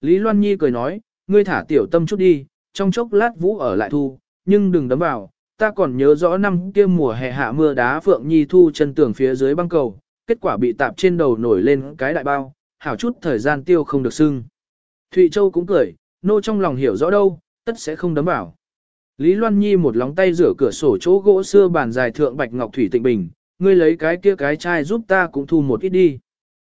Lý Loan Nhi cười nói, ngươi thả tiểu tâm chút đi, trong chốc lát vũ ở lại thu, nhưng đừng đấm vào, ta còn nhớ rõ năm kia mùa hè hạ mưa đá Phượng Nhi thu chân tường phía dưới băng cầu, kết quả bị tạp trên đầu nổi lên cái đại bao, hảo chút thời gian tiêu không được sưng. Thụy Châu cũng cười, nô trong lòng hiểu rõ đâu, tất sẽ không đấm vào. Lý Loan Nhi một lóng tay rửa cửa sổ chỗ gỗ xưa bàn dài thượng bạch ngọc thủy tịnh bình, ngươi lấy cái kia cái chai giúp ta cũng thu một ít đi.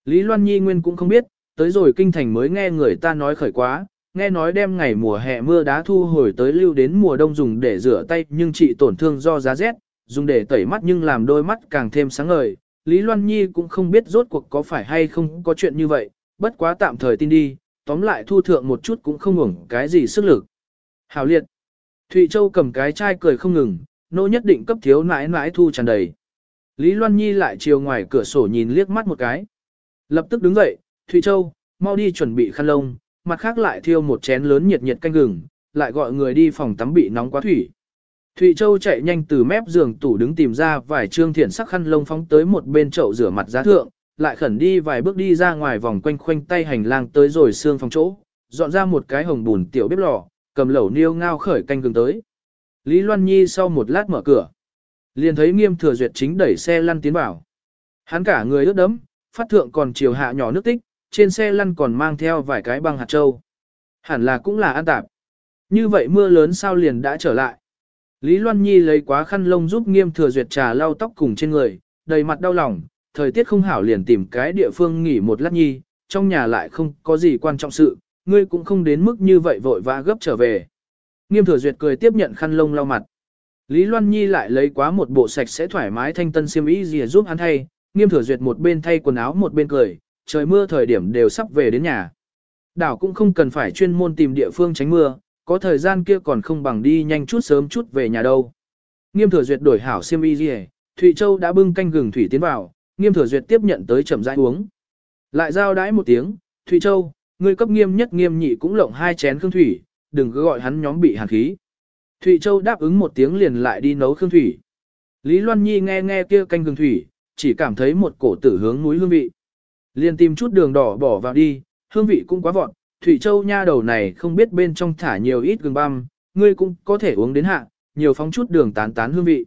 Lý Loan Nhi nguyên cũng không biết, tới rồi kinh thành mới nghe người ta nói khởi quá, nghe nói đem ngày mùa hè mưa đá thu hồi tới lưu đến mùa đông dùng để rửa tay nhưng trị tổn thương do giá rét, dùng để tẩy mắt nhưng làm đôi mắt càng thêm sáng ngời. Lý Loan Nhi cũng không biết rốt cuộc có phải hay không có chuyện như vậy, bất quá tạm thời tin đi, tóm lại thu thượng một chút cũng không ngủng cái gì sức lực. Hảo liệt. Thụy Châu cầm cái chai cười không ngừng, nô nhất định cấp thiếu nãi nãi thu tràn đầy. Lý Loan Nhi lại chiều ngoài cửa sổ nhìn liếc mắt một cái. Lập tức đứng dậy, Thụy Châu, mau đi chuẩn bị khăn lông, mặt khác lại thiêu một chén lớn nhiệt nhiệt canh gừng, lại gọi người đi phòng tắm bị nóng quá thủy. Thụy Châu chạy nhanh từ mép giường tủ đứng tìm ra vài trương thiện sắc khăn lông phóng tới một bên chậu rửa mặt giá thượng, lại khẩn đi vài bước đi ra ngoài vòng quanh khoanh tay hành lang tới rồi xương phòng chỗ, dọn ra một cái hồng bùn tiểu bếp lò, cầm lẩu niêu ngao khởi canh gừng tới. Lý Loan Nhi sau một lát mở cửa, liền thấy nghiêm thừa duyệt chính đẩy xe lăn tiến vào. Hắn cả người ướt đẫm, phát thượng còn chiều hạ nhỏ nước tích, trên xe lăn còn mang theo vài cái băng hạt châu. Hẳn là cũng là an tạp. Như vậy mưa lớn sao liền đã trở lại. Lý Loan Nhi lấy quá khăn lông giúp nghiêm thừa duyệt trà lau tóc cùng trên người, đầy mặt đau lòng, thời tiết không hảo liền tìm cái địa phương nghỉ một lát nhi, trong nhà lại không có gì quan trọng sự, ngươi cũng không đến mức như vậy vội vã gấp trở về. Nghiêm thừa duyệt cười tiếp nhận khăn lông lau mặt. Lý Loan Nhi lại lấy quá một bộ sạch sẽ thoải mái thanh tân xiêm y gì giúp hắn thay, nghiêm thừa duyệt một bên thay quần áo một bên cười, trời mưa thời điểm đều sắp về đến nhà. Đảo cũng không cần phải chuyên môn tìm địa phương tránh mưa, có thời gian kia còn không bằng đi nhanh chút sớm chút về nhà đâu. Nghiêm thừa duyệt đổi hảo xiêm y gì Thụy Châu đã bưng canh gừng thủy tiến vào, nghiêm thừa duyệt tiếp nhận tới chậm rãi uống. Lại giao đãi một tiếng, Thụy Châu, ngươi cấp nghiêm nhất nghiêm nhị cũng lộng hai chén khương thủy, đừng cứ gọi hắn nhóm bị hàn khí. Thụy Châu đáp ứng một tiếng liền lại đi nấu khương thủy. Lý Loan Nhi nghe nghe kia canh gừng thủy, chỉ cảm thấy một cổ tử hướng núi hương vị. Liền tìm chút đường đỏ bỏ vào đi, hương vị cũng quá vọt, Thủy Châu nha đầu này không biết bên trong thả nhiều ít gừng băm, ngươi cũng có thể uống đến hạ, nhiều phóng chút đường tán tán hương vị.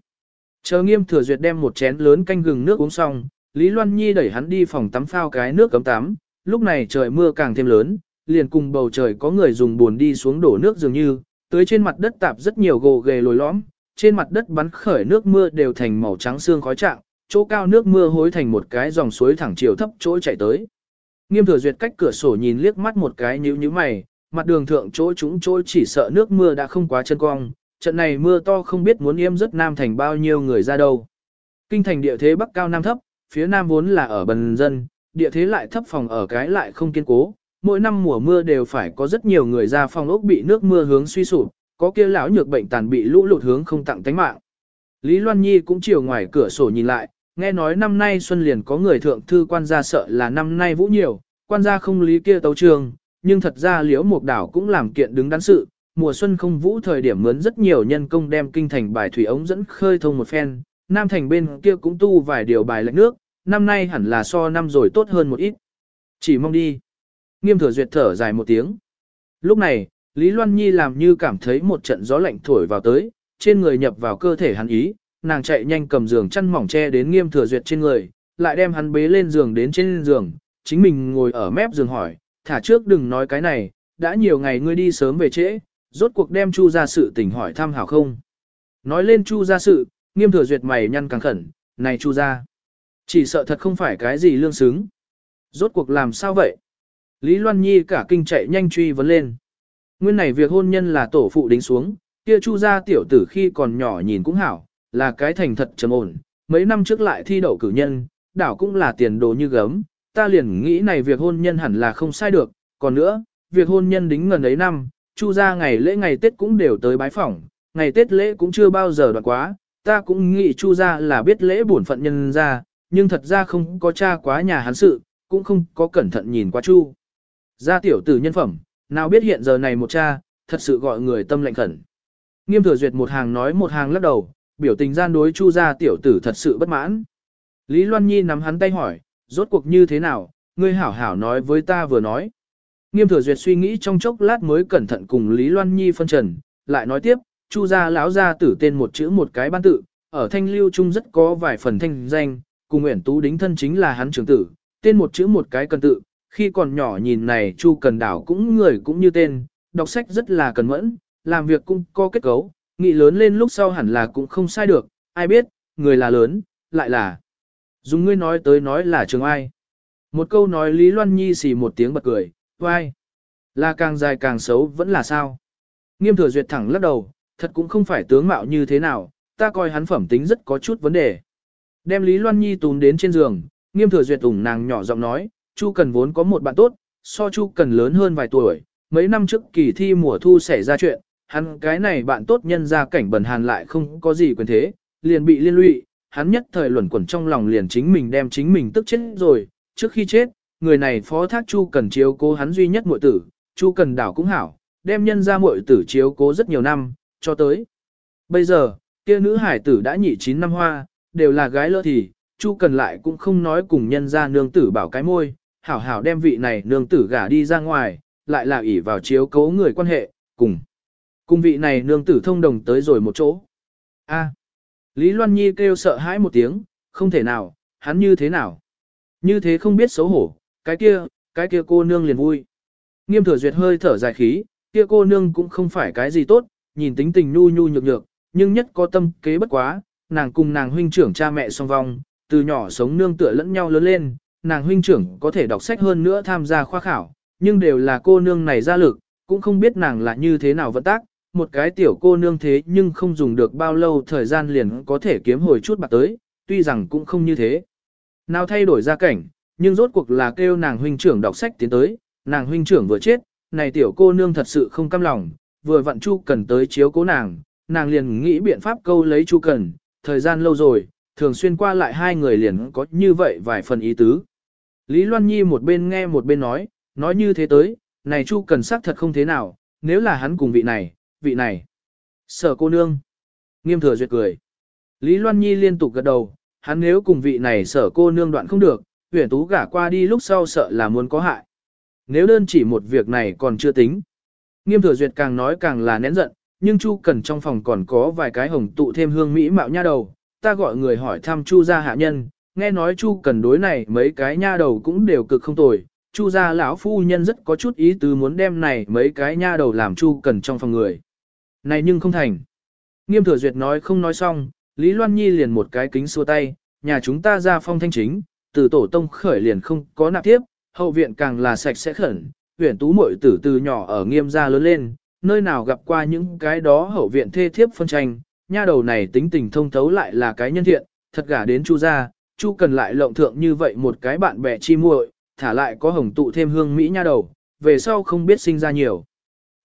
Chờ nghiêm thừa duyệt đem một chén lớn canh gừng nước uống xong, Lý Loan Nhi đẩy hắn đi phòng tắm phao cái nước cấm tắm, lúc này trời mưa càng thêm lớn, liền cùng bầu trời có người dùng buồn đi xuống đổ nước dường như, tới trên mặt đất tạp rất nhiều gồ ghề lồi lõm, trên mặt đất bắn khởi nước mưa đều thành màu trắng xương khói trạng, chỗ cao nước mưa hối thành một cái dòng suối thẳng chiều thấp chỗ chạy tới. Nghiêm thừa duyệt cách cửa sổ nhìn liếc mắt một cái nhíu nhíu mày, mặt đường thượng chỗ chúng chỗ chỉ sợ nước mưa đã không quá chân cong, trận này mưa to không biết muốn yêm rất nam thành bao nhiêu người ra đâu. Kinh thành địa thế bắc cao nam thấp, phía nam vốn là ở bần dân, địa thế lại thấp phòng ở cái lại không kiên cố, mỗi năm mùa mưa đều phải có rất nhiều người ra phòng ốc bị nước mưa hướng suy sụp, có kia lão nhược bệnh tàn bị lũ lụt hướng không tặng tánh mạng. Lý Loan Nhi cũng chiều ngoài cửa sổ nhìn lại, nghe nói năm nay xuân liền có người thượng thư quan gia sợ là năm nay vũ nhiều, quan gia không lý kia tấu trường, nhưng thật ra liễu mục đảo cũng làm kiện đứng đắn sự, mùa xuân không vũ thời điểm mướn rất nhiều nhân công đem kinh thành bài thủy ống dẫn khơi thông một phen, nam thành bên kia cũng tu vài điều bài lạnh nước, năm nay hẳn là so năm rồi tốt hơn một ít. Chỉ mong đi. Nghiêm thừa duyệt thở dài một tiếng. Lúc này, Lý Loan Nhi làm như cảm thấy một trận gió lạnh thổi vào tới, trên người nhập vào cơ thể hắn ý, nàng chạy nhanh cầm giường chăn mỏng che đến nghiêm thừa duyệt trên người, lại đem hắn bế lên giường đến trên giường, chính mình ngồi ở mép giường hỏi, thả trước đừng nói cái này, đã nhiều ngày ngươi đi sớm về trễ, rốt cuộc đem Chu ra sự tình hỏi thăm hảo không. Nói lên Chu ra sự, nghiêm thừa duyệt mày nhăn càng khẩn, này Chu ra, chỉ sợ thật không phải cái gì lương xứng. Rốt cuộc làm sao vậy? Lý Loan Nhi cả kinh chạy nhanh truy vấn lên. Nguyên này việc hôn nhân là tổ phụ đính xuống, kia Chu gia tiểu tử khi còn nhỏ nhìn cũng hảo, là cái thành thật trầm ổn, mấy năm trước lại thi đậu cử nhân, đảo cũng là tiền đồ như gấm, ta liền nghĩ này việc hôn nhân hẳn là không sai được, còn nữa, việc hôn nhân đính ngần ấy năm, chu ra ngày lễ ngày Tết cũng đều tới bái phỏng, ngày Tết lễ cũng chưa bao giờ đoạn quá, ta cũng nghĩ chu ra là biết lễ bổn phận nhân ra, nhưng thật ra không có cha quá nhà hắn sự, cũng không có cẩn thận nhìn qua chu. gia tiểu tử nhân phẩm, nào biết hiện giờ này một cha, thật sự gọi người tâm lệnh khẩn. Nghiêm thừa duyệt một hàng nói một hàng lắc đầu, biểu tình gian đối chu gia tiểu tử thật sự bất mãn. Lý Loan Nhi nắm hắn tay hỏi, rốt cuộc như thế nào, ngươi hảo hảo nói với ta vừa nói. Nghiêm thừa duyệt suy nghĩ trong chốc lát mới cẩn thận cùng Lý Loan Nhi phân trần, lại nói tiếp, Chu gia lão gia tử tên một chữ một cái ban tự, ở thanh lưu trung rất có vài phần thanh danh, cùng Nguyễn Tú đính thân chính là hắn trưởng tử, tên một chữ một cái cần tự, khi còn nhỏ nhìn này Chu Cần Đảo cũng người cũng như tên, đọc sách rất là cần mẫn, làm việc cũng có kết cấu, nghị lớn lên lúc sau hẳn là cũng không sai được, ai biết, người là lớn, lại là. Dùng ngươi nói tới nói là trường ai. Một câu nói Lý Loan Nhi xì một tiếng bật cười, vai. Là càng dài càng xấu vẫn là sao. Nghiêm thừa duyệt thẳng lắc đầu, thật cũng không phải tướng mạo như thế nào, ta coi hắn phẩm tính rất có chút vấn đề. Đem Lý Loan Nhi túm đến trên giường, nghiêm thừa duyệt ủng nàng nhỏ giọng nói, Chu Cần vốn có một bạn tốt, so Chu Cần lớn hơn vài tuổi, mấy năm trước kỳ thi mùa thu xảy ra chuyện, hắn cái này bạn tốt nhân ra cảnh bẩn hàn lại không có gì quyền thế, liền bị liên lụy, hắn nhất thời luẩn quẩn trong lòng liền chính mình đem chính mình tức chết rồi, trước khi chết, người này phó thác Chu Cần chiếu cố hắn duy nhất muội tử, Chu Cần đảo cũng hảo, đem nhân ra muội tử chiếu cố rất nhiều năm, cho tới. Bây giờ, kia nữ hải tử đã nhị chín năm hoa, đều là gái lỡ thì, Chu Cần lại cũng không nói cùng nhân ra nương tử bảo cái môi, hảo hảo đem vị này nương tử gả đi ra ngoài, lại là ỷ vào chiếu cố người quan hệ, cùng. Cùng vị này nương tử thông đồng tới rồi một chỗ. A. Lý Loan Nhi kêu sợ hãi một tiếng, không thể nào, hắn như thế nào. Như thế không biết xấu hổ, cái kia, cái kia cô nương liền vui. Nghiêm thừa duyệt hơi thở dài khí, kia cô nương cũng không phải cái gì tốt, nhìn tính tình nhu nhu nhược nhược, nhưng nhất có tâm kế bất quá, nàng cùng nàng huynh trưởng cha mẹ song vong, từ nhỏ sống nương tựa lẫn nhau lớn lên, nàng huynh trưởng có thể đọc sách hơn nữa tham gia khoa khảo, nhưng đều là cô nương này ra lực, cũng không biết nàng là như thế nào vận tác, một cái tiểu cô nương thế nhưng không dùng được bao lâu thời gian liền có thể kiếm hồi chút bạc tới, tuy rằng cũng không như thế. Nào thay đổi gia cảnh, nhưng rốt cuộc là kêu nàng huynh trưởng đọc sách tiến tới, nàng huynh trưởng vừa chết, này tiểu cô nương thật sự không căm lòng, vừa vặn Chu Cần tới chiếu cố nàng, nàng liền nghĩ biện pháp câu lấy Chu Cần, thời gian lâu rồi, thường xuyên qua lại hai người liền có như vậy vài phần ý tứ. Lý Loan Nhi một bên nghe một bên nói, nói như thế tới, này Chu Cần xác thật không thế nào, nếu là hắn cùng vị này, vị này. Sở cô nương. Nghiêm thừa duyệt cười. Lý Loan Nhi liên tục gật đầu, hắn nếu cùng vị này sở cô nương đoạn không được, huyền tú gả qua đi lúc sau sợ là muốn có hại. Nếu đơn chỉ một việc này còn chưa tính. Nghiêm thừa duyệt càng nói càng là nén giận, nhưng Chu Cần trong phòng còn có vài cái hồng tụ thêm hương mỹ mạo nha đầu, ta gọi người hỏi thăm Chu gia hạ nhân, nghe nói Chu Cần đối này mấy cái nha đầu cũng đều cực không tồi, Chu gia lão phu nhân rất có chút ý tứ muốn đem này mấy cái nha đầu làm Chu Cần trong phòng người. Này nhưng không thành. Nghiêm thừa duyệt nói không nói xong, Lý Loan Nhi liền một cái kính xua tay, nhà chúng ta ra phong thanh chính, từ tổ tông khởi liền không có nạp tiếp, hậu viện càng là sạch sẽ khẩn, huyền tú muội tử từ nhỏ ở nghiêm gia lớn lên, nơi nào gặp qua những cái đó hậu viện thê thiếp phân tranh, nha đầu này tính tình thông thấu lại là cái nhân thiện, thật gả đến chu gia, chu cần lại lộng thượng như vậy một cái bạn bè chi muội, thả lại có hồng tụ thêm hương mỹ nha đầu, về sau không biết sinh ra nhiều.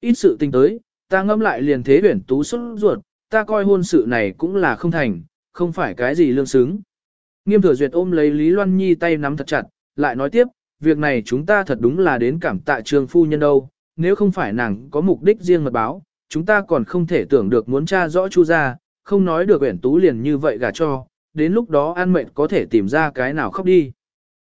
Ít sự tình tới, ta ngâm lại liền thế huyển tú xuất ruột, ta coi hôn sự này cũng là không thành, không phải cái gì lương xứng. Nghiêm thừa duyệt ôm lấy Lý Loan Nhi tay nắm thật chặt, lại nói tiếp, việc này chúng ta thật đúng là đến cảm tạ trương phu nhân đâu, nếu không phải nàng có mục đích riêng mật báo, chúng ta còn không thể tưởng được muốn tra rõ chu ra, không nói được uyển tú liền như vậy gả cho, đến lúc đó an mệnh có thể tìm ra cái nào khóc đi.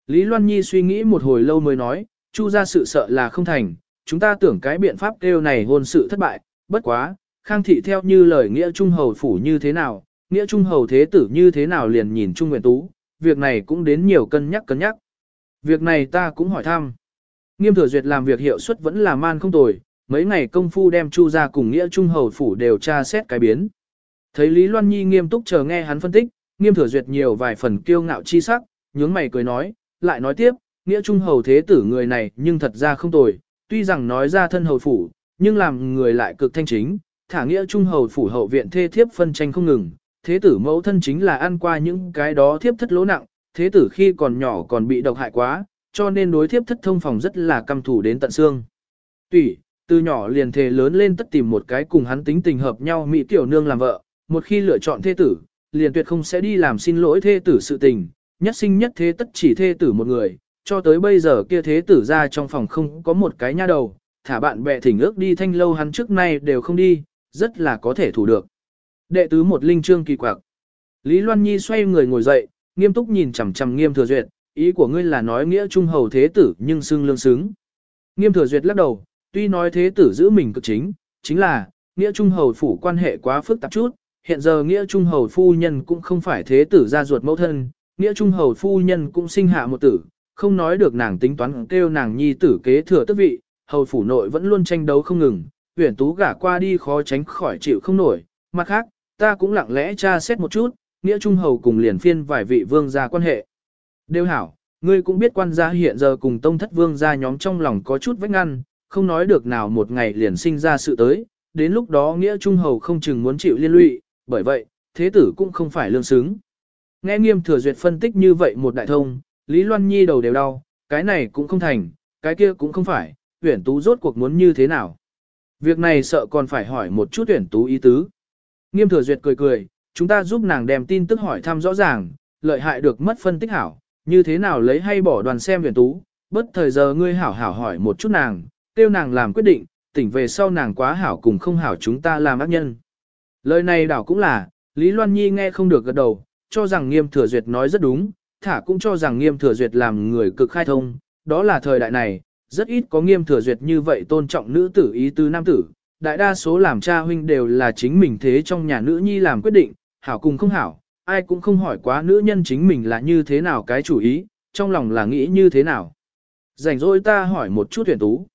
Lý Loan Nhi suy nghĩ một hồi lâu mới nói, chu ra sự sợ là không thành, chúng ta tưởng cái biện pháp kêu này hôn sự thất bại, bất quá, khang thị theo như lời nghĩa trung hầu phủ như thế nào, nghĩa trung hầu thế tử như thế nào liền nhìn trung nguyện tú, việc này cũng đến nhiều cân nhắc cân nhắc. Việc này ta cũng hỏi thăm. Nghiêm thừa duyệt làm việc hiệu suất vẫn là man không tồi, mấy ngày công phu đem chu ra cùng nghĩa trung hầu phủ đều tra xét cái biến. Thấy Lý Loan Nhi nghiêm túc chờ nghe hắn phân tích, nghiêm thừa duyệt nhiều vài phần kiêu ngạo chi sắc, nhướng mày cười nói, lại nói tiếp, nghĩa trung hầu thế tử người này nhưng thật ra không tồi, tuy rằng nói ra thân hầu phủ, nhưng làm người lại cực thanh chính, thả nghĩa trung hầu phủ hậu viện thê thiếp phân tranh không ngừng, thế tử mẫu thân chính là ăn qua những cái đó thiếp thất lỗ nặng, thế tử khi còn nhỏ còn bị độc hại quá, cho nên đối thiếp thất thông phòng rất là căm thủ đến tận xương. Tủy, từ nhỏ liền thề lớn lên tất tìm một cái cùng hắn tính tình hợp nhau mỹ tiểu nương làm vợ, một khi lựa chọn thế tử, liền tuyệt không sẽ đi làm xin lỗi thế tử sự tình, nhất sinh nhất thế tất chỉ thế tử một người, cho tới bây giờ kia thế tử ra trong phòng không có một cái nha đầu, thả bạn bè thỉnh ước đi thanh lâu hắn trước nay đều không đi, rất là có thể thủ được. Đệ tứ một linh trương kỳ quặc. Lý Loan Nhi xoay người ngồi dậy, nghiêm túc nhìn chằm chằm nghiêm thừa duyệt, ý của ngươi là nói nghĩa trung hầu thế tử nhưng xưng lương xứng. Nghiêm thừa duyệt lắc đầu, tuy nói thế tử giữ mình cực chính, chính là, nghĩa trung hầu phủ quan hệ quá phức tạp chút, hiện giờ nghĩa trung hầu phu nhân cũng không phải thế tử ra ruột mẫu thân, nghĩa trung hầu phu nhân cũng sinh hạ một tử, không nói được nàng tính toán kêu nàng nhi tử kế thừa tước vị, hầu phủ nội vẫn luôn tranh đấu không ngừng, uyển tú gả qua đi khó tránh khỏi chịu không nổi, mặt khác, ta cũng lặng lẽ tra xét một chút, nghĩa trung hầu cùng liền phiên vài vị vương gia quan hệ. Đều hảo, ngươi cũng biết quan gia hiện giờ cùng tông thất vương gia nhóm trong lòng có chút vách ngăn, không nói được nào một ngày liền sinh ra sự tới, đến lúc đó nghĩa trung hầu không chừng muốn chịu liên lụy, bởi vậy, thế tử cũng không phải lương xứng. Nghe nghiêm thừa duyệt phân tích như vậy một đại thông, Lý Loan Nhi đầu đều đau, cái này cũng không thành, cái kia cũng không phải, tuyển tú rốt cuộc muốn như thế nào. Việc này sợ còn phải hỏi một chút tuyển tú ý tứ. Nghiêm thừa duyệt cười cười, chúng ta giúp nàng đem tin tức hỏi thăm rõ ràng, lợi hại được mất phân tích hảo, như thế nào lấy hay bỏ đoàn xem tuyển tú, bất thời giờ ngươi hảo hảo hỏi một chút nàng, tiêu nàng làm quyết định, tỉnh về sau nàng quá hảo cùng không hảo chúng ta làm ác nhân. Lời này đảo cũng là, Lý Loan Nhi nghe không được gật đầu, cho rằng nghiêm thừa duyệt nói rất đúng, thả cũng cho rằng nghiêm thừa duyệt làm người cực khai thông, đó là thời đại này, rất ít có nghiêm thừa duyệt như vậy tôn trọng nữ tử ý tứ nam tử, đại đa số làm cha huynh đều là chính mình thế trong nhà nữ nhi làm quyết định, hảo cùng không hảo, ai cũng không hỏi quá nữ nhân chính mình là như thế nào cái chủ ý, trong lòng là nghĩ như thế nào. Rảnh rỗi ta hỏi một chút tuyển tú.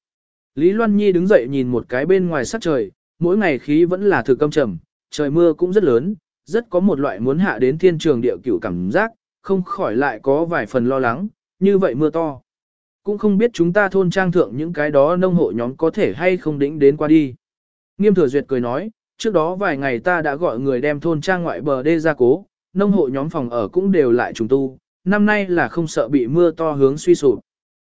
Lý Loan Nhi đứng dậy nhìn một cái bên ngoài sắc trời, mỗi ngày khí vẫn là thực câm trầm, trời mưa cũng rất lớn, rất có một loại muốn hạ đến thiên trường địa cửu cảm giác, không khỏi lại có vài phần lo lắng, như vậy mưa to. Cũng không biết chúng ta thôn trang thượng những cái đó nông hộ nhóm có thể hay không đĩnh đến qua đi. Nghiêm thừa duyệt cười nói, trước đó vài ngày ta đã gọi người đem thôn trang ngoại bờ đê ra cố, nông hộ nhóm phòng ở cũng đều lại trùng tu, năm nay là không sợ bị mưa to hướng suy sụp.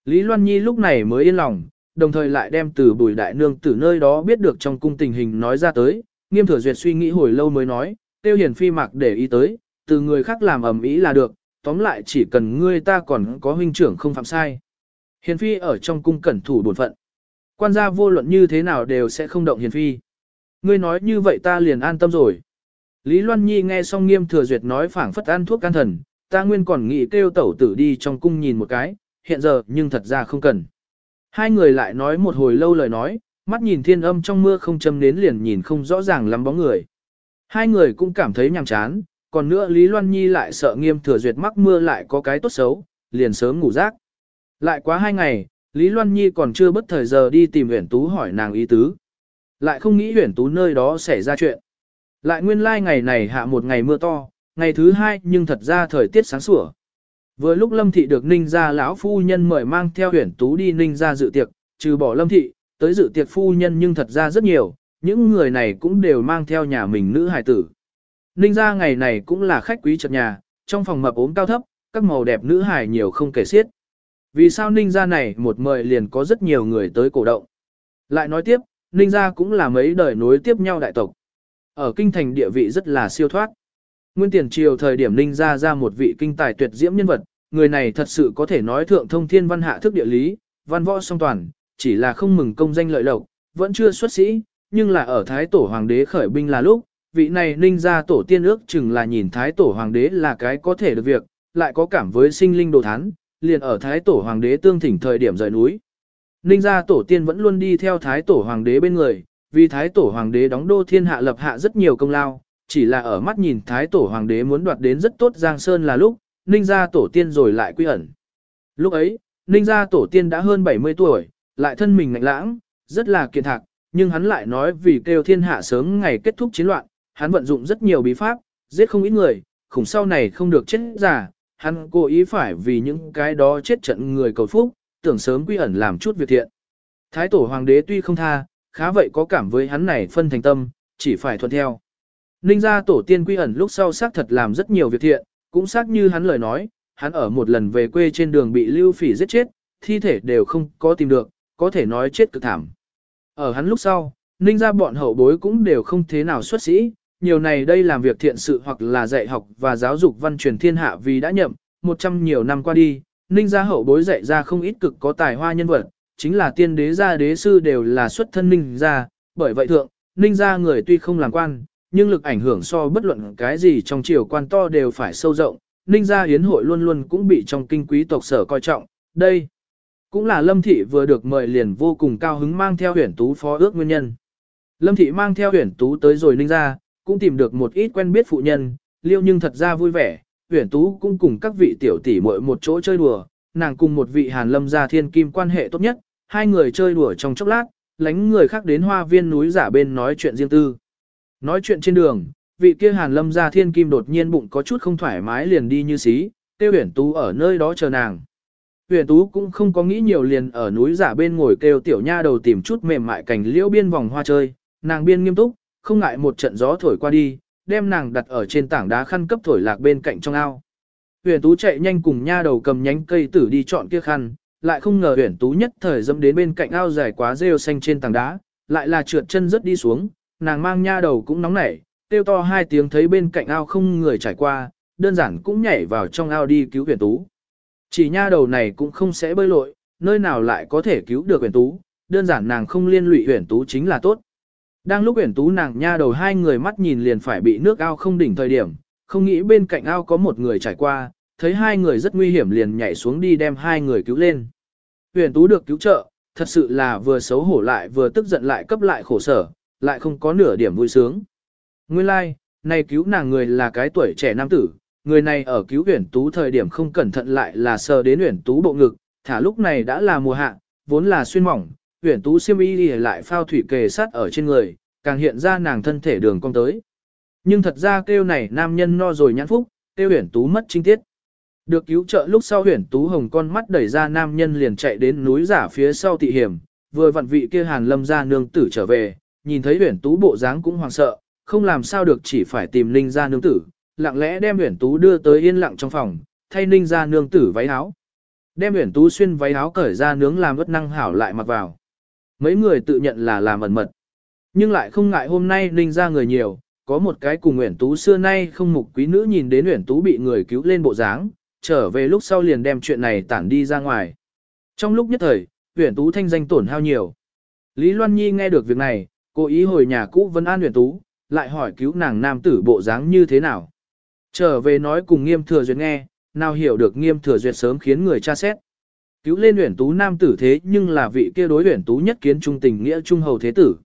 Lý Loan Nhi lúc này mới yên lòng, đồng thời lại đem từ bùi đại nương từ nơi đó biết được trong cung tình hình nói ra tới, nghiêm thừa duyệt suy nghĩ hồi lâu mới nói, tiêu hiển phi mạc để ý tới, từ người khác làm ẩm ý là được, tóm lại chỉ cần ngươi ta còn có huynh trưởng không phạm sai. Hiền phi ở trong cung cẩn thủ bổn phận. Quan gia vô luận như thế nào đều sẽ không động hiền phi. Ngươi nói như vậy ta liền an tâm rồi. Lý Loan Nhi nghe xong nghiêm thừa duyệt nói phảng phất ăn thuốc can thần, ta nguyên còn nghĩ kêu tẩu tử đi trong cung nhìn một cái, hiện giờ nhưng thật ra không cần. Hai người lại nói một hồi lâu lời nói, mắt nhìn thiên âm trong mưa không châm nến liền nhìn không rõ ràng lắm bóng người. Hai người cũng cảm thấy nhàm chán, còn nữa Lý Loan Nhi lại sợ nghiêm thừa duyệt mắc mưa lại có cái tốt xấu, liền sớm ngủ rác. Lại quá hai ngày, Lý Loan Nhi còn chưa bất thời giờ đi tìm Huyền Tú hỏi nàng ý tứ. Lại không nghĩ Huyền Tú nơi đó xảy ra chuyện. Lại nguyên lai like ngày này hạ một ngày mưa to, ngày thứ hai nhưng thật ra thời tiết sáng sủa. Vừa lúc Lâm Thị được Ninh gia lão phu nhân mời mang theo Huyền Tú đi Ninh gia dự tiệc, trừ bỏ Lâm Thị, tới dự tiệc phu nhân nhưng thật ra rất nhiều, những người này cũng đều mang theo nhà mình nữ hài tử. Ninh gia ngày này cũng là khách quý chật nhà, trong phòng mập ốm cao thấp, các màu đẹp nữ hài nhiều không kể xiết. Vì sao Ninh gia này một mời liền có rất nhiều người tới cổ động. Lại nói tiếp, Ninh gia cũng là mấy đời nối tiếp nhau đại tộc. Ở kinh thành địa vị rất là siêu thoát. Nguyên tiền triều thời điểm Ninh gia ra một vị kinh tài tuyệt diễm nhân vật, người này thật sự có thể nói thượng thông thiên văn hạ thức địa lý, văn võ song toàn, chỉ là không mừng công danh lợi lộc, vẫn chưa xuất sĩ, nhưng là ở Thái Tổ Hoàng đế khởi binh là lúc, vị này ninh ra tổ tiên ước chừng là nhìn Thái Tổ Hoàng đế là cái có thể được việc, lại có cảm với sinh linh đồ thán, liền ở Thái Tổ Hoàng đế tương thỉnh thời điểm rời núi. Ninh gia tổ tiên vẫn luôn đi theo Thái Tổ Hoàng đế bên người, vì Thái Tổ Hoàng đế đóng đô thiên hạ lập hạ rất nhiều công lao, chỉ là ở mắt nhìn Thái Tổ Hoàng đế muốn đoạt đến rất tốt Giang Sơn là lúc, Ninh gia tổ tiên rồi lại quy ẩn. Lúc ấy, Ninh gia tổ tiên đã hơn 70 tuổi, lại thân mình ngạnh lãng, rất là kiệt thạc, nhưng hắn lại nói vì kêu thiên hạ sớm ngày kết thúc chiến loạn, hắn vận dụng rất nhiều bí pháp, giết không ít người, khủng sau này không được chết giả, hắn cố ý phải vì những cái đó chết trận người cầu phúc, tưởng sớm quy ẩn làm chút việc thiện. Thái tổ hoàng đế tuy không tha, khá vậy có cảm với hắn này phân thành tâm, chỉ phải thuận theo. Ninh gia tổ tiên quy ẩn lúc sau xác thật làm rất nhiều việc thiện, cũng xác như hắn lời nói, hắn ở một lần về quê trên đường bị lưu phỉ giết chết, thi thể đều không có tìm được, có thể nói chết cực thảm. Ở hắn lúc sau, ninh gia bọn hậu bối cũng đều không thế nào xuất sĩ, nhiều này đây làm việc thiện sự hoặc là dạy học và giáo dục văn truyền thiên hạ vì đã nhậm, một trăm nhiều năm qua đi, ninh gia hậu bối dạy ra không ít cực có tài hoa nhân vật, chính là tiên đế gia đế sư đều là xuất thân ninh gia, bởi vậy thượng, ninh gia người tuy không làm quan, nhưng lực ảnh hưởng so bất luận cái gì trong triều quan to đều phải sâu rộng, ninh gia hiến hội luôn luôn cũng bị trong kinh quý tộc sở coi trọng, đây Cũng là Lâm Thị vừa được mời liền vô cùng cao hứng mang theo huyền tú phó ước nguyên nhân. Lâm Thị mang theo huyền tú tới rồi ninh ra, cũng tìm được một ít quen biết phụ nhân, liêu nhưng thật ra vui vẻ, huyền tú cũng cùng các vị tiểu tỷ muội một chỗ chơi đùa, nàng cùng một vị hàn lâm gia thiên kim quan hệ tốt nhất, hai người chơi đùa trong chốc lát, lánh người khác đến hoa viên núi giả bên nói chuyện riêng tư. Nói chuyện trên đường, vị kia hàn lâm gia thiên kim đột nhiên bụng có chút không thoải mái liền đi như xí, tiêu huyền tú ở nơi đó chờ nàng. Huyền tú cũng không có nghĩ nhiều liền ở núi giả bên ngồi kêu tiểu nha đầu tìm chút mềm mại cảnh liễu biên vòng hoa chơi, nàng biên nghiêm túc, không ngại một trận gió thổi qua đi, đem nàng đặt ở trên tảng đá khăn cấp thổi lạc bên cạnh trong ao. Huyền Tú chạy nhanh cùng nha đầu cầm nhánh cây tử đi chọn kia khăn, lại không ngờ Huyền Tú nhất thời dẫm đến bên cạnh ao dài quá rêu xanh trên tảng đá, lại là trượt chân rất đi xuống, nàng mang nha đầu cũng nóng nảy, tiêu to hai tiếng thấy bên cạnh ao không người trải qua, đơn giản cũng nhảy vào trong ao đi cứu Huyền Tú. Chỉ nha đầu này cũng không sẽ bơi lội, nơi nào lại có thể cứu được Huyền Tú, đơn giản nàng không liên lụy Huyền Tú chính là tốt. Đang lúc Uyển Tú nàng nha đầu hai người mắt nhìn liền phải bị nước ao không đỉnh thời điểm, không nghĩ bên cạnh ao có một người trải qua, thấy hai người rất nguy hiểm liền nhảy xuống đi đem hai người cứu lên. Uyển Tú được cứu trợ, thật sự là vừa xấu hổ lại vừa tức giận lại cấp lại khổ sở, lại không có nửa điểm vui sướng. Nguyên lai, like, này cứu nàng người là cái tuổi trẻ nam tử, người này ở cứu Uyển Tú thời điểm không cẩn thận lại là sờ đến Uyển Tú bộ ngực, thả lúc này đã là mùa hạ, vốn là xuyên mỏng, Uyển Tú xiêm y lại phao thủy kề sát ở trên người, càng hiện ra nàng thân thể đường cong tới. Nhưng thật ra kêu này nam nhân no rồi nhãn phúc, kêu Uyển Tú mất trinh tiết. Được cứu trợ lúc sau Uyển Tú hồng con mắt đẩy ra nam nhân liền chạy đến núi giả phía sau tị hiểm, vừa vặn vị kia Hàn Lâm gia nương tử trở về, nhìn thấy Uyển Tú bộ dáng cũng hoảng sợ, không làm sao được chỉ phải tìm Ninh gia nương tử, lặng lẽ đem Uyển Tú đưa tới yên lặng trong phòng, thay Ninh gia nương tử váy áo. Đem Uyển Tú xuyên váy áo cởi ra nướng làm vất năng hảo lại mặc vào. Mấy người tự nhận là làm ẩn mật. Nhưng lại không ngại hôm nay ninh ra người nhiều, có một cái cùng Nguyễn Tú xưa nay không mục quý nữ nhìn đến Nguyễn Tú bị người cứu lên bộ dáng, trở về lúc sau liền đem chuyện này tản đi ra ngoài. Trong lúc nhất thời, Nguyễn Tú thanh danh tổn hao nhiều. Lý Loan Nhi nghe được việc này, cố ý hồi nhà cũ Vân An Nguyễn Tú, lại hỏi cứu nàng nam tử bộ dáng như thế nào. Trở về nói cùng nghiêm thừa duyệt nghe, nào hiểu được nghiêm thừa duyệt sớm khiến người tra xét. Cứu lên Uyển Tú nam tử thế nhưng là vị kia đối Uyển Tú nhất kiến trung tình nghĩa trung hầu thế tử.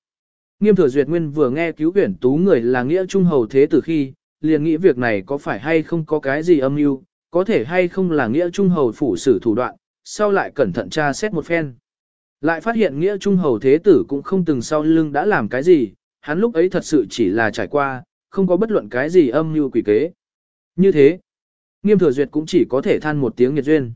Nghiêm thừa duyệt nguyên vừa nghe cứu Uyển Tú người là nghĩa trung hầu thế tử khi, liền nghĩ việc này có phải hay không có cái gì âm mưu, có thể hay không là nghĩa trung hầu phủ xử thủ đoạn, sau lại cẩn thận tra xét một phen. Lại phát hiện nghĩa trung hầu thế tử cũng không từng sau lưng đã làm cái gì, hắn lúc ấy thật sự chỉ là trải qua, không có bất luận cái gì âm mưu quỷ kế. Như thế, nghiêm thừa duyệt cũng chỉ có thể than một tiếng nghiệt duyên.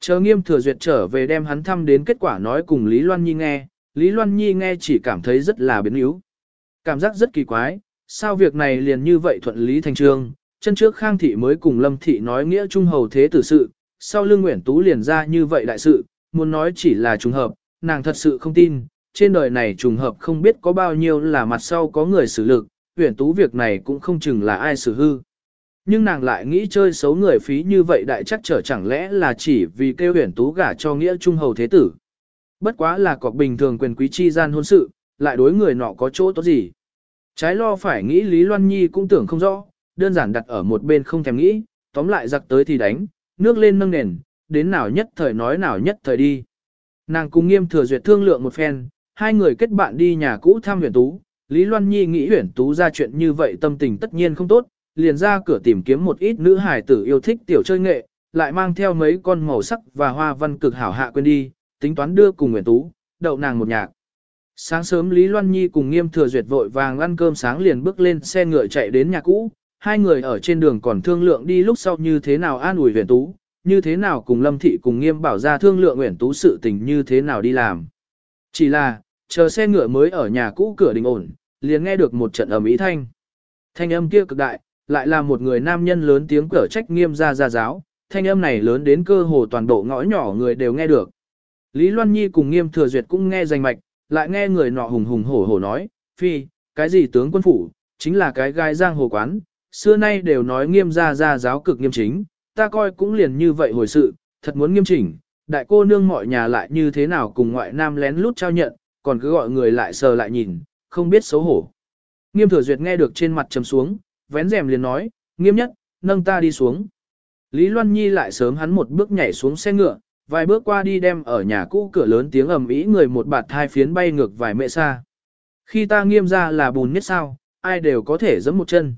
Chờ nghiêm thừa duyệt trở về đem hắn thăm đến kết quả nói cùng Lý Loan Nhi nghe, Lý Loan Nhi nghe chỉ cảm thấy rất là biến yếu. Cảm giác rất kỳ quái, sao việc này liền như vậy thuận lý thành trương, chân trước Khang Thị mới cùng Lâm Thị nói nghĩa trung hầu thế tử sự, sau lưng Nguyễn Tú liền ra như vậy đại sự, muốn nói chỉ là trùng hợp, nàng thật sự không tin, trên đời này trùng hợp không biết có bao nhiêu là mặt sau có người xử lực, Nguyễn Tú việc này cũng không chừng là ai xử hư. Nhưng nàng lại nghĩ chơi xấu người phí như vậy đại chắc trở chẳng lẽ là chỉ vì kêu huyền tú gả cho nghĩa trung hầu thế tử. Bất quá là cọc bình thường quyền quý chi gian hôn sự, lại đối người nọ có chỗ tốt gì. Trái lo phải nghĩ Lý Loan Nhi cũng tưởng không rõ, đơn giản đặt ở một bên không thèm nghĩ, tóm lại giặc tới thì đánh, nước lên nâng nền, đến nào nhất thời nói nào nhất thời đi. Nàng cùng nghiêm thừa duyệt thương lượng một phen, hai người kết bạn đi nhà cũ thăm huyền tú, Lý Loan Nhi nghĩ huyền tú ra chuyện như vậy tâm tình tất nhiên không tốt, liền ra cửa tìm kiếm một ít nữ hài tử yêu thích tiểu chơi nghệ, lại mang theo mấy con màu sắc và hoa văn cực hảo hạ quên đi, tính toán đưa cùng Nguyễn Tú, đậu nàng một nhạc. Sáng sớm Lý Loan Nhi cùng Nghiêm Thừa Duyệt vội vàng ăn cơm sáng liền bước lên xe ngựa chạy đến nhà cũ, hai người ở trên đường còn thương lượng đi lúc sau như thế nào an ủi Nguyễn Tú, như thế nào cùng Lâm Thị cùng Nghiêm bảo ra thương lượng Nguyễn Tú sự tình như thế nào đi làm. Chỉ là, chờ xe ngựa mới ở nhà cũ cửa đình ổn, liền nghe được một trận ầm ĩ thanh. Thanh âm kia cực đại, lại là một người nam nhân lớn tiếng cở trách nghiêm ra ra giáo, thanh âm này lớn đến cơ hồ toàn bộ ngõ nhỏ người đều nghe được. Lý Loan Nhi cùng nghiêm thừa duyệt cũng nghe danh mạch, lại nghe người nọ hùng hùng hổ hổ nói, phi, cái gì tướng quân phủ, chính là cái gai giang hồ quán, xưa nay đều nói nghiêm ra ra giáo cực nghiêm chính, ta coi cũng liền như vậy hồi sự, thật muốn nghiêm chỉnh, đại cô nương mọi nhà lại như thế nào cùng ngoại nam lén lút trao nhận, còn cứ gọi người lại sờ lại nhìn, không biết xấu hổ. Nghiêm thừa duyệt nghe được trên mặt trầm xuống, vén rèm liền nói, nghiêm nhất, nâng ta đi xuống. Lý Loan Nhi lại sớm hắn một bước nhảy xuống xe ngựa, vài bước qua đi đem ở nhà cũ cửa lớn tiếng ầm ĩ người một bạt hai phiến bay ngược vài mẹ xa. Khi ta nghiêm ra là bùn nhất sao, ai đều có thể giẫm một chân.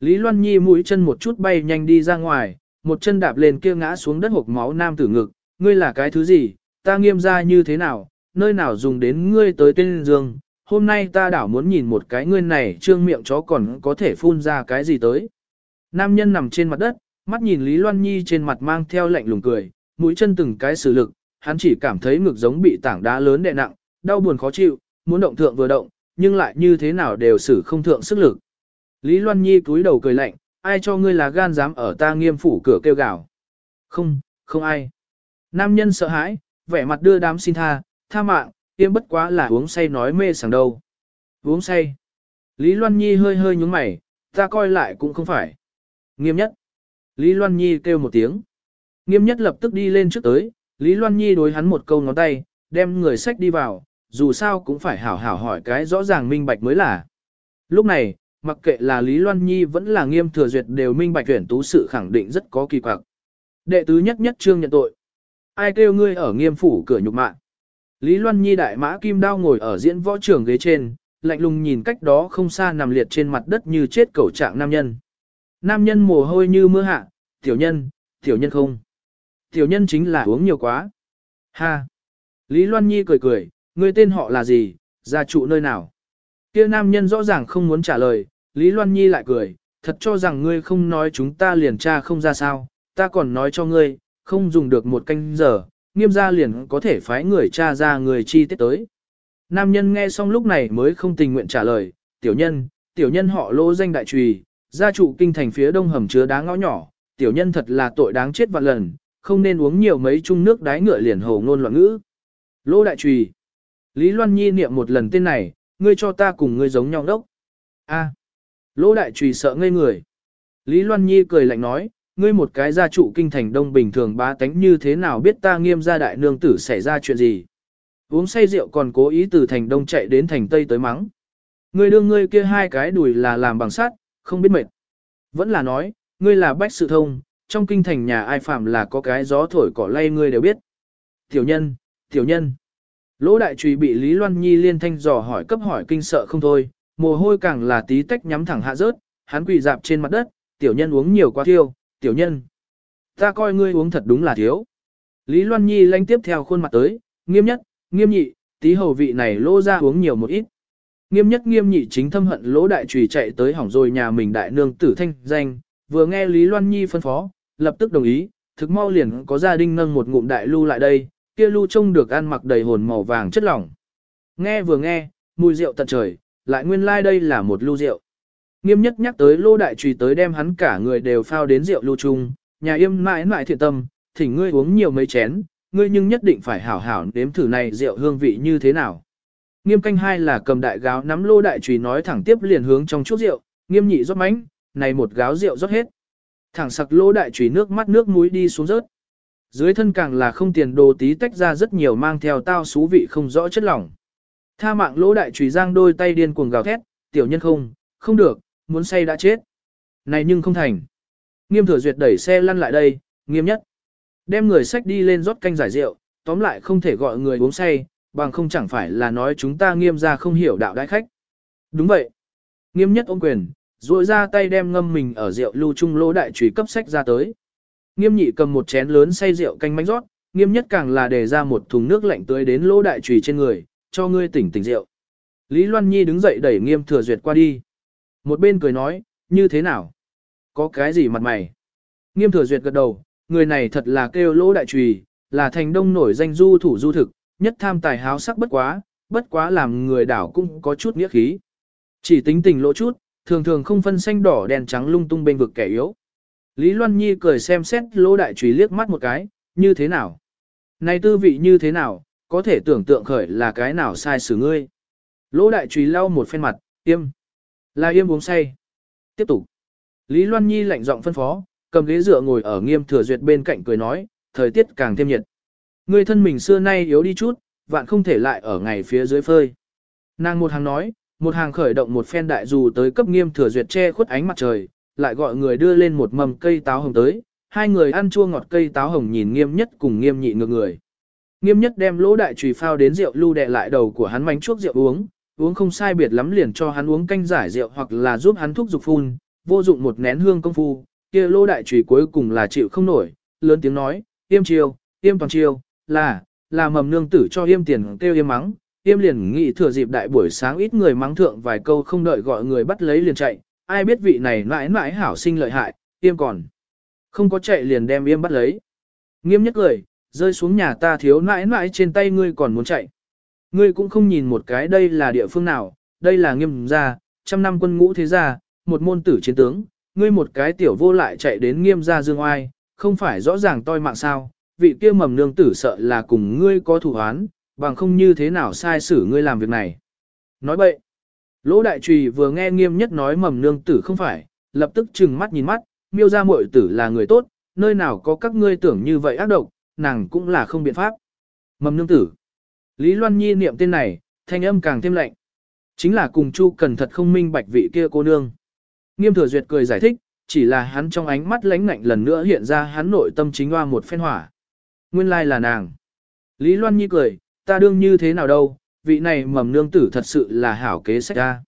Lý Loan Nhi mũi chân một chút bay nhanh đi ra ngoài, một chân đạp lên kia ngã xuống đất hộp máu nam tử ngực, ngươi là cái thứ gì, ta nghiêm ra như thế nào, nơi nào dùng đến ngươi tới tên giường, hôm nay ta đảo muốn nhìn một cái ngươi này trương miệng chó còn có thể phun ra cái gì tới. Nam nhân nằm trên mặt đất, mắt nhìn Lý Loan Nhi trên mặt mang theo lạnh lùng cười, mũi chân từng cái sử lực, hắn chỉ cảm thấy ngực giống bị tảng đá lớn đè nặng, đau buồn khó chịu, muốn động thượng vừa động, nhưng lại như thế nào đều sử không thượng sức lực. Lý Loan Nhi cúi đầu cười lạnh, ai cho ngươi là gan dám ở ta nghiêm phủ cửa kêu gào. Không, không ai. Nam nhân sợ hãi, vẻ mặt đưa đám xin tha, tha mạng, tiêm bất quá là uống say nói mê sảng đâu. Uống say. Lý Loan Nhi hơi hơi nhúng mày, ta coi lại cũng không phải. Nghiêm nhất. Lý Loan Nhi kêu một tiếng. Nghiêm nhất lập tức đi lên trước tới, Lý Loan Nhi đối hắn một câu ngón tay, đem người sách đi vào, dù sao cũng phải hảo hảo hỏi cái rõ ràng minh bạch mới là. Lúc này, mặc kệ là Lý Loan Nhi vẫn là nghiêm thừa duyệt đều minh bạch tuyển tú sự khẳng định rất có kỳ quặc. Đệ tứ nhất nhất trương nhận tội. Ai kêu ngươi ở nghiêm phủ cửa nhục mạng. Lý Loan Nhi đại mã kim đao ngồi ở diễn võ trường ghế trên, lạnh lùng nhìn cách đó không xa nằm liệt trên mặt đất như chết cẩu trạng nam nhân. Nam nhân mồ hôi như mưa hạ, tiểu nhân, tiểu nhân không. Tiểu nhân chính là uống nhiều quá. Ha! Lý Loan Nhi cười cười, ngươi tên họ là gì, gia trụ nơi nào? Kia nam nhân rõ ràng không muốn trả lời, Lý Loan Nhi lại cười, thật cho rằng ngươi không nói chúng ta liền tra không ra sao, ta còn nói cho ngươi, không dùng được một canh giờ, nghiêm gia liền có thể phái người tra ra người chi tiết tới. Nam nhân nghe xong lúc này mới không tình nguyện trả lời, tiểu nhân, tiểu nhân họ lô danh đại trùy, gia trụ kinh thành phía đông hầm chứa đá ngõ nhỏ, tiểu nhân thật là tội đáng chết vạn lần, không nên uống nhiều mấy chung nước đái ngựa liền hồ ngôn loạn ngữ. Lô đại trùy. Lý Loan Nhi niệm một lần tên này, ngươi cho ta cùng ngươi giống nhau đốc. A. Lô đại trùy sợ ngây người. Lý Loan Nhi cười lạnh nói, ngươi một cái gia trụ kinh thành đông bình thường bá tánh như thế nào biết ta nghiêm gia đại nương tử xảy ra chuyện gì. Uống say rượu còn cố ý từ thành đông chạy đến thành tây tới mắng. Ngươi đương ngươi kia hai cái đùi là làm bằng sắt, không biết mệt. Vẫn là nói, ngươi là bách sự thông, trong kinh thành nhà ai phạm là có cái gió thổi cỏ lay ngươi đều biết. Tiểu nhân, tiểu nhân. Lỗ đại trùy bị Lý Loan Nhi liên thanh dò hỏi cấp hỏi kinh sợ không thôi, mồ hôi càng là tí tách nhắm thẳng hạ rớt, hắn quỳ dạp trên mặt đất, tiểu nhân uống nhiều quá thiêu, tiểu nhân. Ta coi ngươi uống thật đúng là thiếu. Lý Loan Nhi lanh tiếp theo khuôn mặt tới, nghiêm nhất, nghiêm nhị, tí hầu vị này lô ra uống nhiều một ít. Nghiêm nhất nghiêm nhị chính thâm hận lỗ đại trùy chạy tới hỏng rồi nhà mình đại nương tử thanh danh, vừa nghe Lý Loan Nhi phân phó, lập tức đồng ý, thực mau liền có gia đình nâng một ngụm đại lưu lại đây, kia lưu trông được ăn mặc đầy hồn màu vàng chất lỏng. Nghe vừa nghe, mùi rượu tận trời, lại nguyên lai like đây là một lưu rượu. Nghiêm nhất nhắc tới lô đại trùy tới đem hắn cả người đều phao đến rượu lưu trung nhà yêm mãi mãi thiện tâm, thỉnh ngươi uống nhiều mấy chén, ngươi nhưng nhất định phải hảo hảo nếm thử này rượu hương vị như thế nào. Nghiêm canh hai là cầm đại gáo nắm lô đại trùy nói thẳng tiếp liền hướng trong chút rượu, nghiêm nhị rót mánh, này một gáo rượu rót hết. Thẳng sặc lô đại trùy nước mắt nước mũi đi xuống rớt. Dưới thân càng là không tiền đồ tí tách ra rất nhiều mang theo tao xú vị không rõ chất lỏng. Tha mạng lỗ đại trùy giang đôi tay điên cuồng gào thét, tiểu nhân không, không được, muốn say đã chết. Này nhưng không thành. Nghiêm thừa duyệt đẩy xe lăn lại đây, nghiêm nhất. Đem người sách đi lên rót canh giải rượu, tóm lại không thể gọi người uống say, bằng không chẳng phải là nói chúng ta nghiêm ra không hiểu đạo đại khách. Đúng vậy. Nghiêm nhất ôm quyền, duỗi ra tay đem ngâm mình ở rượu lưu trung lỗ đại trùy cấp sách ra tới. Nghiêm nhị cầm một chén lớn say rượu canh bánh rót, nghiêm nhất càng là để ra một thùng nước lạnh tưới đến lỗ đại trùy trên người, cho ngươi tỉnh tỉnh rượu. Lý Loan Nhi đứng dậy đẩy nghiêm thừa duyệt qua đi. Một bên cười nói, như thế nào? Có cái gì mặt mày? Nghiêm thừa duyệt gật đầu, người này thật là kêu lỗ đại trùy, là thành đông nổi danh du thủ du thực, nhất tham tài háo sắc bất quá, bất quá làm người đảo cũng có chút nghĩa khí. Chỉ tính tình lỗ chút, thường thường không phân xanh đỏ đèn trắng lung tung bên vực kẻ yếu. Lý Loan Nhi cười xem xét lỗ đại trùy liếc mắt một cái, như thế nào? Này tư vị như thế nào, có thể tưởng tượng khởi là cái nào sai xử ngươi. Lỗ đại trùy lau một phen mặt, tiêm là yêm uống say. Tiếp tục. Lý Loan Nhi lạnh giọng phân phó, cầm ghế dựa ngồi ở nghiêm thừa duyệt bên cạnh cười nói, thời tiết càng thêm nhiệt. người thân mình xưa nay yếu đi chút, vạn không thể lại ở ngày phía dưới phơi. Nàng một hàng nói, một hàng khởi động một phen đại dù tới cấp nghiêm thừa duyệt che khuất ánh mặt trời, lại gọi người đưa lên một mầm cây táo hồng tới, Hai người ăn chua ngọt cây táo hồng nhìn nghiêm nhất cùng nghiêm nhị ngược người. Nghiêm nhất đem lỗ đại trùy phao đến rượu lưu đè lại đầu của hắn mánh chuốc rượu uống, uống không sai biệt lắm liền cho hắn uống canh giải rượu hoặc là giúp hắn thuốc dục phun, vô dụng một nén hương công phu, kia lô đại trùy cuối cùng là chịu không nổi, lớn tiếng nói, yêm chiêu, yêm toàn chiêu, là, là mầm nương tử cho yêm tiền kêu yêm mắng, yêm liền nghĩ thừa dịp đại buổi sáng ít người mắng thượng vài câu không đợi gọi người bắt lấy liền chạy, ai biết vị này mãi mãi hảo sinh lợi hại, yêm còn. Không có chạy liền đem yêm bắt lấy. Nghiêm nhất cười, rơi xuống nhà ta thiếu mãi mãi trên tay ngươi còn muốn chạy. Ngươi cũng không nhìn một cái đây là địa phương nào, đây là nghiêm gia, trăm năm quân ngũ thế gia, một môn tử chiến tướng, ngươi một cái tiểu vô lại chạy đến nghiêm gia dương oai, không phải rõ ràng toi mạng sao, vị kia mầm nương tử sợ là cùng ngươi có thủ án, bằng không như thế nào sai xử ngươi làm việc này. Nói bậy, lỗ đại trùy vừa nghe nghiêm nhất nói mầm nương tử không phải, lập tức trừng mắt nhìn mắt, miêu ra muội tử là người tốt, nơi nào có các ngươi tưởng như vậy ác độc, nàng cũng là không biện pháp. Mầm nương tử. Lý Loan Nhi niệm tên này, thanh âm càng thêm lạnh. Chính là cùng Chu Cần thật không minh bạch vị kia cô nương. Nghiêm thừa duyệt cười giải thích, chỉ là hắn trong ánh mắt lãnh ngạnh lần nữa hiện ra hắn nội tâm chính hoa một phen hỏa. Nguyên lai là nàng. Lý Loan Nhi cười, ta đương như thế nào đâu, vị này mầm nương tử thật sự là hảo kế sách ra.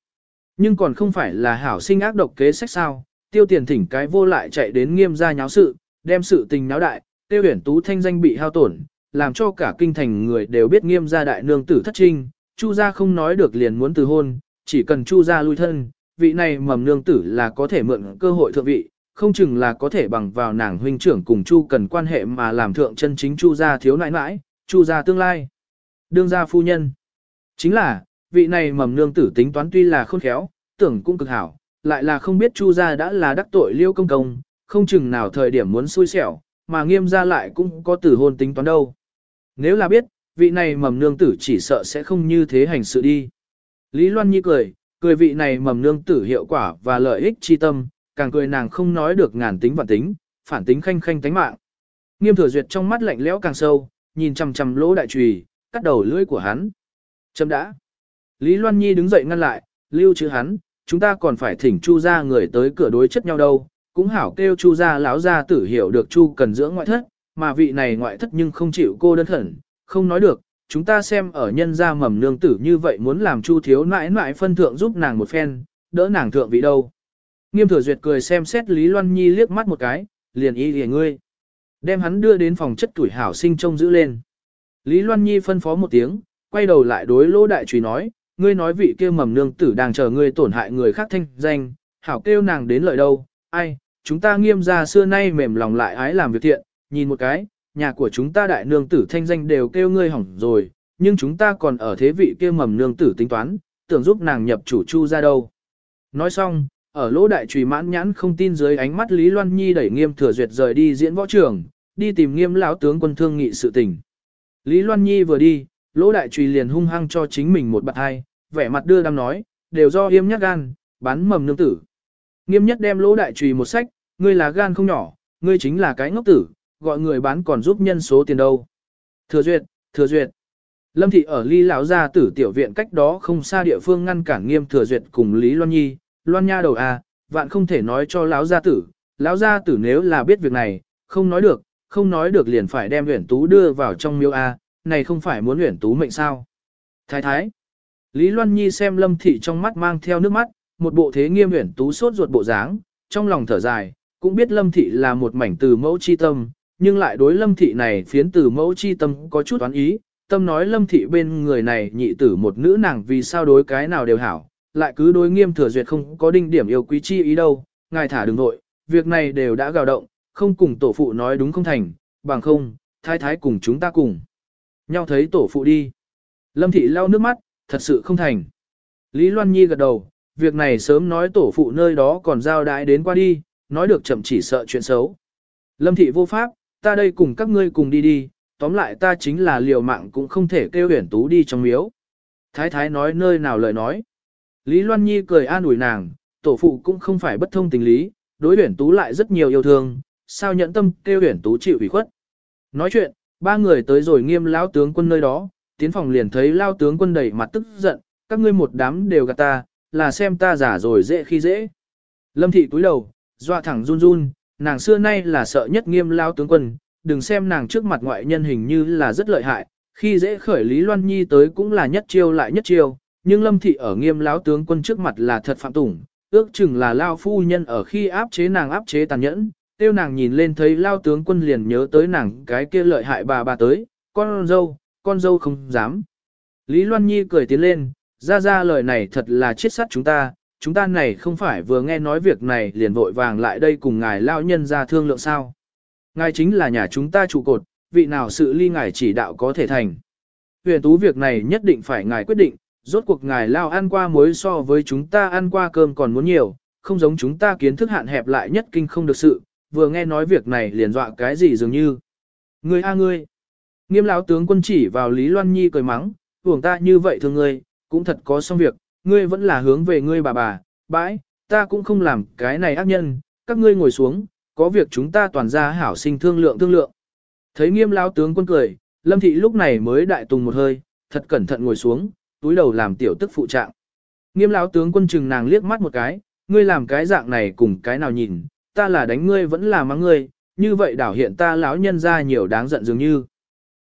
Nhưng còn không phải là hảo sinh ác độc kế sách sao, tiêu tiền thỉnh cái vô lại chạy đến nghiêm gia nháo sự, đem sự tình náo đại, tiêu huyển tú thanh danh bị hao tổn, làm cho cả kinh thành người đều biết nghiêm gia đại nương tử thất trinh, chu gia không nói được liền muốn từ hôn, chỉ cần chu gia lui thân, vị này mầm nương tử là có thể mượn cơ hội thượng vị, không chừng là có thể bằng vào nàng huynh trưởng cùng chu cần quan hệ mà làm thượng chân chính chu gia thiếu nãi nãi, chu gia tương lai. Đương gia phu nhân. Chính là, vị này mầm nương tử tính toán tuy là khôn khéo, tưởng cũng cực hảo, lại là không biết chu gia đã là đắc tội liêu công công, không chừng nào thời điểm muốn xui xẻo, mà nghiêm gia lại cũng có tử hôn tính toán đâu. Nếu là biết, vị này mầm nương tử chỉ sợ sẽ không như thế hành sự đi. Lý Loan Nhi cười, cười vị này mầm nương tử hiệu quả và lợi ích chi tâm, càng cười nàng không nói được ngàn tính vạn tính, phản tính khanh khanh tánh mạng. Nghiêm thừa duyệt trong mắt lạnh lẽo càng sâu, nhìn chằm chằm lỗ đại trùy, cắt đầu lưỡi của hắn. Chấm đã. Lý Loan Nhi đứng dậy ngăn lại, lưu chữ hắn, chúng ta còn phải thỉnh chu ra người tới cửa đối chất nhau đâu, cũng hảo kêu chu gia lão gia tử hiểu được chu cần dưỡng ngoại thất, mà vị này ngoại thất nhưng không chịu cô đơn thẩn, không nói được, chúng ta xem ở nhân gia mầm nương tử như vậy muốn làm chu thiếu nãi nãi phân thượng giúp nàng một phen, đỡ nàng thượng vị đâu. Nghiêm thừa duyệt cười xem xét Lý Loan Nhi liếc mắt một cái, liền y lìa ngươi. Đem hắn đưa đến phòng chất tuổi hảo sinh trông giữ lên. Lý Loan Nhi phân phó một tiếng, quay đầu lại đối lỗ đại trùy nói, ngươi nói vị kia mầm nương tử đang chờ ngươi tổn hại người khác thanh danh, hảo kêu nàng đến lợi đâu, ai, chúng ta nghiêm ra xưa nay mềm lòng lại ái làm việc thiện, nhìn một cái, nhà của chúng ta đại nương tử thanh danh đều kêu ngươi hỏng rồi, nhưng chúng ta còn ở thế vị kia mầm nương tử tính toán, tưởng giúp nàng nhập chủ chu ra đâu. Nói xong, ở lỗ đại trùy mãn nhãn không tin dưới ánh mắt Lý Loan Nhi đẩy nghiêm thừa duyệt rời đi diễn võ trường, đi tìm nghiêm lão tướng quân thương nghị sự tình. Lý Loan Nhi vừa đi, lỗ đại trùy liền hung hăng cho chính mình một bạt hai, vẻ mặt đưa đam nói, đều do yêm nhắc gan, bán mầm nương tử. Nghiêm nhất đem lỗ đại trùy một sách, ngươi là gan không nhỏ, ngươi chính là cái ngốc tử, gọi người bán còn giúp nhân số tiền đâu. Thừa duyệt, thừa duyệt. Lâm thị ở ly lão gia tử tiểu viện cách đó không xa địa phương ngăn cản nghiêm thừa duyệt cùng Lý Loan Nhi, Loan Nha đầu à, vạn không thể nói cho lão gia tử, lão gia tử nếu là biết việc này, không nói được, không nói được liền phải đem Uyển Tú đưa vào trong miêu a, này không phải muốn Uyển Tú mệnh sao? Thái thái. Lý Loan Nhi xem Lâm thị trong mắt mang theo nước mắt, một bộ thế nghiêm Uyển Tú sốt ruột bộ dáng, trong lòng thở dài, cũng biết Lâm thị là một mảnh từ mẫu chi tâm, nhưng lại đối Lâm thị này phiến từ mẫu chi tâm có chút oán ý, tâm nói Lâm thị bên người này nhị tử một nữ nàng vì sao đối cái nào đều hảo, lại cứ đối nghiêm thừa duyệt không có đinh điểm yêu quý chi ý đâu, ngài thả đừng nội, việc này đều đã gào động, không cùng tổ phụ nói đúng không thành, bằng không, thái thái cùng chúng ta cùng. Nhau thấy tổ phụ đi. Lâm thị lau nước mắt, thật sự không thành. Lý Loan Nhi gật đầu, việc này sớm nói tổ phụ nơi đó còn giao đại đến qua đi, nói được chậm chỉ sợ chuyện xấu. Lâm thị vô pháp, ta đây cùng các ngươi cùng đi đi, tóm lại ta chính là liều mạng cũng không thể kêu huyền tú đi trong miếu. Thái thái nói nơi nào lời nói. Lý Loan Nhi cười an ủi nàng, tổ phụ cũng không phải bất thông tình lý, đối huyền tú lại rất nhiều yêu thương, sao nhận tâm kêu huyền tú chịu ủy khuất. Nói chuyện, ba người tới rồi nghiêm lão tướng quân nơi đó, tiến phòng liền thấy lao tướng quân đầy mặt tức giận, các ngươi một đám đều gạt ta, là xem ta giả rồi dễ khi dễ. Lâm thị túi đầu, dọa thẳng run run, nàng xưa nay là sợ nhất nghiêm lao tướng quân, đừng xem nàng trước mặt ngoại nhân hình như là rất lợi hại, khi dễ khởi Lý Loan Nhi tới cũng là nhất chiêu lại nhất chiêu, nhưng lâm thị ở nghiêm lão tướng quân trước mặt là thật phạm tủng, ước chừng là lao phu nhân ở khi áp chế nàng áp chế tàn nhẫn, tiêu nàng nhìn lên thấy lao tướng quân liền nhớ tới nàng cái kia lợi hại bà bà tới, con dâu, con dâu không dám. Lý Loan Nhi cười tiến lên, ra ra lời này thật là chết sát chúng ta, chúng ta này không phải vừa nghe nói việc này liền vội vàng lại đây cùng ngài lao nhân ra thương lượng sao. Ngài chính là nhà chúng ta trụ cột, vị nào sự ly ngài chỉ đạo có thể thành. Huyền tú việc này nhất định phải ngài quyết định, rốt cuộc ngài lao ăn qua muối so với chúng ta ăn qua cơm còn muốn nhiều, không giống chúng ta kiến thức hạn hẹp lại nhất kinh không được sự, vừa nghe nói việc này liền dọa cái gì dường như. Ngươi a ngươi. Nghiêm lão tướng quân chỉ vào Lý Loan Nhi cười mắng, hưởng ta như vậy thương ngươi, cũng thật có xong việc, ngươi vẫn là hướng về ngươi bà bà, bãi, ta cũng không làm cái này ác nhân, các ngươi ngồi xuống, có việc chúng ta toàn ra hảo sinh thương lượng thương lượng. Thấy nghiêm lão tướng quân cười, Lâm Thị lúc này mới đại tùng một hơi, thật cẩn thận ngồi xuống, túi đầu làm tiểu tức phụ trạng. Nghiêm lão tướng quân chừng nàng liếc mắt một cái, ngươi làm cái dạng này cùng cái nào nhìn, ta là đánh ngươi vẫn là mắng ngươi, như vậy đảo hiện ta lão nhân ra nhiều đáng giận dường như.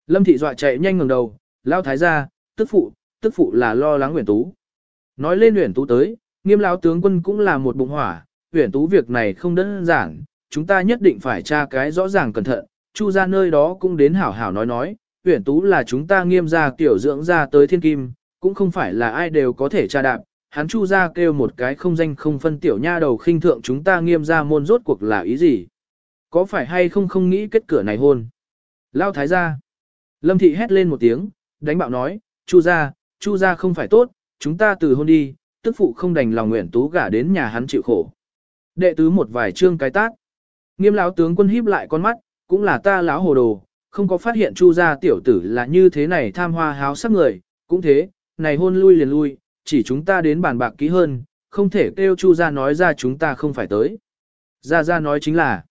Lâm thị dọa chạy nhanh ngẩng đầu, lão thái gia, tức phụ, tức phụ là lo lắng Uyển Tú. Nói lên Uyển Tú tới, Nghiêm lão tướng quân cũng là một bụng hỏa, Uyển Tú việc này không đơn giản, chúng ta nhất định phải tra cái rõ ràng cẩn thận, Chu gia nơi đó cũng đến hảo hảo nói nói, Uyển Tú là chúng ta nghiêm gia tiểu dưỡng ra tới thiên kim, cũng không phải là ai đều có thể tra đạp, hắn chu gia kêu một cái không danh không phân tiểu nha đầu khinh thượng chúng ta nghiêm gia môn rốt cuộc là ý gì. Có phải hay không không nghĩ kết cửa này hôn? Lao thái gia. Lâm thị hét lên một tiếng, đánh bạo nói, chu gia, chu gia không phải tốt, chúng ta từ hôn đi, tức phụ không đành lòng nguyện tú gả đến nhà hắn chịu khổ. Đệ tứ một vài chương cái tác. Nghiêm lão tướng quân híp lại con mắt, cũng là ta lão hồ đồ, không có phát hiện chu gia tiểu tử là như thế này tham hoa háo sắc người, cũng thế, này hôn lui liền lui, chỉ chúng ta đến bàn bạc kỹ hơn, không thể kêu Chu gia nói ra chúng ta không phải tới. gia gia nói chính là,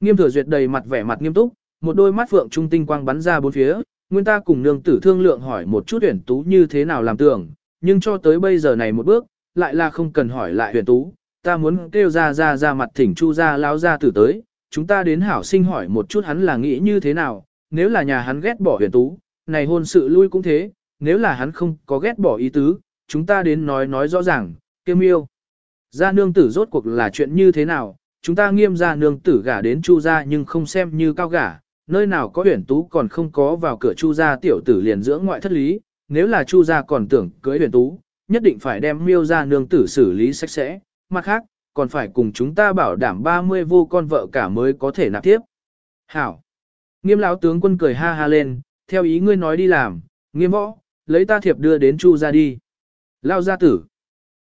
nghiêm thừa duyệt đầy mặt vẻ mặt nghiêm túc, một đôi mắt phượng trung tinh quang bắn ra bốn phía, nguyên ta cùng nương tử thương lượng hỏi một chút tuyển tú như thế nào làm tưởng, nhưng cho tới bây giờ này một bước, lại là không cần hỏi lại huyền tú, ta muốn kêu ra ra ra mặt thỉnh Chu ra lão ra tử tới, chúng ta đến hảo sinh hỏi một chút hắn là nghĩ như thế nào, nếu là nhà hắn ghét bỏ huyền tú, này hôn sự lui cũng thế, nếu là hắn không có ghét bỏ ý tứ, chúng ta đến nói nói rõ ràng, kiêm miêu. Gia nương tử rốt cuộc là chuyện như thế nào, chúng ta nghiêm gia nương tử gả đến chu gia nhưng không xem như cao gả, nơi nào có huyền tú còn không có vào cửa chu gia tiểu tử liền dưỡng ngoại thất lý, nếu là chu gia còn tưởng cưới huyền tú, nhất định phải đem miêu gia nương tử xử lý sạch sẽ, mặt khác, còn phải cùng chúng ta bảo đảm 30 vô con vợ cả mới có thể nạp tiếp. Hảo! Nghiêm lão tướng quân cười ha ha lên, theo ý ngươi nói đi làm, nghiêm võ, lấy ta thiệp đưa đến chu gia đi. Lao gia tử.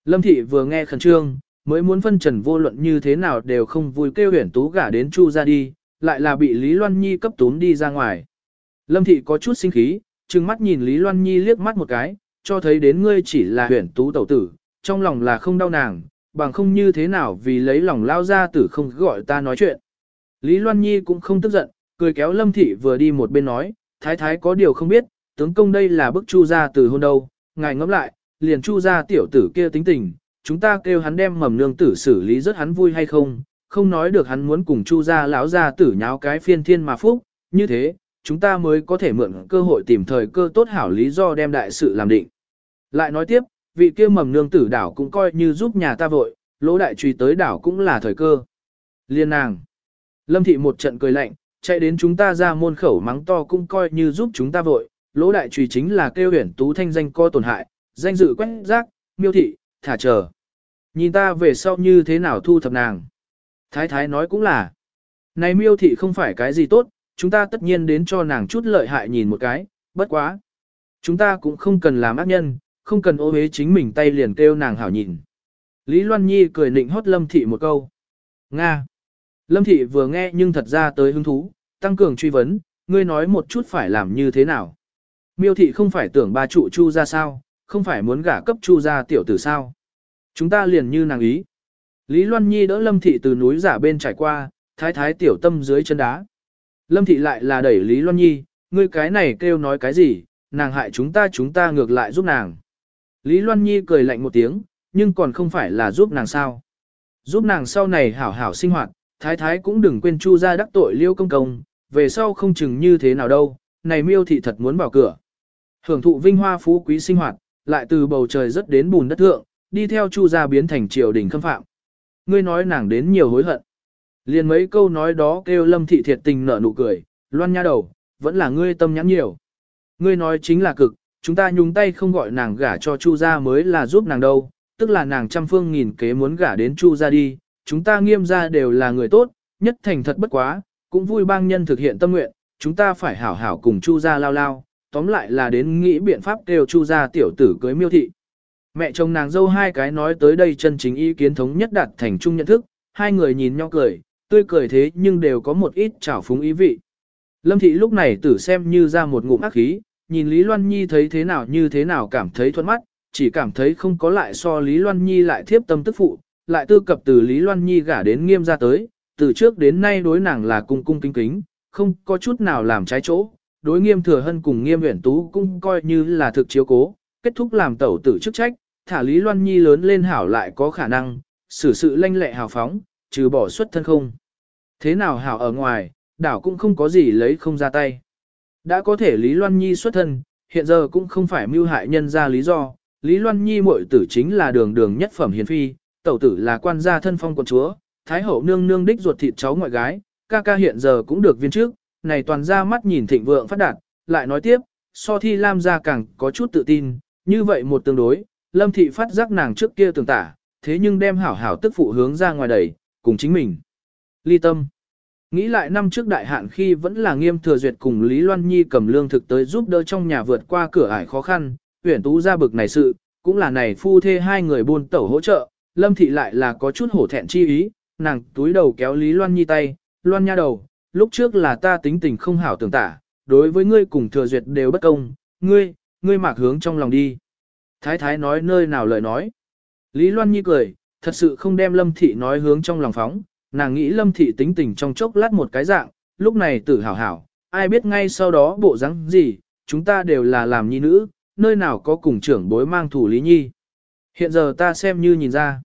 Lâm thị vừa nghe khẩn trương, mới muốn phân trần vô luận như thế nào đều không vui kêu huyền tú gả đến chu ra đi, lại là bị Lý Loan Nhi cấp tún đi ra ngoài. Lâm thị có chút sinh khí, trừng mắt nhìn Lý Loan Nhi liếc mắt một cái, cho thấy đến ngươi chỉ là huyền tú tẩu tử, trong lòng là không đau nàng, bằng không như thế nào vì lấy lòng lao gia tử không gọi ta nói chuyện. Lý Loan Nhi cũng không tức giận, cười kéo Lâm thị vừa đi một bên nói, thái thái có điều không biết, tướng công đây là bức chu ra từ hôn đâu, ngài ngẫm lại, liền chu ra tiểu tử kia tính tình, chúng ta kêu hắn đem mầm nương tử xử lý rất hắn vui hay không, không nói được hắn muốn cùng chu ra lão ra tử nháo cái phiên thiên mà phúc, như thế, chúng ta mới có thể mượn cơ hội tìm thời cơ tốt hảo lý do đem đại sự làm định. Lại nói tiếp, vị kia mầm nương tử đảo cũng coi như giúp nhà ta vội, lỗ đại truy tới đảo cũng là thời cơ. Liên nàng. Lâm thị một trận cười lạnh, chạy đến chúng ta ra môn khẩu mắng to cũng coi như giúp chúng ta vội, lỗ đại truy chính là kêu huyền tú thanh danh co tổn hại, danh dự quét rác, miêu thị, thả chờ. Nhìn ta về sau như thế nào thu thập nàng. Thái thái nói cũng là. Này miêu thị không phải cái gì tốt, chúng ta tất nhiên đến cho nàng chút lợi hại nhìn một cái, bất quá. Chúng ta cũng không cần làm ác nhân, không cần ô hế chính mình tay liền kêu nàng hảo nhìn. Lý Loan Nhi cười nịnh hót Lâm Thị một câu. Nga. Lâm Thị vừa nghe nhưng thật ra tới hứng thú, tăng cường truy vấn, ngươi nói một chút phải làm như thế nào. Miêu Thị không phải tưởng ba trụ chu ra sao, không phải muốn gả cấp chu gia tiểu tử sao. Chúng ta liền như nàng ý. Lý Loan Nhi đỡ Lâm Thị từ núi giả bên trải qua, thái thái tiểu tâm dưới chân đá. Lâm Thị lại là đẩy Lý Loan Nhi, ngươi cái này kêu nói cái gì, nàng hại chúng ta chúng ta ngược lại giúp nàng. Lý Loan Nhi cười lạnh một tiếng, nhưng còn không phải là giúp nàng sao. Giúp nàng sau này hảo hảo sinh hoạt, Thái thái cũng đừng quên chu ra đắc tội liêu công công, về sau không chừng như thế nào đâu, này miêu thị thật muốn bảo cửa. Hưởng thụ vinh hoa phú quý sinh hoạt, lại từ bầu trời rất đến bùn đất thượng, đi theo chu gia biến thành triều đình khâm phạm. Ngươi nói nàng đến nhiều hối hận. Liền mấy câu nói đó kêu lâm thị thiệt tình nở nụ cười, loan nha đầu, vẫn là ngươi tâm nhắn nhiều. Ngươi nói chính là cực, chúng ta nhúng tay không gọi nàng gả cho chu gia mới là giúp nàng đâu, tức là nàng trăm phương nghìn kế muốn gả đến chu gia đi, chúng ta nghiêm gia đều là người tốt, nhất thành thật bất quá, cũng vui bang nhân thực hiện tâm nguyện, chúng ta phải hảo hảo cùng chu gia lao lao, tóm lại là đến nghĩ biện pháp kêu chu gia tiểu tử cưới miêu thị. Mẹ chồng nàng dâu hai cái nói tới đây chân chính ý kiến thống nhất đạt thành chung nhận thức, hai người nhìn nhau cười, tươi cười thế nhưng đều có một ít trào phúng ý vị. Lâm thị lúc này tử xem như ra một ngụm ác khí, nhìn Lý Loan Nhi thấy thế nào như thế nào cảm thấy thuận mắt, chỉ cảm thấy không có lại so Lý Loan Nhi lại thiếp tâm tức phụ, lại tư cập từ Lý Loan Nhi gả đến nghiêm ra tới, từ trước đến nay đối nàng là cung cung kính kính, không có chút nào làm trái chỗ, đối nghiêm thừa hân cùng nghiêm uyển tú cũng coi như là thực chiếu cố, kết thúc làm tẩu tử chức trách, thả Lý Loan Nhi lớn lên hảo lại có khả năng, xử sự lanh lẹ hào phóng, trừ bỏ xuất thân không. Thế nào hảo ở ngoài, đảo cũng không có gì lấy không ra tay. Đã có thể Lý Loan Nhi xuất thân, hiện giờ cũng không phải mưu hại nhân ra lý do, Lý Loan Nhi muội tử chính là đường đường nhất phẩm hiền phi, tẩu tử là quan gia thân phong quận chúa, thái hậu nương nương đích ruột thịt cháu ngoại gái, ca ca hiện giờ cũng được viên trước, này toàn ra mắt nhìn thịnh vượng phát đạt, lại nói tiếp, so thi lam gia càng có chút tự tin, như vậy một tương đối, lâm thị phát giác nàng trước kia tưởng tả, thế nhưng đem hảo hảo tức phụ hướng ra ngoài đẩy, cùng chính mình. Ly tâm. Nghĩ lại năm trước đại hạn khi vẫn là nghiêm thừa duyệt cùng Lý Loan Nhi cầm lương thực tới giúp đỡ trong nhà vượt qua cửa ải khó khăn, huyển tú ra bực này sự, cũng là này phu thê hai người buôn tẩu hỗ trợ, lâm thị lại là có chút hổ thẹn chi ý, nàng túi đầu kéo Lý Loan Nhi tay, Loan nha đầu, lúc trước là ta tính tình không hảo tưởng tả, đối với ngươi cùng thừa duyệt đều bất công, ngươi, ngươi mạc hướng trong lòng đi. Thái thái nói nơi nào lời nói. Lý Loan Nhi cười, thật sự không đem lâm thị nói hướng trong lòng phóng, nàng nghĩ lâm thị tính tình trong chốc lát một cái dạng, lúc này tử hảo hảo, ai biết ngay sau đó bộ dáng gì, chúng ta đều là làm nhi nữ, nơi nào có cùng trưởng bối mang thủ lý nhi. Hiện giờ ta xem như nhìn ra.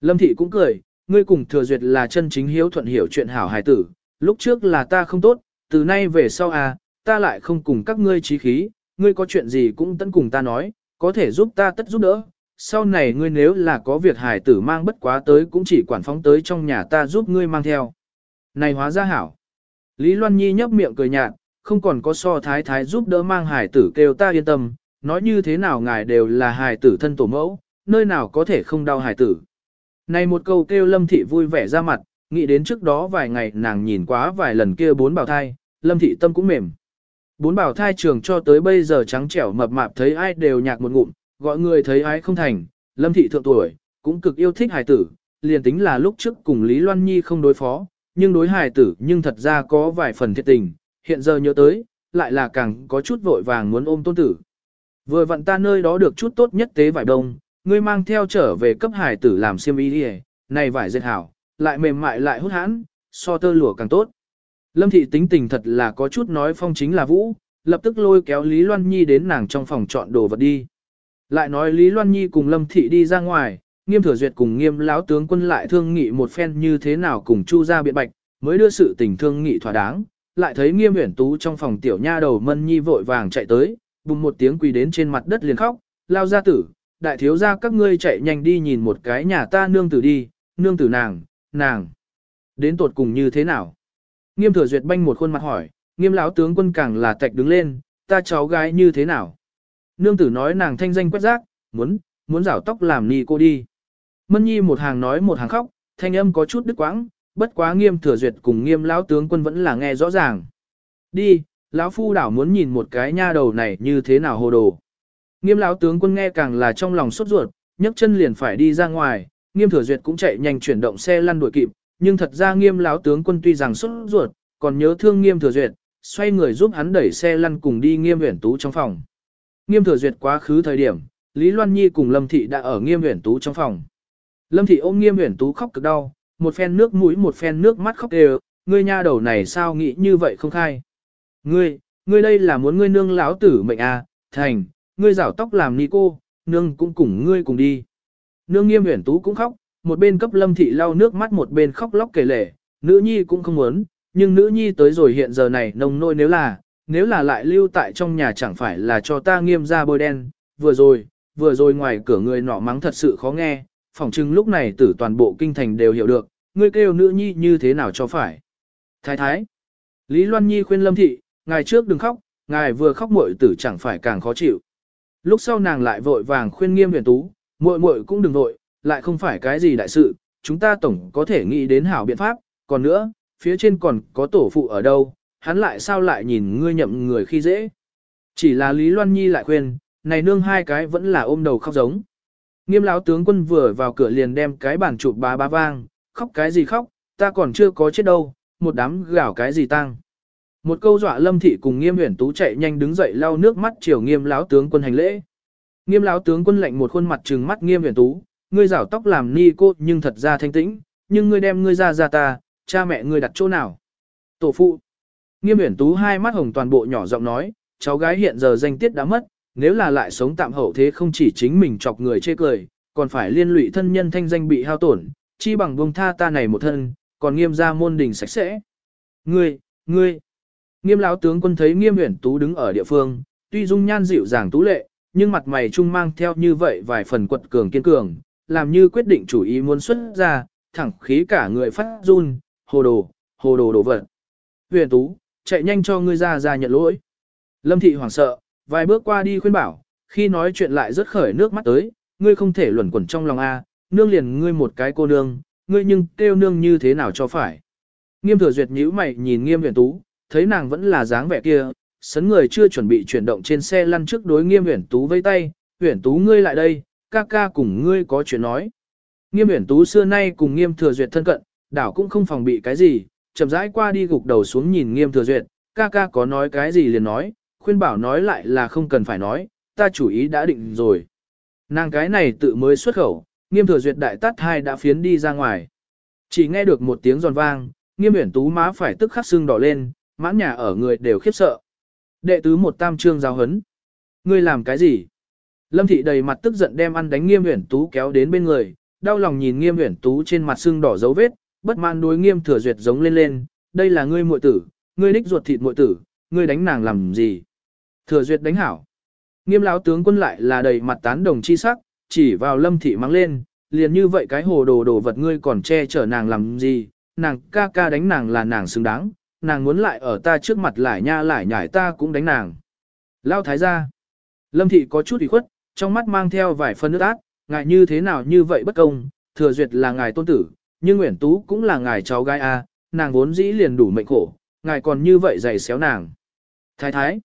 Lâm thị cũng cười, ngươi cùng thừa duyệt là chân chính hiếu thuận hiểu chuyện hảo hài tử, lúc trước là ta không tốt, từ nay về sau à, ta lại không cùng các ngươi trí khí, ngươi có chuyện gì cũng tận cùng ta nói, có thể giúp ta tất giúp đỡ. Sau này ngươi nếu là có việc hải tử mang bất quá tới cũng chỉ quản phóng tới trong nhà ta giúp ngươi mang theo. Này hóa ra hảo. Lý Loan Nhi nhấp miệng cười nhạt, không còn có so thái thái giúp đỡ mang hải tử kêu ta yên tâm, nói như thế nào ngài đều là hải tử thân tổ mẫu, nơi nào có thể không đau hải tử. Này một câu kêu lâm thị vui vẻ ra mặt, nghĩ đến trước đó vài ngày nàng nhìn quá vài lần kia bốn bảo thai, lâm thị tâm cũng mềm. Bốn bảo thai trường cho tới bây giờ trắng trẻo mập mạp thấy ai đều nhạc một ngụm, gọi người thấy ai không thành, lâm thị thượng tuổi, cũng cực yêu thích hài tử, liền tính là lúc trước cùng Lý Loan Nhi không đối phó, nhưng đối hài tử nhưng thật ra có vài phần thiệt tình, hiện giờ nhớ tới, lại là càng có chút vội vàng muốn ôm tôn tử. Vừa vặn ta nơi đó được chút tốt nhất tế vải đông, ngươi mang theo trở về cấp hài tử làm xiêm y đi này vải dệt hảo, lại mềm mại lại hút hãn, so tơ lụa càng tốt. Lâm thị tính tình thật là có chút nói phong chính là vũ, lập tức lôi kéo Lý Loan Nhi đến nàng trong phòng chọn đồ vật đi. Lại nói Lý Loan Nhi cùng Lâm thị đi ra ngoài, nghiêm thừa duyệt cùng nghiêm lão tướng quân lại thương nghị một phen như thế nào cùng chu ra biện bạch, mới đưa sự tình thương nghị thỏa đáng, lại thấy nghiêm huyển tú trong phòng tiểu nha đầu mân nhi vội vàng chạy tới, bùng một tiếng quỳ đến trên mặt đất liền khóc, lao ra tử, đại thiếu gia các ngươi chạy nhanh đi nhìn một cái nhà ta nương tử đi, nương tử nàng, nàng. Đến tột cùng như thế nào? Nghiêm thừa duyệt banh một khuôn mặt hỏi, nghiêm lão tướng quân càng là tạch đứng lên, ta cháu gái như thế nào? Nương tử nói nàng thanh danh quét rác, muốn, muốn rảo tóc làm ni cô đi. Mân nhi một hàng nói một hàng khóc, thanh âm có chút đứt quãng, bất quá nghiêm thừa duyệt cùng nghiêm lão tướng quân vẫn là nghe rõ ràng. Đi, lão phu đảo muốn nhìn một cái nha đầu này như thế nào hồ đồ. Nghiêm lão tướng quân nghe càng là trong lòng sốt ruột, nhấc chân liền phải đi ra ngoài, nghiêm thừa duyệt cũng chạy nhanh chuyển động xe lăn đuổi kịp, nhưng thật ra nghiêm lão tướng quân tuy rằng sốt ruột, còn nhớ thương nghiêm thừa duyệt, xoay người giúp hắn đẩy xe lăn cùng đi nghiêm uyển tú trong phòng. Nghiêm thừa duyệt quá khứ thời điểm, Lý Loan Nhi cùng Lâm Thị đã ở nghiêm uyển tú trong phòng. Lâm Thị ôm nghiêm uyển tú khóc cực đau, một phen nước mũi một phen nước mắt khóc đều, ngươi nha đầu này sao nghĩ như vậy không khai. Ngươi, ngươi đây là muốn ngươi nương lão tử mệnh à, thành, ngươi rảo tóc làm ni cô, nương cũng cùng ngươi cùng đi. Nương nghiêm uyển tú cũng khóc, một bên cấp lâm thị lau nước mắt một bên khóc lóc kể lể, nữ nhi cũng không muốn, nhưng nữ nhi tới rồi hiện giờ này nông nôi nếu là, nếu là lại lưu tại trong nhà chẳng phải là cho ta nghiêm ra bôi đen, vừa rồi, vừa rồi ngoài cửa người nọ mắng thật sự khó nghe, phỏng chừng lúc này tử toàn bộ kinh thành đều hiểu được, ngươi kêu nữ nhi như thế nào cho phải. Thái thái, Lý Loan Nhi khuyên Lâm Thị, ngài trước đừng khóc, ngài vừa khóc muội tử chẳng phải càng khó chịu. Lúc sau nàng lại vội vàng khuyên nghiêm huyền tú, muội muội cũng đừng vội, lại không phải cái gì đại sự, chúng ta tổng có thể nghĩ đến hảo biện pháp, còn nữa, phía trên còn có tổ phụ ở đâu, hắn lại sao lại nhìn ngươi nhậm người khi dễ. Chỉ là Lý Loan Nhi lại khuyên, này nương hai cái vẫn là ôm đầu khóc giống. Nghiêm lão tướng quân vừa vào cửa liền đem cái bàn chụp bá bá vang, khóc cái gì khóc, ta còn chưa có chết đâu, một đám gào cái gì tăng. Một câu dọa Lâm thị cùng Nghiêm Uyển Tú chạy nhanh đứng dậy lau nước mắt chiều Nghiêm lão tướng quân hành lễ. Nghiêm lão tướng quân lạnh một khuôn mặt trừng mắt Nghiêm Uyển Tú, ngươi rảo tóc làm ni cô nhưng thật ra thanh tĩnh, nhưng ngươi đem ngươi ra ra ta, cha mẹ ngươi đặt chỗ nào? Tổ phụ. Nghiêm Uyển Tú hai mắt hồng toàn bộ nhỏ giọng nói, cháu gái hiện giờ danh tiết đã mất, nếu là lại sống tạm hậu thế không chỉ chính mình chọc người chê cười, còn phải liên lụy thân nhân thanh danh bị hao tổn, chi bằng buông tha ta này một thân, còn nghiêm ra môn đình sạch sẽ. Ngươi, ngươi. Nghiêm lão tướng quân thấy Nghiêm Uyển Tú đứng ở địa phương, tuy dung nhan dịu dàng tú lệ, nhưng mặt mày trung mang theo như vậy vài phần quật cường kiên cường, làm như quyết định chủ ý muốn xuất ra, thẳng khí cả người phát run, hồ đồ, hồ đồ đồ vật. Huyền Tú, chạy nhanh cho ngươi ra ra nhận lỗi. Lâm Thị hoảng sợ, vài bước qua đi khuyên bảo, khi nói chuyện lại rất khởi nước mắt tới, ngươi không thể luẩn quẩn trong lòng A, nương liền ngươi một cái cô nương, ngươi nhưng kêu nương như thế nào cho phải. Nghiêm thừa duyệt nhíu mày nhìn nghiêm huyền tú, thấy nàng vẫn là dáng vẻ kia, sấn người chưa chuẩn bị chuyển động trên xe lăn trước đối nghiêm huyền tú vây tay, huyền tú ngươi lại đây, ca ca cùng ngươi có chuyện nói. Nghiêm huyền tú xưa nay cùng nghiêm thừa duyệt thân cận, đảo cũng không phòng bị cái gì, chậm rãi qua đi gục đầu xuống nhìn nghiêm thừa duyệt, ca ca có nói cái gì liền nói, khuyên bảo nói lại là không cần phải nói, ta chủ ý đã định rồi. Nàng cái này tự mới xuất khẩu, nghiêm thừa duyệt đại tát hai đã phiến đi ra ngoài. Chỉ nghe được một tiếng giòn vang, nghiêm uyển tú má phải tức khắc xương đỏ lên, mãn nhà ở người đều khiếp sợ. Đệ tứ một tam trương giáo hấn. Ngươi làm cái gì? Lâm thị đầy mặt tức giận đem ăn đánh nghiêm uyển tú kéo đến bên người, đau lòng nhìn nghiêm uyển tú trên mặt xương đỏ dấu vết, bất mãn đối nghiêm thừa duyệt giống lên lên, đây là ngươi muội tử, ngươi đích ruột thịt muội tử, ngươi đánh nàng làm gì? Thừa duyệt đánh hảo. Nghiêm lão tướng quân lại là đầy mặt tán đồng chi sắc, chỉ vào lâm thị mang lên, liền như vậy cái hồ đồ đồ vật ngươi còn che chở nàng làm gì, nàng ca ca đánh nàng là nàng xứng đáng, nàng muốn lại ở ta trước mặt lại nha lại nhảy ta cũng đánh nàng. Lao thái gia. Lâm thị có chút ủy khuất, trong mắt mang theo vài phân nước ác, ngài như thế nào như vậy bất công, thừa duyệt là ngài tôn tử, nhưng Nguyễn Tú cũng là ngài cháu gái a, nàng vốn dĩ liền đủ mệnh khổ, ngài còn như vậy dày xéo nàng. Thái thái.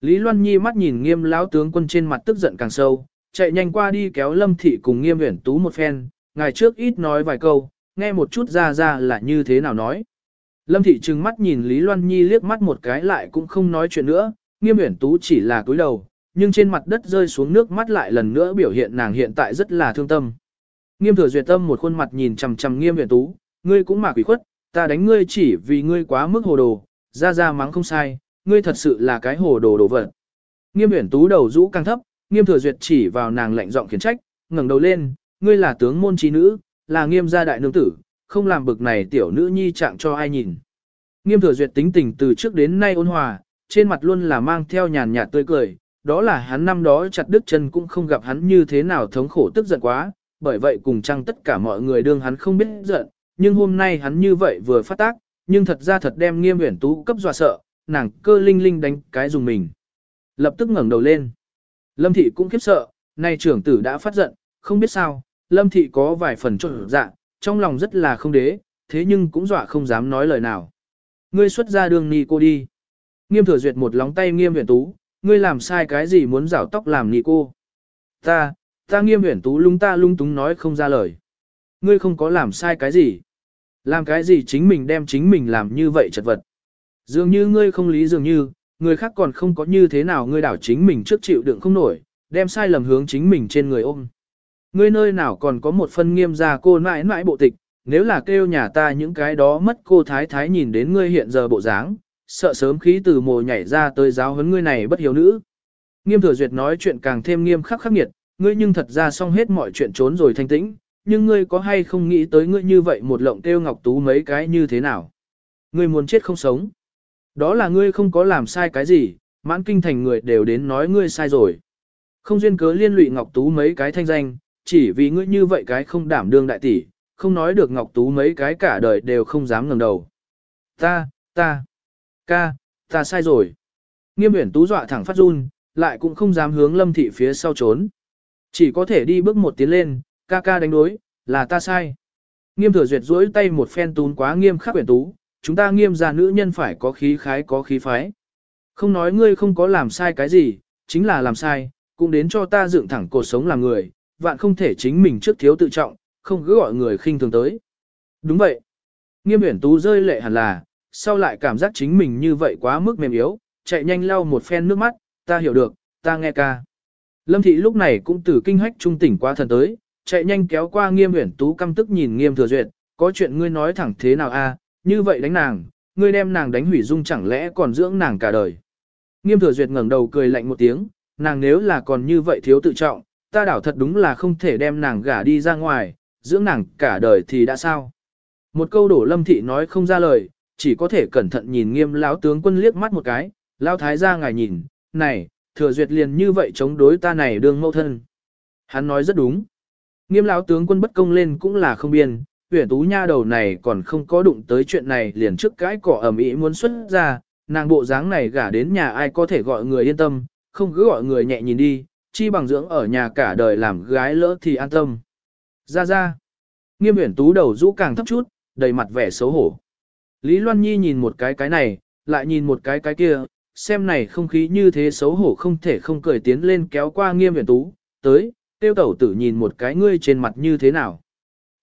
Lý Loan Nhi mắt nhìn nghiêm lão tướng quân trên mặt tức giận càng sâu, chạy nhanh qua đi kéo Lâm Thị cùng nghiêm nguyễn tú một phen, ngài trước ít nói vài câu, nghe một chút ra ra là như thế nào nói. Lâm Thị trừng mắt nhìn Lý Loan Nhi liếc mắt một cái lại cũng không nói chuyện nữa, nghiêm uyển tú chỉ là cúi đầu, nhưng trên mặt đất rơi xuống nước mắt lại lần nữa biểu hiện nàng hiện tại rất là thương tâm. Nghiêm thừa duyệt tâm một khuôn mặt nhìn chằm chằm nghiêm Huyền tú, ngươi cũng mà quỷ khuất, ta đánh ngươi chỉ vì ngươi quá mức hồ đồ, ra ra mắng không sai, ngươi thật sự là cái hồ đồ đồ vật. Nghiêm Huyền tú đầu rũ căng thấp, nghiêm thừa duyệt chỉ vào nàng lạnh giọng khiển trách, ngẩng đầu lên, ngươi là tướng môn trí nữ, là nghiêm gia đại nương tử, không làm bực này tiểu nữ nhi trạng cho ai nhìn. Nghiêm thừa duyệt tính tình từ trước đến nay ôn hòa, trên mặt luôn là mang theo nhàn nhạt tươi cười, đó là hắn năm đó chặt đứt chân cũng không gặp hắn như thế nào thống khổ tức giận quá, bởi vậy cùng chăng tất cả mọi người đương hắn không biết giận, nhưng hôm nay hắn như vậy vừa phát tác, nhưng thật ra thật đem nghiêm uyển tú cấp dọa sợ, nàng cơ linh linh đánh cái dùng mình. Lập tức ngẩng đầu lên. Lâm thị cũng khiếp sợ, nay trưởng tử đã phát giận, không biết sao, lâm thị có vài phần trộn dạ, trong lòng rất là không đế, thế nhưng cũng dọa không dám nói lời nào. Ngươi xuất ra đường nhị cô đi. Nghiêm thừa duyệt một lóng tay nghiêm uyển tú, ngươi làm sai cái gì muốn rảo tóc làm nhị cô. Ta, ta nghiêm huyển tú lung ta lung túng nói không ra lời. Ngươi không có làm sai cái gì. Làm cái gì chính mình đem chính mình làm như vậy chật vật. Dường như ngươi không lý dường như, người khác còn không có như thế nào ngươi đảo chính mình trước chịu đựng không nổi, đem sai lầm hướng chính mình trên người ôm. Ngươi nơi nào còn có một phân nghiêm ra cô mãi mãi bộ tịch, nếu là kêu nhà ta những cái đó mất cô thái thái nhìn đến ngươi hiện giờ bộ dáng, sợ sớm khí từ mồ nhảy ra tới giáo huấn ngươi này bất hiếu nữ. Nghiêm thừa duyệt nói chuyện càng thêm nghiêm khắc khắc nghiệt, ngươi nhưng thật ra xong hết mọi chuyện trốn rồi thanh tĩnh, nhưng ngươi có hay không nghĩ tới ngươi như vậy một lộng kêu Ngọc Tú mấy cái như thế nào? Ngươi muốn chết không sống. Đó là ngươi không có làm sai cái gì, mãn kinh thành người đều đến nói ngươi sai rồi. Không duyên cớ liên lụy Ngọc Tú mấy cái thanh danh, chỉ vì ngươi như vậy cái không đảm đương đại tỷ, không nói được Ngọc Tú mấy cái cả đời đều không dám ngẩng đầu. Ta, ta, ca, ta sai rồi. Nghiêm uyển Tú dọa thẳng phát run, lại cũng không dám hướng lâm thị phía sau trốn. Chỉ có thể đi bước một tiến lên, ca ca đánh đối, là ta sai. Nghiêm thừa duyệt duỗi tay một phen tún quá nghiêm khắc uyển tú, chúng ta nghiêm ra nữ nhân phải có khí khái có khí phái. Không nói ngươi không có làm sai cái gì, chính là làm sai, cũng đến cho ta dựng thẳng cuộc sống làm người, vạn không thể chính mình trước thiếu tự trọng, không cứ gọi người khinh thường tới. Đúng vậy. Nghiêm uyển tú rơi lệ hẳn là, sau lại cảm giác chính mình như vậy quá mức mềm yếu, chạy nhanh lau một phen nước mắt, ta hiểu được, ta nghe ca. Lâm thị lúc này cũng từ kinh hách trung tỉnh qua thần tới, chạy nhanh kéo qua nghiêm huyển tú căm tức nhìn nghiêm thừa duyệt, có chuyện ngươi nói thẳng thế nào a? như vậy đánh nàng, ngươi đem nàng đánh hủy dung chẳng lẽ còn dưỡng nàng cả đời. Nghiêm thừa duyệt ngẩng đầu cười lạnh một tiếng, nàng nếu là còn như vậy thiếu tự trọng, ta đảo thật đúng là không thể đem nàng gả đi ra ngoài, dưỡng nàng cả đời thì đã sao. Một câu đổ lâm thị nói không ra lời, chỉ có thể cẩn thận nhìn nghiêm lão tướng quân liếc mắt một cái, lão thái gia ngài nhìn, này, thừa duyệt liền như vậy chống đối ta này đương mẫu thân. Hắn nói rất đúng. Nghiêm lão tướng quân bất công lên cũng là không biên, tuyển tú nha đầu này còn không có đụng tới chuyện này liền trước cái cỏ ẩm ý muốn xuất ra, nàng bộ dáng này gả đến nhà ai có thể gọi người yên tâm, không cứ gọi người nhẹ nhìn đi, chi bằng dưỡng ở nhà cả đời làm gái lỡ thì an tâm. Ra ra. Nghiêm tuyển tú đầu rũ càng thấp chút, đầy mặt vẻ xấu hổ. Lý Loan Nhi nhìn một cái cái này, lại nhìn một cái cái kia, xem này không khí như thế xấu hổ không thể không cười tiến lên kéo qua nghiêm viện tú, tới, tiêu tẩu tử nhìn một cái ngươi trên mặt như thế nào.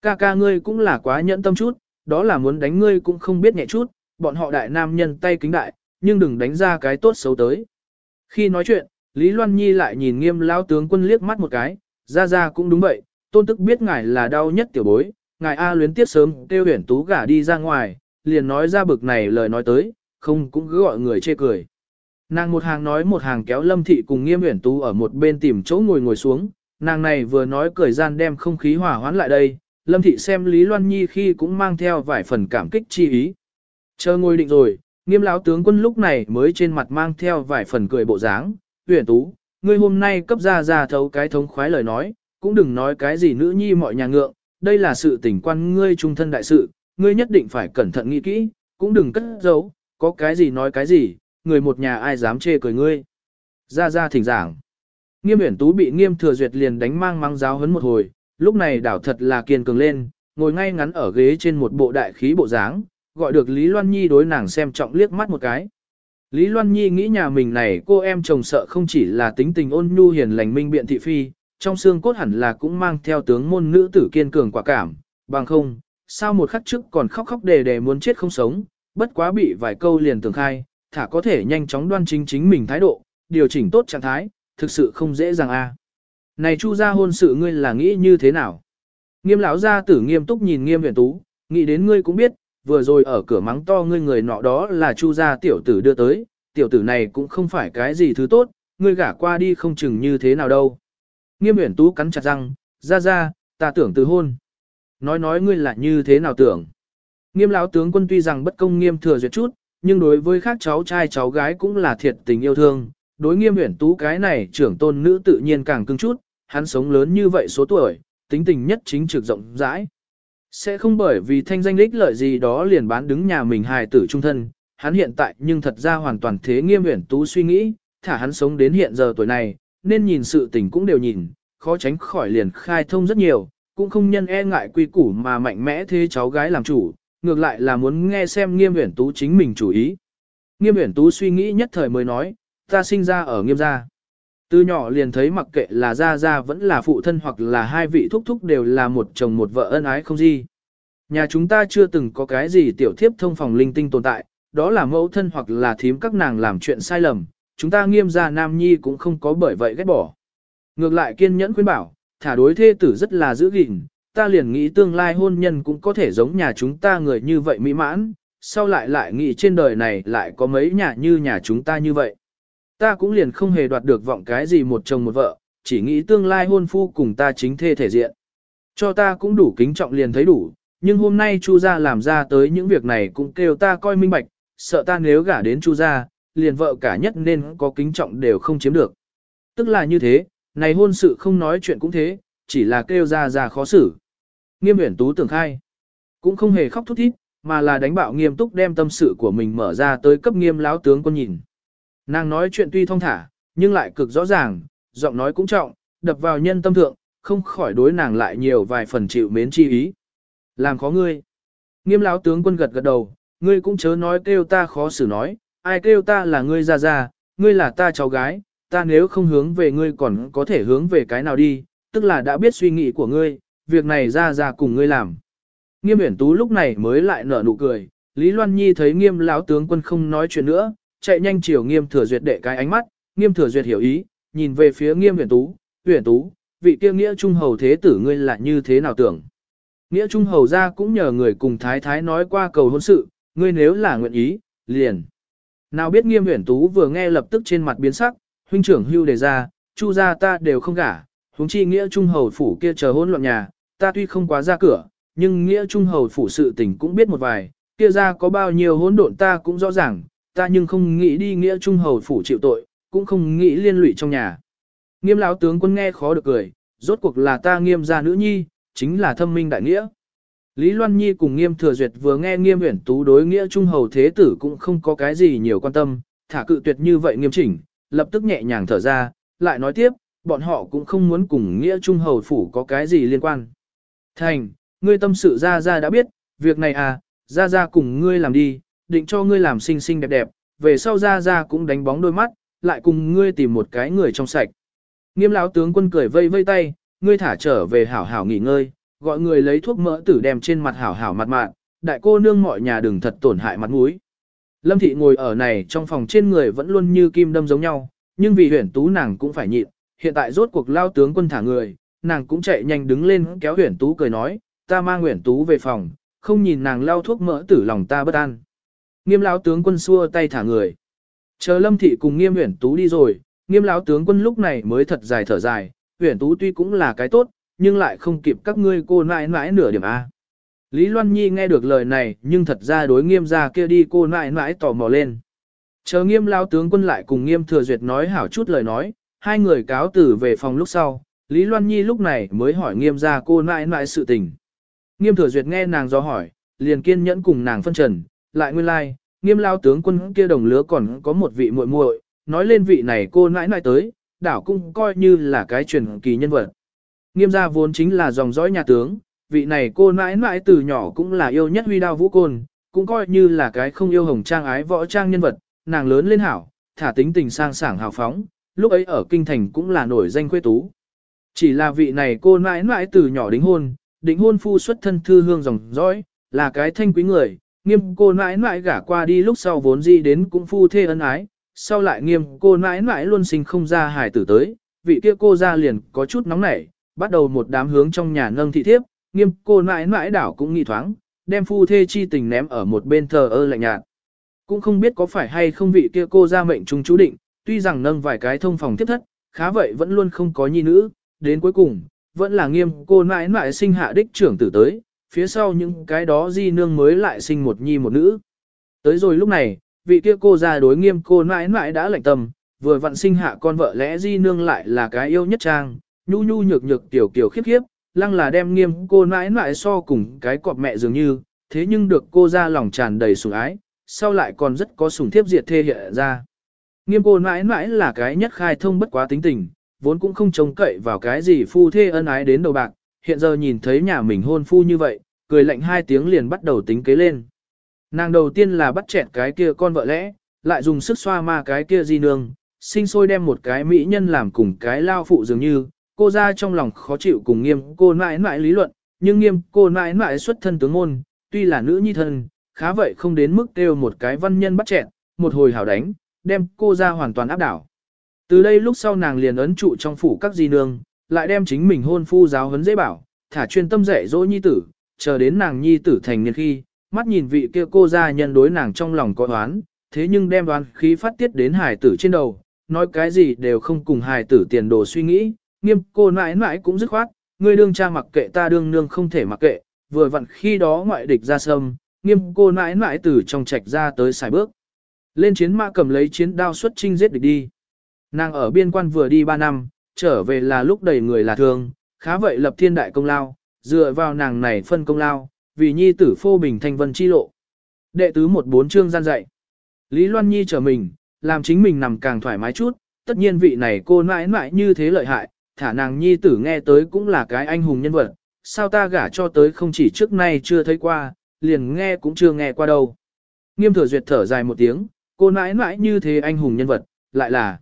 Ca ca ngươi cũng là quá nhẫn tâm chút, đó là muốn đánh ngươi cũng không biết nhẹ chút, bọn họ đại nam nhân tay kính đại, nhưng đừng đánh ra cái tốt xấu tới. Khi nói chuyện, Lý Loan Nhi lại nhìn nghiêm lão tướng quân liếc mắt một cái, ra ra cũng đúng vậy, tôn tức biết ngài là đau nhất tiểu bối, ngài A luyến tiết sớm tiêu huyển tú gả đi ra ngoài, liền nói ra bực này lời nói tới, không cũng cứ gọi người chê cười. Nàng một hàng nói một hàng kéo lâm thị cùng nghiêm Uyển tú ở một bên tìm chỗ ngồi ngồi xuống, nàng này vừa nói cười gian đem không khí hòa hoãn lại đây, lâm thị xem Lý Loan Nhi khi cũng mang theo vài phần cảm kích chi ý. Chờ ngồi định rồi, nghiêm lão tướng quân lúc này mới trên mặt mang theo vài phần cười bộ dáng, "Uyển tú, ngươi hôm nay cấp ra ra thấu cái thống khoái lời nói, cũng đừng nói cái gì nữ nhi mọi nhà ngượng, đây là sự tình quan ngươi trung thân đại sự, ngươi nhất định phải cẩn thận nghĩ kỹ, cũng đừng cất giấu, có cái gì nói cái gì, người một nhà ai dám chê cười ngươi. Ra ra thỉnh giảng. Nghiêm uyển tú bị nghiêm thừa duyệt liền đánh mang mang giáo hấn một hồi, lúc này đảo thật là kiên cường lên, ngồi ngay ngắn ở ghế trên một bộ đại khí bộ dáng, gọi được Lý Loan Nhi đối nàng xem trọng liếc mắt một cái. Lý Loan Nhi nghĩ nhà mình này cô em chồng sợ không chỉ là tính tình ôn nhu hiền lành minh biện thị phi, trong xương cốt hẳn là cũng mang theo tướng môn nữ tử kiên cường quả cảm, bằng không, sao một khắc trước còn khóc khóc đề đề muốn chết không sống, bất quá bị vài câu liền tường khai, thả có thể nhanh chóng đoan chính chính mình thái độ, điều chỉnh tốt trạng thái, thực sự không dễ dàng a. Này Chu gia hôn sự ngươi là nghĩ như thế nào? Nghiêm lão gia tử nghiêm túc nhìn Nghiêm uyển Tú, nghĩ đến ngươi cũng biết, vừa rồi ở cửa mắng to ngươi người nọ đó là Chu gia tiểu tử đưa tới, tiểu tử này cũng không phải cái gì thứ tốt, ngươi gả qua đi không chừng như thế nào đâu. Nghiêm uyển Tú cắn chặt răng, ra ra, ta tưởng từ hôn. Nói nói ngươi là như thế nào tưởng. Nghiêm lão tướng quân tuy rằng bất công nghiêm thừa duyệt chút, nhưng đối với khác cháu trai cháu gái cũng là thiệt tình yêu thương. Đối nghiêm huyển tú cái này trưởng tôn nữ tự nhiên càng cưng chút, hắn sống lớn như vậy số tuổi, tính tình nhất chính trực rộng rãi. Sẽ không bởi vì thanh danh lích lợi gì đó liền bán đứng nhà mình hài tử trung thân, hắn hiện tại nhưng thật ra hoàn toàn thế nghiêm huyển tú suy nghĩ, thả hắn sống đến hiện giờ tuổi này, nên nhìn sự tình cũng đều nhìn, khó tránh khỏi liền khai thông rất nhiều, cũng không nhân e ngại quy củ mà mạnh mẽ thế cháu gái làm chủ, ngược lại là muốn nghe xem nghiêm uyển tú chính mình chủ ý. Nghiêm uyển tú suy nghĩ nhất thời mới nói, ta sinh ra ở nghiêm gia. Từ nhỏ liền thấy mặc kệ là gia gia vẫn là phụ thân hoặc là hai vị thúc thúc đều là một chồng một vợ ân ái không gì. Nhà chúng ta chưa từng có cái gì tiểu thiếp thông phòng linh tinh tồn tại, đó là mẫu thân hoặc là thím các nàng làm chuyện sai lầm, chúng ta nghiêm gia nam nhi cũng không có bởi vậy ghét bỏ. Ngược lại kiên nhẫn khuyên bảo, thả đối thê tử rất là giữ gìn, ta liền nghĩ tương lai hôn nhân cũng có thể giống nhà chúng ta người như vậy mỹ mãn, sau lại lại nghĩ trên đời này lại có mấy nhà như nhà chúng ta như vậy. Ta cũng liền không hề đoạt được vọng cái gì một chồng một vợ, chỉ nghĩ tương lai hôn phu cùng ta chính thê thể diện. Cho ta cũng đủ kính trọng liền thấy đủ, nhưng hôm nay Chu gia làm ra tới những việc này cũng kêu ta coi minh bạch, sợ ta nếu gả đến Chu gia, liền vợ cả nhất nên có kính trọng đều không chiếm được. Tức là như thế, này hôn sự không nói chuyện cũng thế, chỉ là kêu ra ra khó xử. Nghiêm uyển tú tưởng khai, cũng không hề khóc thút thít, mà là đánh bạo nghiêm túc đem tâm sự của mình mở ra tới cấp nghiêm lão tướng quân nhìn. Nàng nói chuyện tuy thông thả, nhưng lại cực rõ ràng, giọng nói cũng trọng, đập vào nhân tâm thượng, không khỏi đối nàng lại nhiều vài phần chịu mến chi ý. Làm khó ngươi. Nghiêm lão tướng quân gật gật đầu, ngươi cũng chớ nói kêu ta khó xử nói, ai kêu ta là ngươi ra ra, ngươi là ta cháu gái, ta nếu không hướng về ngươi còn có thể hướng về cái nào đi, tức là đã biết suy nghĩ của ngươi, việc này ra ra cùng ngươi làm. Nghiêm Uyển Tú lúc này mới lại nở nụ cười, Lý Loan Nhi thấy Nghiêm lão tướng quân không nói chuyện nữa, chạy nhanh chiều Nghiêm Thừa Duyệt đệ cái ánh mắt, Nghiêm Thừa Duyệt hiểu ý, nhìn về phía Nghiêm Uyển Tú, "Uyển Tú, vị kia nghĩa trung hầu thế tử ngươi là như thế nào tưởng?" Nghĩa trung hầu ra cũng nhờ người cùng thái thái nói qua cầu hôn sự, ngươi nếu là nguyện ý, liền. Nào biết Nghiêm Uyển Tú vừa nghe lập tức trên mặt biến sắc, huynh trưởng hưu đề ra, chu gia ta đều không gả, huống chi nghĩa trung hầu phủ kia chờ hôn loạn nhà, ta tuy không quá ra cửa, nhưng nghĩa trung hầu phủ sự tình cũng biết một vài, kia ra có bao nhiêu hỗn độn ta cũng rõ ràng, ta nhưng không nghĩ đi nghĩa trung hầu phủ chịu tội, cũng không nghĩ liên lụy trong nhà. Nghiêm lão tướng quân nghe khó được cười, rốt cuộc là ta nghiêm gia nữ nhi, chính là thâm minh đại nghĩa. Lý Loan Nhi cùng Nghiêm Thừa Duyệt vừa nghe Nghiêm Uyển Tú đối nghĩa trung hầu thế tử cũng không có cái gì nhiều quan tâm, thả cự tuyệt như vậy nghiêm chỉnh, lập tức nhẹ nhàng thở ra, lại nói tiếp, bọn họ cũng không muốn cùng nghĩa trung hầu phủ có cái gì liên quan. Thành, ngươi tâm sự ra ra đã biết, việc này à, ra ra cùng ngươi làm đi, định cho ngươi làm xinh xinh đẹp đẹp, về sau ra ra cũng đánh bóng đôi mắt, lại cùng ngươi tìm một cái người trong sạch. Nghiêm lão tướng quân cười vây vây tay, ngươi thả trở về hảo hảo nghỉ ngơi, gọi người lấy thuốc mỡ tử đem trên mặt hảo hảo mặt mạn, đại cô nương mọi nhà đừng thật tổn hại mặt mũi. Lâm thị ngồi ở này trong phòng trên người vẫn luôn như kim đâm giống nhau, nhưng vì huyển tú nàng cũng phải nhịn, hiện tại rốt cuộc lao tướng quân thả người, nàng cũng chạy nhanh đứng lên kéo Huyền tú cười nói, ta mang Huyền tú về phòng, không nhìn nàng lao thuốc mỡ tử lòng ta bất an. Nghiêm lão tướng quân xua tay thả người. Chờ lâm thị cùng nghiêm Huyền tú đi rồi, nghiêm lão tướng quân lúc này mới thật dài thở dài, Huyền tú tuy cũng là cái tốt, nhưng lại không kịp các ngươi cô nãi nãi nửa điểm A. Lý Loan Nhi nghe được lời này nhưng thật ra đối nghiêm gia kia đi cô nãi nãi tò mò lên. Chờ nghiêm lão tướng quân lại cùng nghiêm thừa duyệt nói hảo chút lời nói, hai người cáo tử về phòng lúc sau, Lý Loan Nhi lúc này mới hỏi nghiêm ra cô nãi nãi sự tình. Nghiêm thừa duyệt nghe nàng do hỏi, liền kiên nhẫn cùng nàng phân trần, lại nguyên lai, like, nghiêm lao tướng quân kia đồng lứa còn có một vị muội muội, nói lên vị này cô nãi nãi tới, đảo cũng coi như là cái truyền kỳ nhân vật. Nghiêm gia vốn chính là dòng dõi nhà tướng, vị này cô nãi nãi từ nhỏ cũng là yêu nhất huy đao vũ côn, cũng coi như là cái không yêu hồng trang ái võ trang nhân vật, nàng lớn lên hảo, thả tính tình sang sảng hào phóng, lúc ấy ở kinh thành cũng là nổi danh quê tú. Chỉ là vị này cô nãi nãi từ nhỏ đính hôn, đính hôn phu xuất thân thư hương dòng dõi, là cái thanh quý người, nghiêm cô nãi nãi gả qua đi lúc sau vốn di đến cũng phu thê ân ái, sau lại nghiêm cô nãi nãi luôn sinh không ra hài tử tới, vị kia cô ra liền có chút nóng nảy, bắt đầu một đám hướng trong nhà nâng thị thiếp, nghiêm cô nãi nãi đảo cũng nghi thoáng, đem phu thê chi tình ném ở một bên thờ ơ lạnh nhạt. Cũng không biết có phải hay không vị kia cô ra mệnh trung chú định, tuy rằng nâng vài cái thông phòng tiếp thất, khá vậy vẫn luôn không có nhi nữ, đến cuối cùng, vẫn là nghiêm cô nãi nãi sinh hạ đích trưởng tử tới, phía sau những cái đó di nương mới lại sinh một nhi một nữ. Tới rồi lúc này, vị kia cô ra đối nghiêm cô nãi nãi đã lạnh tâm, vừa vặn sinh hạ con vợ lẽ di nương lại là cái yêu nhất trang, nhu nhu nhược nhược tiểu kiểu khiếp khiếp, lăng là đem nghiêm cô nãi nãi so cùng cái cọp mẹ dường như, thế nhưng được cô ra lòng tràn đầy sủng ái, sau lại còn rất có sủng thiếp diệt thê hiện ra. Nghiêm cô nãi nãi là cái nhất khai thông bất quá tính tình, vốn cũng không trông cậy vào cái gì phu thê ân ái đến đầu bạc, hiện giờ nhìn thấy nhà mình hôn phu như vậy, cười lạnh hai tiếng liền bắt đầu tính kế lên. Nàng đầu tiên là bắt chẹt cái kia con vợ lẽ, lại dùng sức xoa ma cái kia di nương, sinh sôi đem một cái mỹ nhân làm cùng cái lao phụ dường như, cô ra trong lòng khó chịu cùng nghiêm cô mãi mãi lý luận, nhưng nghiêm cô mãi mãi xuất thân tướng môn, tuy là nữ nhi thân, khá vậy không đến mức kêu một cái văn nhân bắt chẹn, một hồi hảo đánh, đem cô ra hoàn toàn áp đảo. Từ đây lúc sau nàng liền ấn trụ trong phủ các di nương, lại đem chính mình hôn phu giáo huấn dễ bảo, thả chuyên tâm dạy dỗ nhi tử, chờ đến nàng nhi tử thành niên khi, mắt nhìn vị kia cô gia nhân đối nàng trong lòng có đoán, thế nhưng đem đoán khí phát tiết đến hải tử trên đầu, nói cái gì đều không cùng hải tử tiền đồ suy nghĩ, nghiêm cô mãi mãi cũng dứt khoát, ngươi đương cha mặc kệ ta đương nương không thể mặc kệ, vừa vặn khi đó ngoại địch ra sâm, nghiêm cô mãi mãi từ trong trạch ra tới xài bước. Lên chiến mã cầm lấy chiến đao xuất chinh giết địch đi. Nàng ở biên quan vừa đi 3 năm, trở về là lúc đầy người là thương, khá vậy lập thiên đại công lao, dựa vào nàng này phân công lao, vì nhi tử phô bình thanh vân chi lộ. Đệ tứ một bốn chương gian dạy. Lý Loan Nhi trở mình, làm chính mình nằm càng thoải mái chút, tất nhiên vị này cô mãi mãi như thế lợi hại, thả nàng nhi tử nghe tới cũng là cái anh hùng nhân vật, sao ta gả cho tới không chỉ trước nay chưa thấy qua, liền nghe cũng chưa nghe qua đâu. Nghiêm thừa duyệt thở dài một tiếng, cô mãi mãi như thế anh hùng nhân vật, lại là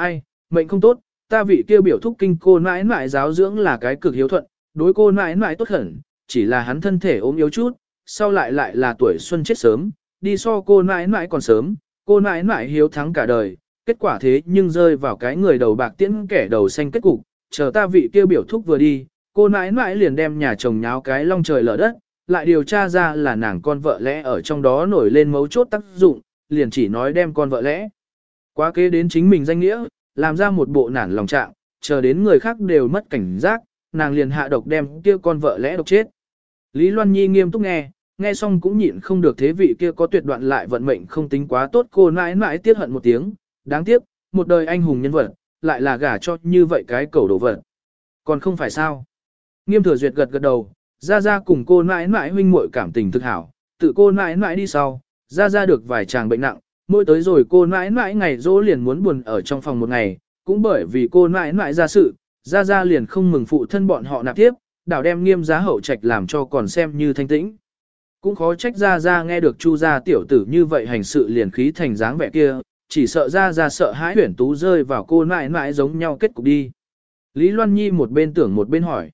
ai, mệnh không tốt, ta vị kia biểu thúc kinh cô nãi nãi giáo dưỡng là cái cực hiếu thuận, đối cô nãi nãi tốt hẳn, chỉ là hắn thân thể ốm yếu chút, sau lại lại là tuổi xuân chết sớm, đi so cô nãi nãi còn sớm, cô nãi nãi hiếu thắng cả đời, kết quả thế nhưng rơi vào cái người đầu bạc tiễn kẻ đầu xanh kết cục, chờ ta vị kia biểu thúc vừa đi, cô nãi nãi liền đem nhà chồng nháo cái long trời lở đất, lại điều tra ra là nàng con vợ lẽ ở trong đó nổi lên mấu chốt tác dụng, liền chỉ nói đem con vợ lẽ. Quá kế đến chính mình danh nghĩa, làm ra một bộ nản lòng trạng, chờ đến người khác đều mất cảnh giác, nàng liền hạ độc đem kia con vợ lẽ độc chết. Lý Loan Nhi nghiêm túc nghe, nghe xong cũng nhịn không được thế vị kia có tuyệt đoạn lại vận mệnh không tính quá tốt cô nãi nãi tiết hận một tiếng, đáng tiếc, một đời anh hùng nhân vật, lại là gả cho như vậy cái cầu đồ vật. Còn không phải sao? Nghiêm thừa duyệt gật gật đầu, ra ra cùng cô nãi nãi huynh muội cảm tình thực hảo, tự cô nãi nãi đi sau, ra ra được vài chàng bệnh nặng, mỗi tới rồi cô mãi mãi ngày dỗ liền muốn buồn ở trong phòng một ngày, cũng bởi vì cô mãi mãi ra sự, ra ra liền không mừng phụ thân bọn họ nạp tiếp, đảo đem nghiêm giá hậu trạch làm cho còn xem như thanh tĩnh. Cũng khó trách ra ra nghe được chu gia tiểu tử như vậy hành sự liền khí thành dáng vẻ kia, chỉ sợ ra ra sợ hãi huyển tú rơi vào cô mãi mãi giống nhau kết cục đi. Lý Loan Nhi một bên tưởng một bên hỏi.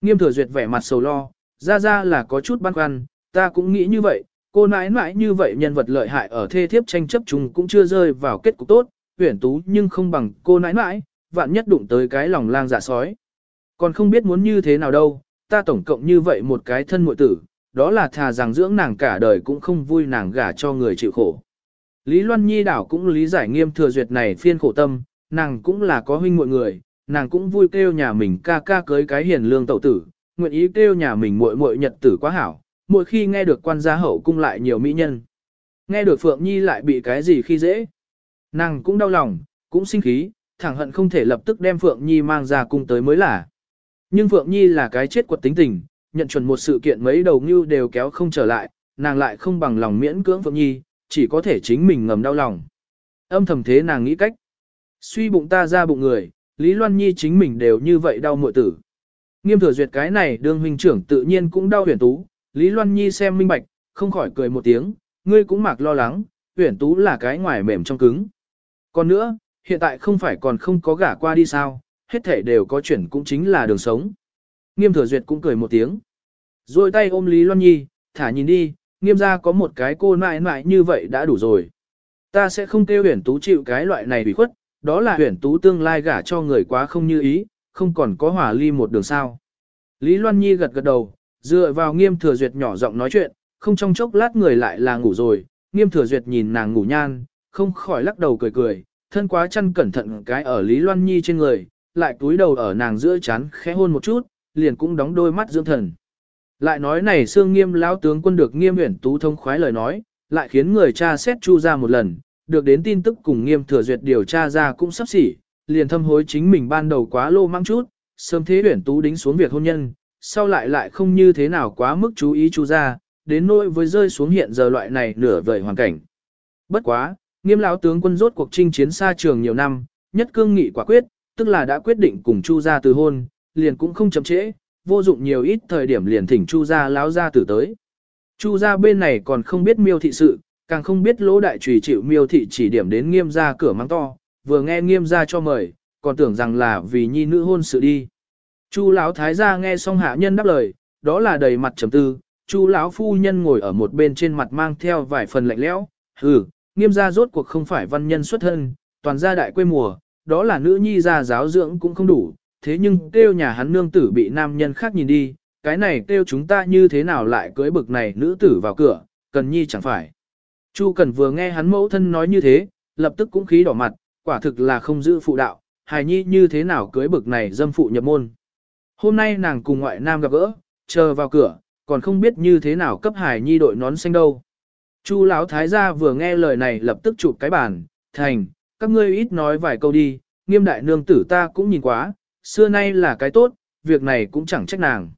Nghiêm thừa duyệt vẻ mặt sầu lo, ra ra là có chút băn khoăn, ta cũng nghĩ như vậy, cô nãi nãi như vậy nhân vật lợi hại ở thê thiếp tranh chấp chung cũng chưa rơi vào kết cục tốt, huyển tú nhưng không bằng cô nãi nãi, vạn nhất đụng tới cái lòng lang dạ sói. Còn không biết muốn như thế nào đâu, ta tổng cộng như vậy một cái thân muội tử, đó là thà rằng dưỡng nàng cả đời cũng không vui nàng gả cho người chịu khổ. Lý Loan Nhi đảo cũng lý giải nghiêm thừa duyệt này phiên khổ tâm, nàng cũng là có huynh muội người, nàng cũng vui kêu nhà mình ca ca cưới cái hiền lương tẩu tử, nguyện ý kêu nhà mình muội muội nhật tử quá hảo, mỗi khi nghe được quan gia hậu cung lại nhiều mỹ nhân. Nghe được Phượng Nhi lại bị cái gì khi dễ. Nàng cũng đau lòng, cũng sinh khí, thẳng hận không thể lập tức đem Phượng Nhi mang ra cung tới mới là. Nhưng Phượng Nhi là cái chết quật tính tình, nhận chuẩn một sự kiện mấy đầu như đều kéo không trở lại, nàng lại không bằng lòng miễn cưỡng Phượng Nhi, chỉ có thể chính mình ngầm đau lòng. Âm thầm thế nàng nghĩ cách. Suy bụng ta ra bụng người, Lý Loan Nhi chính mình đều như vậy đau muội tử. Nghiêm thừa duyệt cái này đương huynh trưởng tự nhiên cũng đau huyền tú, Lý Loan Nhi xem minh bạch, không khỏi cười một tiếng, ngươi cũng mặc lo lắng, tuyển tú là cái ngoài mềm trong cứng. Còn nữa, hiện tại không phải còn không có gả qua đi sao, hết thể đều có chuyển cũng chính là đường sống. Nghiêm thừa duyệt cũng cười một tiếng. Rồi tay ôm Lý Loan Nhi, thả nhìn đi, nghiêm ra có một cái cô mãi mãi như vậy đã đủ rồi. Ta sẽ không kêu huyền tú chịu cái loại này bị khuất, đó là huyền tú tương lai gả cho người quá không như ý, không còn có hỏa ly một đường sao. Lý Loan Nhi gật gật đầu, dựa vào nghiêm thừa duyệt nhỏ giọng nói chuyện, không trong chốc lát người lại là ngủ rồi, nghiêm thừa duyệt nhìn nàng ngủ nhan, không khỏi lắc đầu cười cười, thân quá chăn cẩn thận cái ở Lý Loan Nhi trên người, lại túi đầu ở nàng giữa chán khẽ hôn một chút, liền cũng đóng đôi mắt dưỡng thần. Lại nói này xương nghiêm lão tướng quân được nghiêm huyển tú thông khoái lời nói, lại khiến người cha xét chu ra một lần, được đến tin tức cùng nghiêm thừa duyệt điều tra ra cũng sắp xỉ, liền thâm hối chính mình ban đầu quá lô mang chút, sớm thế huyển tú đính xuống việc hôn nhân, sau lại lại không như thế nào quá mức chú ý chu ra, đến nỗi với rơi xuống hiện giờ loại này nửa vời hoàn cảnh. Bất quá, nghiêm lão tướng quân rốt cuộc chinh chiến xa trường nhiều năm, nhất cương nghị quả quyết, tức là đã quyết định cùng chu ra từ hôn, liền cũng không chậm trễ, vô dụng nhiều ít thời điểm liền thỉnh chu ra lão ra tử tới. Chu ra bên này còn không biết miêu thị sự, càng không biết lỗ đại trùy chịu miêu thị chỉ điểm đến nghiêm ra cửa mắng to, vừa nghe nghiêm ra cho mời, còn tưởng rằng là vì nhi nữ hôn sự đi. Chu lão thái gia nghe xong hạ nhân đáp lời, đó là đầy mặt trầm tư, Chu lão phu nhân ngồi ở một bên trên mặt mang theo vài phần lạnh lẽo, hừ, nghiêm gia rốt cuộc không phải văn nhân xuất thân, toàn gia đại quê mùa, đó là nữ nhi gia giáo dưỡng cũng không đủ, thế nhưng kêu nhà hắn nương tử bị nam nhân khác nhìn đi, cái này kêu chúng ta như thế nào lại cưới bực này nữ tử vào cửa, cần nhi chẳng phải. Chu Cần vừa nghe hắn mẫu thân nói như thế, lập tức cũng khí đỏ mặt, quả thực là không giữ phụ đạo, hài nhi như thế nào cưới bực này dâm phụ nhập môn. Hôm nay nàng cùng ngoại nam gặp gỡ, chờ vào cửa, còn không biết như thế nào cấp hải nhi đội nón xanh đâu. Chu lão thái gia vừa nghe lời này lập tức chụp cái bàn, thành, các ngươi ít nói vài câu đi, nghiêm đại nương tử ta cũng nhìn quá, xưa nay là cái tốt, việc này cũng chẳng trách nàng.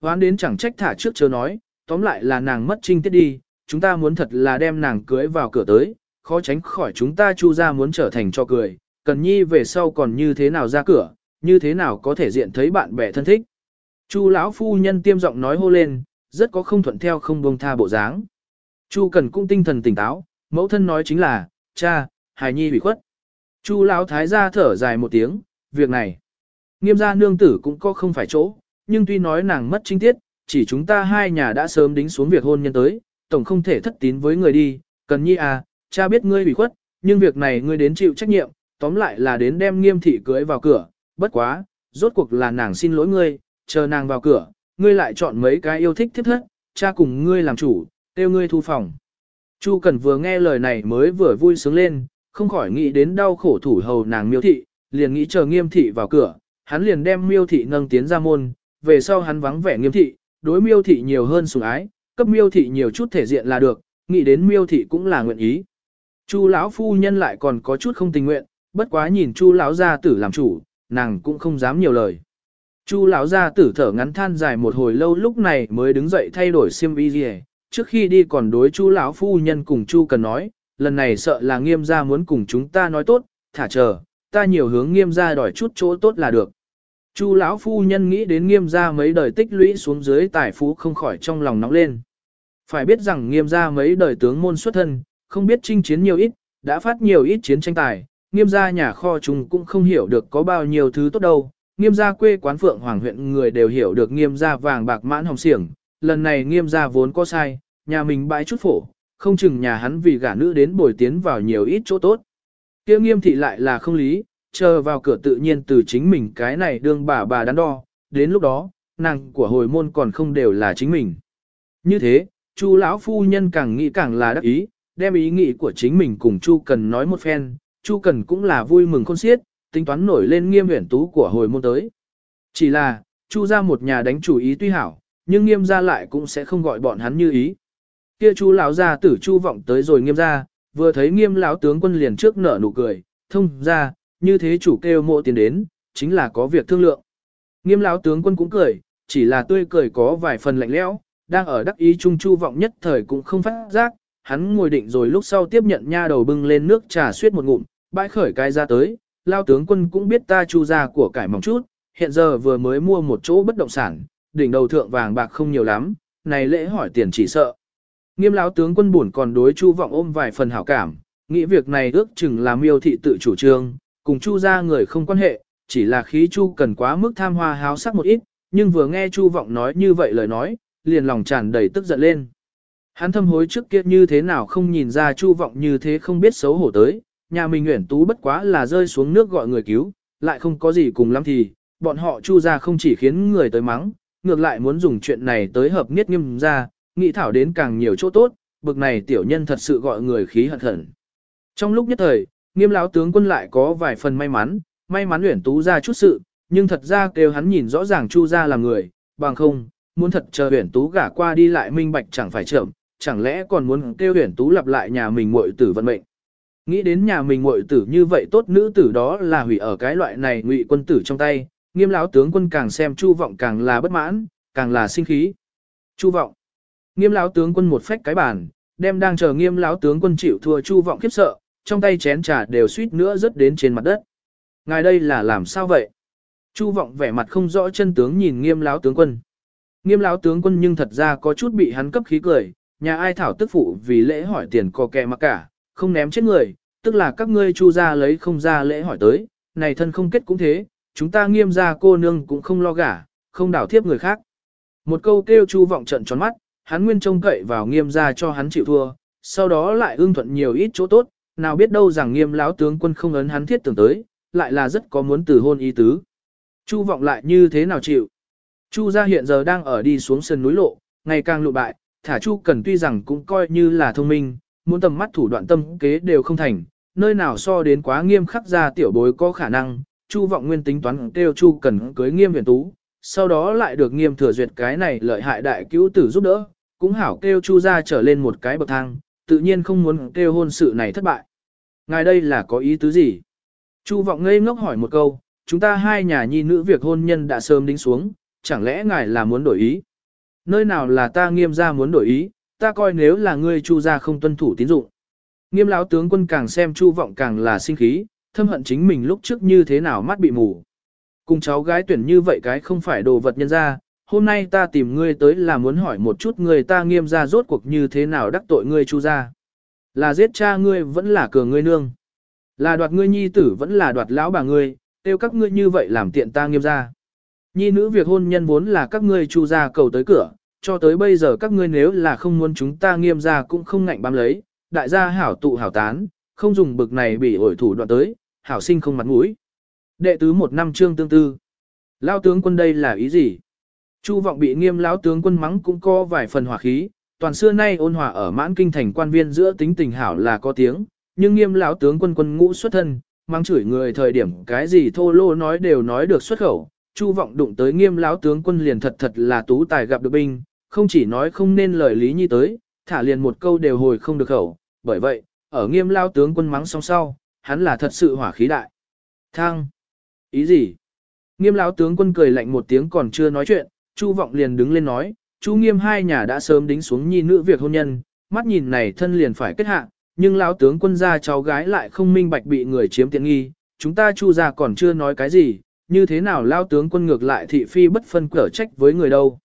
Hoán đến chẳng trách thả trước chớ nói, tóm lại là nàng mất trinh tiết đi, chúng ta muốn thật là đem nàng cưới vào cửa tới, khó tránh khỏi chúng ta chu ra muốn trở thành cho cười, cần nhi về sau còn như thế nào ra cửa, như thế nào có thể diện thấy bạn bè thân thích. Chu lão phu nhân tiêm giọng nói hô lên, rất có không thuận theo không buông tha bộ dáng. Chu cần cũng tinh thần tỉnh táo, mẫu thân nói chính là, cha, hài nhi bị khuất. Chu lão thái gia thở dài một tiếng, việc này. Nghiêm gia nương tử cũng có không phải chỗ, nhưng tuy nói nàng mất trinh tiết, chỉ chúng ta hai nhà đã sớm đính xuống việc hôn nhân tới, tổng không thể thất tín với người đi, cần nhi à, cha biết ngươi bị khuất, nhưng việc này ngươi đến chịu trách nhiệm, tóm lại là đến đem nghiêm thị cưới vào cửa, bất quá, rốt cuộc là nàng xin lỗi ngươi, chờ nàng vào cửa, ngươi lại chọn mấy cái yêu thích thiết thất, cha cùng ngươi làm chủ, tiêu ngươi thu phòng. Chu Cẩn vừa nghe lời này mới vừa vui sướng lên, không khỏi nghĩ đến đau khổ thủ hầu nàng miêu thị, liền nghĩ chờ nghiêm thị vào cửa, hắn liền đem miêu thị nâng tiến ra môn, về sau hắn vắng vẻ nghiêm thị, đối miêu thị nhiều hơn sủng ái, cấp miêu thị nhiều chút thể diện là được, nghĩ đến miêu thị cũng là nguyện ý. Chu lão phu nhân lại còn có chút không tình nguyện, bất quá nhìn Chu lão gia tử làm chủ, nàng cũng không dám nhiều lời. Chu lão gia tử thở ngắn than dài một hồi lâu lúc này mới đứng dậy thay đổi xiêm y gì, Trước khi đi còn đối Chu lão phu nhân cùng Chu cần nói, lần này sợ là nghiêm gia muốn cùng chúng ta nói tốt, thả chờ, ta nhiều hướng nghiêm gia đòi chút chỗ tốt là được. Chu lão phu nhân nghĩ đến nghiêm gia mấy đời tích lũy xuống dưới tài phú không khỏi trong lòng nóng lên. Phải biết rằng nghiêm gia mấy đời tướng môn xuất thân, không biết chinh chiến nhiều ít, đã phát nhiều ít chiến tranh tài, nghiêm gia nhà kho chúng cũng không hiểu được có bao nhiêu thứ tốt đâu. Nghiêm gia quê quán phượng hoàng huyện người đều hiểu được nghiêm gia vàng bạc mãn hồng siểng, lần này nghiêm gia vốn có sai, nhà mình bãi chút phổ, không chừng nhà hắn vì gả nữ đến bồi tiến vào nhiều ít chỗ tốt. kia nghiêm thị lại là không lý, chờ vào cửa tự nhiên từ chính mình cái này đương bà bà đắn đo, đến lúc đó, nàng của hồi môn còn không đều là chính mình. Như thế, Chu lão phu nhân càng nghĩ càng là đắc ý, đem ý nghĩ của chính mình cùng Chu Cần nói một phen, Chu Cần cũng là vui mừng khôn xiết, tính toán nổi lên nghiêm huyển tú của hồi môn tới. Chỉ là, Chu ra một nhà đánh chủ ý tuy hảo, nhưng nghiêm ra lại cũng sẽ không gọi bọn hắn như ý. Kia Chu lão gia tử Chu vọng tới rồi nghiêm ra, vừa thấy nghiêm lão tướng quân liền trước nở nụ cười, thông ra, như thế chủ kêu mộ tiền đến, chính là có việc thương lượng. Nghiêm lão tướng quân cũng cười, chỉ là tươi cười có vài phần lạnh lẽo, đang ở đắc ý trung chu vọng nhất thời cũng không phát giác, hắn ngồi định rồi lúc sau tiếp nhận nha đầu bưng lên nước trà suyết một ngụm, bãi khởi cái ra tới, lao tướng quân cũng biết ta chu ra của cải mỏng chút, hiện giờ vừa mới mua một chỗ bất động sản, đỉnh đầu thượng vàng bạc không nhiều lắm, này lễ hỏi tiền chỉ sợ. Nghiêm lão tướng quân buồn còn đối chu vọng ôm vài phần hảo cảm, nghĩ việc này ước chừng là miêu thị tự chủ trương, cùng chu ra người không quan hệ, chỉ là khí chu cần quá mức tham hoa háo sắc một ít, nhưng vừa nghe chu vọng nói như vậy lời nói, liền lòng tràn đầy tức giận lên. Hắn thâm hối trước kia như thế nào không nhìn ra chu vọng như thế không biết xấu hổ tới, nhà mình nguyễn tú bất quá là rơi xuống nước gọi người cứu, lại không có gì cùng lắm thì, bọn họ chu ra không chỉ khiến người tới mắng, ngược lại muốn dùng chuyện này tới hợp nghiết nghiêm ra, nghĩ thảo đến càng nhiều chỗ tốt, bực này tiểu nhân thật sự gọi người khí hận hận. Trong lúc nhất thời, nghiêm lão tướng quân lại có vài phần may mắn, may mắn nguyễn tú ra chút sự, nhưng thật ra kêu hắn nhìn rõ ràng chu ra là người, bằng không, muốn thật chờ uyển tú gả qua đi lại minh bạch chẳng phải chậm, chẳng lẽ còn muốn kêu uyển tú lặp lại nhà mình muội tử vận mệnh. Nghĩ đến nhà mình muội tử như vậy tốt nữ tử đó là hủy ở cái loại này ngụy quân tử trong tay, nghiêm lão tướng quân càng xem chu vọng càng là bất mãn, càng là sinh khí. Chu vọng. Nghiêm lão tướng quân một phách cái bàn, đem đang chờ nghiêm lão tướng quân chịu thua chu vọng khiếp sợ, trong tay chén trà đều suýt nữa rớt đến trên mặt đất. Ngài đây là làm sao vậy? Chu vọng vẻ mặt không rõ chân tướng nhìn nghiêm lão tướng quân. Nghiêm lão tướng quân nhưng thật ra có chút bị hắn cấp khí cười, nhà ai thảo tức phụ vì lễ hỏi tiền co kẹ mà cả, không ném chết người, tức là các ngươi chu ra lấy không ra lễ hỏi tới, này thân không kết cũng thế, chúng ta nghiêm ra cô nương cũng không lo gả, không đảo thiếp người khác. Một câu kêu chu vọng trận tròn mắt, hắn nguyên trông cậy vào nghiêm ra cho hắn chịu thua, sau đó lại ưng thuận nhiều ít chỗ tốt, nào biết đâu rằng nghiêm láo tướng quân không ấn hắn thiết tưởng tới, lại là rất có muốn từ hôn ý tứ. Chu vọng lại như thế nào chịu? Chu gia hiện giờ đang ở đi xuống sân núi lộ, ngày càng lụ bại, thả Chu cần tuy rằng cũng coi như là thông minh, muốn tầm mắt thủ đoạn tâm kế đều không thành, nơi nào so đến quá nghiêm khắc ra tiểu bối có khả năng, Chu vọng nguyên tính toán kêu Chu cần cưới nghiêm huyền tú, sau đó lại được nghiêm thừa duyệt cái này lợi hại đại cứu tử giúp đỡ, cũng hảo kêu Chu ra trở lên một cái bậc thang, tự nhiên không muốn kêu hôn sự này thất bại. Ngài đây là có ý tứ gì? Chu vọng ngây ngốc hỏi một câu, chúng ta hai nhà nhi nữ việc hôn nhân đã sớm đính xuống, chẳng lẽ ngài là muốn đổi ý? Nơi nào là ta nghiêm ra muốn đổi ý, ta coi nếu là ngươi chu gia không tuân thủ tín dụng. Nghiêm lão tướng quân càng xem chu vọng càng là sinh khí, thâm hận chính mình lúc trước như thế nào mắt bị mù. Cùng cháu gái tuyển như vậy cái không phải đồ vật nhân ra, hôm nay ta tìm ngươi tới là muốn hỏi một chút người ta nghiêm ra rốt cuộc như thế nào đắc tội ngươi chu gia, Là giết cha ngươi vẫn là cửa ngươi nương. Là đoạt ngươi nhi tử vẫn là đoạt lão bà ngươi, tiêu các ngươi như vậy làm tiện ta nghiêm ra. Nhi nữ việc hôn nhân vốn là các ngươi chu gia cầu tới cửa, cho tới bây giờ các ngươi nếu là không muốn chúng ta nghiêm ra cũng không ngạnh bám lấy, đại gia hảo tụ hảo tán, không dùng bực này bị ổi thủ đoạn tới, hảo sinh không mặt mũi. Đệ tứ một năm trương tương tư. Lao tướng quân đây là ý gì? Chu vọng bị nghiêm lão tướng quân mắng cũng có vài phần hỏa khí, toàn xưa nay ôn hòa ở mãn kinh thành quan viên giữa tính tình hảo là có tiếng, nhưng nghiêm lão tướng quân quân ngũ xuất thân, mang chửi người thời điểm cái gì thô lô nói đều nói được xuất khẩu. Chu vọng đụng tới nghiêm lão tướng quân liền thật thật là tú tài gặp được binh, không chỉ nói không nên lời lý nhi tới, thả liền một câu đều hồi không được khẩu, bởi vậy, ở nghiêm lao tướng quân mắng song sau, hắn là thật sự hỏa khí đại. Thăng! Ý gì? Nghiêm lão tướng quân cười lạnh một tiếng còn chưa nói chuyện, Chu vọng liền đứng lên nói, Chu nghiêm hai nhà đã sớm đính xuống nhi nữ việc hôn nhân, mắt nhìn này thân liền phải kết hạ, nhưng lão tướng quân gia cháu gái lại không minh bạch bị người chiếm tiện nghi, chúng ta Chu gia còn chưa nói cái gì, như thế nào lão tướng quân ngược lại thị phi bất phân cở trách với người đâu.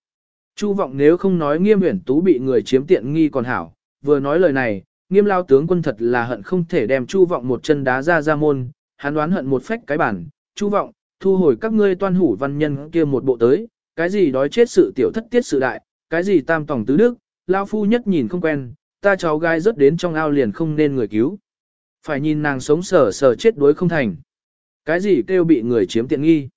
Chu vọng nếu không nói nghiêm uyển tú bị người chiếm tiện nghi còn hảo, vừa nói lời này, nghiêm lao tướng quân thật là hận không thể đem chu vọng một chân đá ra ra môn, hắn đoán hận một phách cái bản, chu vọng, thu hồi các ngươi toan hủ văn nhân kia một bộ tới, cái gì đói chết sự tiểu thất tiết sự đại, cái gì tam tổng tứ đức, lao phu nhất nhìn không quen, ta cháu gái rớt đến trong ao liền không nên người cứu. Phải nhìn nàng sống sờ sờ chết đuối không thành. Cái gì kêu bị người chiếm tiện nghi.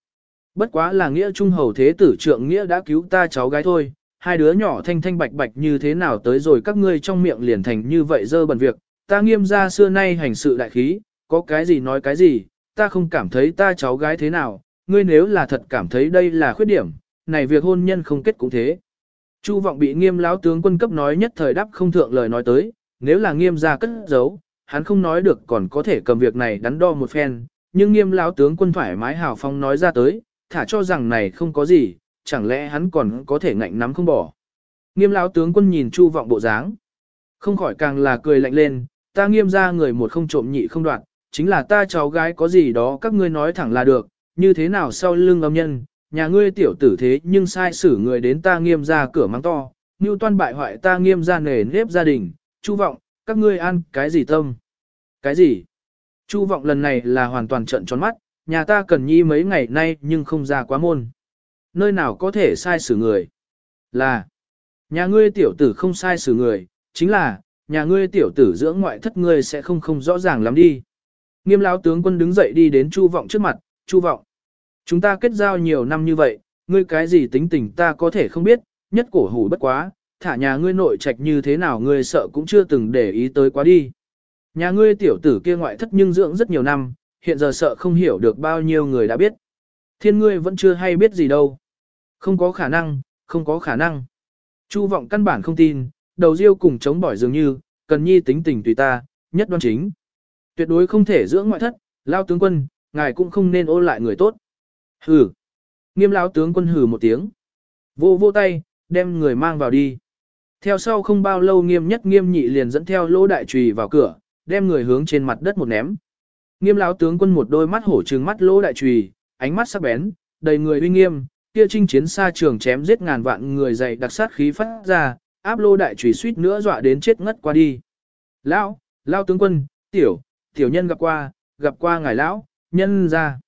Bất quá là nghĩa trung hầu thế tử trượng nghĩa đã cứu ta cháu gái thôi, hai đứa nhỏ thanh thanh bạch bạch như thế nào tới rồi các ngươi trong miệng liền thành như vậy dơ bẩn việc, ta nghiêm ra xưa nay hành sự đại khí, có cái gì nói cái gì, ta không cảm thấy ta cháu gái thế nào, ngươi nếu là thật cảm thấy đây là khuyết điểm, này việc hôn nhân không kết cũng thế. Chu vọng bị nghiêm lão tướng quân cấp nói nhất thời đáp không thượng lời nói tới, nếu là nghiêm ra cất giấu, hắn không nói được còn có thể cầm việc này đắn đo một phen, nhưng nghiêm lão tướng quân thoải mái hào phong nói ra tới, thả cho rằng này không có gì, chẳng lẽ hắn còn có thể ngạnh nắm không bỏ. Nghiêm lão tướng quân nhìn Chu vọng bộ dáng, không khỏi càng là cười lạnh lên, ta nghiêm ra người một không trộm nhị không đoạn, chính là ta cháu gái có gì đó các ngươi nói thẳng là được, như thế nào sau lưng âm nhân, nhà ngươi tiểu tử thế nhưng sai xử người đến ta nghiêm ra cửa mắng to, như toan bại hoại ta nghiêm ra nề nếp gia đình, Chu vọng, các ngươi ăn cái gì tâm? Cái gì? Chu vọng lần này là hoàn toàn trận tròn mắt, nhà ta cần nhi mấy ngày nay nhưng không ra quá môn. Nơi nào có thể sai xử người? Là, nhà ngươi tiểu tử không sai xử người, chính là, nhà ngươi tiểu tử dưỡng ngoại thất ngươi sẽ không không rõ ràng lắm đi. Nghiêm lão tướng quân đứng dậy đi đến Chu vọng trước mặt, Chu vọng. Chúng ta kết giao nhiều năm như vậy, ngươi cái gì tính tình ta có thể không biết, nhất cổ hủ bất quá, thả nhà ngươi nội trạch như thế nào ngươi sợ cũng chưa từng để ý tới quá đi. Nhà ngươi tiểu tử kia ngoại thất nhưng dưỡng rất nhiều năm, hiện giờ sợ không hiểu được bao nhiêu người đã biết. Thiên ngươi vẫn chưa hay biết gì đâu. Không có khả năng, không có khả năng. Chu vọng căn bản không tin, đầu riêu cùng chống bỏi dường như, cần nhi tính tình tùy ta, nhất đoan chính. Tuyệt đối không thể dưỡng ngoại thất, lao tướng quân, ngài cũng không nên ô lại người tốt. Hừ. Nghiêm lao tướng quân hừ một tiếng. Vô vô tay, đem người mang vào đi. Theo sau không bao lâu nghiêm nhất nghiêm nhị liền dẫn theo lỗ đại trùy vào cửa, đem người hướng trên mặt đất một ném. Nghiêm lão tướng quân một đôi mắt hổ trừng mắt lỗ đại trùy, ánh mắt sắc bén, đầy người uy nghiêm, kia chinh chiến xa trường chém giết ngàn vạn người dày đặc sát khí phát ra, áp lô đại trùy suýt nữa dọa đến chết ngất qua đi. Lão, lão tướng quân, tiểu, tiểu nhân gặp qua, gặp qua ngài lão, nhân ra.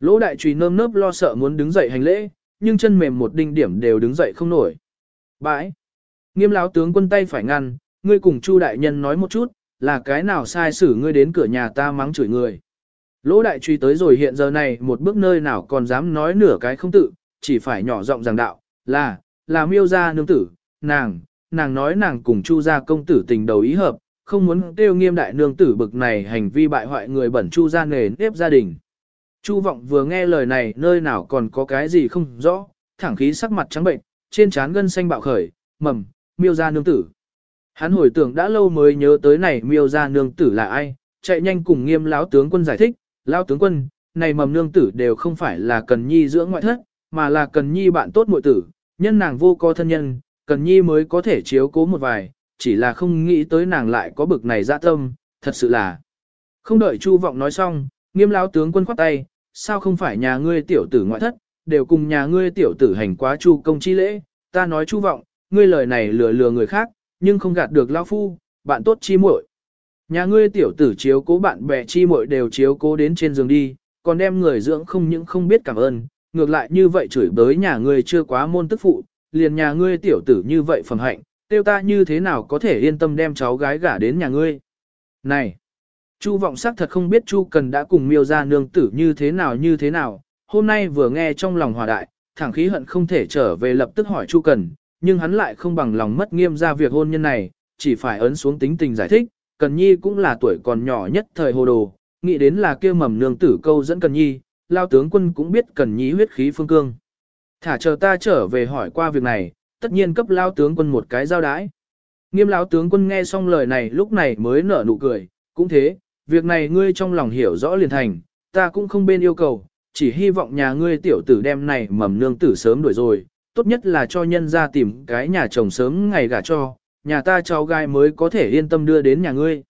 Lỗ đại trùy nơm nớp lo sợ muốn đứng dậy hành lễ, nhưng chân mềm một đinh điểm đều đứng dậy không nổi. Bãi. Nghiêm lão tướng quân tay phải ngăn, ngươi cùng Chu đại nhân nói một chút, là cái nào sai xử ngươi đến cửa nhà ta mắng chửi người. Lỗ đại truy tới rồi hiện giờ này một bước nơi nào còn dám nói nửa cái không tự, chỉ phải nhỏ giọng giảng đạo, là, là miêu gia nương tử, nàng, nàng nói nàng cùng chu gia công tử tình đầu ý hợp, không muốn tiêu nghiêm đại nương tử bực này hành vi bại hoại người bẩn chu gia nghề nếp gia đình. Chu vọng vừa nghe lời này nơi nào còn có cái gì không rõ, thẳng khí sắc mặt trắng bệnh, trên trán gân xanh bạo khởi, mầm, miêu gia nương tử. Hắn hồi tưởng đã lâu mới nhớ tới này miêu ra nương tử là ai, chạy nhanh cùng nghiêm lão tướng quân giải thích, lão tướng quân, này mầm nương tử đều không phải là cần nhi dưỡng ngoại thất, mà là cần nhi bạn tốt muội tử, nhân nàng vô có thân nhân, cần nhi mới có thể chiếu cố một vài, chỉ là không nghĩ tới nàng lại có bực này dạ tâm, thật sự là. Không đợi Chu Vọng nói xong, nghiêm lão tướng quân khoát tay, sao không phải nhà ngươi tiểu tử ngoại thất, đều cùng nhà ngươi tiểu tử hành quá chu công chi lễ, ta nói Chu Vọng, ngươi lời này lừa lừa người khác, nhưng không gạt được lão phu, bạn tốt chi muội. Nhà ngươi tiểu tử chiếu cố bạn bè chi muội đều chiếu cố đến trên giường đi, còn đem người dưỡng không những không biết cảm ơn, ngược lại như vậy chửi bới nhà ngươi chưa quá môn tức phụ, liền nhà ngươi tiểu tử như vậy phẩm hạnh, tiêu ta như thế nào có thể yên tâm đem cháu gái gả đến nhà ngươi. Này, Chu vọng sắc thật không biết Chu cần đã cùng miêu ra nương tử như thế nào như thế nào, hôm nay vừa nghe trong lòng hòa đại, thẳng khí hận không thể trở về lập tức hỏi Chu cần, nhưng hắn lại không bằng lòng mất nghiêm ra việc hôn nhân này, chỉ phải ấn xuống tính tình giải thích, Cần Nhi cũng là tuổi còn nhỏ nhất thời hồ đồ, nghĩ đến là kia mầm nương tử câu dẫn Cần Nhi, lao tướng quân cũng biết Cần Nhi huyết khí phương cương. Thả chờ ta trở về hỏi qua việc này, tất nhiên cấp lao tướng quân một cái giao đái. Nghiêm lao tướng quân nghe xong lời này lúc này mới nở nụ cười, cũng thế, việc này ngươi trong lòng hiểu rõ liền thành, ta cũng không bên yêu cầu, chỉ hy vọng nhà ngươi tiểu tử đem này mầm nương tử sớm đuổi rồi, tốt nhất là cho nhân ra tìm cái nhà chồng sớm ngày gả cho, nhà ta cháu gái mới có thể yên tâm đưa đến nhà ngươi.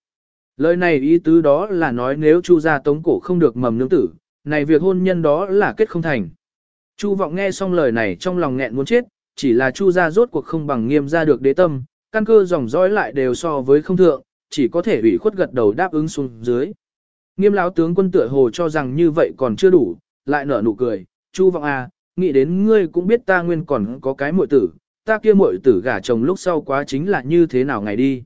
Lời này ý tứ đó là nói nếu Chu gia tống cổ không được mầm nương tử, này việc hôn nhân đó là kết không thành. Chu vọng nghe xong lời này trong lòng nghẹn muốn chết, chỉ là Chu gia rốt cuộc không bằng nghiêm ra được đế tâm, căn cơ dòng dõi lại đều so với không thượng, chỉ có thể ủy khuất gật đầu đáp ứng xuống dưới. Nghiêm lão tướng quân tựa hồ cho rằng như vậy còn chưa đủ, lại nở nụ cười, Chu vọng à, nghĩ đến ngươi cũng biết ta nguyên còn có cái muội tử, ta kia muội tử gả chồng lúc sau quá chính là như thế nào ngày đi.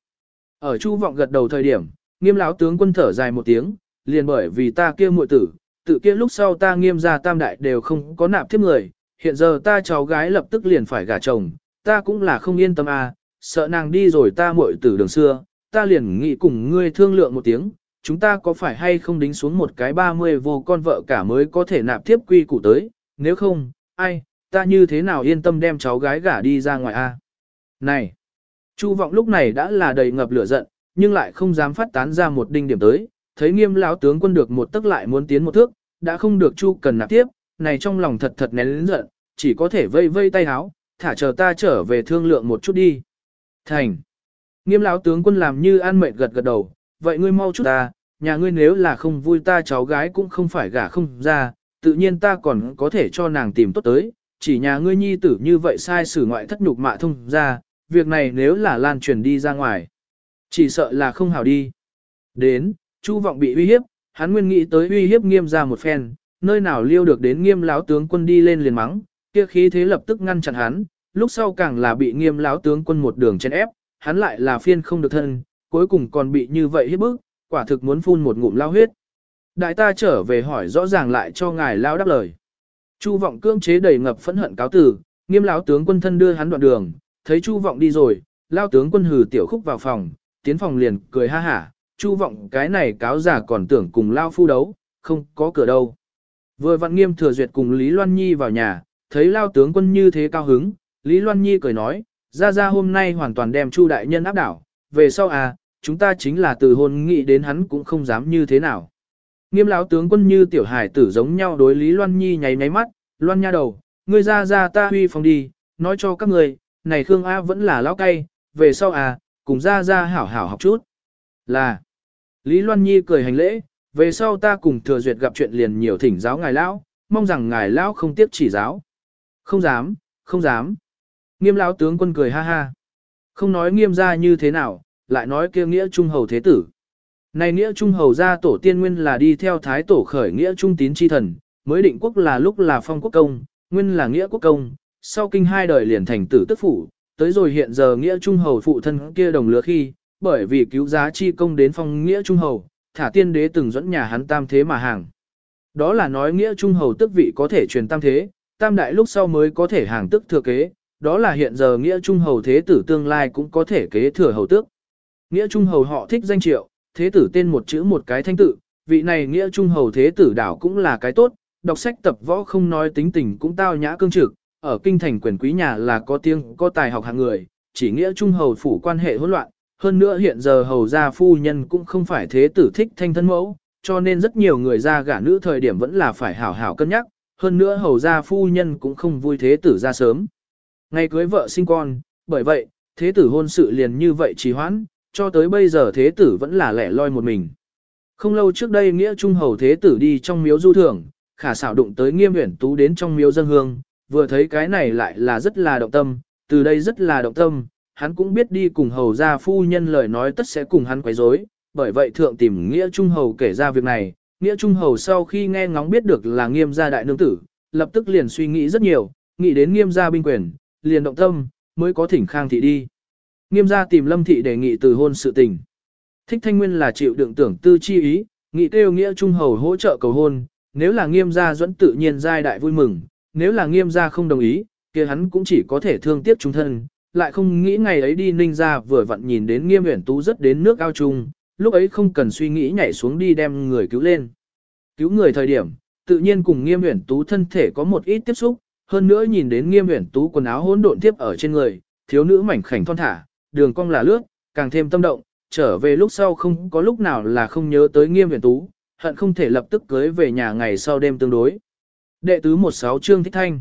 Ở Chu vọng gật đầu thời điểm, nghiêm lão tướng quân thở dài một tiếng, liền bởi vì ta kia muội tử, tự kia lúc sau ta nghiêm gia tam đại đều không có nạp thiếp người, hiện giờ ta cháu gái lập tức liền phải gả chồng, ta cũng là không yên tâm à, sợ nàng đi rồi ta muội tử đường xưa, ta liền nghĩ cùng ngươi thương lượng một tiếng, chúng ta có phải hay không đính xuống một cái 30 vô con vợ cả mới có thể nạp tiếp quy củ tới, nếu không, ai, ta như thế nào yên tâm đem cháu gái gả đi ra ngoài a? Này! Chu vọng lúc này đã là đầy ngập lửa giận, nhưng lại không dám phát tán ra một đinh điểm tới, thấy nghiêm lão tướng quân được một tức lại muốn tiến một thước, đã không được Chu cần nạp tiếp, này trong lòng thật thật nén lớn giận, chỉ có thể vây vây tay háo, thả chờ ta trở về thương lượng một chút đi. Thành! Nghiêm lão tướng quân làm như an mệt gật gật đầu, vậy ngươi mau chút ta, nhà ngươi nếu là không vui ta cháu gái cũng không phải gả không ra, tự nhiên ta còn có thể cho nàng tìm tốt tới, chỉ nhà ngươi nhi tử như vậy sai sử ngoại thất nhục mạ thông ra, việc này nếu là lan truyền đi ra ngoài, chỉ sợ là không hảo đi. Đến, Chu vọng bị uy hiếp, hắn nguyên nghĩ tới uy hiếp nghiêm ra một phen, nơi nào liêu được đến nghiêm láo tướng quân đi lên liền mắng, kia khí thế lập tức ngăn chặn hắn, lúc sau càng là bị nghiêm láo tướng quân một đường chen ép, hắn lại là phiên không được thân, cuối cùng còn bị như vậy hiếp bức, quả thực muốn phun một ngụm lao huyết. Đại ta trở về hỏi rõ ràng lại cho ngài lao đáp lời. Chu vọng cưỡng chế đầy ngập phẫn hận cáo tử, nghiêm lão tướng quân thân đưa hắn đoạn đường, thấy Chu vọng đi rồi, lao tướng quân hừ tiểu khúc vào phòng, tiến phòng liền cười ha hả, Chu vọng cái này cáo giả còn tưởng cùng lao phu đấu, không có cửa đâu. Vừa vặn nghiêm thừa duyệt cùng Lý Loan Nhi vào nhà, thấy lao tướng quân như thế cao hứng, Lý Loan Nhi cười nói, ra ra hôm nay hoàn toàn đem Chu đại nhân áp đảo, về sau à, chúng ta chính là từ hôn nghị đến hắn cũng không dám như thế nào. Nghiêm lão tướng quân như tiểu hải tử giống nhau đối Lý Loan Nhi nháy nháy mắt, Loan nha đầu, ngươi ra ra ta huy phòng đi, nói cho các người, này Khương A vẫn là lão cay, về sau à, cùng ra ra hảo hảo học chút. Là, Lý Loan Nhi cười hành lễ, về sau ta cùng thừa duyệt gặp chuyện liền nhiều thỉnh giáo ngài lão, mong rằng ngài lão không tiếp chỉ giáo. Không dám, không dám. Nghiêm lão tướng quân cười ha ha. Không nói nghiêm ra như thế nào, lại nói kia nghĩa trung hầu thế tử. Này nghĩa trung hầu ra tổ tiên nguyên là đi theo thái tổ khởi nghĩa trung tín chi thần, mới định quốc là lúc là phong quốc công, nguyên là nghĩa quốc công, sau kinh hai đời liền thành tử tức phủ, tới rồi hiện giờ nghĩa trung hầu phụ thân kia đồng lứa khi, bởi vì cứu giá chi công đến phong nghĩa trung hầu, thả tiên đế từng dẫn nhà hắn tam thế mà hàng. Đó là nói nghĩa trung hầu tức vị có thể truyền tam thế, tam đại lúc sau mới có thể hàng tức thừa kế, đó là hiện giờ nghĩa trung hầu thế tử tương lai cũng có thể kế thừa hầu tước. Nghĩa trung hầu họ thích danh triệu, thế tử tên một chữ một cái thanh tự, vị này nghĩa trung hầu thế tử đảo cũng là cái tốt, đọc sách tập võ không nói tính tình cũng tao nhã cương trực, ở kinh thành quyền quý nhà là có tiếng có tài học hạng người, chỉ nghĩa trung hầu phủ quan hệ hỗn loạn, hơn nữa hiện giờ hầu gia phu nhân cũng không phải thế tử thích thanh thân mẫu, cho nên rất nhiều người ra gả nữ thời điểm vẫn là phải hảo hảo cân nhắc, hơn nữa hầu gia phu nhân cũng không vui thế tử ra sớm. Ngày cưới vợ sinh con, bởi vậy, thế tử hôn sự liền như vậy trì hoãn, cho tới bây giờ thế tử vẫn là lẻ loi một mình. Không lâu trước đây nghĩa trung hầu thế tử đi trong miếu du thưởng, khả xảo đụng tới nghiêm huyển tú đến trong miếu dân hương, vừa thấy cái này lại là rất là động tâm, từ đây rất là động tâm, hắn cũng biết đi cùng hầu gia phu nhân lời nói tất sẽ cùng hắn quấy rối, bởi vậy thượng tìm nghĩa trung hầu kể ra việc này, nghĩa trung hầu sau khi nghe ngóng biết được là nghiêm gia đại nương tử, lập tức liền suy nghĩ rất nhiều, nghĩ đến nghiêm gia binh quyền, liền động tâm, mới có thỉnh khang thị đi. Nghiêm gia tìm lâm thị đề nghị từ hôn sự tình. Thích thanh nguyên là chịu đựng tưởng tư chi ý, nghị kêu nghĩa trung hầu hỗ trợ cầu hôn, nếu là nghiêm gia dẫn tự nhiên giai đại vui mừng, nếu là nghiêm gia không đồng ý, kia hắn cũng chỉ có thể thương tiếc chúng thân, lại không nghĩ ngày ấy đi ninh gia vừa vặn nhìn đến nghiêm uyển tú rất đến nước ao chung, lúc ấy không cần suy nghĩ nhảy xuống đi đem người cứu lên. Cứu người thời điểm, tự nhiên cùng nghiêm uyển tú thân thể có một ít tiếp xúc, hơn nữa nhìn đến nghiêm uyển tú quần áo hỗn độn tiếp ở trên người, thiếu nữ mảnh khảnh thon thả, đường cong là lướt, càng thêm tâm động, trở về lúc sau không có lúc nào là không nhớ tới nghiêm Huyền tú, hận không thể lập tức cưới về nhà ngày sau đêm tương đối. Đệ tứ 16 chương Thích Thanh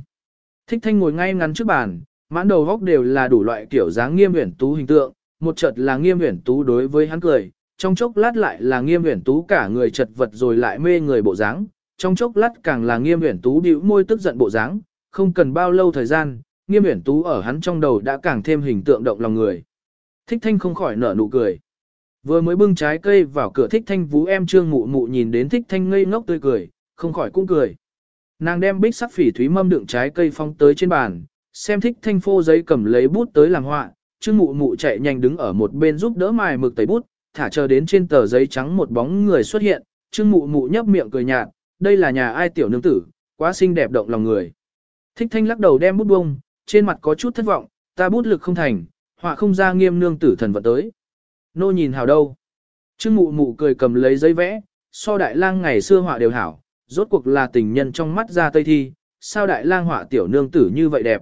Thích Thanh ngồi ngay ngắn trước bàn, mãn đầu góc đều là đủ loại kiểu dáng nghiêm Huyền tú hình tượng, một chợt là nghiêm Huyền tú đối với hắn cười, trong chốc lát lại là nghiêm Huyền tú cả người chật vật rồi lại mê người bộ dáng, trong chốc lát càng là nghiêm Huyền tú bĩu môi tức giận bộ dáng, không cần bao lâu thời gian, nghiêm Huyền tú ở hắn trong đầu đã càng thêm hình tượng động lòng người. Thích Thanh không khỏi nở nụ cười. Vừa mới bưng trái cây vào cửa Thích Thanh vú em Trương Mụ Mụ nhìn đến Thích Thanh ngây ngốc tươi cười, không khỏi cũng cười. Nàng đem bích sắc phỉ thúy mâm đựng trái cây phong tới trên bàn, xem thích thanh phô giấy cầm lấy bút tới làm họa, Trương Mụ Mụ chạy nhanh đứng ở một bên giúp đỡ mài mực tẩy bút, thả chờ đến trên tờ giấy trắng một bóng người xuất hiện, Trương Mụ Mụ nhấp miệng cười nhạt, đây là nhà ai tiểu nương tử, quá xinh đẹp động lòng người. Thích thanh lắc đầu đem bút bông, trên mặt có chút thất vọng, ta bút lực không thành, họa không ra nghiêm nương tử thần vận tới. Nô nhìn hào đâu. Trương Mụ Mụ cười cầm lấy giấy vẽ, so đại lang ngày xưa họa đều hảo, rốt cuộc là tình nhân trong mắt ra tây thi, sao đại lang họa tiểu nương tử như vậy đẹp.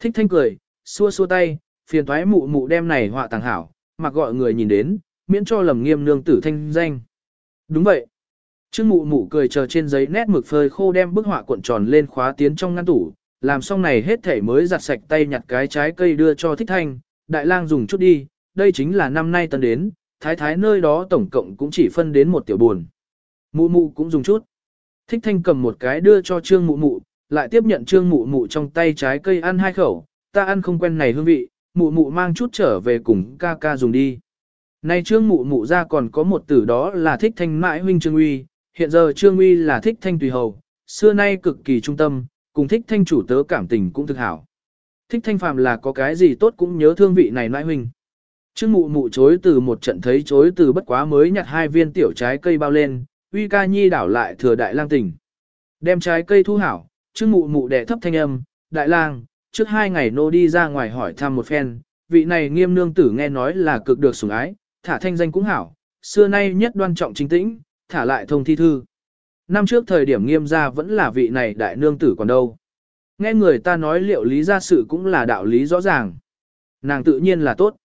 Thích thanh cười, xua xua tay, phiền thoái mụ mụ đem này họa tàng hảo, mặc gọi người nhìn đến, miễn cho lầm nghiêm nương tử thanh danh. Đúng vậy. Trương mụ mụ cười chờ trên giấy nét mực phơi khô đem bức họa cuộn tròn lên khóa tiến trong ngăn tủ, làm xong này hết thể mới giặt sạch tay nhặt cái trái cây đưa cho thích thanh, đại lang dùng chút đi, đây chính là năm nay tân đến, thái thái nơi đó tổng cộng cũng chỉ phân đến một tiểu buồn. Mụ mụ cũng dùng chút. Thích thanh cầm một cái đưa cho trương mụ mụ, lại tiếp nhận trương mụ mụ trong tay trái cây ăn hai khẩu, ta ăn không quen này hương vị, mụ mụ mang chút trở về cùng ca ca dùng đi. Nay trương mụ mụ ra còn có một tử đó là thích thanh mãi huynh trương uy, hiện giờ trương uy là thích thanh tùy hầu, xưa nay cực kỳ trung tâm, cùng thích thanh chủ tớ cảm tình cũng thực hảo. Thích thanh phàm là có cái gì tốt cũng nhớ thương vị này nãi huynh. Trương mụ mụ chối từ một trận thấy chối từ bất quá mới nhặt hai viên tiểu trái cây bao lên, uy ca nhi đảo lại thừa đại lang tỉnh. Đem trái cây thu hảo, Trương mụ mụ đẻ thấp thanh âm, đại lang, trước hai ngày nô đi ra ngoài hỏi thăm một phen, vị này nghiêm nương tử nghe nói là cực được sủng ái, thả thanh danh cũng hảo, xưa nay nhất đoan trọng chính tĩnh, thả lại thông thi thư. Năm trước thời điểm nghiêm gia vẫn là vị này đại nương tử còn đâu. Nghe người ta nói liệu lý gia sự cũng là đạo lý rõ ràng. Nàng tự nhiên là tốt.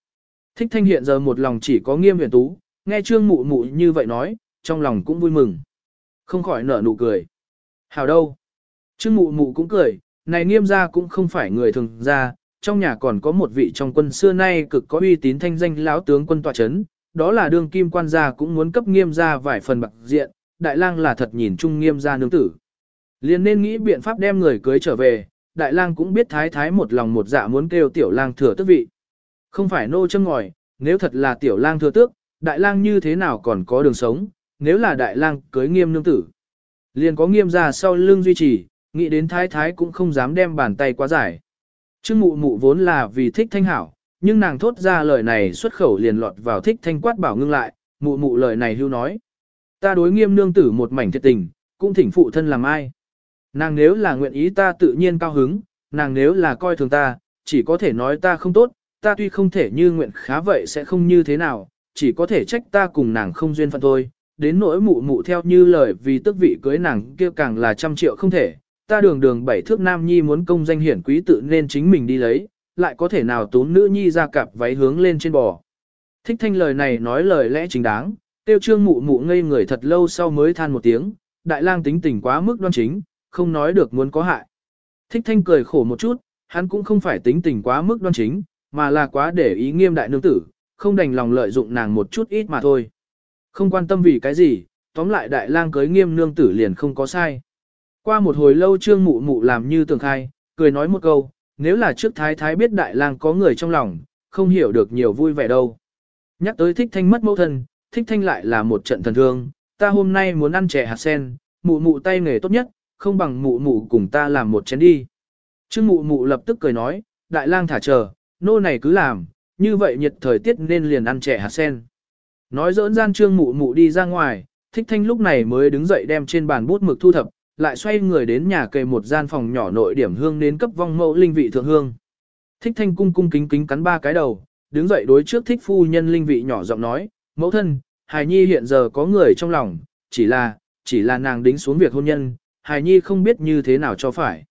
Thích thanh hiện giờ một lòng chỉ có nghiêm huyền tú, nghe trương mụ mụ như vậy nói, trong lòng cũng vui mừng. Không khỏi nở nụ cười. Hảo đâu? Trương mụ mụ cũng cười, này nghiêm gia cũng không phải người thường gia, trong nhà còn có một vị trong quân xưa nay cực có uy tín thanh danh lão tướng quân tọa chấn, đó là đương kim quan gia cũng muốn cấp nghiêm gia vài phần bạc diện, đại lang là thật nhìn chung nghiêm gia nương tử. Liền nên nghĩ biện pháp đem người cưới trở về, đại lang cũng biết thái thái một lòng một dạ muốn kêu tiểu lang thừa tước vị. Không phải nô châm ngòi, nếu thật là tiểu lang thừa tước, đại lang như thế nào còn có đường sống, nếu là đại lang cưới nghiêm nương tử. Liền có nghiêm gia sau lưng duy trì, nghĩ đến thái thái cũng không dám đem bàn tay quá dài. Trương mụ mụ vốn là vì thích thanh hảo, nhưng nàng thốt ra lời này xuất khẩu liền lọt vào thích thanh quát bảo ngưng lại, mụ mụ lời này hưu nói. Ta đối nghiêm nương tử một mảnh thiệt tình, cũng thỉnh phụ thân làm ai. Nàng nếu là nguyện ý ta tự nhiên cao hứng, nàng nếu là coi thường ta, chỉ có thể nói ta không tốt, ta tuy không thể như nguyện khá vậy sẽ không như thế nào, chỉ có thể trách ta cùng nàng không duyên phận thôi. Đến nỗi mụ mụ theo như lời vì tức vị cưới nàng kia càng là trăm triệu không thể, ta đường đường bảy thước nam nhi muốn công danh hiển quý tự nên chính mình đi lấy, lại có thể nào tốn nữ nhi ra cặp váy hướng lên trên bò. Thích thanh lời này nói lời lẽ chính đáng, tiêu trương mụ mụ ngây người thật lâu sau mới than một tiếng, đại lang tính tình quá mức đoan chính, không nói được muốn có hại. Thích thanh cười khổ một chút, hắn cũng không phải tính tình quá mức đoan chính, mà là quá để ý nghiêm đại nương tử, không đành lòng lợi dụng nàng một chút ít mà thôi. Không quan tâm vì cái gì, tóm lại đại lang cưới nghiêm nương tử liền không có sai. Qua một hồi lâu trương mụ mụ làm như tường khai, cười nói một câu, nếu là trước thái thái biết đại lang có người trong lòng, không hiểu được nhiều vui vẻ đâu. Nhắc tới thích thanh mất mẫu thân, thích thanh lại là một trận thần thương, ta hôm nay muốn ăn chè hạt sen, mụ mụ tay nghề tốt nhất, không bằng mụ mụ cùng ta làm một chén đi. Trương mụ mụ lập tức cười nói, đại lang thả chờ, nô này cứ làm, như vậy nhiệt thời tiết nên liền ăn chè hạt sen. Nói dỡn gian trương mụ mụ đi ra ngoài, thích thanh lúc này mới đứng dậy đem trên bàn bút mực thu thập, lại xoay người đến nhà kề một gian phòng nhỏ nội điểm hương đến cấp vong mẫu linh vị thượng hương. Thích thanh cung cung kính kính cắn ba cái đầu, đứng dậy đối trước thích phu nhân linh vị nhỏ giọng nói, mẫu thân, hài nhi hiện giờ có người trong lòng, chỉ là, chỉ là nàng đính xuống việc hôn nhân, Hải nhi không biết như thế nào cho phải.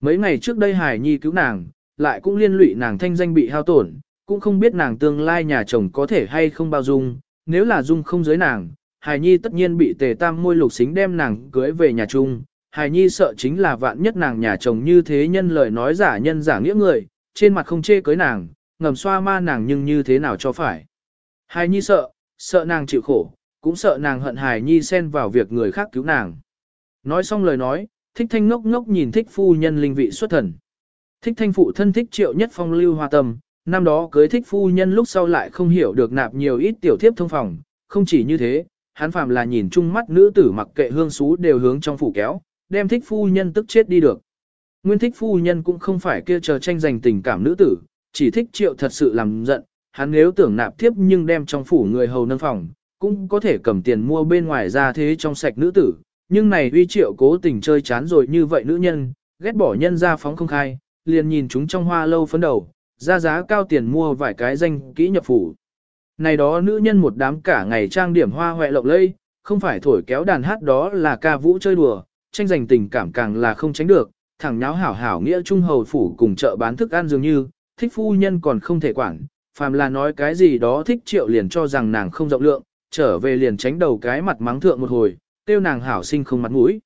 Mấy ngày trước đây Hải nhi cứu nàng, lại cũng liên lụy nàng thanh danh bị hao tổn, cũng không biết nàng tương lai nhà chồng có thể hay không bao dung, nếu là dung không giới nàng, Hải nhi tất nhiên bị tề tam môi lục xính đem nàng cưới về nhà chung. Hải nhi sợ chính là vạn nhất nàng nhà chồng như thế nhân lời nói giả nhân giả nghĩa người, trên mặt không chê cưới nàng, ngầm xoa ma nàng nhưng như thế nào cho phải. Hải nhi sợ, sợ nàng chịu khổ, cũng sợ nàng hận Hải nhi xen vào việc người khác cứu nàng. Nói xong lời nói, thích thanh ngốc ngốc nhìn thích phu nhân linh vị xuất thần. Thích thanh phụ thân thích triệu nhất phong lưu hoa tâm, năm đó cưới thích phu nhân lúc sau lại không hiểu được nạp nhiều ít tiểu thiếp thông phòng, không chỉ như thế, hắn phàm là nhìn chung mắt nữ tử mặc kệ hương xú đều hướng trong phủ kéo, đem thích phu nhân tức chết đi được. Nguyên thích phu nhân cũng không phải kia chờ tranh giành tình cảm nữ tử, chỉ thích triệu thật sự làm giận, hắn nếu tưởng nạp tiếp nhưng đem trong phủ người hầu nâng phòng, cũng có thể cầm tiền mua bên ngoài ra thế trong sạch nữ tử, nhưng này uy triệu cố tình chơi chán rồi như vậy nữ nhân, ghét bỏ nhân ra phóng không khai, liền nhìn chúng trong hoa lâu phấn đầu, ra giá cao tiền mua vài cái danh kỹ nhập phủ. Này đó nữ nhân một đám cả ngày trang điểm hoa hoẹ lộng lây, không phải thổi kéo đàn hát đó là ca vũ chơi đùa, tranh giành tình cảm càng là không tránh được, thẳng nháo hảo hảo nghĩa trung hầu phủ cùng chợ bán thức ăn dường như, thích phu nhân còn không thể quản, phàm là nói cái gì đó thích triệu liền cho rằng nàng không rộng lượng, trở về liền tránh đầu cái mặt mắng thượng một hồi, tiêu nàng hảo sinh không mặt mũi.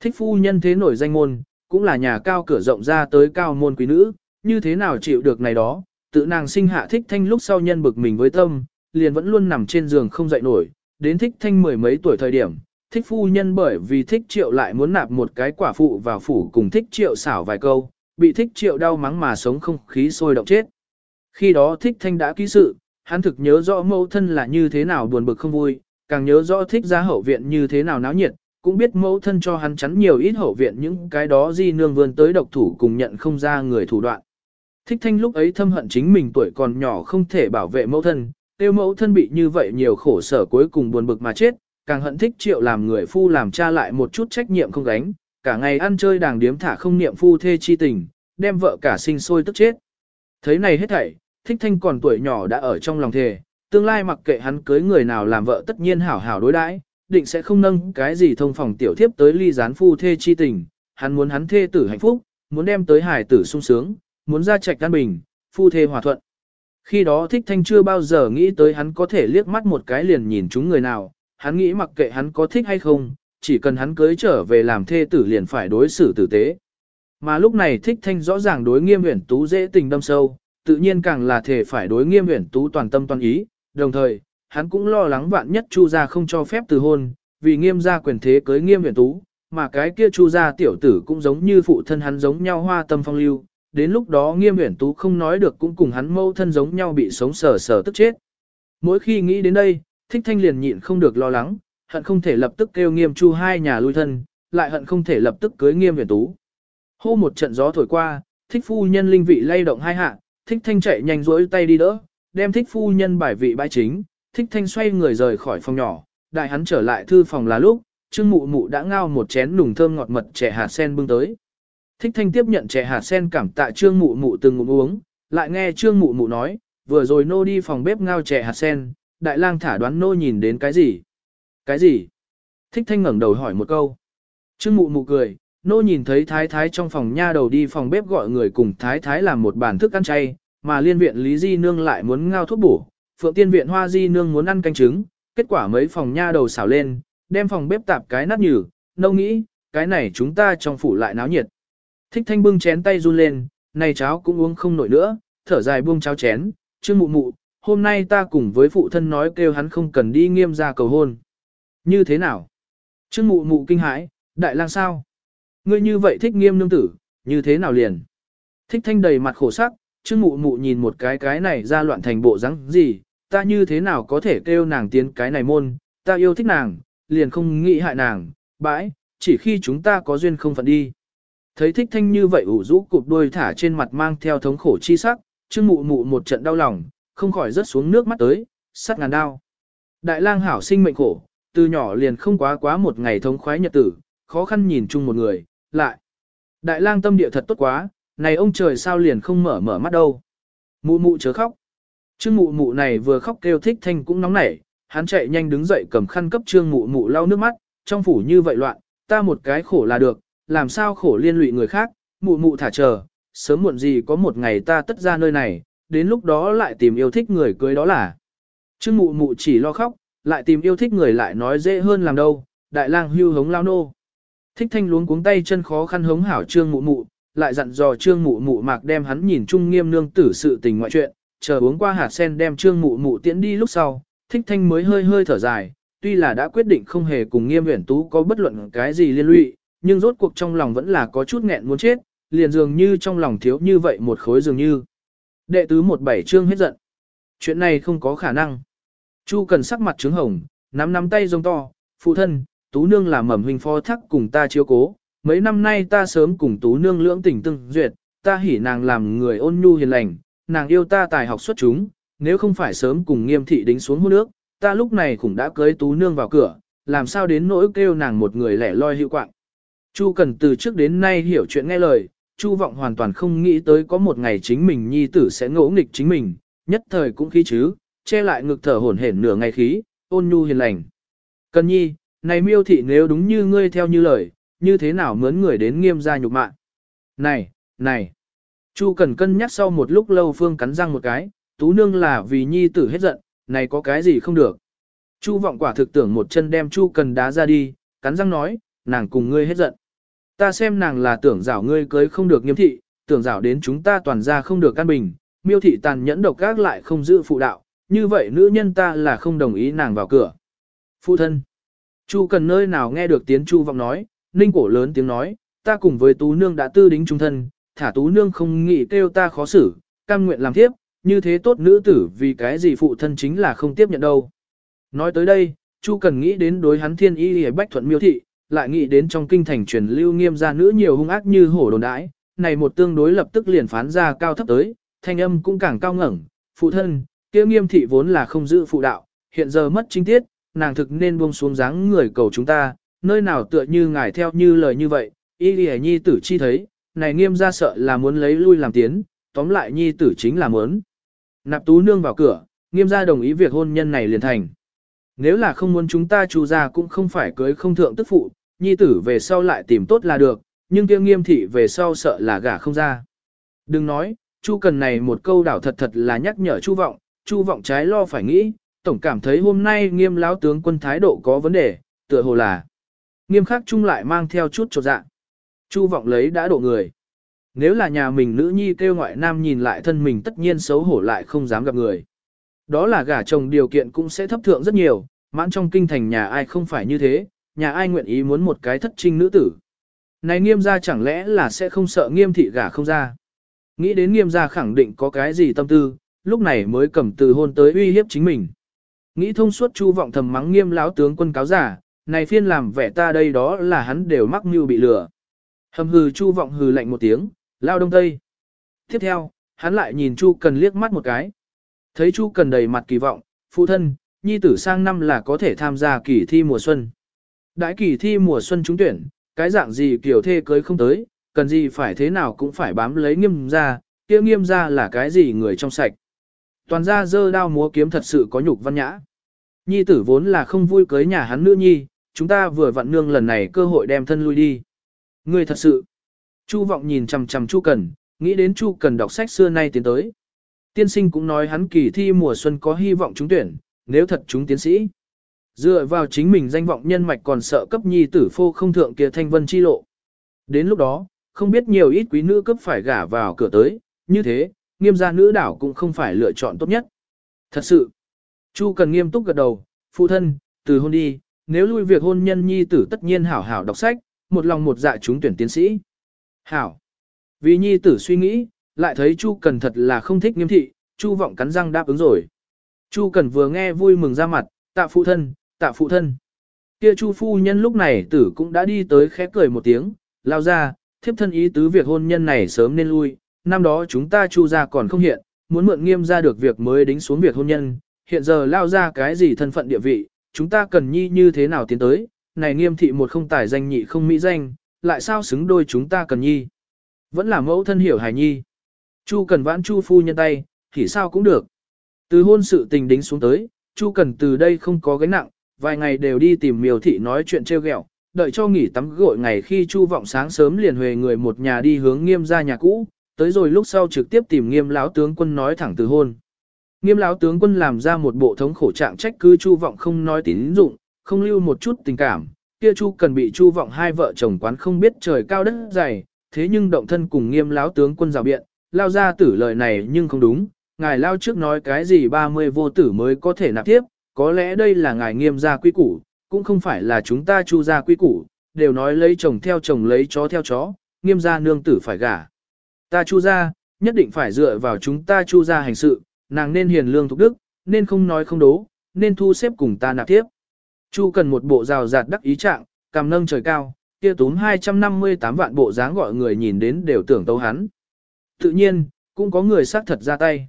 Thích phu nhân thế nổi danh môn, cũng là nhà cao cửa rộng ra tới cao môn quý nữ, như thế nào chịu được này đó, tự nàng sinh hạ thích thanh lúc sau nhân bực mình với tâm, liền vẫn luôn nằm trên giường không dậy nổi, đến thích thanh mười mấy tuổi thời điểm, thích phu nhân bởi vì thích triệu lại muốn nạp một cái quả phụ vào phủ cùng thích triệu xảo vài câu, bị thích triệu đau mắng mà sống không khí sôi động chết. Khi đó thích thanh đã ký sự, hắn thực nhớ rõ mẫu thân là như thế nào buồn bực không vui, càng nhớ rõ thích ra hậu viện như thế nào náo nhiệt, cũng biết mẫu thân cho hắn chắn nhiều ít hậu viện những cái đó di nương vươn tới độc thủ cùng nhận không ra người thủ đoạn. Thích thanh lúc ấy thâm hận chính mình tuổi còn nhỏ không thể bảo vệ mẫu thân, tiêu mẫu thân bị như vậy nhiều khổ sở cuối cùng buồn bực mà chết, càng hận thích triệu làm người phu làm cha lại một chút trách nhiệm không gánh, cả ngày ăn chơi đàng điếm thả không niệm phu thê chi tình, đem vợ cả sinh sôi tức chết. Thấy này hết thảy, thích thanh còn tuổi nhỏ đã ở trong lòng thề, tương lai mặc kệ hắn cưới người nào làm vợ tất nhiên hảo hảo đối đãi, định sẽ không nâng cái gì thông phòng tiểu thiếp tới ly gián phu thê chi tình, hắn muốn hắn thê tử hạnh phúc, muốn đem tới hải tử sung sướng, muốn ra trạch an bình, phu thê hòa thuận. Khi đó thích thanh chưa bao giờ nghĩ tới hắn có thể liếc mắt một cái liền nhìn chúng người nào, hắn nghĩ mặc kệ hắn có thích hay không, chỉ cần hắn cưới trở về làm thê tử liền phải đối xử tử tế. Mà lúc này thích thanh rõ ràng đối nghiêm huyển tú dễ tình đâm sâu, tự nhiên càng là thể phải đối nghiêm huyển tú toàn tâm toàn ý, đồng thời, hắn cũng lo lắng vạn nhất chu gia không cho phép từ hôn, vì nghiêm gia quyền thế cưới nghiêm huyền tú, mà cái kia chu gia tiểu tử cũng giống như phụ thân hắn giống nhau hoa tâm phong lưu, đến lúc đó nghiêm huyền tú không nói được cũng cùng hắn mâu thân giống nhau bị sống sờ sờ tức chết. Mỗi khi nghĩ đến đây, thích thanh liền nhịn không được lo lắng, hận không thể lập tức kêu nghiêm chu hai nhà lui thân, lại hận không thể lập tức cưới nghiêm huyền tú. Hô một trận gió thổi qua, thích phu nhân linh vị lay động hai hạ, thích thanh chạy nhanh rỗi tay đi đỡ, đem thích phu nhân bài vị bãi chính, thích thanh xoay người rời khỏi phòng nhỏ, đại hắn trở lại thư phòng là lúc, trương mụ mụ đã ngao một chén nùng thơm ngọt mật trẻ hạt sen bưng tới. Thích thanh tiếp nhận trẻ hạt sen cảm tạ trương mụ mụ từng ngụm uống, lại nghe trương mụ mụ nói, vừa rồi nô đi phòng bếp ngao trẻ hạt sen, đại lang thả đoán nô nhìn đến cái gì? Cái gì? Thích thanh ngẩng đầu hỏi một câu. Trương mụ mụ cười, nô nhìn thấy thái thái trong phòng nha đầu đi phòng bếp gọi người cùng thái thái làm một bàn thức ăn chay, mà liên viện Lý Di Nương lại muốn ngao thuốc bổ, phượng tiên viện Hoa Di Nương muốn ăn canh trứng, kết quả mấy phòng nha đầu xảo lên, đem phòng bếp tạp cái nát nhừ, nâu nghĩ, cái này chúng ta trong phủ lại náo nhiệt. Thích thanh bưng chén tay run lên, này cháo cũng uống không nổi nữa, thở dài buông cháo chén, trương mụ mụ, hôm nay ta cùng với phụ thân nói kêu hắn không cần đi nghiêm ra cầu hôn. Như thế nào? Trương mụ mụ kinh hãi, đại lang sao? Ngươi như vậy thích nghiêm nương tử, như thế nào liền? Thích thanh đầy mặt khổ sắc, trương mụ mụ nhìn một cái cái này ra loạn thành bộ rắn gì, ta như thế nào có thể kêu nàng tiến cái này môn, ta yêu thích nàng, liền không nghĩ hại nàng, bãi, chỉ khi chúng ta có duyên không phận đi. Thấy thích thanh như vậy ủ rũ cụp đuôi thả trên mặt mang theo thống khổ chi sắc, trương mụ mụ một trận đau lòng, không khỏi rớt xuống nước mắt tới, sắt ngàn đau. Đại lang hảo sinh mệnh khổ, từ nhỏ liền không quá quá một ngày thống khoái nhật tử, khó khăn nhìn chung một người, lại. Đại lang tâm địa thật tốt quá, này ông trời sao liền không mở mở mắt đâu. Mụ mụ chớ khóc. Trương mụ mụ này vừa khóc kêu thích thanh cũng nóng nảy, hắn chạy nhanh đứng dậy cầm khăn cấp trương mụ mụ lau nước mắt, trong phủ như vậy loạn, ta một cái khổ là được, làm sao khổ liên lụy người khác, mụ mụ thả chờ, sớm muộn gì có một ngày ta tất ra nơi này, đến lúc đó lại tìm yêu thích người cưới đó là. Trương mụ mụ chỉ lo khóc, lại tìm yêu thích người lại nói dễ hơn làm đâu, đại lang hưu hống lao nô. Thích thanh luống cuống tay chân khó khăn hống hảo trương mụ mụ, lại dặn dò trương mụ mụ mạc đem hắn nhìn trung nghiêm nương tử sự tình ngoại chuyện, chờ uống qua hạt sen đem trương mụ mụ tiễn đi lúc sau, thích thanh mới hơi hơi thở dài, tuy là đã quyết định không hề cùng nghiêm uyển tú có bất luận cái gì liên lụy, nhưng rốt cuộc trong lòng vẫn là có chút nghẹn muốn chết, liền dường như trong lòng thiếu như vậy một khối dường như. Đệ tứ một bảy trương hết giận. Chuyện này không có khả năng. Chu cần sắc mặt trứng hồng, nắm nắm tay rông to, phụ thân, tú nương là mầm huynh phó thắc cùng ta chiếu cố. Mấy năm nay ta sớm cùng tú nương lưỡng tình tương duyệt, ta hỉ nàng làm người ôn nhu hiền lành, nàng yêu ta tài học xuất chúng, nếu không phải sớm cùng nghiêm thị đính xuống hôn nước, ta lúc này cũng đã cưới tú nương vào cửa, làm sao đến nỗi kêu nàng một người lẻ loi hữu quạng. Chu cần từ trước đến nay hiểu chuyện nghe lời, Chu vọng hoàn toàn không nghĩ tới có một ngày chính mình nhi tử sẽ ngỗ nghịch chính mình, nhất thời cũng khí chứ, che lại ngực thở hổn hển nửa ngày khí, ôn nhu hiền lành. Cần nhi, này miêu thị nếu đúng như ngươi theo như lời, như thế nào mướn người đến nghiêm gia nhục mạng. Này, này. Chu cần cân nhắc sau một lúc lâu phương cắn răng một cái, tú nương là vì nhi tử hết giận, này có cái gì không được. Chu vọng quả thực tưởng một chân đem chu cần đá ra đi, cắn răng nói, nàng cùng ngươi hết giận. Ta xem nàng là tưởng rảo ngươi cưới không được nghiêm thị, tưởng rảo đến chúng ta toàn ra không được căn bình, miêu thị tàn nhẫn độc gác lại không giữ phụ đạo, như vậy nữ nhân ta là không đồng ý nàng vào cửa. Phụ thân. Chu cần nơi nào nghe được tiếng chu vọng nói, ninh cổ lớn tiếng nói, ta cùng với tú nương đã tư đính trung thân, thả tú nương không nghĩ kêu ta khó xử, cam nguyện làm tiếp, như thế tốt nữ tử vì cái gì phụ thân chính là không tiếp nhận đâu. Nói tới đây, Chu cần nghĩ đến đối hắn thiên y hề bách thuận miêu thị, lại nghĩ đến trong kinh thành truyền lưu nghiêm gia nữ nhiều hung ác như hổ đồn đãi, này một tương đối lập tức liền phán ra cao thấp tới, thanh âm cũng càng cao ngẩng, phụ thân, kia nghiêm thị vốn là không giữ phụ đạo, hiện giờ mất chính tiết, nàng thực nên buông xuống dáng người cầu chúng ta, nơi nào tựa như ngài theo như lời như vậy, y lì nhi tử chi thấy, này nghiêm ra sợ là muốn lấy lui làm tiến, tóm lại nhi tử chính là muốn. Nạp tú nương vào cửa, nghiêm ra đồng ý việc hôn nhân này liền thành. Nếu là không muốn chúng ta chu ra cũng không phải cưới không thượng tức phụ, nhi tử về sau lại tìm tốt là được, nhưng kia nghiêm thị về sau sợ là gả không ra. Đừng nói, chu cần này một câu đảo thật thật là nhắc nhở chu vọng, chu vọng trái lo phải nghĩ, tổng cảm thấy hôm nay nghiêm lão tướng quân thái độ có vấn đề, tựa hồ là nghiêm khắc chung lại mang theo chút trột dạ. Chu vọng lấy đã độ người. Nếu là nhà mình nữ nhi kêu ngoại nam nhìn lại thân mình tất nhiên xấu hổ lại không dám gặp người. Đó là gả chồng điều kiện cũng sẽ thấp thượng rất nhiều, mãn trong kinh thành nhà ai không phải như thế, nhà ai nguyện ý muốn một cái thất trinh nữ tử. Này nghiêm gia chẳng lẽ là sẽ không sợ nghiêm thị gả không ra. Nghĩ đến nghiêm gia khẳng định có cái gì tâm tư, lúc này mới cầm từ hôn tới uy hiếp chính mình. Nghĩ thông suốt chu vọng thầm mắng nghiêm lão tướng quân cáo giả, này phiên làm vẻ ta đây đó là hắn đều mắc mưu bị lừa. Hầm hừ chu vọng hừ lạnh một tiếng, lao đông tây. Tiếp theo, hắn lại nhìn chu cần liếc mắt một cái. Thấy chu cần đầy mặt kỳ vọng, phụ thân, nhi tử sang năm là có thể tham gia kỳ thi mùa xuân. Đãi kỳ thi mùa xuân trúng tuyển, cái dạng gì kiểu thê cưới không tới, cần gì phải thế nào cũng phải bám lấy nghiêm ra, kia nghiêm ra là cái gì người trong sạch. Toàn ra dơ đao múa kiếm thật sự có nhục văn nhã. Nhi tử vốn là không vui cưới nhà hắn nữ nhi, chúng ta vừa vặn nương lần này cơ hội đem thân lui đi. Ngươi thật sự. Chu vọng nhìn chằm chằm Chu Cần, nghĩ đến Chu Cần đọc sách xưa nay tiến tới. Tiên sinh cũng nói hắn kỳ thi mùa xuân có hy vọng trúng tuyển, nếu thật chúng tiến sĩ. Dựa vào chính mình danh vọng nhân mạch còn sợ cấp nhi tử phô không thượng kia thanh vân chi lộ. Đến lúc đó, không biết nhiều ít quý nữ cấp phải gả vào cửa tới, như thế, nghiêm gia nữ đảo cũng không phải lựa chọn tốt nhất. Thật sự, Chu cần nghiêm túc gật đầu, phụ thân, từ hôn đi, nếu lui việc hôn nhân nhi tử tất nhiên hảo hảo đọc sách, một lòng một dạ chúng tuyển tiến sĩ. Hảo. Vì nhi tử suy nghĩ, lại thấy Chu cần thật là không thích nghiêm thị, Chu vọng cắn răng đáp ứng rồi. Chu cần vừa nghe vui mừng ra mặt, tạ phụ thân, tạ phụ thân. Kia Chu phu nhân lúc này tử cũng đã đi tới khẽ cười một tiếng, lao ra, thiếp thân ý tứ việc hôn nhân này sớm nên lui, năm đó chúng ta Chu ra còn không hiện, muốn mượn nghiêm ra được việc mới đính xuống việc hôn nhân, hiện giờ lao ra cái gì thân phận địa vị, chúng ta cần nhi như thế nào tiến tới, này nghiêm thị một không tài danh nhị không mỹ danh, lại sao xứng đôi chúng ta cần nhi. Vẫn là mẫu thân hiểu hài nhi. Chu cần vãn chu phu nhân tay, thì sao cũng được. Từ hôn sự tình đính xuống tới, chu cần từ đây không có gánh nặng, vài ngày đều đi tìm miều thị nói chuyện treo ghẹo, đợi cho nghỉ tắm gội ngày khi chu vọng sáng sớm liền huề người một nhà đi hướng nghiêm ra nhà cũ, tới rồi lúc sau trực tiếp tìm nghiêm lão tướng quân nói thẳng từ hôn. Nghiêm lão tướng quân làm ra một bộ thống khổ trạng trách cứ Chu Vọng không nói tín dụng, không lưu một chút tình cảm, kia Chu cần bị Chu Vọng hai vợ chồng quán không biết trời cao đất dày, thế nhưng động thân cùng Nghiêm lão tướng quân rào biện, lao ra tử lời này nhưng không đúng, ngài lao trước nói cái gì 30 vô tử mới có thể nạp tiếp, có lẽ đây là ngài Nghiêm gia quy củ, cũng không phải là chúng ta Chu gia quy củ, đều nói lấy chồng theo chồng lấy chó theo chó, Nghiêm gia nương tử phải gả. Ta Chu gia, nhất định phải dựa vào chúng ta Chu gia hành sự, nàng nên hiền lương thục đức, nên không nói không đố, nên thu xếp cùng ta nạp tiếp. Chu cần một bộ rào rạt đắc ý trạng, cằm nâng trời cao, kia túm 258 vạn bộ dáng gọi người nhìn đến đều tưởng tấu hắn. Tự nhiên, cũng có người xác thật ra tay.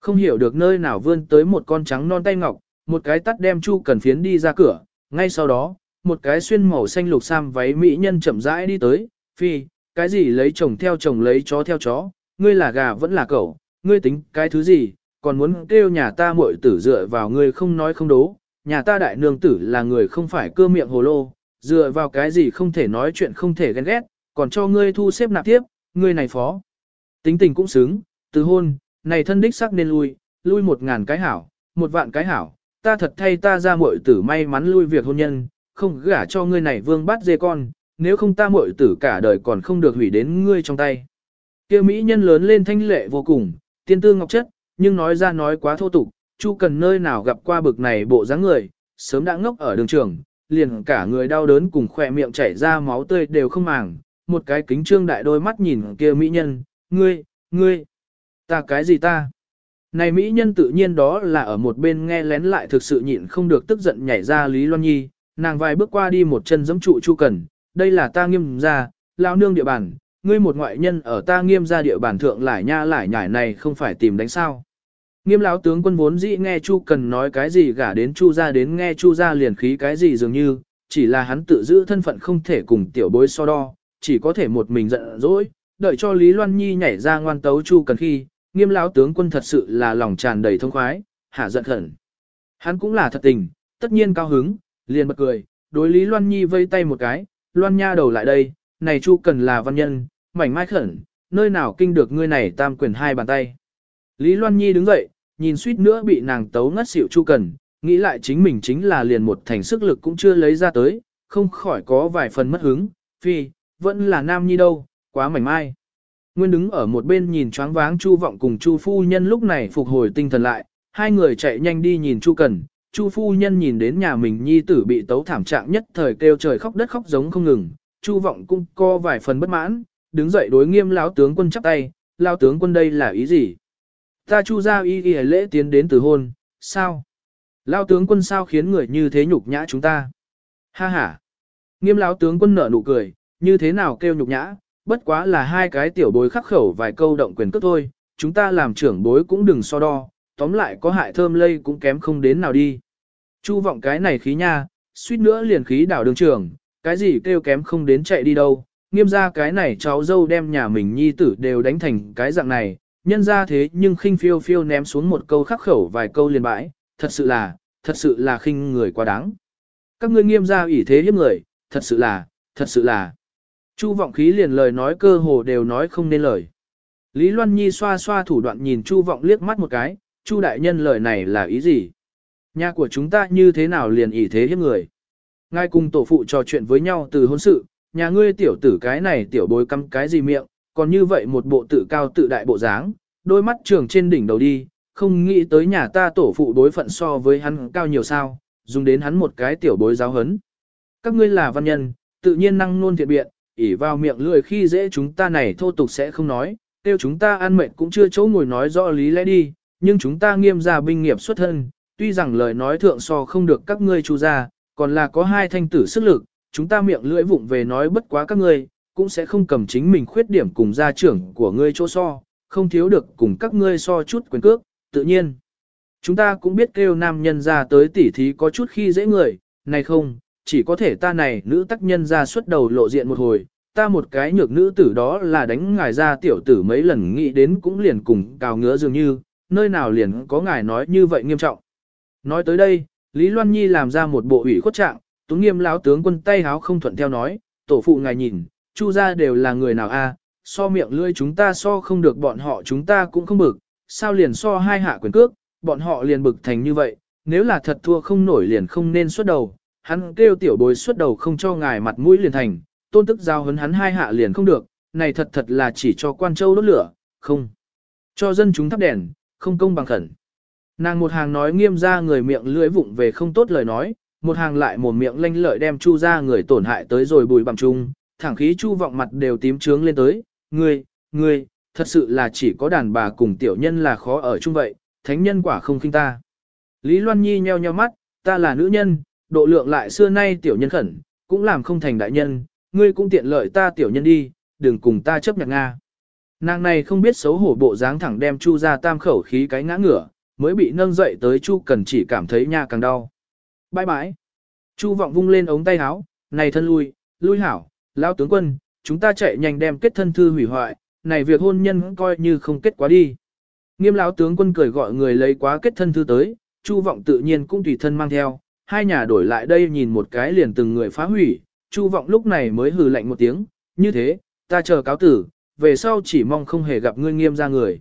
Không hiểu được nơi nào vươn tới một con trắng non tay ngọc, một cái tắt đem Chu cần phiến đi ra cửa, ngay sau đó, một cái xuyên màu xanh lục sam váy mỹ nhân chậm rãi đi tới, phi, cái gì lấy chồng theo chồng lấy chó theo chó, ngươi là gà vẫn là cẩu, ngươi tính cái thứ gì, còn muốn kêu nhà ta muội tử dựa vào người không nói không đố, nhà ta đại nương tử là người không phải cơ miệng hồ lô, dựa vào cái gì không thể nói chuyện không thể ghen ghét, còn cho ngươi thu xếp nạp tiếp, ngươi này phó. Tính tình cũng xứng, từ hôn, này thân đích sắc nên lui, lui một ngàn cái hảo, một vạn cái hảo, ta thật thay ta ra muội tử may mắn lui việc hôn nhân, không gả cho ngươi này vương bắt dê con, nếu không ta muội tử cả đời còn không được hủy đến ngươi trong tay. Kêu mỹ nhân lớn lên thanh lệ vô cùng, tiên tư ngọc chất, nhưng nói ra nói quá thô tục, Chu Cần nơi nào gặp qua bực này bộ dáng người, sớm đã ngốc ở đường trường, liền cả người đau đớn cùng khỏe miệng chảy ra máu tươi đều không màng, một cái kính trương đại đôi mắt nhìn kia mỹ nhân, ngươi, ngươi, ta cái gì ta? Này mỹ nhân tự nhiên đó là ở một bên nghe lén lại thực sự nhịn không được tức giận nhảy ra Lý Loan Nhi, nàng vài bước qua đi một chân giẫm trụ Chu Cần, đây là ta nghiêm ra, lao nương địa bàn, ngươi một ngoại nhân ở ta nghiêm ra địa bàn thượng lại nha lại nhải này không phải tìm đánh sao. Nghiêm lão tướng quân vốn dĩ nghe Chu cần nói cái gì gả đến Chu ra đến nghe Chu ra liền khí cái gì dường như, chỉ là hắn tự giữ thân phận không thể cùng tiểu bối so đo, chỉ có thể một mình giận dỗi, đợi cho Lý Loan Nhi nhảy ra ngoan tấu Chu cần khi, nghiêm lão tướng quân thật sự là lòng tràn đầy thông khoái, hạ giận khẩn. Hắn cũng là thật tình, tất nhiên cao hứng, liền bật cười, đối Lý Loan Nhi vây tay một cái, Loan Nha đầu lại đây, này Chu cần là văn nhân, mảnh mai khẩn, nơi nào kinh được ngươi này tam quyền hai bàn tay. Lý Loan Nhi đứng dậy, nhìn suýt nữa bị nàng tấu ngất xỉu Chu Cần, nghĩ lại chính mình chính là liền một thành sức lực cũng chưa lấy ra tới, không khỏi có vài phần mất hứng, phi, vẫn là nam nhi đâu, quá mảnh mai. Nguyên đứng ở một bên nhìn choáng váng Chu Vọng cùng Chu Phu Nhân lúc này phục hồi tinh thần lại, hai người chạy nhanh đi nhìn Chu Cần, Chu Phu Nhân nhìn đến nhà mình nhi tử bị tấu thảm trạng nhất thời kêu trời khóc đất khóc giống không ngừng, Chu Vọng cũng co vài phần bất mãn, đứng dậy đối nghiêm lão tướng quân chắp tay, lão tướng quân đây là ý gì? Ta chu ra y y lễ tiến đến từ hôn, sao? Lao tướng quân sao khiến người như thế nhục nhã chúng ta? Ha ha! Nghiêm lão tướng quân nở nụ cười, như thế nào kêu nhục nhã, bất quá là hai cái tiểu bối khắc khẩu vài câu động quyền cước thôi, chúng ta làm trưởng bối cũng đừng so đo, tóm lại có hại thơm lây cũng kém không đến nào đi. Chu vọng cái này khí nha, suýt nữa liền khí đảo đường trưởng, cái gì kêu kém không đến chạy đi đâu, nghiêm ra cái này cháu dâu đem nhà mình nhi tử đều đánh thành cái dạng này, nhân ra thế nhưng khinh phiêu phiêu ném xuống một câu khắc khẩu vài câu liền bãi, thật sự là, thật sự là khinh người quá đáng. Các ngươi nghiêm ra ủy thế hiếp người, thật sự là, thật sự là. Chu vọng khí liền lời nói cơ hồ đều nói không nên lời. Lý Loan Nhi xoa xoa thủ đoạn nhìn Chu vọng liếc mắt một cái, Chu đại nhân lời này là ý gì? Nhà của chúng ta như thế nào liền ủy thế hiếp người? ngay cùng tổ phụ trò chuyện với nhau từ hôn sự, nhà ngươi tiểu tử cái này tiểu bối căm cái gì miệng, còn như vậy một bộ tự cao tự đại bộ dáng, đôi mắt trường trên đỉnh đầu đi, không nghĩ tới nhà ta tổ phụ đối phận so với hắn cao nhiều sao, dùng đến hắn một cái tiểu bối giáo hấn. Các ngươi là văn nhân, tự nhiên năng nôn thiện biện, ỉ vào miệng lười khi dễ chúng ta này thô tục sẽ không nói, tiêu chúng ta ăn mệt cũng chưa chỗ ngồi nói rõ lý lẽ đi, nhưng chúng ta nghiêm ra binh nghiệp xuất thân, tuy rằng lời nói thượng so không được các ngươi chu ra, còn là có hai thanh tử sức lực, chúng ta miệng lưỡi vụng về nói bất quá các ngươi, cũng sẽ không cầm chính mình khuyết điểm cùng gia trưởng của ngươi chỗ so, không thiếu được cùng các ngươi so chút quyền cước, tự nhiên. Chúng ta cũng biết kêu nam nhân ra tới tỉ thí có chút khi dễ người, này không, chỉ có thể ta này nữ tác nhân ra xuất đầu lộ diện một hồi, ta một cái nhược nữ tử đó là đánh ngài ra tiểu tử mấy lần nghĩ đến cũng liền cùng cào ngứa dường như, nơi nào liền có ngài nói như vậy nghiêm trọng. Nói tới đây, Lý Loan Nhi làm ra một bộ ủy khuất trạng, tú Nghiêm lão tướng quân tay háo không thuận theo nói, tổ phụ ngài nhìn, chu gia đều là người nào a, so miệng lưỡi chúng ta so không được bọn họ chúng ta cũng không bực, sao liền so hai hạ quyền cước, bọn họ liền bực thành như vậy, nếu là thật thua không nổi liền không nên xuất đầu, hắn kêu tiểu bối xuất đầu không cho ngài mặt mũi liền thành, tôn tức giao hấn hắn hai hạ liền không được, này thật thật là chỉ cho quan châu đốt lửa, không. Cho dân chúng thắp đèn, không công bằng khẩn. Nàng một hàng nói nghiêm ra người miệng lưỡi vụng về không tốt lời nói, một hàng lại một miệng lanh lợi đem chu ra người tổn hại tới rồi bùi bằng chung, thẳng khí chu vọng mặt đều tím trướng lên tới, ngươi, ngươi, thật sự là chỉ có đàn bà cùng tiểu nhân là khó ở chung vậy, thánh nhân quả không khinh ta. Lý Loan Nhi nheo nheo mắt, ta là nữ nhân, độ lượng lại xưa nay tiểu nhân khẩn, cũng làm không thành đại nhân, ngươi cũng tiện lợi ta tiểu nhân đi, đừng cùng ta chấp nhận Nga. Nàng này không biết xấu hổ bộ dáng thẳng đem chu ra tam khẩu khí cái ngã ngửa, mới bị nâng dậy tới chu cần chỉ cảm thấy nha càng đau. Bye bye. Chu vọng vung lên ống tay áo, này thân lui, lui hảo, lão tướng quân, chúng ta chạy nhanh đem kết thân thư hủy hoại, này việc hôn nhân coi như không kết quá đi. Nghiêm lão tướng quân cười gọi người lấy quá kết thân thư tới, Chu vọng tự nhiên cũng tùy thân mang theo, hai nhà đổi lại đây nhìn một cái liền từng người phá hủy, Chu vọng lúc này mới hừ lạnh một tiếng, như thế, ta chờ cáo tử, về sau chỉ mong không hề gặp ngươi nghiêm ra người.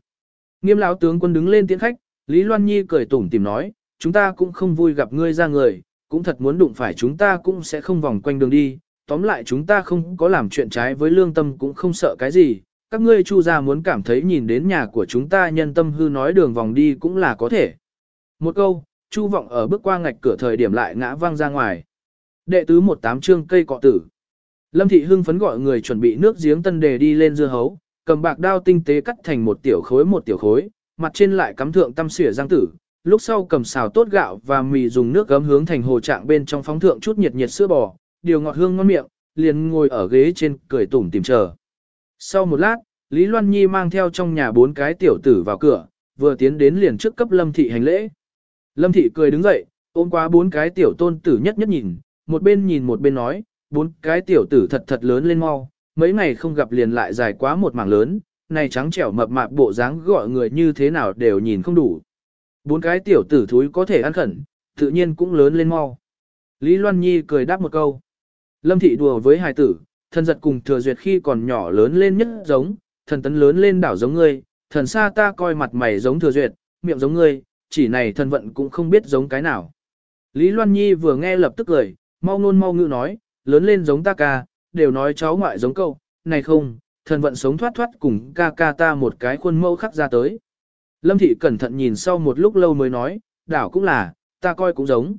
Nghiêm lão tướng quân đứng lên tiễn khách, Lý Loan Nhi cười tủm tìm nói, chúng ta cũng không vui gặp ngươi ra người, cũng thật muốn đụng phải chúng ta cũng sẽ không vòng quanh đường đi, tóm lại chúng ta không có làm chuyện trái với lương tâm cũng không sợ cái gì, các ngươi chu gia muốn cảm thấy nhìn đến nhà của chúng ta nhân tâm hư nói đường vòng đi cũng là có thể. Một câu, chu vọng ở bước qua ngạch cửa thời điểm lại ngã văng ra ngoài. Đệ tứ một tám chương cây cọ tử. Lâm thị hưng phấn gọi người chuẩn bị nước giếng tân đề đi lên dưa hấu, cầm bạc đao tinh tế cắt thành một tiểu khối một tiểu khối, mặt trên lại cắm thượng tâm xỉa giang tử, lúc sau cầm xào tốt gạo và mì dùng nước gấm hướng thành hồ trạng bên trong phóng thượng chút nhiệt nhiệt sữa bò, điều ngọt hương ngon miệng, liền ngồi ở ghế trên cười tủm tìm chờ. Sau một lát, Lý Loan Nhi mang theo trong nhà bốn cái tiểu tử vào cửa, vừa tiến đến liền trước cấp Lâm Thị hành lễ. Lâm Thị cười đứng dậy, ôm qua bốn cái tiểu tôn tử nhất nhất nhìn, một bên nhìn một bên nói, bốn cái tiểu tử thật thật lớn lên mau, mấy ngày không gặp liền lại dài quá một mảng lớn, này trắng trẻo mập mạp bộ dáng gọi người như thế nào đều nhìn không đủ. Bốn cái tiểu tử thúi có thể ăn khẩn, tự nhiên cũng lớn lên mau. Lý Loan Nhi cười đáp một câu. Lâm thị đùa với hài tử, thần giật cùng thừa duyệt khi còn nhỏ lớn lên nhất giống, thần tấn lớn lên đảo giống ngươi, thần xa ta coi mặt mày giống thừa duyệt, miệng giống ngươi, chỉ này thần vận cũng không biết giống cái nào. Lý Loan Nhi vừa nghe lập tức cười, mau ngôn mau ngữ nói, lớn lên giống ta ca, đều nói cháu ngoại giống câu, này không, thần vận sống thoát thoát cùng ca ca ta một cái khuôn mẫu khắc ra tới. Lâm thị cẩn thận nhìn sau một lúc lâu mới nói, đảo cũng là, ta coi cũng giống.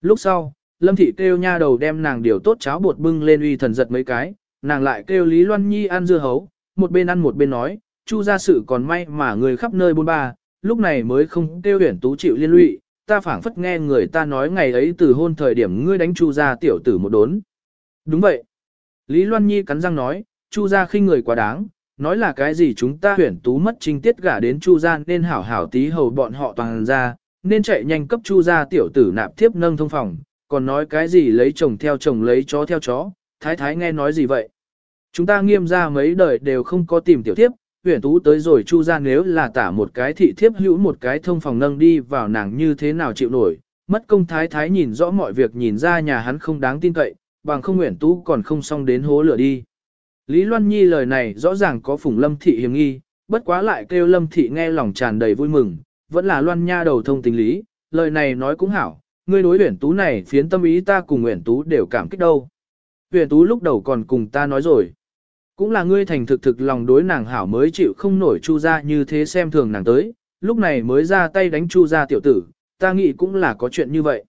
Lúc sau, Lâm thị kêu nha đầu đem nàng điều tốt cháo bột bưng lên uy thần giật mấy cái, nàng lại kêu Lý Loan Nhi ăn dưa hấu, một bên ăn một bên nói, chu gia sự còn may mà người khắp nơi bôn ba, lúc này mới không kêu huyển tú chịu liên lụy, ta phảng phất nghe người ta nói ngày ấy từ hôn thời điểm ngươi đánh chu gia tiểu tử một đốn. Đúng vậy. Lý Loan Nhi cắn răng nói, chu gia khinh người quá đáng, nói là cái gì chúng ta huyển tú mất trinh tiết gả đến chu gia nên hảo hảo tí hầu bọn họ toàn ra, nên chạy nhanh cấp chu gia tiểu tử nạp thiếp nâng thông phòng, còn nói cái gì lấy chồng theo chồng lấy chó theo chó, thái thái nghe nói gì vậy. Chúng ta nghiêm ra mấy đời đều không có tìm tiểu thiếp, huyển tú tới rồi chu ra nếu là tả một cái thị thiếp hữu một cái thông phòng nâng đi vào nàng như thế nào chịu nổi, mất công thái thái nhìn rõ mọi việc nhìn ra nhà hắn không đáng tin cậy, bằng không huyển tú còn không xong đến hố lửa đi. Lý Loan Nhi lời này rõ ràng có phủng lâm thị hiểm nghi, bất quá lại kêu lâm thị nghe lòng tràn đầy vui mừng, vẫn là Loan Nha đầu thông tình lý, lời này nói cũng hảo, ngươi đối Uyển Tú này phiến tâm ý ta cùng Uyển Tú đều cảm kích đâu. Uyển Tú lúc đầu còn cùng ta nói rồi, cũng là ngươi thành thực thực lòng đối nàng hảo mới chịu không nổi Chu gia như thế xem thường nàng tới, lúc này mới ra tay đánh Chu gia tiểu tử, ta nghĩ cũng là có chuyện như vậy.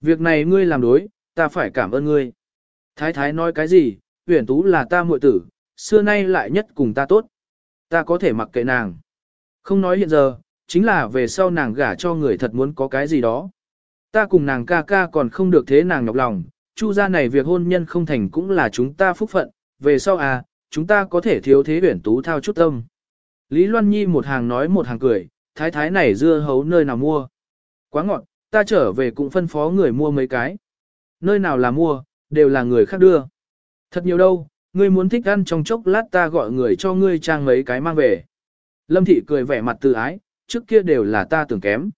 Việc này ngươi làm đối, ta phải cảm ơn ngươi. Thái thái nói cái gì, Uyển Tú là ta muội tử, xưa nay lại nhất cùng ta tốt. Ta có thể mặc kệ nàng. Không nói hiện giờ, chính là về sau nàng gả cho người thật muốn có cái gì đó. Ta cùng nàng ca ca còn không được thế nàng nhọc lòng, chu gia này việc hôn nhân không thành cũng là chúng ta phúc phận, về sau à, chúng ta có thể thiếu thế huyển Tú thao chút tâm. Lý Loan Nhi một hàng nói một hàng cười, thái thái này dưa hấu nơi nào mua. Quá ngọt, ta trở về cũng phân phó người mua mấy cái. Nơi nào là mua, đều là người khác đưa. Thật nhiều đâu, ngươi muốn thích ăn trong chốc lát ta gọi người cho ngươi trang mấy cái mang về. Lâm thị cười vẻ mặt tự ái, trước kia đều là ta tưởng kém.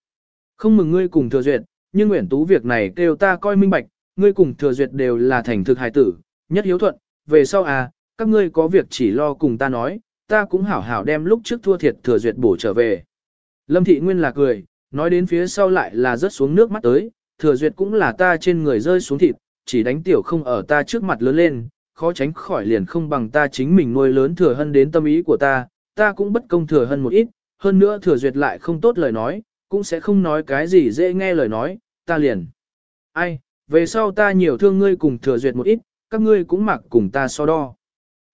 Không mừng ngươi cùng thừa duyệt, nhưng nguyễn tú việc này kêu ta coi minh bạch, ngươi cùng thừa duyệt đều là thành thực hài tử, nhất hiếu thuận, về sau à, các ngươi có việc chỉ lo cùng ta nói, ta cũng hảo hảo đem lúc trước thua thiệt thừa duyệt bổ trở về. Lâm thị nguyên là cười, nói đến phía sau lại là rớt xuống nước mắt tới, thừa duyệt cũng là ta trên người rơi xuống thịt, chỉ đánh tiểu không ở ta trước mặt lớn lên, khó tránh khỏi liền không bằng ta chính mình nuôi lớn thừa hân đến tâm ý của ta, ta cũng bất công thừa hân một ít, hơn nữa thừa duyệt lại không tốt lời nói, cũng sẽ không nói cái gì dễ nghe lời nói, ta liền. Ai, về sau ta nhiều thương ngươi cùng thừa duyệt một ít, các ngươi cũng mặc cùng ta so đo.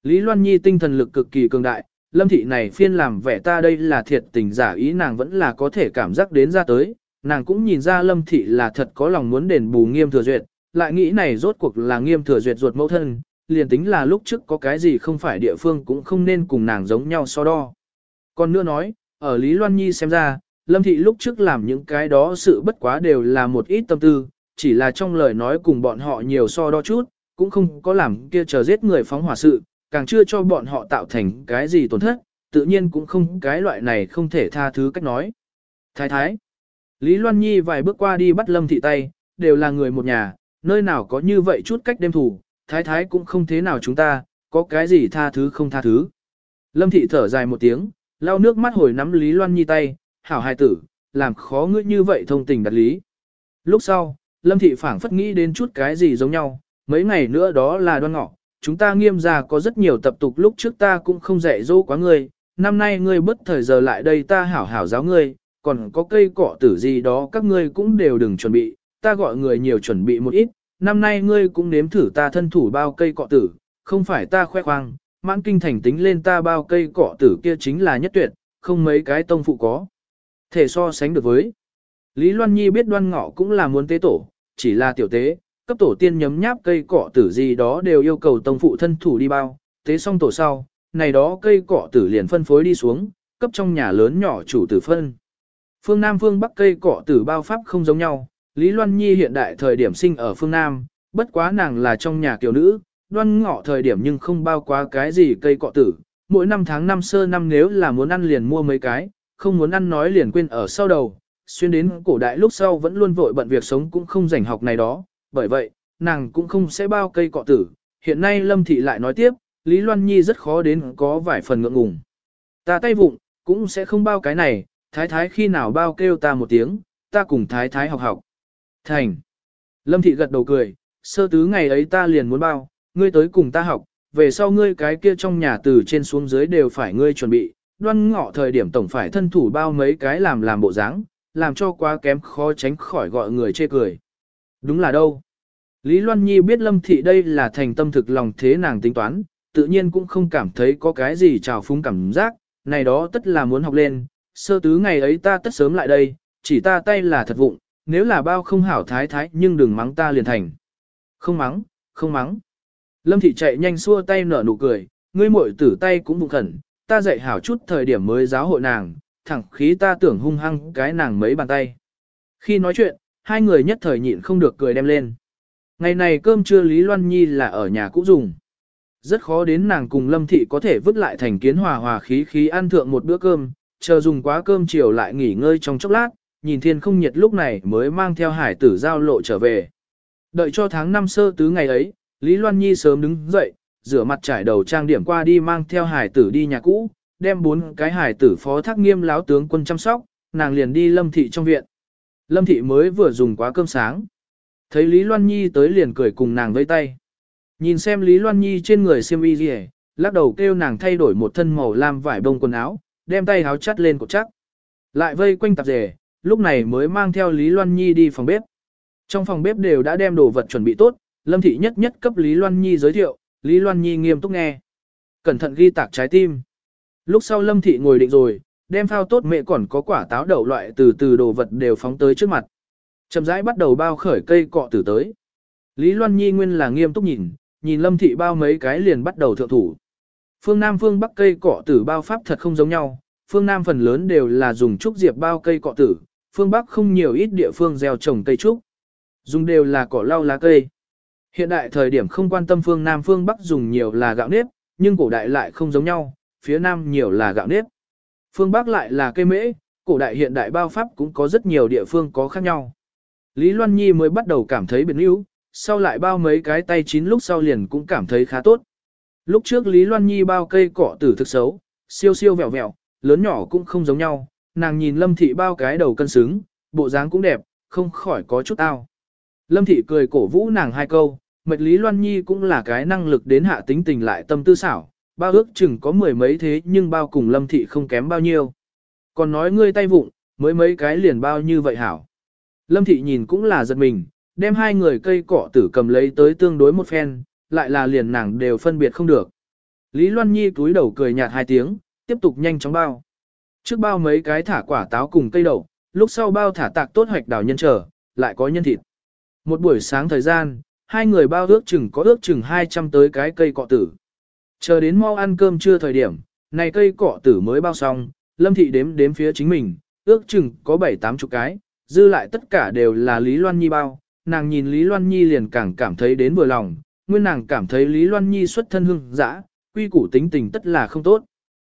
Lý Loan Nhi tinh thần lực cực kỳ cường đại, lâm thị này phiên làm vẻ ta đây là thiệt tình giả ý nàng vẫn là có thể cảm giác đến ra tới, nàng cũng nhìn ra lâm thị là thật có lòng muốn đền bù nghiêm thừa duyệt, lại nghĩ này rốt cuộc là nghiêm thừa duyệt ruột mẫu thân, liền tính là lúc trước có cái gì không phải địa phương cũng không nên cùng nàng giống nhau so đo. Còn nữa nói, ở Lý Loan Nhi xem ra, Lâm Thị lúc trước làm những cái đó sự bất quá đều là một ít tâm tư, chỉ là trong lời nói cùng bọn họ nhiều so đo chút, cũng không có làm kia chờ giết người phóng hỏa sự, càng chưa cho bọn họ tạo thành cái gì tổn thất, tự nhiên cũng không cái loại này không thể tha thứ cách nói. Thái thái, Lý Loan Nhi vài bước qua đi bắt Lâm Thị tay, đều là người một nhà, nơi nào có như vậy chút cách đêm thủ, thái thái cũng không thế nào chúng ta, có cái gì tha thứ không tha thứ. Lâm thị thở dài một tiếng, lau nước mắt hồi nắm Lý Loan Nhi tay, hảo hài tử, làm khó ngươi như vậy thông tình đặt lý. Lúc sau, Lâm thị phảng phất nghĩ đến chút cái gì giống nhau, mấy ngày nữa đó là đoan ngọ, chúng ta nghiêm ra có rất nhiều tập tục lúc trước ta cũng không dạy dỗ quá ngươi, năm nay ngươi bất thời giờ lại đây ta hảo hảo giáo ngươi, còn có cây cỏ tử gì đó các ngươi cũng đều đừng chuẩn bị, ta gọi người nhiều chuẩn bị một ít, năm nay ngươi cũng nếm thử ta thân thủ bao cây cọ tử, không phải ta khoe khoang, mãn kinh thành tính lên ta bao cây cọ tử kia chính là nhất tuyệt, không mấy cái tông phụ có. Thể so sánh được với. Lý Loan Nhi biết đoan ngọ cũng là muốn tế tổ, chỉ là tiểu tế, cấp tổ tiên nhấm nháp cây cỏ tử gì đó đều yêu cầu tông phụ thân thủ đi bao, tế xong tổ sau, này đó cây cỏ tử liền phân phối đi xuống, cấp trong nhà lớn nhỏ chủ tử phân. Phương Nam phương Bắc cây cỏ tử bao pháp không giống nhau, Lý Loan Nhi hiện đại thời điểm sinh ở phương Nam, bất quá nàng là trong nhà kiều nữ, đoan ngọ thời điểm nhưng không bao quá cái gì cây cọ tử. Mỗi năm tháng năm sơ năm nếu là muốn ăn liền mua mấy cái, không muốn ăn nói liền quên ở sau đầu. Xuyên đến cổ đại lúc sau vẫn luôn vội bận việc sống cũng không rảnh học này đó, bởi vậy, nàng cũng không sẽ bao cây cọ tử. Hiện nay Lâm Thị lại nói tiếp, Lý Loan Nhi rất khó đến có vài phần ngượng ngùng. Ta tay vụng, cũng sẽ không bao cái này, thái thái khi nào bao kêu ta một tiếng, ta cùng thái thái học học. Thành. Lâm thị gật đầu cười, sơ tứ ngày ấy ta liền muốn bao, ngươi tới cùng ta học, về sau ngươi cái kia trong nhà từ trên xuống dưới đều phải ngươi chuẩn bị, đoan ngọ thời điểm tổng phải thân thủ bao mấy cái làm làm bộ dáng, làm cho quá kém khó tránh khỏi gọi người chê cười. Đúng là đâu. Lý Loan Nhi biết Lâm Thị đây là thành tâm thực lòng thế nàng tính toán, tự nhiên cũng không cảm thấy có cái gì trào phúng cảm giác, này đó tất là muốn học lên, sơ tứ ngày ấy ta tất sớm lại đây, chỉ ta tay là thật vụng, nếu là bao không hảo thái thái nhưng đừng mắng ta liền thành. Không mắng, không mắng. Lâm thị chạy nhanh xua tay nở nụ cười, ngươi muội tử tay cũng bụng khẩn, ta dạy hảo chút thời điểm mới giáo hội nàng, thẳng khí ta tưởng hung hăng cái nàng mấy bàn tay. Khi nói chuyện, hai người nhất thời nhịn không được cười đem lên. Ngày này cơm trưa Lý Loan Nhi là ở nhà cũ dùng. Rất khó đến nàng cùng Lâm Thị có thể vứt lại thành kiến hòa hòa khí khí ăn thượng một bữa cơm, chờ dùng quá cơm chiều lại nghỉ ngơi trong chốc lát, nhìn thiên không nhiệt lúc này mới mang theo hải tử giao lộ trở về. Đợi cho tháng năm sơ tứ ngày ấy, Lý Loan Nhi sớm đứng dậy, rửa mặt trải đầu trang điểm qua đi mang theo hải tử đi nhà cũ, đem bốn cái hải tử phó thác nghiêm láo tướng quân chăm sóc, nàng liền đi lâm thị trong viện. Lâm thị mới vừa dùng quá cơm sáng. Thấy Lý Loan Nhi tới liền cười cùng nàng vây tay. Nhìn xem Lý Loan Nhi trên người xiêm y gì lắc đầu kêu nàng thay đổi một thân màu lam vải bông quần áo, đem tay áo chắt lên cột chắc. Lại vây quanh tạp rể, lúc này mới mang theo Lý Loan Nhi đi phòng bếp. Trong phòng bếp đều đã đem đồ vật chuẩn bị tốt, Lâm Thị nhất nhất cấp Lý Loan Nhi giới thiệu, Lý Loan Nhi nghiêm túc nghe. Cẩn thận ghi tạc trái tim. Lúc sau Lâm Thị ngồi định rồi, đem phao tốt mẹ còn có quả táo đậu loại từ từ đồ vật đều phóng tới trước mặt. Chậm rãi bắt đầu bao khởi cây cọ tử tới. Lý Loan Nhi nguyên là nghiêm túc nhìn, nhìn Lâm Thị bao mấy cái liền bắt đầu thượng thủ. Phương Nam phương Bắc cây cọ tử bao pháp thật không giống nhau, phương Nam phần lớn đều là dùng trúc diệp bao cây cọ tử, phương Bắc không nhiều ít địa phương gieo trồng cây trúc. Dùng đều là cỏ lau lá cây. Hiện đại thời điểm không quan tâm phương Nam phương Bắc dùng nhiều là gạo nếp, nhưng cổ đại lại không giống nhau, phía Nam nhiều là gạo nếp. Phương Bắc lại là cây mễ, cổ đại hiện đại bao pháp cũng có rất nhiều địa phương có khác nhau. Lý Loan Nhi mới bắt đầu cảm thấy biến níu, sau lại bao mấy cái tay chín lúc sau liền cũng cảm thấy khá tốt. Lúc trước Lý Loan Nhi bao cây cỏ tử thực xấu, siêu siêu vẹo vẹo, lớn nhỏ cũng không giống nhau, nàng nhìn Lâm Thị bao cái đầu cân xứng, bộ dáng cũng đẹp, không khỏi có chút ao. Lâm Thị cười cổ vũ nàng hai câu, mệt Lý Loan Nhi cũng là cái năng lực đến hạ tính tình lại tâm tư xảo, bao ước chừng có mười mấy thế nhưng bao cùng Lâm Thị không kém bao nhiêu. Còn nói ngươi tay vụng, mới mấy cái liền bao như vậy hảo. Lâm Thị nhìn cũng là giật mình, đem hai người cây cỏ tử cầm lấy tới tương đối một phen, lại là liền nàng đều phân biệt không được. Lý Loan Nhi cúi đầu cười nhạt hai tiếng, tiếp tục nhanh chóng bao. Trước bao mấy cái thả quả táo cùng cây đậu, lúc sau bao thả tạc tốt hoạch đào nhân trở, lại có nhân thịt. Một buổi sáng thời gian, hai người bao ước chừng có ước chừng 200 tới cái cây cọ tử. Chờ đến mau ăn cơm trưa thời điểm, này cây cọ tử mới bao xong, Lâm Thị đếm đếm phía chính mình, ước chừng có 7-8 chục cái, dư lại tất cả đều là Lý Loan Nhi bao. Nàng nhìn Lý Loan Nhi liền càng cảm thấy đến vừa lòng, nguyên nàng cảm thấy Lý Loan Nhi xuất thân hưng dã, quy củ tính tình tất là không tốt.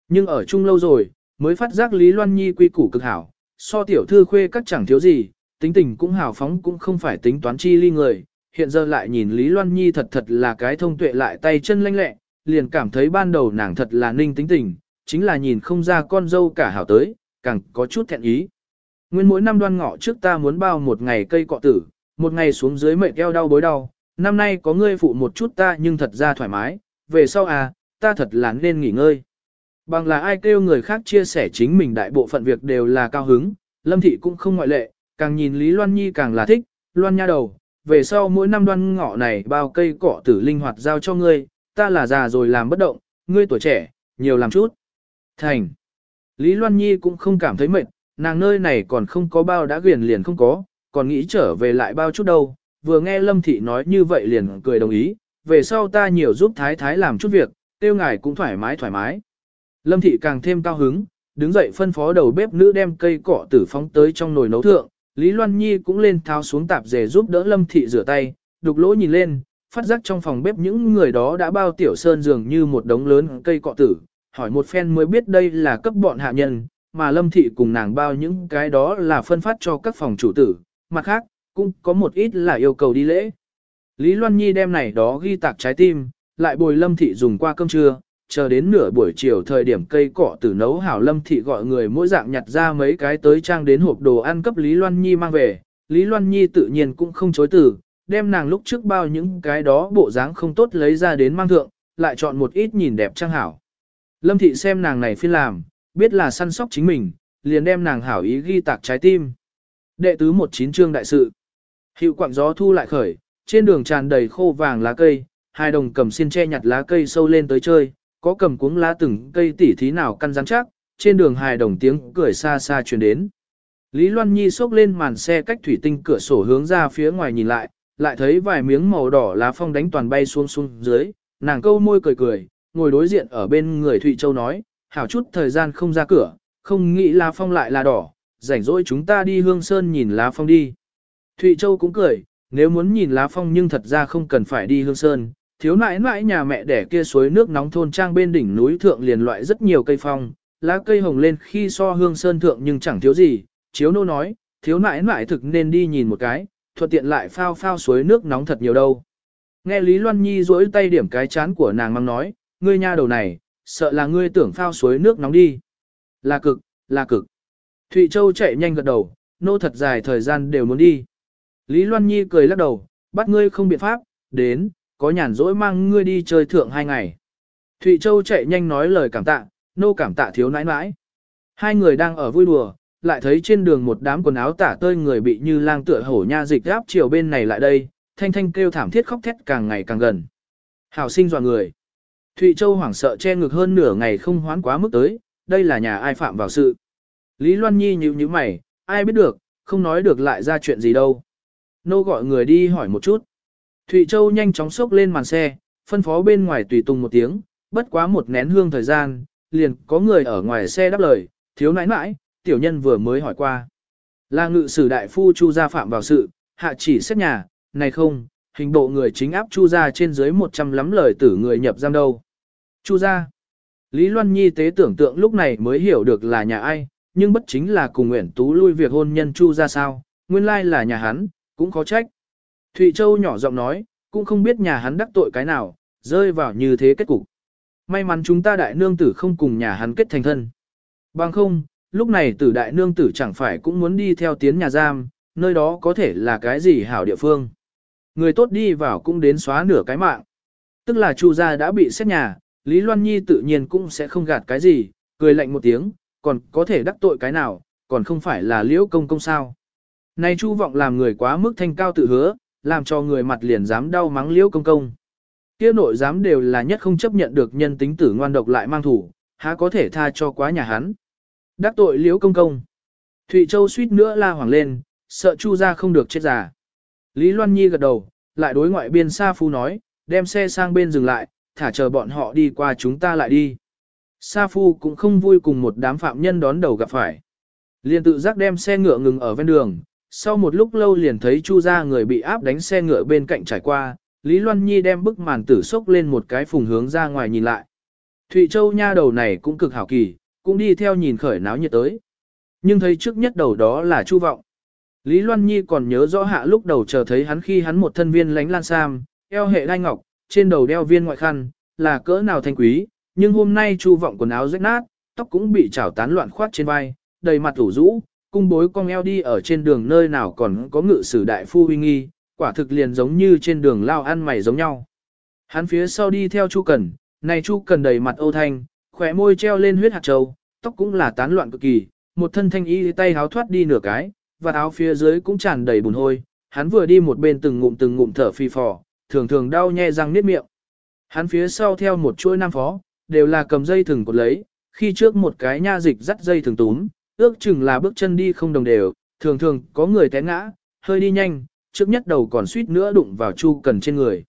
Nhưng ở chung lâu rồi, mới phát giác Lý Loan Nhi quy củ cực hảo, so tiểu thư khuê các chẳng thiếu gì, tính tình cũng hào phóng cũng không phải tính toán chi ly người, hiện giờ lại nhìn Lý Loan Nhi thật thật là cái thông tuệ lại tay chân lanh lẹ, liền cảm thấy ban đầu nàng thật là ninh tính tình, chính là nhìn không ra con dâu cả hảo tới, càng có chút thẹn ý. Nguyên mỗi năm đoan ngọ trước ta muốn bao một ngày cây cọ tử, một ngày xuống dưới mệt eo đau bối đau, năm nay có ngươi phụ một chút ta nhưng thật ra thoải mái, về sau à, ta thật là nên nghỉ ngơi. Bằng là ai kêu người khác chia sẻ chính mình đại bộ phận việc đều là cao hứng, Lâm Thị cũng không ngoại lệ, càng nhìn Lý Loan Nhi càng là thích, Loan nha đầu, về sau mỗi năm đoan ngọ này bao cây cỏ tử linh hoạt giao cho ngươi, ta là già rồi làm bất động, ngươi tuổi trẻ, nhiều làm chút. Thành. Lý Loan Nhi cũng không cảm thấy mệt, nàng nơi này còn không có bao đã quyền liền không có, còn nghĩ trở về lại bao chút đâu, vừa nghe Lâm Thị nói như vậy liền cười đồng ý, về sau ta nhiều giúp Thái Thái làm chút việc, tiêu ngài cũng thoải mái thoải mái. Lâm Thị càng thêm cao hứng, đứng dậy phân phó đầu bếp nữ đem cây cỏ tử phóng tới trong nồi nấu thượng, Lý Loan Nhi cũng lên tháo xuống tạp dề giúp đỡ Lâm Thị rửa tay, đục lỗ nhìn lên, phát giác trong phòng bếp những người đó đã bao tiểu sơn dường như một đống lớn cây cọ tử, hỏi một phen mới biết đây là cấp bọn hạ nhân, mà Lâm Thị cùng nàng bao những cái đó là phân phát cho các phòng chủ tử, mặt khác, cũng có một ít là yêu cầu đi lễ. Lý Loan Nhi đem này đó ghi tạc trái tim, lại bồi Lâm Thị dùng qua cơm trưa, chờ đến nửa buổi chiều thời điểm cây cỏ tử nấu hảo Lâm Thị gọi người mỗi dạng nhặt ra mấy cái tới trang đến hộp đồ ăn cấp Lý Loan Nhi mang về. Lý Loan Nhi tự nhiên cũng không chối từ, đem nàng lúc trước bao những cái đó bộ dáng không tốt lấy ra đến mang thượng, lại chọn một ít nhìn đẹp trang hảo. Lâm Thị xem nàng này phiên làm, biết là săn sóc chính mình, liền đem nàng hảo ý ghi tạc trái tim. Đệ tứ một chín chương đại sự. Hiệu quạng gió thu lại khởi, trên đường tràn đầy khô vàng lá cây, hai đồng cầm xiên che nhặt lá cây sâu lên tới chơi, có cầm cuống lá từng cây tỉ thí nào căn rắn chắc, trên đường hài đồng tiếng cười xa xa truyền đến. Lý Loan Nhi xốc lên màn xe cách thủy tinh cửa sổ hướng ra phía ngoài nhìn lại, lại thấy vài miếng màu đỏ lá phong đánh toàn bay xuống xuống dưới, nàng câu môi cười cười, ngồi đối diện ở bên người Thụy Châu nói, hảo chút thời gian không ra cửa, không nghĩ lá phong lại là đỏ, rảnh rỗi chúng ta đi hương sơn nhìn lá phong đi. Thụy Châu cũng cười, nếu muốn nhìn lá phong nhưng thật ra không cần phải đi hương sơn, thiếu nãi nãi nhà mẹ đẻ kia suối nước nóng thôn trang bên đỉnh núi thượng liền loại rất nhiều cây phong, lá cây hồng lên khi so hương sơn thượng nhưng chẳng thiếu gì, chiếu nô nói, thiếu nãi nãi thực nên đi nhìn một cái, thuận tiện lại phao phao suối nước nóng thật nhiều đâu. Nghe Lý Loan Nhi duỗi tay điểm cái chán của nàng mang nói, ngươi nha đầu này, sợ là ngươi tưởng phao suối nước nóng đi. Là cực, là cực. Thụy Châu chạy nhanh gật đầu, nô thật dài thời gian đều muốn đi. Lý Loan Nhi cười lắc đầu, bắt ngươi không biện pháp, đến, có nhàn rỗi mang ngươi đi chơi thượng hai ngày. Thụy Châu chạy nhanh nói lời cảm tạ, nô cảm tạ thiếu nãi nãi. Hai người đang ở vui đùa, lại thấy trên đường một đám quần áo tả tơi người bị như lang tựa hổ nha dịch gáp chiều bên này lại đây, thanh thanh kêu thảm thiết khóc thét càng ngày càng gần. Hảo sinh dọa người. Thụy Châu hoảng sợ che ngực hơn nửa ngày không hoán quá mức tới, đây là nhà ai phạm vào sự. Lý Loan Nhi nhíu nhíu mày, ai biết được, không nói được lại ra chuyện gì đâu. Nô gọi người đi hỏi một chút. Thụy Châu nhanh chóng xốc lên màn xe, phân phó bên ngoài tùy tùng một tiếng, bất quá một nén hương thời gian, liền có người ở ngoài xe đáp lời, thiếu nãi nãi, tiểu nhân vừa mới hỏi qua. Là ngự sử đại phu Chu gia phạm vào sự, hạ chỉ xét nhà, này không, hình bộ người chính áp Chu gia trên dưới 100 lắm lời tử người nhập giam đâu. Chu gia. Lý Loan Nhi tế tưởng tượng lúc này mới hiểu được là nhà ai, nhưng bất chính là cùng Nguyễn Tú lui việc hôn nhân Chu gia sao, nguyên lai là nhà hắn, cũng khó trách. Thụy Châu nhỏ giọng nói, cũng không biết nhà hắn đắc tội cái nào, rơi vào như thế kết cục. May mắn chúng ta đại nương tử không cùng nhà hắn kết thành thân. Bằng không, lúc này tử đại nương tử chẳng phải cũng muốn đi theo tiến nhà giam, nơi đó có thể là cái gì hảo địa phương. Người tốt đi vào cũng đến xóa nửa cái mạng. Tức là Chu gia đã bị xét nhà, Lý Loan Nhi tự nhiên cũng sẽ không gạt cái gì, cười lạnh một tiếng, còn có thể đắc tội cái nào, còn không phải là liễu công công sao. Này Chu vọng làm người quá mức thanh cao tự hứa, làm cho người mặt liền dám đau mắng liễu công công. Kia nội dám đều là nhất không chấp nhận được nhân tính tử ngoan độc lại mang thủ, há có thể tha cho quá nhà hắn. Đắc tội liễu công công. Thụy Châu suýt nữa la hoàng lên, sợ Chu ra không được chết già. Lý Loan Nhi gật đầu, lại đối ngoại biên Sa Phu nói, đem xe sang bên dừng lại, thả chờ bọn họ đi qua chúng ta lại đi. Sa Phu cũng không vui cùng một đám phạm nhân đón đầu gặp phải. Liền tự giác đem xe ngựa ngừng ở ven đường, sau một lúc lâu liền thấy Chu ra người bị áp đánh xe ngựa bên cạnh trải qua, Lý Loan Nhi đem bức màn tử sốc lên một cái phùng hướng ra ngoài nhìn lại. Thụy Châu nha đầu này cũng cực hảo kỳ, cũng đi theo nhìn khởi náo nhiệt tới. Nhưng thấy trước nhất đầu đó là Chu Vọng. Lý Loan Nhi còn nhớ rõ hạ lúc đầu chờ thấy hắn khi hắn một thân viên lánh lan sam, eo hệ đai ngọc, trên đầu đeo viên ngoại khăn, là cỡ nào thanh quý, nhưng hôm nay Chu Vọng quần áo rách nát, tóc cũng bị chảo tán loạn khoát trên vai, đầy mặt ủ rũ, cung bối cong eo đi ở trên đường nơi nào còn có ngự sử đại phu huy nghi, quả thực liền giống như trên đường lao ăn mày giống nhau. Hắn phía sau đi theo Chu Cần, này Chu Cần đầy mặt âu thanh, khỏe môi treo lên huyết hạt châu, tóc cũng là tán loạn cực kỳ, một thân thanh y tay háo thoát đi nửa cái, và áo phía dưới cũng tràn đầy bùn hôi, hắn vừa đi một bên từng ngụm từng ngụm thở phi phò, thường thường đau nhè răng niết miệng. Hắn phía sau theo một chuỗi nam phó, đều là cầm dây thừng cột lấy, khi trước một cái nha dịch dắt dây thừng túm, ước chừng là bước chân đi không đồng đều, thường thường có người té ngã, hơi đi nhanh, trước nhất đầu còn suýt nữa đụng vào Chu Cần trên người.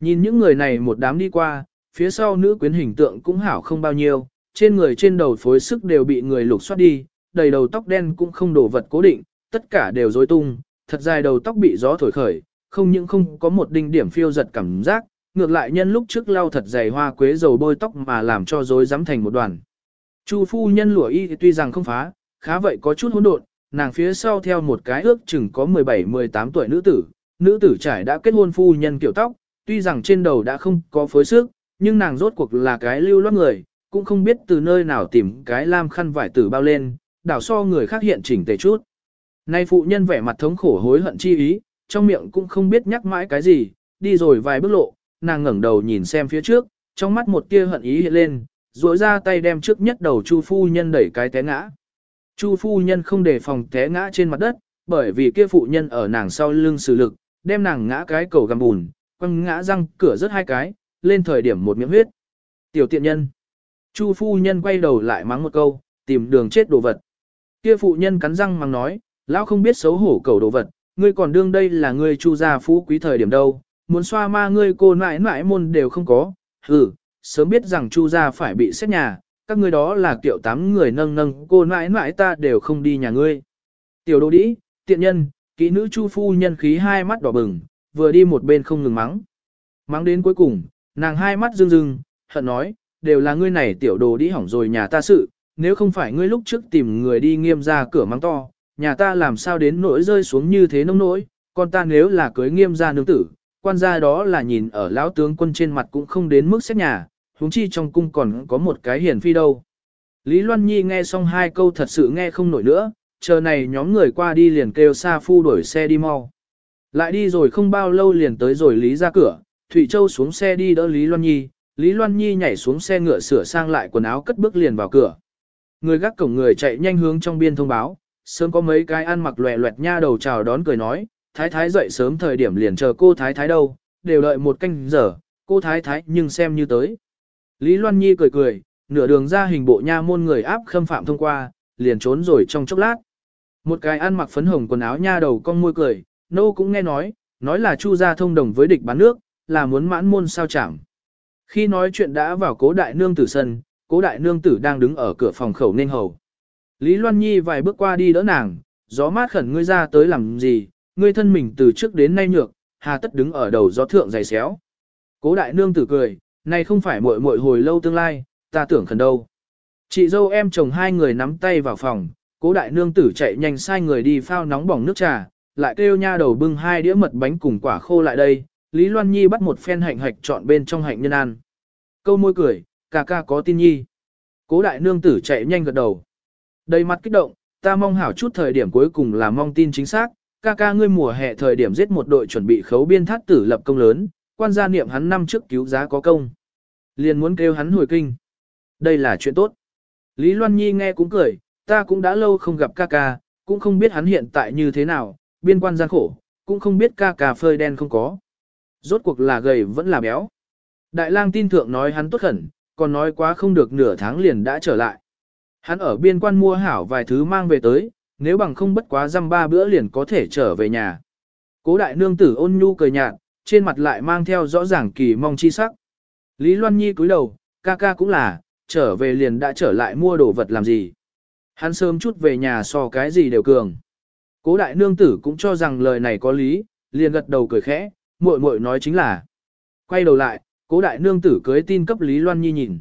Nhìn những người này một đám đi qua, phía sau nữ quyến hình tượng cũng hảo không bao nhiêu, trên người trên đầu phối sức đều bị người lục soát đi, đầy đầu tóc đen cũng không đổ vật cố định, tất cả đều rối tung, thật dài đầu tóc bị gió thổi khởi, không những không có một đinh điểm phiêu giật cảm giác, ngược lại nhân lúc trước lau thật dày hoa quế dầu bôi tóc mà làm cho rối rắm thành một đoàn. Chu phu nhân lụa y tuy rằng không phá, khá vậy có chút hỗn độn, nàng phía sau theo một cái ước chừng có 17-18 tuổi nữ tử, nữ tử trải đã kết hôn phu nhân kiểu tóc, tuy rằng trên đầu đã không có phối sức, nhưng nàng rốt cuộc là cái lưu loát người, cũng không biết từ nơi nào tìm cái lam khăn vải tử bao lên, đảo so người khác hiện chỉnh tề chút. Nay phụ nhân vẻ mặt thống khổ hối hận chi ý, trong miệng cũng không biết nhắc mãi cái gì, đi rồi vài bước lộ, nàng ngẩng đầu nhìn xem phía trước, trong mắt một tia hận ý hiện lên, duỗi ra tay đem trước nhất đầu Chu phu nhân đẩy cái té ngã. Chu phu nhân không để phòng té ngã trên mặt đất, bởi vì kia phụ nhân ở nàng sau lưng sử lực, đem nàng ngã cái cầu gầm bùn, quăng ngã răng cửa rất hai cái, lên thời điểm một miệng huyết. Tiểu tiện nhân. Chu phu nhân quay đầu lại mắng một câu, tìm đường chết đồ vật. Kia phụ nhân cắn răng mắng nói, lão không biết xấu hổ cầu đồ vật, ngươi còn đương đây là ngươi chu gia phú quý thời điểm đâu, muốn xoa ma ngươi cô nãi nãi môn đều không có, hừ, sớm biết rằng chu gia phải bị xét nhà, các ngươi đó là kiểu tám người nâng nâng cô nãi nãi ta đều không đi nhà ngươi. Tiểu đồ đĩ, tiện nhân, kỹ nữ chu phu nhân khí hai mắt đỏ bừng, vừa đi một bên không ngừng mắng. Mắng đến cuối cùng, nàng hai mắt rưng rưng, hận nói, đều là ngươi này tiểu đồ đĩ hỏng rồi nhà ta sự, nếu không phải ngươi lúc trước tìm người đi nghiêm ra cửa mắng to, nhà ta làm sao đến nỗi rơi xuống như thế nông nỗi, con ta nếu là cưới nghiêm ra nương tử, quan gia đó là nhìn ở lão tướng quân trên mặt cũng không đến mức xét nhà, huống chi trong cung còn có một cái hiền phi đâu. Lý Loan Nhi nghe xong hai câu thật sự nghe không nổi nữa, chờ này nhóm người qua đi liền kêu Sa Phu đuổi xe đi mau. Lại đi rồi không bao lâu liền tới rồi Lý ra cửa, Thụy Châu xuống xe đi đỡ Lý Loan Nhi, Lý Loan Nhi nhảy xuống xe ngựa sửa sang lại quần áo cất bước liền vào cửa. Người gác cổng người chạy nhanh hướng trong biên thông báo, sớm có mấy cái ăn mặc loẹ loẹt nha đầu chào đón cười nói, thái thái dậy sớm thời điểm liền chờ cô thái thái đâu, đều đợi một canh giờ, cô thái thái nhưng xem như tới. Lý Loan Nhi cười cười, nửa đường ra hình bộ nha môn người áp khâm phạm thông qua, liền trốn rồi trong chốc lát. Một cái ăn mặc phấn hồng quần áo nha đầu con môi cười, nô cũng nghe nói, nói là chu gia thông đồng với địch bán nước, là muốn mãn môn sao chẳng. Khi nói chuyện đã vào cố đại nương tử sân, cố đại nương tử đang đứng ở cửa phòng khẩu nên hầu. Lý Loan Nhi vài bước qua đi đỡ nàng, gió mát khẩn ngươi ra tới làm gì, ngươi thân mình từ trước đến nay nhược, hà tất đứng ở đầu gió thượng dày xéo. Cố đại nương tử cười, này không phải muội muội hồi lâu tương lai, ta tưởng khẩn đâu. Chị dâu em chồng hai người nắm tay vào phòng, cố đại nương tử chạy nhanh sai người đi phao nóng bỏng nước trà, lại kêu nha đầu bưng hai đĩa mật bánh cùng quả khô lại đây, Lý Loan Nhi bắt một phen hạnh hạch chọn bên trong hạnh nhân ăn. Câu môi cười, ca ca có tin nhi. Cố đại nương tử chạy nhanh gật đầu. Đầy mặt kích động, ta mong hảo chút thời điểm cuối cùng là mong tin chính xác, ca ca ngươi mùa hè thời điểm giết một đội chuẩn bị khấu biên thát tử lập công lớn, quan gia niệm hắn năm trước cứu giá có công. Liền muốn kêu hắn hồi kinh. Đây là chuyện tốt. Lý Loan Nhi nghe cũng cười, ta cũng đã lâu không gặp ca ca, cũng không biết hắn hiện tại như thế nào, biên quan gian khổ, cũng không biết ca ca phơi đen không có. Rốt cuộc là gầy vẫn là béo. Đại lang tin thượng nói hắn tốt khẩn, còn nói quá không được nửa tháng liền đã trở lại. Hắn ở biên quan mua hảo vài thứ mang về tới, nếu bằng không bất quá dăm ba bữa liền có thể trở về nhà. Cố đại nương tử ôn nhu cười nhạt, trên mặt lại mang theo rõ ràng kỳ mong chi sắc. Lý Loan Nhi cúi đầu, ca ca cũng là, trở về liền đã trở lại mua đồ vật làm gì. Hắn sớm chút về nhà so cái gì đều cường. Cố đại nương tử cũng cho rằng lời này có lý, liền gật đầu cười khẽ, muội muội nói chính là. Quay đầu lại, cố đại nương tử cưới tin cấp Lý Loan Nhi nhìn.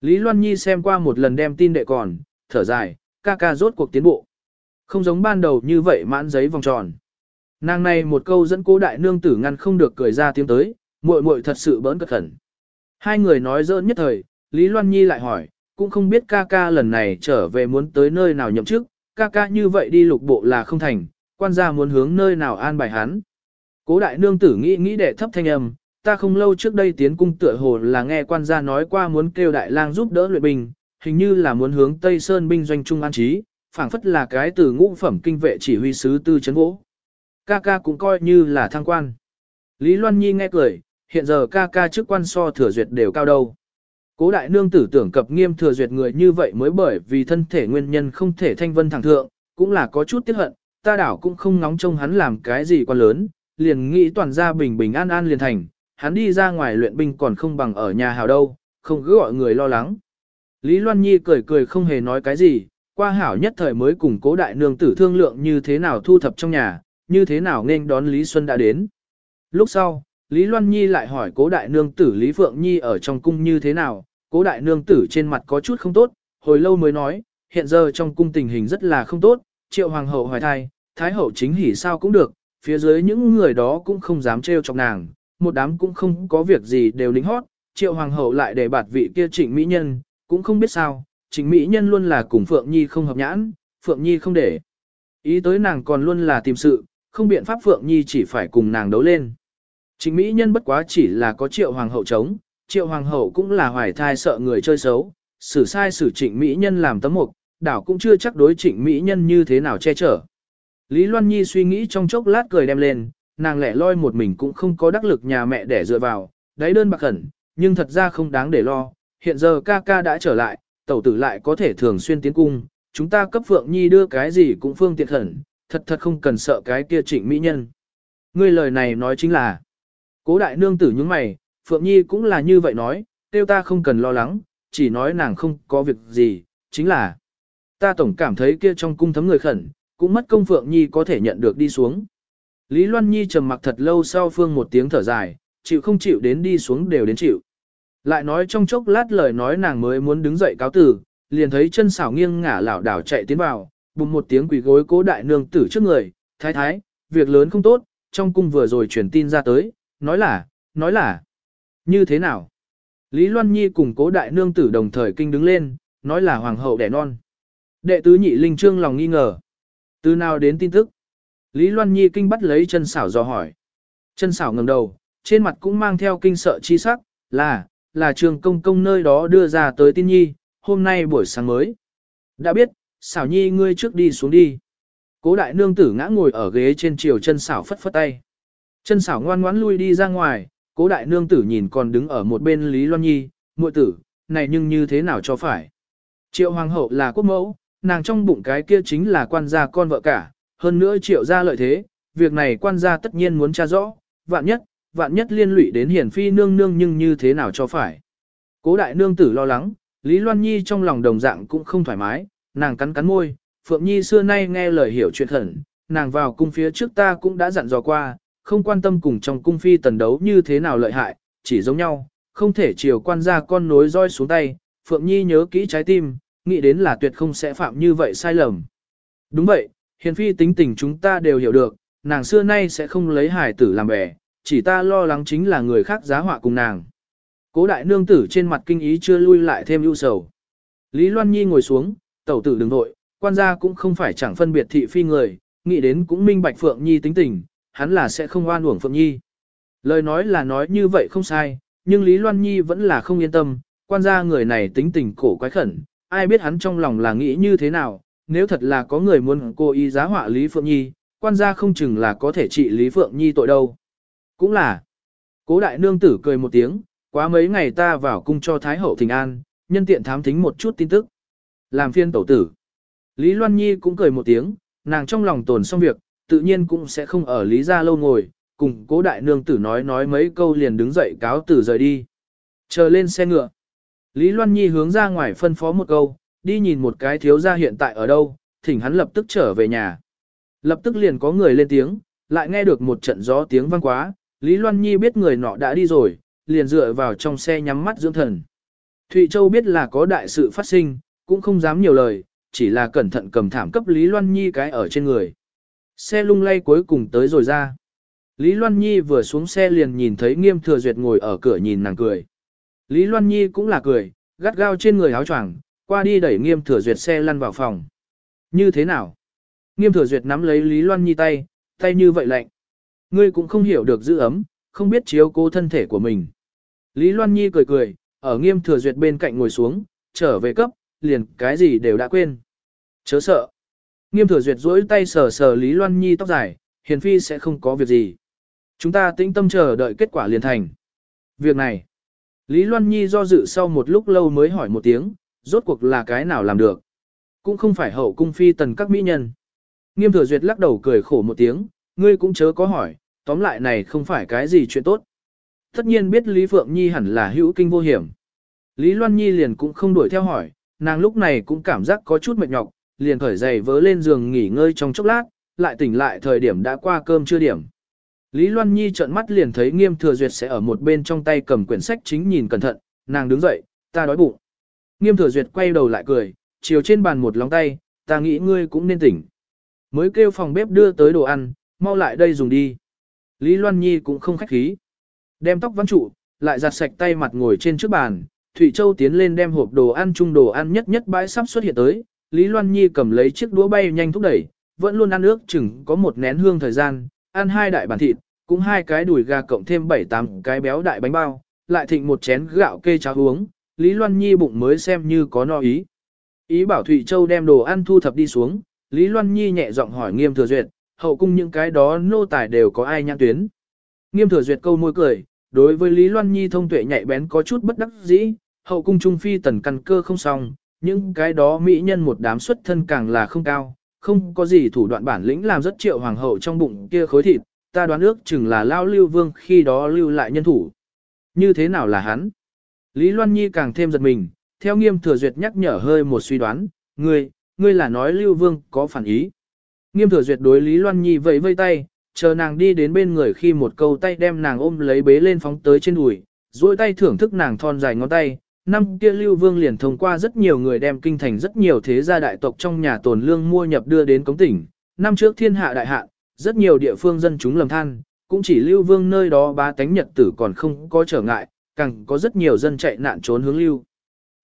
Lý Loan Nhi xem qua một lần đem tin đệ còn, thở dài, ca ca rốt cuộc tiến bộ. Không giống ban đầu như vậy mãn giấy vòng tròn. Nàng này một câu dẫn cố đại nương tử ngăn không được cười ra tiếng tới, muội muội thật sự bỡn cật khẩn. Hai người nói dỡn nhất thời, Lý Loan Nhi lại hỏi, cũng không biết ca ca lần này trở về muốn tới nơi nào nhậm chức, ca ca như vậy đi lục bộ là không thành, quan gia muốn hướng nơi nào an bài hắn. Cố đại nương tử nghĩ nghĩ để thấp thanh âm, ta không lâu trước đây tiến cung tựa hồ là nghe quan gia nói qua muốn kêu đại lang giúp đỡ luyện binh, hình như là muốn hướng Tây Sơn binh doanh trung an trí, phảng phất là cái từ ngũ phẩm kinh vệ chỉ huy sứ tư chấn vỗ. Ca ca cũng coi như là thăng quan. Lý Loan Nhi nghe cười, hiện giờ ca ca chức quan so thừa duyệt đều cao đâu. Cố đại nương tử tưởng cập nghiêm thừa duyệt người như vậy mới bởi vì thân thể nguyên nhân không thể thanh vân thẳng thượng, cũng là có chút tiếc hận, ta đảo cũng không ngóng trông hắn làm cái gì quan lớn, liền nghĩ toàn ra bình bình an an liền thành, hắn đi ra ngoài luyện binh còn không bằng ở nhà hào đâu, không cứ gọi người lo lắng. Lý Loan Nhi cười cười không hề nói cái gì, qua hảo nhất thời mới cùng cố đại nương tử thương lượng như thế nào thu thập trong nhà, như thế nào nên đón Lý Xuân đã đến. Lúc sau, Lý Loan Nhi lại hỏi cố đại nương tử Lý Phượng Nhi ở trong cung như thế nào, cố đại nương tử trên mặt có chút không tốt, hồi lâu mới nói, hiện giờ trong cung tình hình rất là không tốt, triệu hoàng hậu hoài thai, thái hậu chính hỉ sao cũng được, phía dưới những người đó cũng không dám trêu chọc nàng, một đám cũng không có việc gì đều lính hót, triệu hoàng hậu lại để bạt vị kia trịnh mỹ nhân, cũng không biết sao, trịnh mỹ nhân luôn là cùng Phượng Nhi không hợp nhãn, Phượng Nhi không để. Ý tới nàng còn luôn là tìm sự, không biện pháp Phượng Nhi chỉ phải cùng nàng đấu lên. Trịnh mỹ nhân bất quá chỉ là có triệu hoàng hậu chống, triệu hoàng hậu cũng là hoài thai sợ người chơi xấu, xử sai xử trịnh mỹ nhân làm tấm mục, đảo cũng chưa chắc đối trịnh mỹ nhân như thế nào che chở. Lý Loan Nhi suy nghĩ trong chốc lát cười đem lên, nàng lẻ loi một mình cũng không có đắc lực nhà mẹ để dựa vào, đáy đơn bạc khẩn, nhưng thật ra không đáng để lo, hiện giờ ca ca đã trở lại, tẩu tử lại có thể thường xuyên tiến cung, chúng ta cấp Phượng Nhi đưa cái gì cũng phương tiện khẩn, thật thật không cần sợ cái kia trịnh mỹ nhân. Ngươi lời này nói chính là, cố đại nương tử những mày, Phượng Nhi cũng là như vậy nói, tiêu ta không cần lo lắng, chỉ nói nàng không có việc gì, chính là, ta tổng cảm thấy kia trong cung thấm người khẩn, cũng mất công Phượng Nhi có thể nhận được đi xuống. Lý Loan Nhi trầm mặc thật lâu sau phương một tiếng thở dài, chịu không chịu đến đi xuống đều đến chịu. Lại nói trong chốc lát lời nói nàng mới muốn đứng dậy cáo tử, liền thấy chân xảo nghiêng ngả lảo đảo chạy tiến vào, bùng một tiếng quỳ gối cố đại nương tử trước người, thái thái, việc lớn không tốt, trong cung vừa rồi truyền tin ra tới, nói là, nói là, như thế nào? Lý Loan Nhi cùng cố đại nương tử đồng thời kinh đứng lên, nói là hoàng hậu đẻ non. Đệ tứ nhị linh trương lòng nghi ngờ. Từ nào đến tin tức? Lý Loan Nhi kinh bắt lấy chân xảo dò hỏi. Chân xảo ngẩng đầu, trên mặt cũng mang theo kinh sợ chi sắc, là, là trường công công nơi đó đưa ra tới tin nhi, hôm nay buổi sáng mới. Đã biết, xảo nhi ngươi trước đi xuống đi. Cố đại nương tử ngã ngồi ở ghế trên chiều chân xảo phất phất tay. Chân xảo ngoan ngoãn lui đi ra ngoài, cố đại nương tử nhìn còn đứng ở một bên Lý Loan Nhi, muội tử, này nhưng như thế nào cho phải. Triệu hoàng hậu là quốc mẫu, nàng trong bụng cái kia chính là quan gia con vợ cả, hơn nữa triệu gia lợi thế, việc này quan gia tất nhiên muốn tra rõ, vạn nhất, vạn nhất liên lụy đến hiển phi nương nương nhưng như thế nào cho phải. Cố đại nương tử lo lắng, Lý Loan Nhi trong lòng đồng dạng cũng không thoải mái, nàng cắn cắn môi, Phượng Nhi xưa nay nghe lời hiểu chuyện khẩn, nàng vào cung phía trước ta cũng đã dặn dò qua, không quan tâm cùng trong cung phi tần đấu như thế nào lợi hại, chỉ giống nhau, không thể chiều quan ra con nối roi xuống tay, Phượng Nhi nhớ kỹ trái tim, nghĩ đến là tuyệt không sẽ phạm như vậy sai lầm. Đúng vậy, hiền phi tính tình chúng ta đều hiểu được, nàng xưa nay sẽ không lấy hài tử làm bè, chỉ ta lo lắng chính là người khác giá họa cùng nàng. Cố đại nương tử trên mặt kinh ý chưa lui lại thêm ưu sầu. Lý Loan Nhi ngồi xuống, tẩu tử đừng nội, quan gia cũng không phải chẳng phân biệt thị phi người, nghĩ đến cũng minh bạch Phượng Nhi tính tình, hắn là sẽ không oan uổng Phượng Nhi. Lời nói là nói như vậy không sai, nhưng Lý Loan Nhi vẫn là không yên tâm, quan gia người này tính tình cổ quái khẩn, ai biết hắn trong lòng là nghĩ như thế nào, nếu thật là có người muốn cô ý giá họa Lý Phượng Nhi, quan gia không chừng là có thể trị Lý Phượng Nhi tội đâu. Cũng là, cố đại nương tử cười một tiếng, quá mấy ngày ta vào cung cho Thái Hậu Thình An, nhân tiện thám thính một chút tin tức. Làm phiên tẩu tử. Lý Loan Nhi cũng cười một tiếng, nàng trong lòng tồn xong việc, tự nhiên cũng sẽ không ở Lý gia lâu ngồi, cùng cố đại nương tử nói nói mấy câu liền đứng dậy cáo tử rời đi. Chờ lên xe ngựa. Lý Loan Nhi hướng ra ngoài phân phó một câu, đi nhìn một cái thiếu gia hiện tại ở đâu, thỉnh hắn lập tức trở về nhà. Lập tức liền có người lên tiếng, lại nghe được một trận gió tiếng vang quá, Lý Loan Nhi biết người nọ đã đi rồi, liền dựa vào trong xe nhắm mắt dưỡng thần. Thụy Châu biết là có đại sự phát sinh, cũng không dám nhiều lời, chỉ là cẩn thận cầm thảm cấp Lý Loan Nhi cái ở trên người. Xe lung lay cuối cùng tới rồi ra. Lý Loan Nhi vừa xuống xe liền nhìn thấy nghiêm thừa duyệt ngồi ở cửa nhìn nàng cười. Lý Loan Nhi cũng là cười, gắt gao trên người áo choàng, qua đi đẩy nghiêm thừa duyệt xe lăn vào phòng. Như thế nào? Nghiêm thừa duyệt nắm lấy Lý Loan Nhi tay, tay như vậy lạnh. Ngươi cũng không hiểu được giữ ấm, không biết chiếu cố thân thể của mình. Lý Loan Nhi cười cười, ở nghiêm thừa duyệt bên cạnh ngồi xuống, trở về cấp, liền cái gì đều đã quên. Chớ sợ. Nghiêm thừa duyệt duỗi tay sờ sờ Lý Loan Nhi tóc dài, hiền phi sẽ không có việc gì. Chúng ta tĩnh tâm chờ đợi kết quả liền thành. Việc này, Lý Loan Nhi do dự sau một lúc lâu mới hỏi một tiếng, rốt cuộc là cái nào làm được. Cũng không phải hậu cung phi tần các mỹ nhân. Nghiêm thừa duyệt lắc đầu cười khổ một tiếng, ngươi cũng chớ có hỏi, tóm lại này không phải cái gì chuyện tốt. Tất nhiên biết Lý Phượng Nhi hẳn là hữu kinh vô hiểm. Lý Loan Nhi liền cũng không đuổi theo hỏi, nàng lúc này cũng cảm giác có chút mệt nhọc, liền khởi giày vớ lên giường nghỉ ngơi trong chốc lát, lại tỉnh lại thời điểm đã qua cơm chưa điểm. Lý Loan Nhi trợn mắt liền thấy Nghiêm Thừa Duyệt sẽ ở một bên trong tay cầm quyển sách chính nhìn cẩn thận, nàng đứng dậy, ta đói bụng. Nghiêm Thừa Duyệt quay đầu lại cười, chiều trên bàn một lóng tay, ta nghĩ ngươi cũng nên tỉnh. Mới kêu phòng bếp đưa tới đồ ăn, mau lại đây dùng đi. Lý Loan Nhi cũng không khách khí. Đem tóc văn trụ, lại giặt sạch tay mặt ngồi trên trước bàn, Thụy Châu tiến lên đem hộp đồ ăn chung đồ ăn nhất nhất bãi sắp xuất hiện tới, Lý Loan Nhi cầm lấy chiếc đũa bay nhanh thúc đẩy, vẫn luôn ăn ước chừng có một nén hương thời gian, ăn hai đại bản thịt, cũng hai cái đùi gà cộng thêm bảy tám cái béo đại bánh bao, lại thịnh một chén gạo kê cháo uống, Lý Loan Nhi bụng mới xem như có no ý. Ý bảo Thụy Châu đem đồ ăn thu thập đi xuống, Lý Loan Nhi nhẹ giọng hỏi Nghiêm Thừa Duyệt, hậu cung những cái đó nô tài đều có ai nhãn tuyến. Nghiêm Thừa Duyệt câu môi cười, đối với Lý Loan Nhi thông tuệ nhạy bén có chút bất đắc dĩ, hậu cung trung phi tần căn cơ không xong, những cái đó mỹ nhân một đám xuất thân càng là không cao, không có gì thủ đoạn bản lĩnh làm rất triệu hoàng hậu trong bụng kia khối thịt, ta đoán ước chừng là lao lưu vương khi đó lưu lại nhân thủ. Như thế nào là hắn? Lý Loan Nhi càng thêm giật mình, theo nghiêm thừa duyệt nhắc nhở hơi một suy đoán, ngươi, ngươi là nói lưu vương có phản ý. Nghiêm thừa duyệt đối Lý Loan Nhi vẫy vây tay, chờ nàng đi đến bên người khi một câu tay đem nàng ôm lấy bế lên phóng tới trên đùi, duỗi tay thưởng thức nàng thon dài ngón tay, năm kia Lưu Vương liền thông qua rất nhiều người đem kinh thành rất nhiều thế gia đại tộc trong nhà tồn lương mua nhập đưa đến cống tỉnh. Năm trước thiên hạ đại hạn, rất nhiều địa phương dân chúng lầm than, cũng chỉ lưu vương nơi đó ba tánh nhật tử còn không có trở ngại, càng có rất nhiều dân chạy nạn trốn hướng lưu.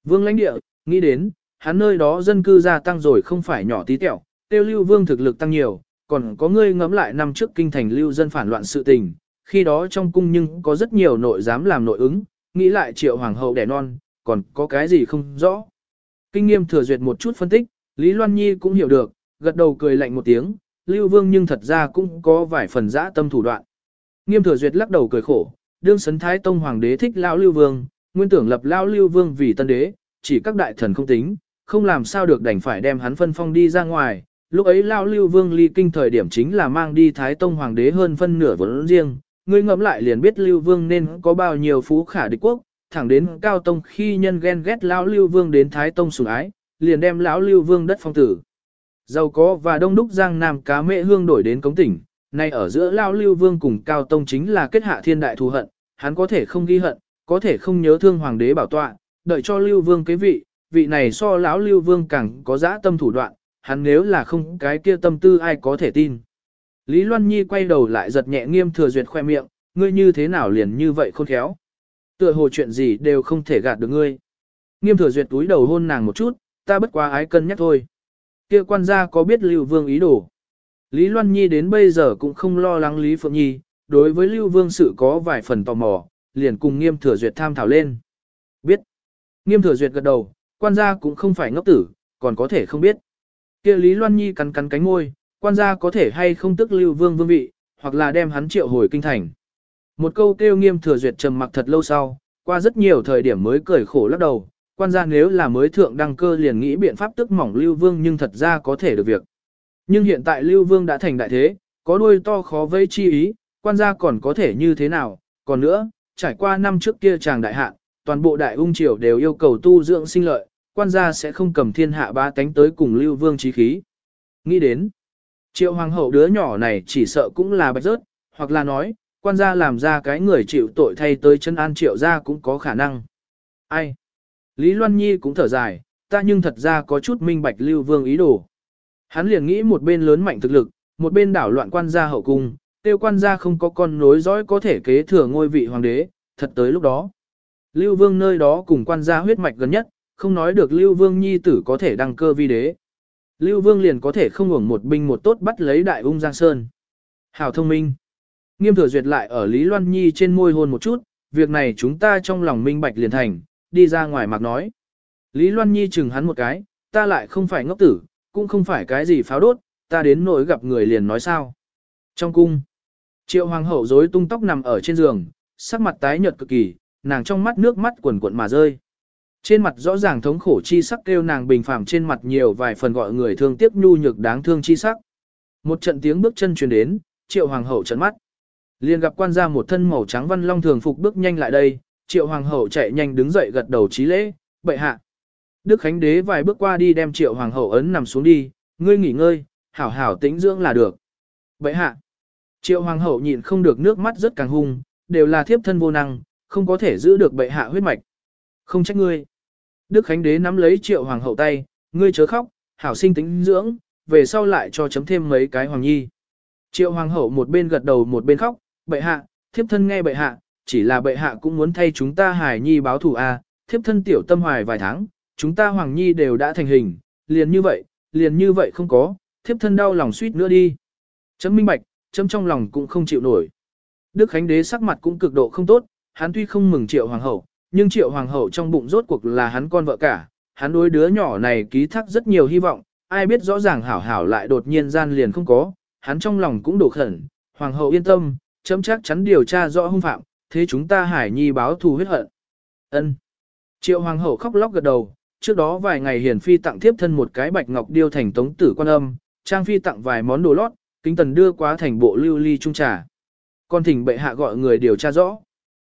Vương lãnh địa, nghĩ đến, hắn nơi đó dân cư gia tăng rồi không phải nhỏ tí tẹo, tiêu lưu vương thực lực tăng nhiều, còn có ngươi ngẫm lại năm trước kinh thành lưu dân phản loạn sự tình, khi đó trong cung nhưng có rất nhiều nội dám làm nội ứng, nghĩ lại triệu hoàng hậu đẻ non, còn có cái gì không rõ. Kinh nghiêm thừa duyệt một chút phân tích, Lý Loan Nhi cũng hiểu được, gật đầu cười lạnh một tiếng, Lưu Vương nhưng thật ra cũng có vài phần dã tâm thủ đoạn. Nghiêm thừa duyệt lắc đầu cười khổ, đương sấn thái tông hoàng đế thích lão Lưu Vương, nguyên tưởng lập lão Lưu Vương vì tân đế, chỉ các đại thần không tính, không làm sao được đành phải đem hắn phân phong đi ra ngoài. Lúc ấy lão Lưu Vương ly kinh thời điểm chính là mang đi thái tông hoàng đế hơn phân nửa vốn riêng, ngươi ngẫm lại liền biết Lưu Vương nên có bao nhiêu phú khả địch quốc, thẳng đến Cao Tông khi nhân ghen ghét lão Lưu Vương đến Thái Tông sủng ái, liền đem lão Lưu Vương đất phong tử. Giàu có và đông đúc giang nam cá mẹ hương đổi đến cống tỉnh, nay ở giữa lão Lưu Vương cùng Cao Tông chính là kết hạ thiên đại thù hận, hắn có thể không ghi hận, có thể không nhớ thương hoàng đế bảo tọa, đợi cho Lưu Vương kế vị, vị này so lão Lưu Vương càng có dã tâm thủ đoạn, hắn nếu là không cái kia tâm tư ai có thể tin. Lý Loan Nhi quay đầu lại giật nhẹ nghiêm thừa duyệt khoe miệng, ngươi như thế nào liền như vậy khôn khéo. Tựa hồ chuyện gì đều không thể gạt được ngươi. Nghiêm thừa duyệt túi đầu hôn nàng một chút, ta bất quá ái cân nhắc thôi. Kia quan gia có biết Lưu Vương ý đồ. Lý Loan Nhi đến bây giờ cũng không lo lắng Lý Phượng Nhi, đối với Lưu Vương sự có vài phần tò mò, liền cùng nghiêm thừa duyệt tham thảo lên. Biết. Nghiêm thừa duyệt gật đầu, quan gia cũng không phải ngốc tử, còn có thể không biết. Kia Lý Loan Nhi cắn cắn cánh môi, quan gia có thể hay không tức Lưu Vương vương vị, hoặc là đem hắn triệu hồi kinh thành. Một câu kêu nghiêm thừa duyệt trầm mặc thật lâu sau, qua rất nhiều thời điểm mới cười khổ lắc đầu, quan gia nếu là mới thượng đăng cơ liền nghĩ biện pháp tức mỏng Lưu Vương nhưng thật ra có thể được việc. Nhưng hiện tại Lưu Vương đã thành đại thế, có đuôi to khó vây chi ý, quan gia còn có thể như thế nào, còn nữa, trải qua năm trước kia chàng đại hạn, toàn bộ đại ung triều đều yêu cầu tu dưỡng sinh lợi, quan gia sẽ không cầm thiên hạ ba tánh tới cùng Lưu Vương trí khí. Nghĩ đến, triệu hoàng hậu đứa nhỏ này chỉ sợ cũng là bạch rớt, hoặc là nói, quan gia làm ra cái người chịu tội thay tới chân an triệu gia cũng có khả năng. Ai? Lý Loan Nhi cũng thở dài, ta nhưng thật ra có chút minh bạch lưu vương ý đồ. Hắn liền nghĩ một bên lớn mạnh thực lực, một bên đảo loạn quan gia hậu cung, tiêu quan gia không có con nối dõi có thể kế thừa ngôi vị hoàng đế, thật tới lúc đó. Lưu vương nơi đó cùng quan gia huyết mạch gần nhất, không nói được Lưu vương nhi tử có thể đăng cơ vi đế. Lưu vương liền có thể không hưởng một binh một tốt bắt lấy đại ung giang sơn. Hảo thông minh. Nghiêm thừa duyệt lại ở Lý Loan Nhi trên môi hôn một chút, việc này chúng ta trong lòng minh bạch liền thành, đi ra ngoài mặc nói. Lý Loan Nhi chừng hắn một cái, ta lại không phải ngốc tử, cũng không phải cái gì pháo đốt, ta đến nỗi gặp người liền nói sao. Trong cung, triệu hoàng hậu rối tung tóc nằm ở trên giường, sắc mặt tái nhợt cực kỳ, nàng trong mắt nước mắt quần cuộn mà rơi. Trên mặt rõ ràng thống khổ chi sắc kêu nàng bình phàm trên mặt nhiều vài phần gọi người thương tiếc nhu nhược đáng thương chi sắc. Một trận tiếng bước chân truyền đến, triệu hoàng hậu trấn mắt. Liền gặp quan gia một thân màu trắng văn long thường phục bước nhanh lại đây, triệu hoàng hậu chạy nhanh đứng dậy gật đầu trí lễ, bệ hạ. Đức Khánh Đế vài bước qua đi đem triệu hoàng hậu ấn nằm xuống đi, ngươi nghỉ ngơi, hảo hảo tĩnh dưỡng là được. Bệ hạ. Triệu hoàng hậu nhịn không được nước mắt rất càng hung, đều là thiếp thân vô năng, không có thể giữ được bệ hạ huyết mạch. Không trách ngươi. Đức Khánh Đế nắm lấy triệu hoàng hậu tay, ngươi chớ khóc, hảo sinh tĩnh dưỡng, về sau lại cho chấm thêm mấy cái hoàng nhi. Triệu hoàng hậu một bên gật đầu một bên khóc, bệ hạ, thiếp thân nghe bệ hạ, chỉ là bệ hạ cũng muốn thay chúng ta hài nhi báo thù a, à, thiếp thân tiểu tâm hoài vài tháng, chúng ta hoàng nhi đều đã thành hình, liền như vậy, liền như vậy không có, thiếp thân đau lòng suýt nữa đi. Chấm minh bạch, chấm trong lòng cũng không chịu nổi. Đức Khánh Đế sắc mặt cũng cực độ không tốt, hắn tuy không mừng triệu hoàng hậu, nhưng triệu hoàng hậu trong bụng rốt cuộc là hắn con vợ cả, hắn đối đứa nhỏ này ký thác rất nhiều hy vọng, ai biết rõ ràng hảo hảo lại đột nhiên gian liền không có, hắn trong lòng cũng đổ khẩn, hoàng hậu yên tâm, chấm chắc chắn điều tra rõ hung phạm, thế chúng ta hải nhi báo thù huyết hận. Ân. Triệu hoàng hậu khóc lóc gật đầu, trước đó vài ngày hiền phi tặng thiếp thân một cái bạch ngọc điêu thành tống tử quan âm, trang phi tặng vài món đồ lót, kính tần đưa quá thành bộ lưu ly trung trà. Con thỉnh bệ hạ gọi người điều tra rõ.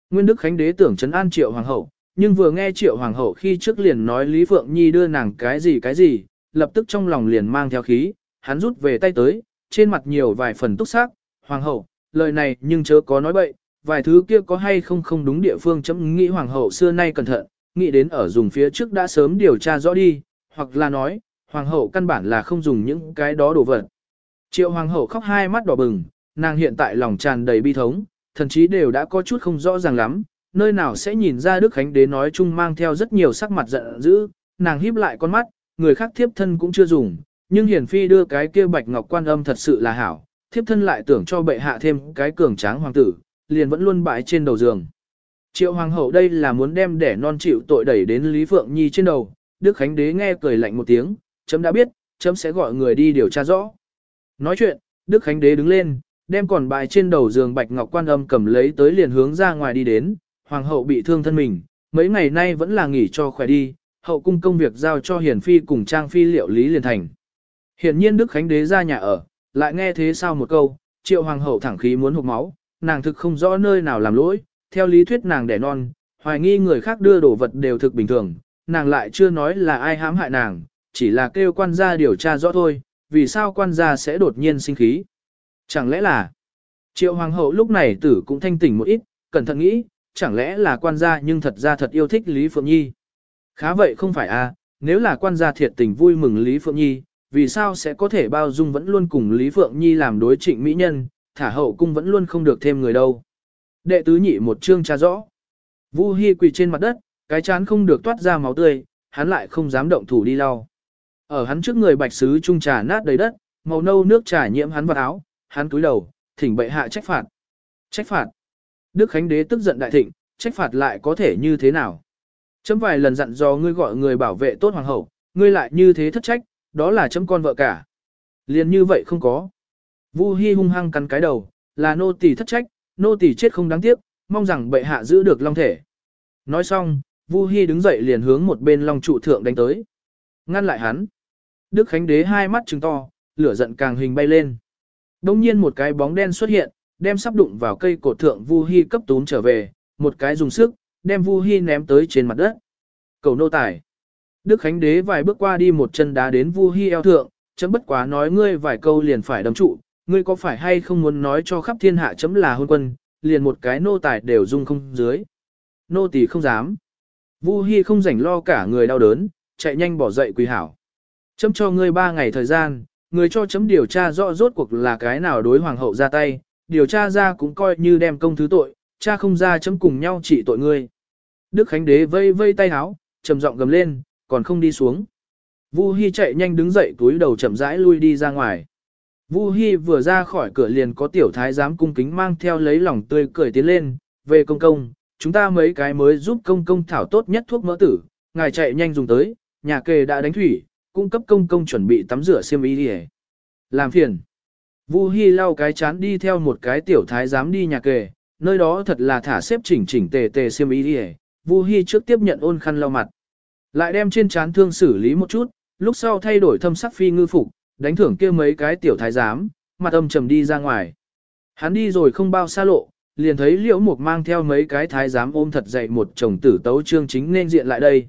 Nguyên Đức Khánh đế tưởng trấn an triệu hoàng hậu, nhưng vừa nghe triệu hoàng hậu khi trước liền nói Lý Phượng Nhi đưa nàng cái gì cái gì, lập tức trong lòng liền mang theo khí, hắn rút về tay tới, trên mặt nhiều vài phần túc sắc, hoàng hậu, lời này nhưng chớ có nói bậy, vài thứ kia có hay không không đúng địa phương chấm nghĩ hoàng hậu xưa nay cẩn thận, nghĩ đến ở dùng phía trước đã sớm điều tra rõ đi, hoặc là nói, hoàng hậu căn bản là không dùng những cái đó đồ vật. Triệu hoàng hậu khóc hai mắt đỏ bừng, nàng hiện tại lòng tràn đầy bi thống, thậm chí đều đã có chút không rõ ràng lắm, nơi nào sẽ nhìn ra Đức Khánh Đế nói chung mang theo rất nhiều sắc mặt giận dữ, nàng híp lại con mắt, người khác thiếp thân cũng chưa dùng, nhưng hiển phi đưa cái kia bạch ngọc quan âm thật sự là hảo, thiếp thân lại tưởng cho bệ hạ thêm cái cường tráng hoàng tử, liền vẫn luôn bãi trên đầu giường. Triệu hoàng hậu đây là muốn đem đẻ non chịu tội đẩy đến Lý Phượng Nhi trên đầu, Đức Khánh Đế nghe cười lạnh một tiếng, chấm đã biết, chấm sẽ gọi người đi điều tra rõ. Nói chuyện, Đức Khánh Đế đứng lên, đem còn bài trên đầu giường bạch ngọc quan âm cầm lấy tới liền hướng ra ngoài đi đến, hoàng hậu bị thương thân mình, mấy ngày nay vẫn là nghỉ cho khỏe đi, hậu cung công việc giao cho hiền phi cùng trang phi liệu lý liền thành. Hiển nhiên Đức Khánh Đế ra nhà ở, lại nghe thế sao một câu, triệu hoàng hậu thẳng khí muốn hụt máu, nàng thực không rõ nơi nào làm lỗi, theo lý thuyết nàng đẻ non, hoài nghi người khác đưa đồ vật đều thực bình thường, nàng lại chưa nói là ai hãm hại nàng, chỉ là kêu quan gia điều tra rõ thôi, vì sao quan gia sẽ đột nhiên sinh khí. Chẳng lẽ là, triệu hoàng hậu lúc này tử cũng thanh tỉnh một ít, cẩn thận nghĩ, chẳng lẽ là quan gia nhưng thật ra thật yêu thích Lý Phượng Nhi. Khá vậy không phải à, nếu là quan gia thiệt tình vui mừng Lý Phượng Nhi, vì sao sẽ có thể bao dung vẫn luôn cùng Lý Phượng Nhi làm đối trịnh mỹ nhân, thả hậu cung vẫn luôn không được thêm người đâu. Đệ tứ nhị một chương tra rõ. Vu Hi quỳ trên mặt đất, cái chán không được toát ra máu tươi, hắn lại không dám động thủ đi lau. Ở hắn trước người bạch sứ trung trà nát đầy đất, màu nâu nước trà nhiễm hắn vào áo, hắn cúi đầu, thỉnh bệ hạ trách phạt. Trách phạt. Đức Khánh Đế tức giận đại thịnh, trách phạt lại có thể như thế nào? Chấm vài lần dặn dò ngươi gọi người bảo vệ tốt hoàng hậu, ngươi lại như thế thất trách, đó là chấm con vợ cả. Liền như vậy không có. Vu Hi hung hăng cắn cái đầu, là nô tỳ thất trách, nô tỳ chết không đáng tiếc, mong rằng bệ hạ giữ được long thể. Nói xong, Vu Hi đứng dậy liền hướng một bên long trụ thượng đánh tới. Ngăn lại hắn. Đức Khánh Đế hai mắt trừng to, lửa giận càng hình bay lên. Đông nhiên một cái bóng đen xuất hiện, đem sắp đụng vào cây cột thượng Vu Hi cấp tún trở về, một cái dùng sức, đem Vu Hi ném tới trên mặt đất. Cầu nô tài. Đức Khánh Đế vài bước qua đi một chân đá đến Vu Hi eo thượng, chấm bất quá nói ngươi vài câu liền phải đấm trụ, ngươi có phải hay không muốn nói cho khắp thiên hạ chấm là hôn quân, liền một cái nô tài đều dung không dưới. Nô tỳ không dám. Vu Hi không rảnh lo cả người đau đớn, chạy nhanh bỏ dậy quỳ hảo. Chấm cho ngươi ba ngày thời gian, người cho chấm điều tra rõ rốt cuộc là cái nào đối hoàng hậu ra tay, điều tra ra cũng coi như đem công thứ tội, cha không ra chấm cùng nhau trị tội ngươi. Đức Khánh Đế vây vây tay háo, trầm giọng gầm lên, còn không đi xuống. Vu Hi chạy nhanh đứng dậy túi đầu chậm rãi lui đi ra ngoài. Vu Hi vừa ra khỏi cửa liền có tiểu thái giám cung kính mang theo lấy lòng tươi cười tiến lên, về công công, chúng ta mấy cái mới giúp công công thảo tốt nhất thuốc mỡ tử, ngài chạy nhanh dùng tới, nhà kề đã đánh thủy, cung cấp công công chuẩn bị tắm rửa xiêm y đi Làm phiền. Vu Hi lau cái chán đi theo một cái tiểu thái giám đi nhà kề, nơi đó thật là thả xếp chỉnh chỉnh tề tề xiêm y đi Vu Hi trước tiếp nhận ôn khăn lau mặt. Lại đem trên chán thương xử lý một chút, lúc sau thay đổi thâm sắc phi ngư phục, đánh thưởng kia mấy cái tiểu thái giám, mặt âm trầm đi ra ngoài. Hắn đi rồi không bao xa lộ, liền thấy liễu mục mang theo mấy cái thái giám ôm thật dậy một chồng tử tấu trương chính nên diện lại đây.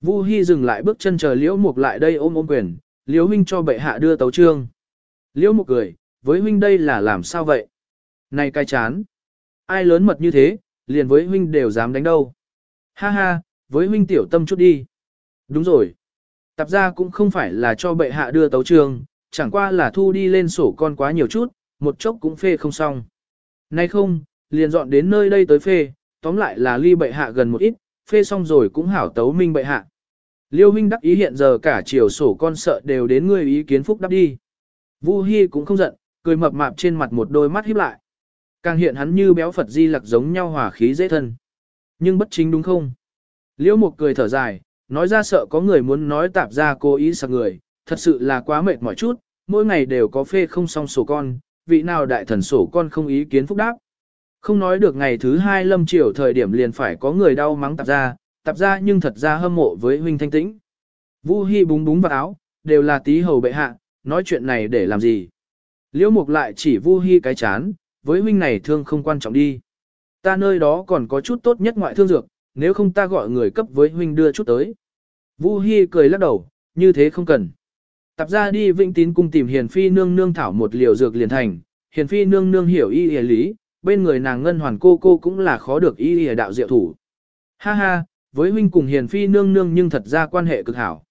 Vu Hi dừng lại bước chân chờ liễu mục lại đây ôm ôm quyền, liễu huynh cho bệ hạ đưa tấu trương. Liễu mục cười, với huynh đây là làm sao vậy? Này cai chán. Ai lớn mật như thế, liền với huynh đều dám đánh đâu. Ha ha, với huynh tiểu tâm chút đi. Đúng rồi. Tạp ra cũng không phải là cho bệ hạ đưa tấu trường, chẳng qua là thu đi lên sổ con quá nhiều chút, một chốc cũng phê không xong. Nay không, liền dọn đến nơi đây tới phê, tóm lại là ly bệ hạ gần một ít, phê xong rồi cũng hảo tấu minh bệ hạ. Liêu huynh đắc ý hiện giờ cả chiều sổ con sợ đều đến ngươi ý kiến phúc đắp đi. Vu Hi cũng không giận, cười mập mạp trên mặt một đôi mắt híp lại. Càng hiện hắn như béo Phật di lặc giống nhau hòa khí dễ thân. Nhưng bất chính đúng không? Liễu Mục cười thở dài, nói ra sợ có người muốn nói tạp ra cố ý sạc người, thật sự là quá mệt mỏi chút, mỗi ngày đều có phê không xong sổ con, vị nào đại thần sổ con không ý kiến phúc đáp. Không nói được ngày thứ hai lâm triều thời điểm liền phải có người đau mắng tạp ra, tạp ra nhưng thật ra hâm mộ với huynh thanh tĩnh. Vu hy búng búng vào áo, đều là tí hầu bệ hạ, nói chuyện này để làm gì. Liễu Mục lại chỉ Vu hy cái chán, với huynh này thương không quan trọng đi. Ta nơi đó còn có chút tốt nhất ngoại thương dược, nếu không ta gọi người cấp với huynh đưa chút tới. Vu Hi cười lắc đầu, như thế không cần. Tập ra đi vĩnh tín cung tìm hiền phi nương nương thảo một liều dược liền thành, hiền phi nương nương hiểu y y lý, bên người nàng ngân hoàn cô cô cũng là khó được y y đạo diệu thủ. Ha ha, với huynh cùng hiền phi nương nương nhưng thật ra quan hệ cực hảo.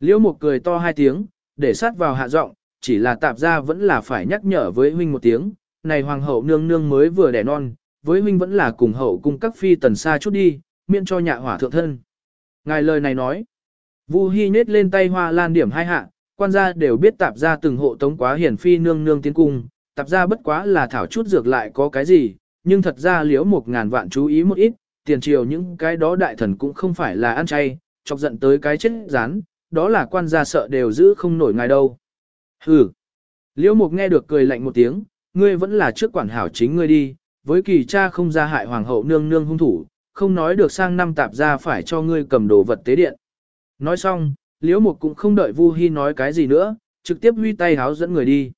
Liễu một cười to hai tiếng, để sát vào hạ giọng, chỉ là tạp ra vẫn là phải nhắc nhở với huynh một tiếng, này hoàng hậu nương nương mới vừa đẻ non, với huynh vẫn là cùng hậu cung các phi tần xa chút đi, miễn cho nhạ hỏa thượng thân. Ngài lời này nói, Vu Hi nết lên tay hoa lan điểm hai hạ, quan gia đều biết tạp gia từng hộ tống quá hiển phi nương nương tiến cung, tạp gia bất quá là thảo chút dược lại có cái gì, nhưng thật ra liễu một ngàn vạn chú ý một ít, tiền triều những cái đó đại thần cũng không phải là ăn chay, chọc giận tới cái chết rán, đó là quan gia sợ đều giữ không nổi ngài đâu. Hừ. Liễu Mục nghe được cười lạnh một tiếng, ngươi vẫn là trước quản hảo chính ngươi đi, với kỳ cha không ra hại hoàng hậu nương nương hung thủ, không nói được sang năm tạp ra phải cho ngươi cầm đồ vật tế điện. Nói xong, Liễu Mục cũng không đợi Vu Hi nói cái gì nữa, trực tiếp huy tay háo dẫn người đi.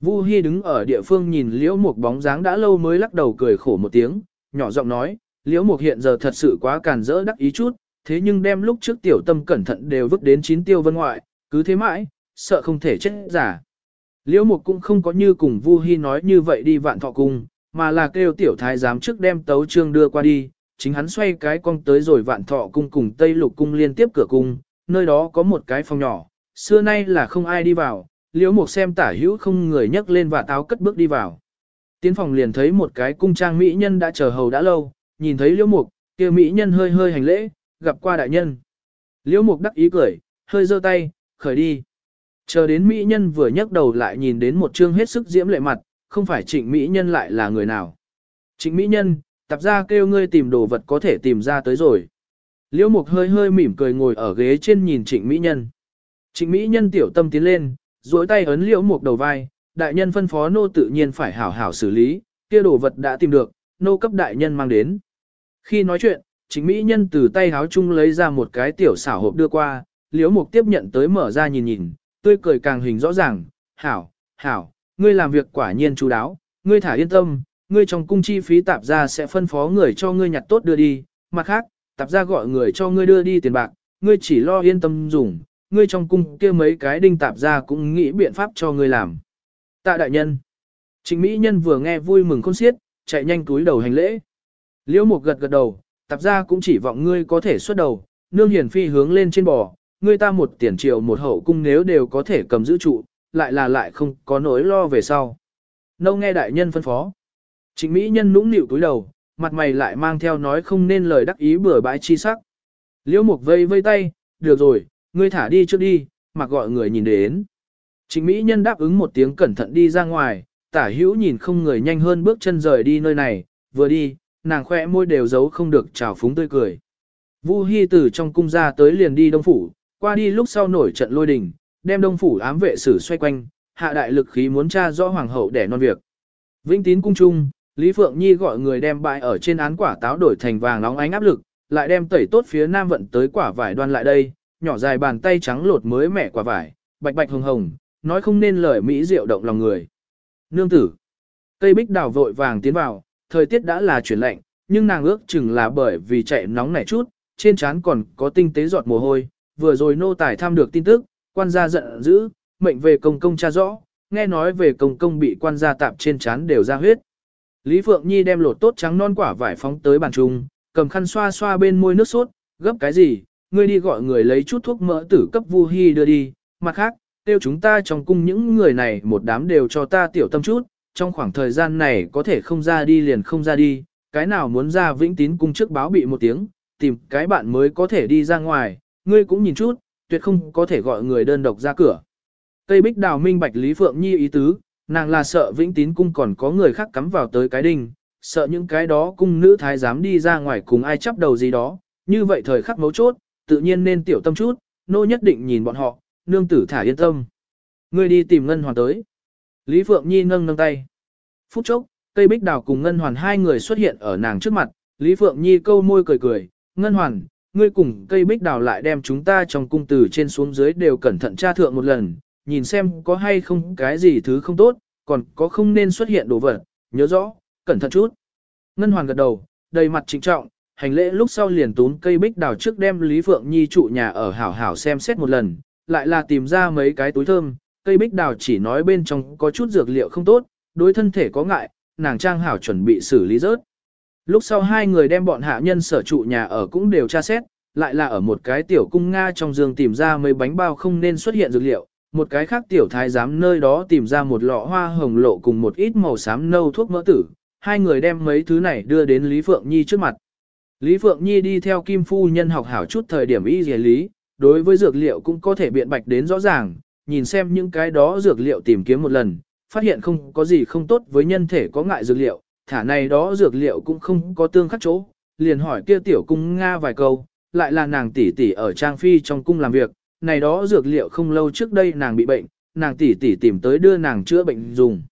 Vu Hi đứng ở địa phương nhìn Liễu Mục bóng dáng đã lâu mới lắc đầu cười khổ một tiếng, nhỏ giọng nói, Liễu Mục hiện giờ thật sự quá càn rỡ đắc ý chút, thế nhưng đem lúc trước tiểu tâm cẩn thận đều vứt đến chín tiêu vân ngoại, cứ thế mãi, sợ không thể chết giả. Liễu Mục cũng không có như cùng Vu Hi nói như vậy đi vạn thọ cung, mà là kêu tiểu thái giám trước đem tấu trương đưa qua đi, chính hắn xoay cái cong tới rồi vạn thọ cung cùng Tây Lục cung liên tiếp cửa cung, nơi đó có một cái phòng nhỏ, xưa nay là không ai đi vào, Liễu Mục xem tả hữu không người nhấc lên và táo cất bước đi vào. Tiến phòng liền thấy một cái cung trang mỹ nhân đã chờ hầu đã lâu, nhìn thấy Liễu Mục, kia mỹ nhân hơi hơi hành lễ, gặp qua đại nhân. Liễu Mục đắc ý cười, hơi giơ tay, khởi đi. Chờ đến Mỹ nhân vừa nhấc đầu lại nhìn đến một trương hết sức diễm lệ mặt, không phải trịnh Mỹ nhân lại là người nào. Trịnh Mỹ nhân, tập ra kêu ngươi tìm đồ vật có thể tìm ra tới rồi. Liễu Mục hơi hơi mỉm cười ngồi ở ghế trên nhìn trịnh Mỹ nhân. Trịnh Mỹ nhân tiểu tâm tiến lên, duỗi tay ấn Liễu Mục đầu vai, đại nhân phân phó nô tự nhiên phải hảo hảo xử lý, kia đồ vật đã tìm được, nô cấp đại nhân mang đến. Khi nói chuyện, Trịnh Mỹ nhân từ tay háo chung lấy ra một cái tiểu xảo hộp đưa qua, Liễu Mục tiếp nhận tới mở ra nhìn nhìn, tươi cười càng hình rõ ràng, hảo, hảo, ngươi làm việc quả nhiên chú đáo, ngươi thả yên tâm, ngươi trong cung chi phí tạp ra sẽ phân phó người cho ngươi nhặt tốt đưa đi, mặt khác, tạp ra gọi người cho ngươi đưa đi tiền bạc, ngươi chỉ lo yên tâm dùng, ngươi trong cung kia mấy cái đinh tạp ra cũng nghĩ biện pháp cho ngươi làm. Tạ đại nhân, Trịnh Mỹ nhân vừa nghe vui mừng khôn xiết, chạy nhanh túi đầu hành lễ. Liễu Mục gật gật đầu, tạp ra cũng chỉ vọng ngươi có thể xuất đầu, nương hiển phi hướng lên trên bò, ngươi ta một tiền triệu một hậu cung nếu đều có thể cầm giữ trụ, lại là lại không có nỗi lo về sau. Nâu nghe đại nhân phân phó. Trịnh Mỹ nhân nũng nịu túi đầu, mặt mày lại mang theo nói không nên lời đắc ý bừa bãi chi sắc. Liễu mục vây vây tay, được rồi, ngươi thả đi trước đi, mặc gọi người nhìn đến. Trịnh Mỹ nhân đáp ứng một tiếng cẩn thận đi ra ngoài, tả hữu nhìn không người nhanh hơn bước chân rời đi nơi này, vừa đi, nàng khoe môi đều giấu không được trào phúng tươi cười. Vu Hi từ trong cung ra tới liền đi đông phủ, qua đi lúc sau nổi trận lôi đình, đem đông phủ ám vệ sử xoay quanh, hạ đại lực khí muốn tra rõ hoàng hậu để non việc. Vĩnh tín cung trung, Lý Phượng Nhi gọi người đem bại ở trên án quả táo đổi thành vàng nóng ánh áp lực, lại đem tẩy tốt phía nam vận tới quả vải đoan lại đây, nhỏ dài bàn tay trắng lột mới mẻ quả vải, bạch bạch hồng hồng, nói không nên lời mỹ diệu động lòng người. Nương tử. Cây bích đào vội vàng tiến vào, thời tiết đã là chuyển lạnh, nhưng nàng ước chừng là bởi vì chạy nóng nảy chút, trên trán còn có tinh tế giọt mồ hôi, vừa rồi nô tài tham được tin tức, quan gia giận dữ, mệnh về công công tra rõ, nghe nói về công công bị quan gia tạp trên trán đều ra huyết. Lý Phượng Nhi đem lột tốt trắng non quả vải phóng tới bàn trung, cầm khăn xoa xoa bên môi nước sốt, gấp cái gì, ngươi đi gọi người lấy chút thuốc mỡ tử cấp Vu Hi đưa đi, mặt khác, tiêu chúng ta trong cung những người này một đám đều cho ta tiểu tâm chút, trong khoảng thời gian này có thể không ra đi liền không ra đi, cái nào muốn ra vĩnh tín cung trước báo bị một tiếng, tìm cái bạn mới có thể đi ra ngoài, ngươi cũng nhìn chút, tuyệt không có thể gọi người đơn độc ra cửa. Tây bích đào minh bạch Lý Phượng Nhi ý tứ, nàng là sợ vĩnh tín cung còn có người khác cắm vào tới cái đinh, sợ những cái đó cung nữ thái dám đi ra ngoài cùng ai chấp đầu gì đó, như vậy thời khắc mấu chốt, tự nhiên nên tiểu tâm chút, nô nhất định nhìn bọn họ, nương tử thả yên tâm. Ngươi đi tìm Ngân Hoàn tới. Lý Phượng Nhi nâng nâng tay. Phút chốc, cây bích đào cùng Ngân Hoàn hai người xuất hiện ở nàng trước mặt, Lý Phượng Nhi câu môi cười cười, Ngân Hoàn, ngươi cùng cây bích đào lại đem chúng ta trong cung từ trên xuống dưới đều cẩn thận tra thượng một lần, nhìn xem có hay không cái gì thứ không tốt, còn có không nên xuất hiện đồ vật, nhớ rõ, cẩn thận chút. Ngân Hoàn gật đầu, đầy mặt trịnh trọng, hành lễ lúc sau liền tún cây bích đào trước đem Lý Phượng Nhi trụ nhà ở hảo hảo xem xét một lần, lại là tìm ra mấy cái túi thơm, cây bích đào chỉ nói bên trong có chút dược liệu không tốt, đối thân thể có ngại, nàng trang hảo chuẩn bị xử lý rớt. Lúc sau hai người đem bọn hạ nhân sở trụ nhà ở cũng đều tra xét, lại là ở một cái tiểu cung Nga trong giường tìm ra mấy bánh bao không nên xuất hiện dược liệu, một cái khác tiểu thái giám nơi đó tìm ra một lọ hoa hồng lộ cùng một ít màu xám nâu thuốc mỡ tử, hai người đem mấy thứ này đưa đến Lý Phượng Nhi trước mặt. Lý Phượng Nhi đi theo Kim Phu Nhân học hảo chút thời điểm y dề lý, đối với dược liệu cũng có thể biện bạch đến rõ ràng, nhìn xem những cái đó dược liệu tìm kiếm một lần, phát hiện không có gì không tốt với nhân thể có ngại dược liệu, thả này đó dược liệu cũng không có tương khắc chỗ, liền hỏi kia tiểu cung Nga vài câu, lại là nàng tỷ tỷ ở Trang Phi trong cung làm việc, này đó dược liệu không lâu trước đây nàng bị bệnh, nàng tỷ tỷ tìm tới đưa nàng chữa bệnh dùng.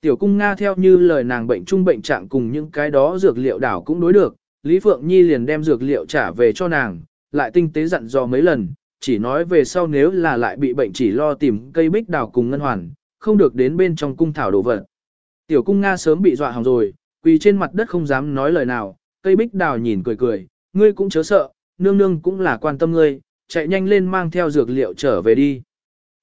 Tiểu cung Nga theo như lời nàng bệnh trung bệnh trạng cùng những cái đó dược liệu đảo cũng đối được, Lý Phượng Nhi liền đem dược liệu trả về cho nàng, lại tinh tế dặn dò mấy lần, chỉ nói về sau nếu là lại bị bệnh chỉ lo tìm cây bích đào cùng ngân hoàn, không được đến bên trong cung thảo đồ vật. Tiểu cung Nga sớm bị dọa hỏng rồi, quỳ trên mặt đất không dám nói lời nào, cây bích đào nhìn cười cười, ngươi cũng chớ sợ, nương nương cũng là quan tâm ngươi, chạy nhanh lên mang theo dược liệu trở về đi.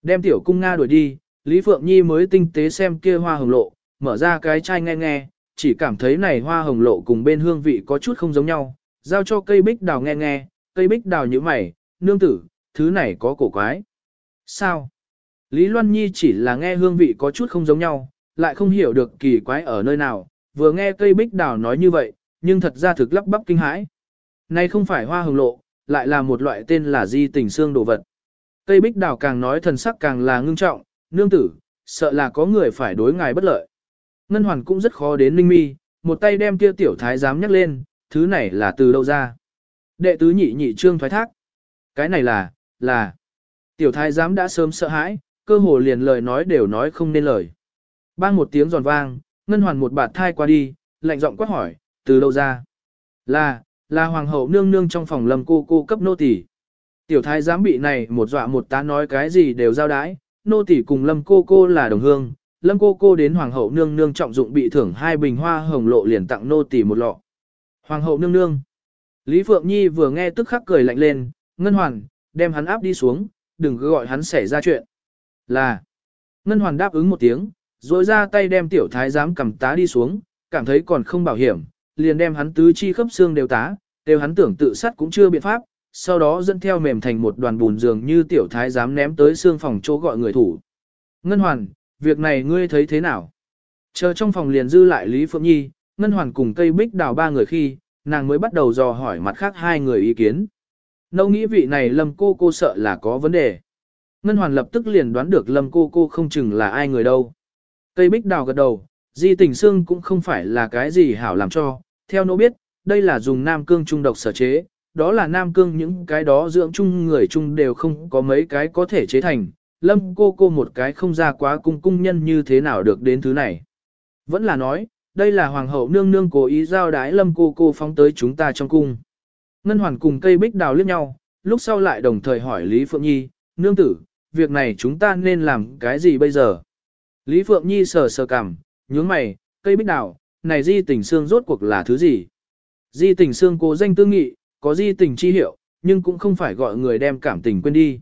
Đem tiểu cung Nga đuổi đi, Lý Phượng Nhi mới tinh tế xem kia hoa hồng lộ, mở ra cái chai nghe nghe, chỉ cảm thấy này hoa hồng lộ cùng bên hương vị có chút không giống nhau, giao cho cây bích đào nghe nghe, cây bích đào như mày, nương tử, thứ này có cổ quái. Sao? Lý Loan Nhi chỉ là nghe hương vị có chút không giống nhau, lại không hiểu được kỳ quái ở nơi nào, vừa nghe cây bích đào nói như vậy, nhưng thật ra thực lắp bắp kinh hãi. Này không phải hoa hồng lộ, lại là một loại tên là di tình xương đồ vật. Cây bích đào càng nói thần sắc càng là ngưng trọng, nương tử, sợ là có người phải đối ngài bất lợi. Ngân hoàn cũng rất khó đến linh mi, một tay đem kia tiểu thái dám nhắc lên, thứ này là từ đâu ra. Đệ tứ nhị nhị trương thoái thác. Cái này là, là. Tiểu thái giám đã sớm sợ hãi, cơ hồ liền lời nói đều nói không nên lời. Bang một tiếng giòn vang, ngân hoàn một bạt thai qua đi, lạnh giọng quát hỏi, từ đâu ra? Là, là hoàng hậu nương nương trong phòng lâm cô cô cấp nô tỳ. Tiểu thái giám bị này một dọa một tá nói cái gì đều giao đái, nô tỳ cùng lâm cô cô là đồng hương, lâm cô cô đến hoàng hậu nương nương trọng dụng bị thưởng hai bình hoa hồng lộ liền tặng nô tỳ một lọ. Hoàng hậu nương nương. Lý Phượng Nhi vừa nghe tức khắc cười lạnh lên, ngân hoàn, đem hắn áp đi xuống, đừng cứ gọi hắn xảy ra chuyện. Là. Ngân hoàn đáp ứng một tiếng, rồi ra tay đem tiểu thái giám cầm tá đi xuống, cảm thấy còn không bảo hiểm, liền đem hắn tứ chi khớp xương đều tá, đều hắn tưởng tự sát cũng chưa biện pháp, sau đó dẫn theo mềm thành một đoàn bùn dường như tiểu thái giám ném tới xương phòng chỗ gọi người thủ. Ngân hoàn, việc này ngươi thấy thế nào? Chờ trong phòng liền dư lại Lý Phượng Nhi, Ngân hoàn cùng cây bích đào ba người khi, nàng mới bắt đầu dò hỏi mặt khác hai người ý kiến. Nâu nghĩ vị này lâm cô cô sợ là có vấn đề. Ngân hoàn lập tức liền đoán được lâm cô cô không chừng là ai người đâu. Cây bích đào gật đầu, di tình xương cũng không phải là cái gì hảo làm cho, theo nó biết, đây là dùng nam cương trung độc sở chế, đó là nam cương những cái đó dưỡng chung người chung đều không có mấy cái có thể chế thành, lâm cô cô một cái không ra quá cung cung nhân như thế nào được đến thứ này. Vẫn là nói, đây là hoàng hậu nương nương cố ý giao đái lâm cô cô phóng tới chúng ta trong cung. Ngân hoàn cùng cây bích đào liếc nhau, lúc sau lại đồng thời hỏi Lý Phượng Nhi, nương tử, việc này chúng ta nên làm cái gì bây giờ? Lý Phượng Nhi sờ sờ cằm, nhướng mày, cây bích đào, này di tình xương rốt cuộc là thứ gì? Di tình xương cố danh tư nghị, có di tình chi hiệu, nhưng cũng không phải gọi người đem cảm tình quên đi.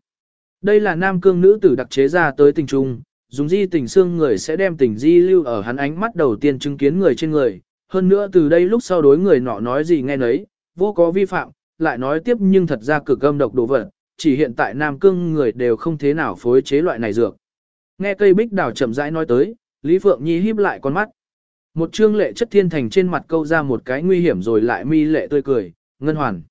Đây là nam cương nữ tử đặc chế ra tới tình trung, dùng di tình xương người sẽ đem tình di lưu ở hắn ánh mắt đầu tiên chứng kiến người trên người, hơn nữa từ đây lúc sau đối người nọ nói gì nghe nấy, vô có vi phạm, lại nói tiếp nhưng thật ra cực âm độc đồ vật, chỉ hiện tại Nam Cương người đều không thế nào phối chế loại này dược. Nghe cây bích đào chậm rãi nói tới, Lý Phượng Nhi híp lại con mắt. Một trương lệ chất thiên thành trên mặt câu ra một cái nguy hiểm rồi lại mi lệ tươi cười, ngân hoàn.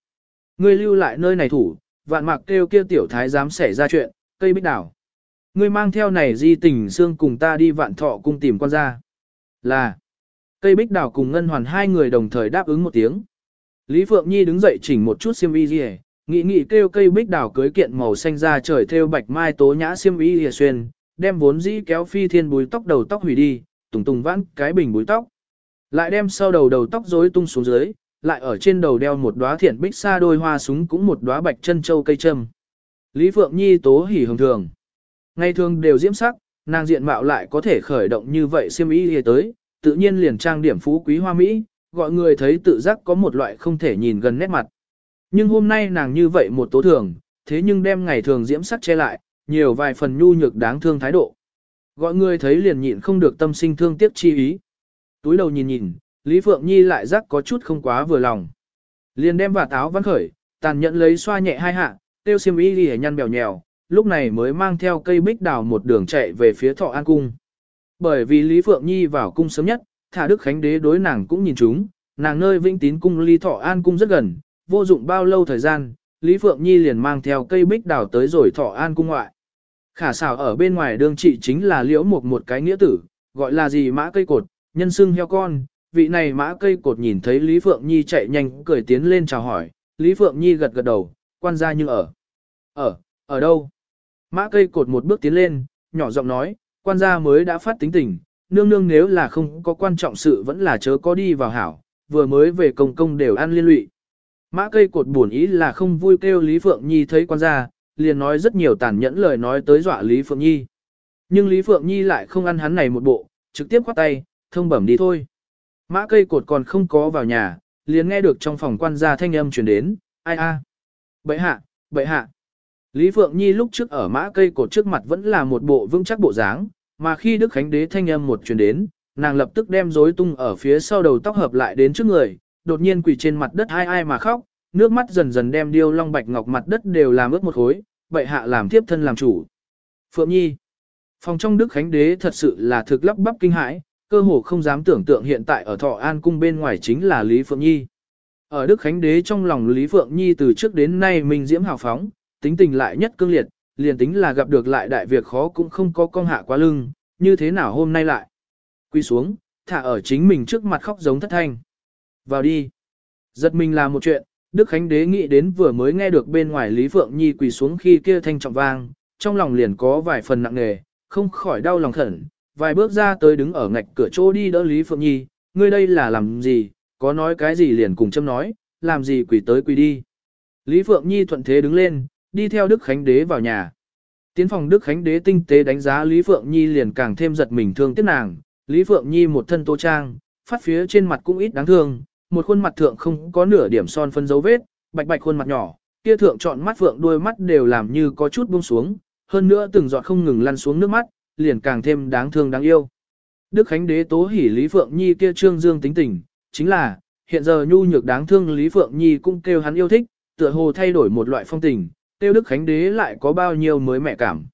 Ngươi lưu lại nơi này thủ, vạn mạc kêu kia tiểu thái dám xảy ra chuyện, cây bích đào. Ngươi mang theo này di tình xương cùng ta đi vạn thọ cung tìm quan gia. Là, cây bích đào cùng ngân hoàn hai người đồng thời đáp ứng một tiếng. Lý Phượng Nhi đứng dậy chỉnh một chút xiêm y rìa, nghĩ nghĩ kêu cây bích đào cưới kiện màu xanh ra trời theo bạch mai tố nhã xiêm y rìa xuyên, đem vốn dĩ kéo phi thiên búi tóc đầu tóc hủy đi, tùng tùng vãn cái bình búi tóc. Lại đem sau đầu đầu tóc rối tung xuống dưới, lại ở trên đầu đeo một đóa thiện bích sa đôi hoa súng cũng một đóa bạch chân châu cây châm. Lý Phượng Nhi tố hỉ hồng thường. Ngày thường đều diễm sắc, nàng diện mạo lại có thể khởi động như vậy xiêm y hề tới, tự nhiên liền trang điểm phú quý hoa mỹ, gọi người thấy tự giác có một loại không thể nhìn gần nét mặt. Nhưng hôm nay nàng như vậy một tố thường, thế nhưng đem ngày thường diễm sắc che lại, nhiều vài phần nhu nhược đáng thương thái độ. Gọi người thấy liền nhịn không được tâm sinh thương tiếc chi ý. Túi đầu nhìn nhìn, Lý Phượng Nhi lại giác có chút không quá vừa lòng. Liền đem vả táo văn khởi, tàn nhẫn lấy xoa nhẹ hai hạ, tiêu xiêm y đi nhăn bèo nhèo, lúc này mới mang theo cây bích đào một đường chạy về phía thọ an cung. Bởi vì Lý Phượng Nhi vào cung sớm nhất, thả Đức Khánh Đế đối nàng cũng nhìn chúng, nàng nơi vĩnh tín cung ly thọ an cung rất gần, vô dụng bao lâu thời gian, Lý Phượng Nhi liền mang theo cây bích đào tới rồi thọ an cung ngoại. Khả xảo ở bên ngoài đương trị chính là liễu một một cái nghĩa tử, gọi là gì mã cây cột, nhân xưng heo con, vị này mã cây cột nhìn thấy Lý Phượng Nhi chạy nhanh cười tiến lên chào hỏi, Lý Phượng Nhi gật gật đầu, quan gia như ở. Ở, ở đâu? Mã cây cột một bước tiến lên, nhỏ giọng nói, quan gia mới đã phát tính tình, nương nương nếu là không có quan trọng sự vẫn là chớ có đi vào hảo, vừa mới về công công đều ăn liên lụy. Mã cây cột buồn ý là không vui kêu Lý Phượng Nhi thấy quan gia, liền nói rất nhiều tàn nhẫn lời nói tới dọa Lý Phượng Nhi. Nhưng Lý Phượng Nhi lại không ăn hắn này một bộ, trực tiếp khoát tay, thông bẩm đi thôi. Mã cây cột còn không có vào nhà, liền nghe được trong phòng quan gia thanh âm truyền đến, ai a, à? bệ hạ, bệ hạ. Lý Phượng Nhi lúc trước ở mã cây cột trước mặt vẫn là một bộ vững chắc bộ dáng, mà khi Đức Khánh Đế thanh âm một truyền đến, nàng lập tức đem rối tung ở phía sau đầu tóc hợp lại đến trước người, đột nhiên quỳ trên mặt đất ai ai mà khóc, nước mắt dần dần đem điêu long bạch ngọc mặt đất đều làm ướt một khối, bệ hạ làm tiếp thân làm chủ. Phượng Nhi Phòng trong Đức Khánh Đế thật sự là thực lắp bắp kinh hãi, cơ hồ không dám tưởng tượng hiện tại ở Thọ An Cung bên ngoài chính là Lý Phượng Nhi. Ở Đức Khánh Đế trong lòng Lý Phượng Nhi từ trước đến nay mình diễm hào phóng, tính tình lại nhất cương liệt, liền tính là gặp được lại đại việc khó cũng không có con hạ quá lưng, như thế nào hôm nay lại. Quy xuống, thả ở chính mình trước mặt khóc giống thất thanh. Vào đi. Giật mình là một chuyện, Đức Khánh Đế nghĩ đến vừa mới nghe được bên ngoài Lý Phượng Nhi quỳ xuống khi kia thanh trọng vang, trong lòng liền có vài phần nặng nề, không khỏi đau lòng khẩn, vài bước ra tới đứng ở ngạch cửa chỗ đi đỡ Lý Phượng Nhi, ngươi đây là làm gì, có nói cái gì liền cùng châm nói, làm gì quỳ tới quỳ đi. Lý Phượng Nhi thuận thế đứng lên, đi theo Đức Khánh Đế vào nhà. Tiến phòng Đức Khánh Đế tinh tế đánh giá Lý Phượng Nhi liền càng thêm giật mình thương tiếc nàng, Lý Phượng Nhi một thân tô trang, phát phía trên mặt cũng ít đáng thương, một khuôn mặt thượng không có nửa điểm son phân dấu vết, bạch bạch khuôn mặt nhỏ, kia thượng chọn mắt phượng đôi mắt đều làm như có chút buông xuống, hơn nữa từng giọt không ngừng lăn xuống nước mắt, liền càng thêm đáng thương đáng yêu. Đức Khánh Đế tố hỉ Lý Phượng Nhi kia trương dương tính tình, chính là, hiện giờ nhu nhược đáng thương Lý Phượng Nhi cũng kêu hắn yêu thích, tựa hồ thay đổi một loại phong tình, tiêu Đức Khánh Đế lại có bao nhiêu mới mẹ cảm.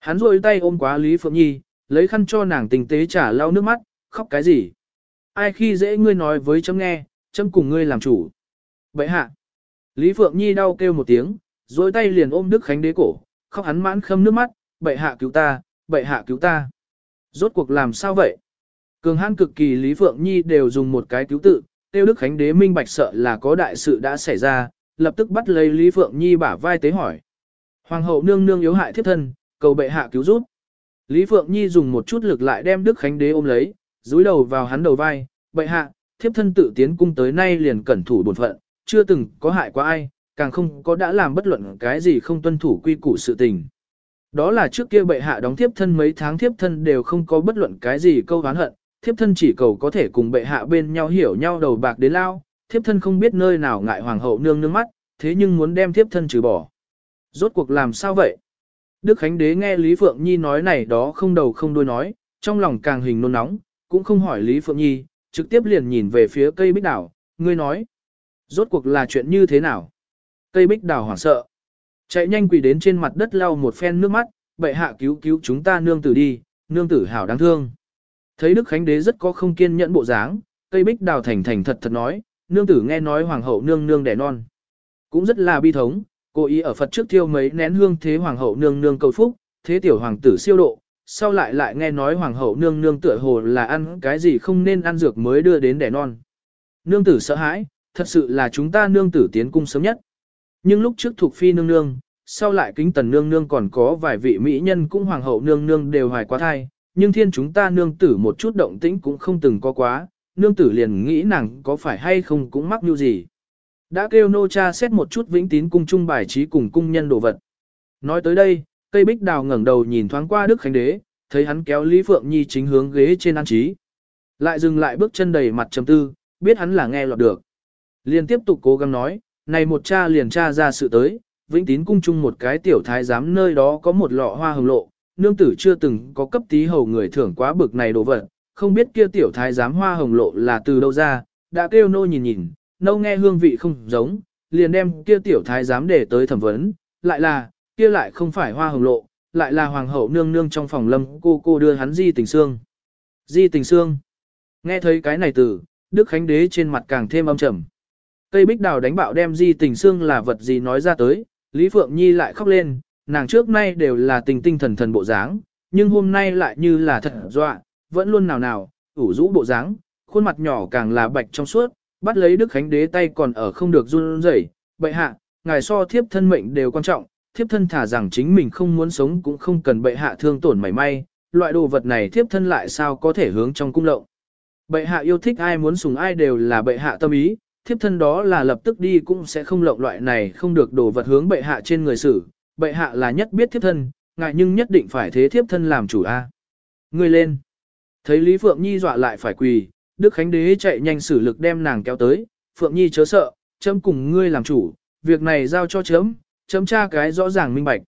Hắn rôi tay ôm quá Lý Phượng Nhi, lấy khăn cho nàng tình tế trả lau nước mắt, khóc cái gì. Ai khi dễ ngươi nói với chấm nghe, chấm cùng ngươi làm chủ. Vậy hạ. Lý Phượng Nhi đau kêu một tiếng, dối tay liền ôm Đức Khánh Đế cổ, khóc hắn mãn khâm nước mắt, bệ hạ cứu ta, bệ hạ cứu ta. Rốt cuộc làm sao vậy? Cường hãn cực kỳ Lý Phượng Nhi đều dùng một cái cứu tự, tiêu Đức Khánh Đế minh bạch sợ là có đại sự đã xảy ra, lập tức bắt lấy Lý Phượng Nhi bả vai tế hỏi. Hoàng hậu nương nương yếu hại thiếp thân, cầu bệ hạ cứu giúp. Lý Phượng Nhi dùng một chút lực lại đem Đức Khánh Đế ôm lấy, dúi đầu vào hắn đầu vai, bệ hạ, thiếp thân tự tiến cung tới nay liền cẩn thủ bổn phận, chưa từng có hại qua ai, càng không có đã làm bất luận cái gì không tuân thủ quy củ sự tình. Đó là trước kia bệ hạ đóng thiếp thân mấy tháng thiếp thân đều không có bất luận cái gì câu oán hận, thiếp thân chỉ cầu có thể cùng bệ hạ bên nhau hiểu nhau đầu bạc đến lao, thiếp thân không biết nơi nào ngại hoàng hậu nương nương mắt, thế nhưng muốn đem thiếp thân trừ bỏ. Rốt cuộc làm sao vậy? Đức Khánh Đế nghe Lý Phượng Nhi nói này đó không đầu không đuôi nói, trong lòng càng hình nôn nóng, cũng không hỏi Lý Phượng Nhi, trực tiếp liền nhìn về phía cây bích đảo, ngươi nói. Rốt cuộc là chuyện như thế nào? Cây bích đảo hoảng sợ. Chạy nhanh quỳ đến trên mặt đất lau một phen nước mắt, bệ hạ cứu cứu chúng ta nương tử đi, nương tử hảo đáng thương. Thấy Đức Khánh Đế rất có không kiên nhẫn bộ dáng, cây bích đào thành thành thật thật nói, nương tử nghe nói hoàng hậu nương nương đẻ non. Cũng rất là bi thống, cố ý ở Phật trước thiêu mấy nén hương thế hoàng hậu nương nương cầu phúc, thế tiểu hoàng tử siêu độ, sau lại lại nghe nói hoàng hậu nương nương tựa hồ là ăn cái gì không nên ăn dược mới đưa đến đẻ non. Nương tử sợ hãi, thật sự là chúng ta nương tử tiến cung sớm nhất. Nhưng lúc trước thuộc phi nương nương, sau lại kính tần nương nương còn có vài vị mỹ nhân cũng hoàng hậu nương nương đều hoài quá thai, nhưng thiên chúng ta nương tử một chút động tĩnh cũng không từng có quá, nương tử liền nghĩ nàng có phải hay không cũng mắc như gì. Đã kêu nô cha xét một chút vĩnh tín cung trung bài trí cùng cung nhân đồ vật. Nói tới đây, Tây bích đào ngẩng đầu nhìn thoáng qua Đức Khánh Đế, thấy hắn kéo Lý Phượng Nhi chính hướng ghế trên an trí. Lại dừng lại bước chân đầy mặt trầm tư, biết hắn là nghe lọt được. Liền tiếp tục cố gắng nói, này một cha liền cha ra sự tới, vĩnh tín cung chung một cái tiểu thái giám nơi đó có một lọ hoa hồng lộ, nương tử chưa từng có cấp tí hầu người thưởng quá bực này đồ vật, không biết kia tiểu thái giám hoa hồng lộ là từ đâu ra, đã kêu nô nhìn nhìn, nâu nghe hương vị không giống, liền đem kia tiểu thái giám để tới thẩm vấn, lại là, kia lại không phải hoa hồng lộ, lại là hoàng hậu nương nương trong phòng lâm cô cô đưa hắn di tình xương. Di tình xương. Nghe thấy cái này từ, Đức Khánh Đế trên mặt càng thêm âm trầm. Cây bích đào đánh bạo đem di tình xương là vật gì nói ra tới, Lý Phượng Nhi lại khóc lên, nàng trước nay đều là tình tinh thần thần bộ dáng, nhưng hôm nay lại như là thật dọa, vẫn luôn nào nào, ủ rũ bộ dáng, khuôn mặt nhỏ càng là bạch trong suốt, bắt lấy Đức Khánh Đế tay còn ở không được run rẩy. bệ hạ, ngài so thiếp thân mệnh đều quan trọng, thiếp thân thả rằng chính mình không muốn sống cũng không cần bệ hạ thương tổn mảy may, loại đồ vật này thiếp thân lại sao có thể hướng trong cung lộng. Bệ hạ yêu thích ai muốn sùng ai đều là bệ hạ tâm ý, thiếp thân đó là lập tức đi cũng sẽ không lộng loại này không được đồ vật hướng bệ hạ trên người xử, bệ hạ là nhất biết thiếp thân, ngại nhưng nhất định phải thế thiếp thân làm chủ a. À? Ngươi lên. Thấy Lý Phượng Nhi dọa lại phải quỳ, Đức Khánh Đế chạy nhanh sử lực đem nàng kéo tới, Phượng Nhi chớ sợ, chấm cùng ngươi làm chủ, việc này giao cho chấm, chấm tra cái rõ ràng minh bạch.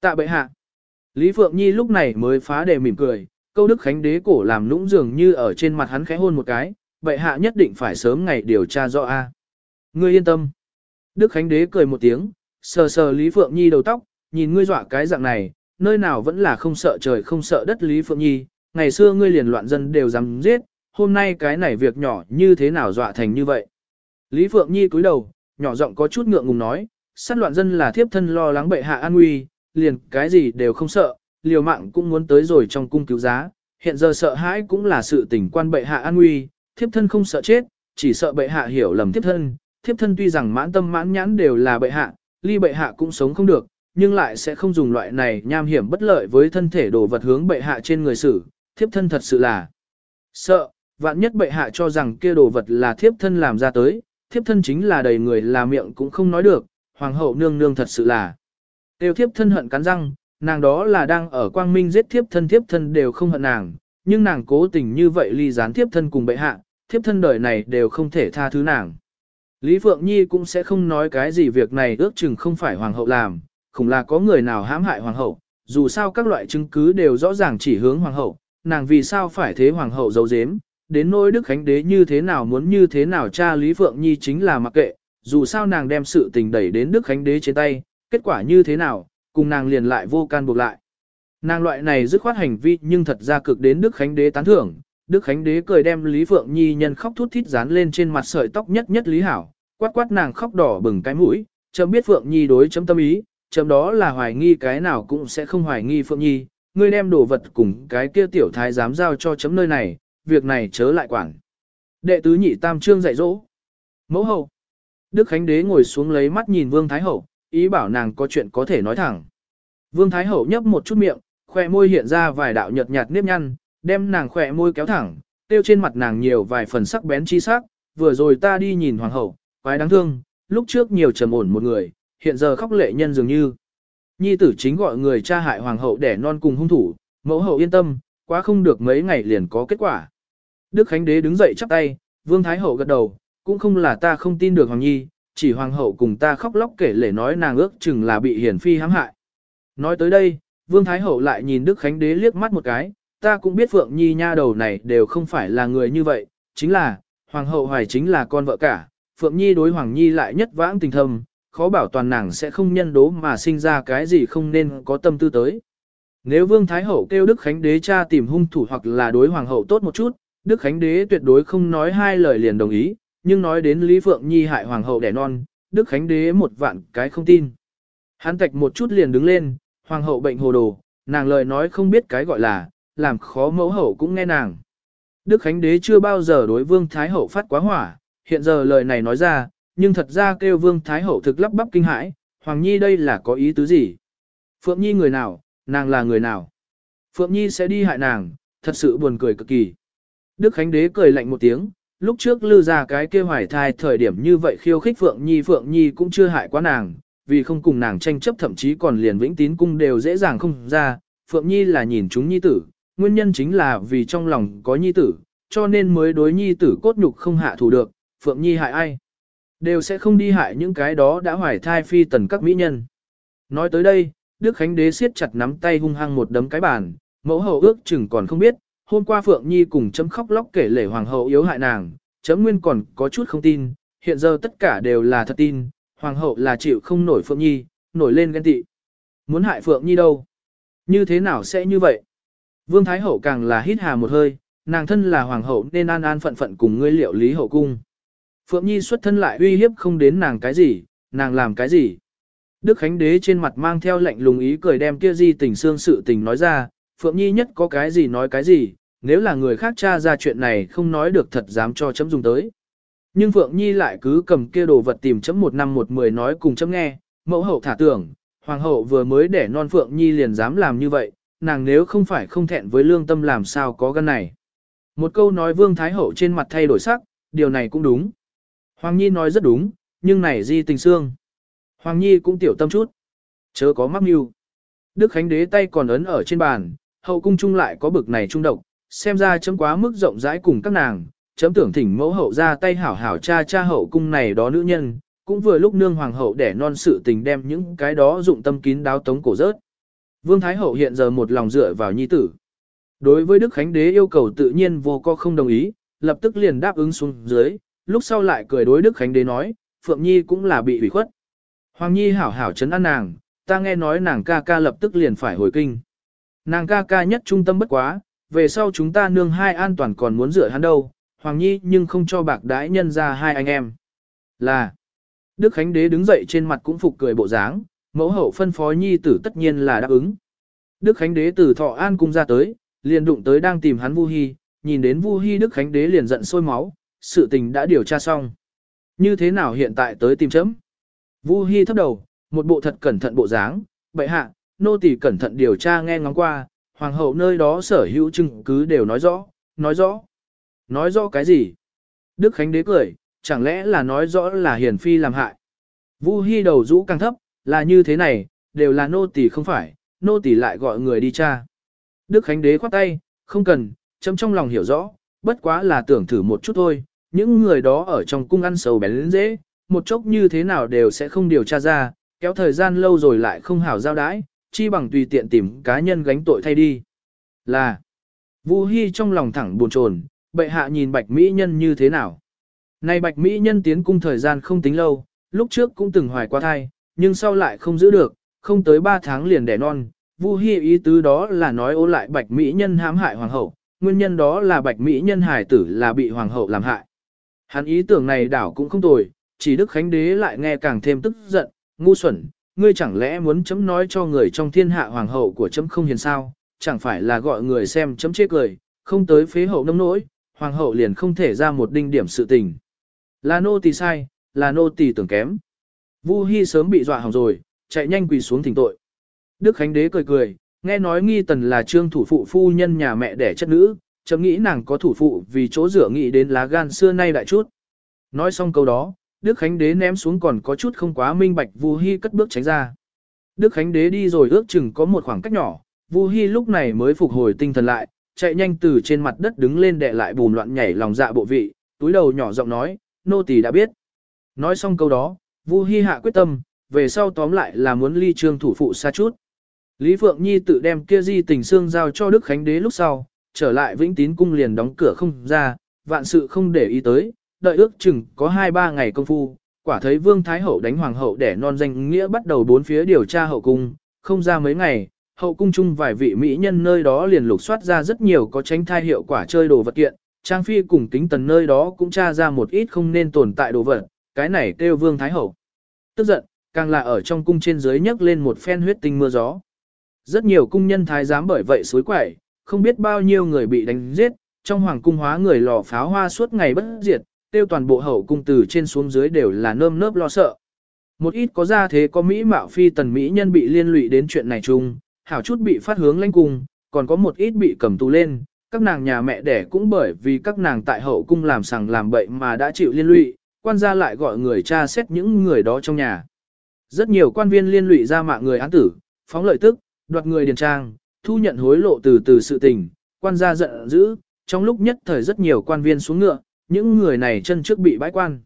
Tạ bệ hạ. Lý Phượng Nhi lúc này mới phá đề mỉm cười, câu Đức Khánh Đế cổ làm lũng dường như ở trên mặt hắn khẽ hôn một cái, bệ hạ nhất định phải sớm ngày điều tra rõ a. Ngươi yên tâm. Đức Khánh Đế cười một tiếng, sờ sờ Lý Phượng Nhi đầu tóc, nhìn ngươi dọa cái dạng này, nơi nào vẫn là không sợ trời không sợ đất Lý Phượng Nhi, ngày xưa ngươi liền loạn dân đều dám giết, hôm nay cái này việc nhỏ như thế nào dọa thành như vậy. Lý Phượng Nhi cúi đầu, nhỏ giọng có chút ngượng ngùng nói, sát loạn dân là thiếp thân lo lắng bệ hạ an nguy, liền cái gì đều không sợ, liều mạng cũng muốn tới rồi trong cung cứu giá, hiện giờ sợ hãi cũng là sự tình quan bệ hạ an nguy, thiếp thân không sợ chết, chỉ sợ bệ hạ hiểu lầm thiếp thân, thiếp thân tuy rằng mãn tâm mãn nhãn đều là bệ hạ, ly bệ hạ cũng sống không được, nhưng lại sẽ không dùng loại này nham hiểm bất lợi với thân thể đồ vật hướng bệ hạ trên người xử, thiếp thân thật sự là sợ, vạn nhất bệ hạ cho rằng kia đồ vật là thiếp thân làm ra tới, thiếp thân chính là đầy người là miệng cũng không nói được, hoàng hậu nương nương thật sự là. Tiêu thiếp thân hận cắn răng, nàng đó là đang ở quang minh giết thiếp thân thiếp thân đều không hận nàng, nhưng nàng cố tình như vậy ly gián thiếp thân cùng bệ hạ, thiếp thân đời này đều không thể tha thứ nàng. Lý Phượng Nhi cũng sẽ không nói cái gì việc này ước chừng không phải hoàng hậu làm, không là có người nào hãm hại hoàng hậu, dù sao các loại chứng cứ đều rõ ràng chỉ hướng hoàng hậu, nàng vì sao phải thế hoàng hậu giấu giếm, đến nỗi Đức Khánh Đế như thế nào muốn như thế nào cha Lý Phượng Nhi chính là mặc kệ, dù sao nàng đem sự tình đẩy đến Đức Khánh Đế trên tay, kết quả như thế nào, cùng nàng liền lại vô can buộc lại. Nàng loại này dứt khoát hành vi nhưng thật ra cực đến Đức Khánh Đế tán thưởng, Đức Khánh Đế cười đem Lý Phượng Nhi nhân khóc thút thít dán lên trên mặt sợi tóc nhất nhất Lý Hảo, quát quát nàng khóc đỏ bừng cái mũi, chấm biết Phượng Nhi đối chấm tâm ý, chấm đó là hoài nghi cái nào cũng sẽ không hoài nghi Phượng Nhi, ngươi đem đồ vật cùng cái kia tiểu thái dám giao cho chấm nơi này, việc này chớ lại quản. Đệ tứ nhị tam trương dạy dỗ. Mẫu hậu. Đức Khánh Đế ngồi xuống lấy mắt nhìn Vương Thái Hậu, ý bảo nàng có chuyện có thể nói thẳng. Vương Thái Hậu nhấp một chút miệng, khỏe môi hiện ra vài đạo nhợt nhạt nếp nhăn, đem nàng khỏe môi kéo thẳng, tiêu trên mặt nàng nhiều vài phần sắc bén chi sắc, vừa rồi ta đi nhìn Hoàng Hậu, quái đáng thương, lúc trước nhiều trầm ổn một người, hiện giờ khóc lệ nhân dường như. Nhi tử chính gọi người cha hại Hoàng Hậu để non cùng hung thủ, mẫu hậu yên tâm, quá không được mấy ngày liền có kết quả. Đức Khánh Đế đứng dậy chắp tay, Vương Thái Hậu gật đầu, cũng không là ta không tin được Hoàng Nhi, chỉ Hoàng Hậu cùng ta khóc lóc kể lể nói nàng ước chừng là bị hiển phi hãm hại. Nói tới đây, Vương Thái Hậu lại nhìn Đức Khánh Đế liếc mắt một cái, ta cũng biết Phượng Nhi nha đầu này đều không phải là người như vậy, chính là, Hoàng Hậu Hoài chính là con vợ cả, Phượng Nhi đối Hoàng Nhi lại nhất vãng tình thâm, khó bảo toàn nàng sẽ không nhân đố mà sinh ra cái gì không nên có tâm tư tới. Nếu Vương Thái Hậu kêu Đức Khánh Đế cha tìm hung thủ hoặc là đối Hoàng Hậu tốt một chút, Đức Khánh Đế tuyệt đối không nói hai lời liền đồng ý, nhưng nói đến Lý Phượng Nhi hại Hoàng Hậu đẻ non, Đức Khánh Đế một vạn cái không tin. Hắn tạch một chút liền đứng lên, Hoàng Hậu bệnh hồ đồ, nàng lời nói không biết cái gọi là, làm khó mẫu hậu cũng nghe nàng. Đức Khánh Đế chưa bao giờ đối Vương Thái Hậu phát quá hỏa, hiện giờ lời này nói ra, nhưng thật ra kêu Vương Thái Hậu thực lắp bắp kinh hãi, Hoàng Nhi đây là có ý tứ gì? Phượng Nhi người nào, nàng là người nào? Phượng Nhi sẽ đi hại nàng, thật sự buồn cười cực kỳ. Đức Khánh Đế cười lạnh một tiếng, lúc trước lư ra cái kia hoài thai thời điểm như vậy khiêu khích Phượng Nhi Phượng Nhi cũng chưa hại quá nàng, vì không cùng nàng tranh chấp thậm chí còn liền vĩnh tín cung đều dễ dàng không ra, Phượng Nhi là nhìn chúng Nhi tử, nguyên nhân chính là vì trong lòng có Nhi tử, cho nên mới đối Nhi tử cốt nhục không hạ thủ được, Phượng Nhi hại ai? Đều sẽ không đi hại những cái đó đã hoài thai phi tần các mỹ nhân. Nói tới đây, Đức Khánh Đế siết chặt nắm tay hung hăng một đấm cái bàn, mẫu hậu ước chừng còn không biết, hôm qua Phượng Nhi cùng chấm khóc lóc kể lể hoàng hậu yếu hại nàng, chấm nguyên còn có chút không tin, hiện giờ tất cả đều là thật tin, hoàng hậu là chịu không nổi Phượng Nhi, nổi lên ghen tị. Muốn hại Phượng Nhi đâu? Như thế nào sẽ như vậy? Vương Thái Hậu càng là hít hà một hơi, nàng thân là hoàng hậu nên an an phận phận cùng ngươi liệu lý hậu cung. Phượng Nhi xuất thân lại uy hiếp không đến nàng cái gì, nàng làm cái gì? Đức Khánh Đế trên mặt mang theo lệnh lùng ý cười đem kia di tình xương sự tình nói ra, Phượng Nhi nhất có cái gì nói cái gì, nếu là người khác tra ra chuyện này không nói được thật dám cho chấm dùng tới. Nhưng Phượng Nhi lại cứ cầm kia đồ vật tìm chấm một năm một mười nói cùng chấm nghe, mẫu hậu thả tưởng, hoàng hậu vừa mới để non Phượng Nhi liền dám làm như vậy, nàng nếu không phải không thẹn với lương tâm làm sao có gan này. Một câu nói Vương Thái Hậu trên mặt thay đổi sắc, điều này cũng đúng. Hoàng Nhi nói rất đúng, nhưng này di tình xương. Hoàng Nhi cũng tiểu tâm chút. Chớ có mắc mưu. Đức Khánh Đế tay còn ấn ở trên bàn, hậu cung chung lại có bực này trung độc, xem ra chấm quá mức rộng rãi cùng các nàng, chấm tưởng thỉnh mẫu hậu ra tay hảo hảo cha cha hậu cung này đó nữ nhân, cũng vừa lúc nương hoàng hậu để non sự tình đem những cái đó dụng tâm kín đáo tống cổ rớt. Vương Thái Hậu hiện giờ một lòng dựa vào nhi tử. Đối với Đức Khánh Đế yêu cầu tự nhiên vô co không đồng ý, lập tức liền đáp ứng xuống dưới, lúc sau lại cười đối Đức Khánh Đế nói, Phượng Nhi cũng là bị ủy khuất. Hoàng Nhi hảo hảo chấn an nàng, ta nghe nói nàng ca ca lập tức liền phải hồi kinh. Nàng ca ca nhất trung tâm bất quá, về sau chúng ta nương hai an toàn còn muốn rửa hắn đâu, Hoàng Nhi nhưng không cho bạc đãi nhân ra hai anh em. Là, Đức Khánh Đế đứng dậy trên mặt cũng phục cười bộ dáng, mẫu hậu phân phó Nhi tử tất nhiên là đáp ứng. Đức Khánh Đế từ Thọ An cung ra tới, liền đụng tới đang tìm hắn Vu Hi, nhìn đến Vu Hi Đức Khánh Đế liền giận sôi máu, sự tình đã điều tra xong. Như thế nào hiện tại tới tìm chấm? Vu Hi thấp đầu, một bộ thật cẩn thận bộ dáng, bệ hạ, nô tỳ cẩn thận điều tra nghe ngóng qua, hoàng hậu nơi đó sở hữu chứng cứ đều nói rõ, nói rõ. Nói rõ cái gì? Đức Khánh đế cười, chẳng lẽ là nói rõ là hiền phi làm hại? Vu Hi đầu rũ càng thấp, là như thế này, đều là nô tỳ không phải, nô tỳ lại gọi người đi tra. Đức Khánh đế khoát tay, không cần, chấm trong lòng hiểu rõ, bất quá là tưởng thử một chút thôi, những người đó ở trong cung ăn sầu bén dễ, một chốc như thế nào đều sẽ không điều tra ra, kéo thời gian lâu rồi lại không hảo giao đái chi bằng tùy tiện tìm cá nhân gánh tội thay đi. Là, Vu Hi trong lòng thẳng buồn chồn, bệ hạ nhìn bạch mỹ nhân như thế nào. Này bạch mỹ nhân tiến cung thời gian không tính lâu, lúc trước cũng từng hoài qua thai, nhưng sau lại không giữ được, không tới 3 tháng liền đẻ non. Vu Hi ý tứ đó là nói ô lại bạch mỹ nhân hãm hại hoàng hậu, nguyên nhân đó là bạch mỹ nhân hài tử là bị hoàng hậu làm hại. Hắn ý tưởng này đảo cũng không tồi, chỉ Đức Khánh Đế lại nghe càng thêm tức giận, ngu xuẩn, ngươi chẳng lẽ muốn chấm nói cho người trong thiên hạ hoàng hậu của chấm không hiền sao, chẳng phải là gọi người xem chấm chê cười, không tới phế hậu nông nỗi, hoàng hậu liền không thể ra một đinh điểm sự tình. Là nô tỳ sai, là nô tỳ tưởng kém. Vu Hi sớm bị dọa hỏng rồi, chạy nhanh quỳ xuống thỉnh tội. Đức Khánh Đế cười cười, nghe nói nghi tần là trương thủ phụ phu nhân nhà mẹ đẻ chất nữ, chấm nghĩ nàng có thủ phụ vì chỗ rửa nghĩ đến lá gan xưa nay đại chút. Nói xong câu đó, Đức Khánh Đế ném xuống còn có chút không quá minh bạch Vu Hi cất bước tránh ra. Đức Khánh Đế đi rồi ước chừng có một khoảng cách nhỏ, Vu Hi lúc này mới phục hồi tinh thần lại, chạy nhanh từ trên mặt đất đứng lên đè lại bùn loạn nhảy lòng dạ bộ vị, túi đầu nhỏ giọng nói, nô tỳ đã biết. Nói xong câu đó, Vu Hi hạ quyết tâm, về sau tóm lại là muốn ly trương thủ phụ xa chút. Lý Phượng Nhi tự đem kia di tình xương giao cho Đức Khánh Đế lúc sau, trở lại Vĩnh Tín cung liền đóng cửa không ra, vạn sự không để ý tới, đợi ước chừng có 2-3 ngày công phu, quả thấy Vương Thái Hậu đánh Hoàng hậu để non danh nghĩa bắt đầu bốn phía điều tra hậu cung, không ra mấy ngày, hậu cung chung vài vị mỹ nhân nơi đó liền lục soát ra rất nhiều có tránh thai hiệu quả chơi đồ vật kiện, Trang Phi cùng kính tần nơi đó cũng tra ra một ít không nên tồn tại đồ vật, cái này kêu Vương Thái Hậu. Tức giận, càng là ở trong cung trên dưới nhấc lên một phen huyết tinh mưa gió. Rất nhiều cung nhân thái giám bởi vậy suối quẩy, không biết bao nhiêu người bị đánh giết, trong hoàng cung hóa người lò pháo hoa suốt ngày bất diệt, tiêu toàn bộ hậu cung từ trên xuống dưới đều là nơm nớp lo sợ. Một ít có ra thế có mỹ mạo phi tần mỹ nhân bị liên lụy đến chuyện này chung, hảo chút bị phát hướng lãnh cung, còn có một ít bị cầm tù lên, các nàng nhà mẹ đẻ cũng bởi vì các nàng tại hậu cung làm sằng làm bậy mà đã chịu liên lụy, quan gia lại gọi người tra xét những người đó trong nhà. Rất nhiều quan viên liên lụy ra mạng người án tử, phóng lợi tức, đoạt người điền trang, thu nhận hối lộ từ từ sự tình, quan gia giận dữ, trong lúc nhất thời rất nhiều quan viên xuống ngựa, những người này chân trước bị bãi quan.